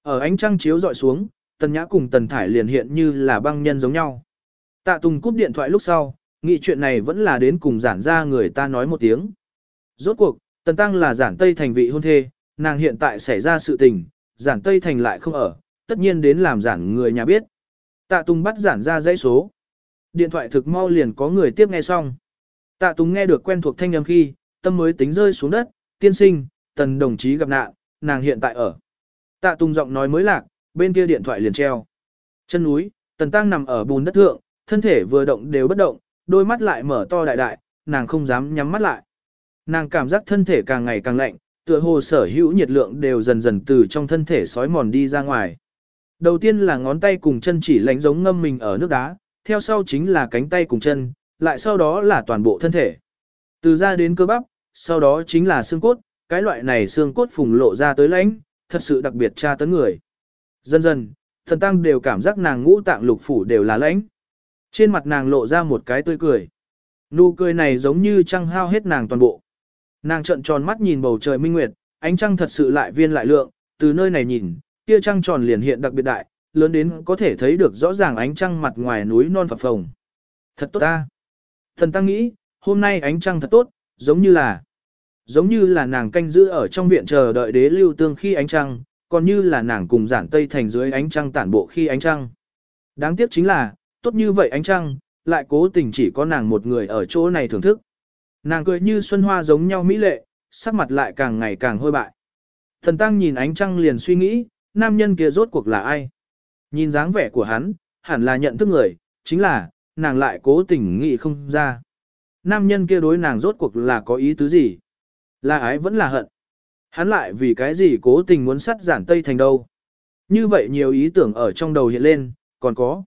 Ở ánh trăng chiếu dọi xuống, Tần Nhã cùng Tần Thải liền hiện như là băng nhân giống nhau. Tạ Tùng cúp điện thoại lúc sau, nghĩ chuyện này vẫn là đến cùng giản ra người ta nói một tiếng. Rốt cuộc, Tần Tăng là giản Tây Thành vị hôn thê, nàng hiện tại xảy ra sự tình, giản Tây Thành lại không ở, tất nhiên đến làm giản người nhà biết. Tạ Tùng bắt giản ra dãy số. Điện thoại thực mau liền có người tiếp nghe xong. Tạ Tùng nghe được quen thuộc thanh âm khi, tâm mới tính rơi xuống đất, tiên sinh, tần đồng chí gặp nạn, nàng hiện tại ở. Tạ Tùng giọng nói mới lạc, bên kia điện thoại liền treo. Chân núi, tần tăng nằm ở bùn đất thượng, thân thể vừa động đều bất động, đôi mắt lại mở to đại đại, nàng không dám nhắm mắt lại. Nàng cảm giác thân thể càng ngày càng lạnh, tựa hồ sở hữu nhiệt lượng đều dần dần từ trong thân thể sói mòn đi ra ngoài. Đầu tiên là ngón tay cùng chân chỉ lánh giống ngâm mình ở nước đá, theo sau chính là cánh tay cùng chân, lại sau đó là toàn bộ thân thể. Từ da đến cơ bắp, sau đó chính là xương cốt, cái loại này xương cốt phùng lộ ra tới lãnh, thật sự đặc biệt tra tấn người. Dần dần, thần tăng đều cảm giác nàng ngũ tạng lục phủ đều là lãnh. Trên mặt nàng lộ ra một cái tươi cười. Nụ cười này giống như trăng hao hết nàng toàn bộ. Nàng trợn tròn mắt nhìn bầu trời minh nguyệt, ánh trăng thật sự lại viên lại lượng, từ nơi này nhìn, kia trăng tròn liền hiện đặc biệt đại, lớn đến có thể thấy được rõ ràng ánh trăng mặt ngoài núi non phập phồng. Thật tốt ta. Thần tăng nghĩ, hôm nay ánh trăng thật tốt, giống như là giống như là nàng canh giữ ở trong viện chờ đợi đế lưu tương khi ánh trăng, còn như là nàng cùng giản tây thành dưới ánh trăng tản bộ khi ánh trăng. Đáng tiếc chính là, tốt như vậy ánh trăng, lại cố tình chỉ có nàng một người ở chỗ này thưởng thức. Nàng cười như xuân hoa giống nhau mỹ lệ, sắc mặt lại càng ngày càng hôi bại. Thần tăng nhìn ánh trăng liền suy nghĩ, nam nhân kia rốt cuộc là ai? Nhìn dáng vẻ của hắn, hẳn là nhận thức người, chính là, nàng lại cố tình nghĩ không ra. Nam nhân kia đối nàng rốt cuộc là có ý tứ gì? Là ái vẫn là hận. Hắn lại vì cái gì cố tình muốn sắt giản Tây Thành đâu. Như vậy nhiều ý tưởng ở trong đầu hiện lên, còn có.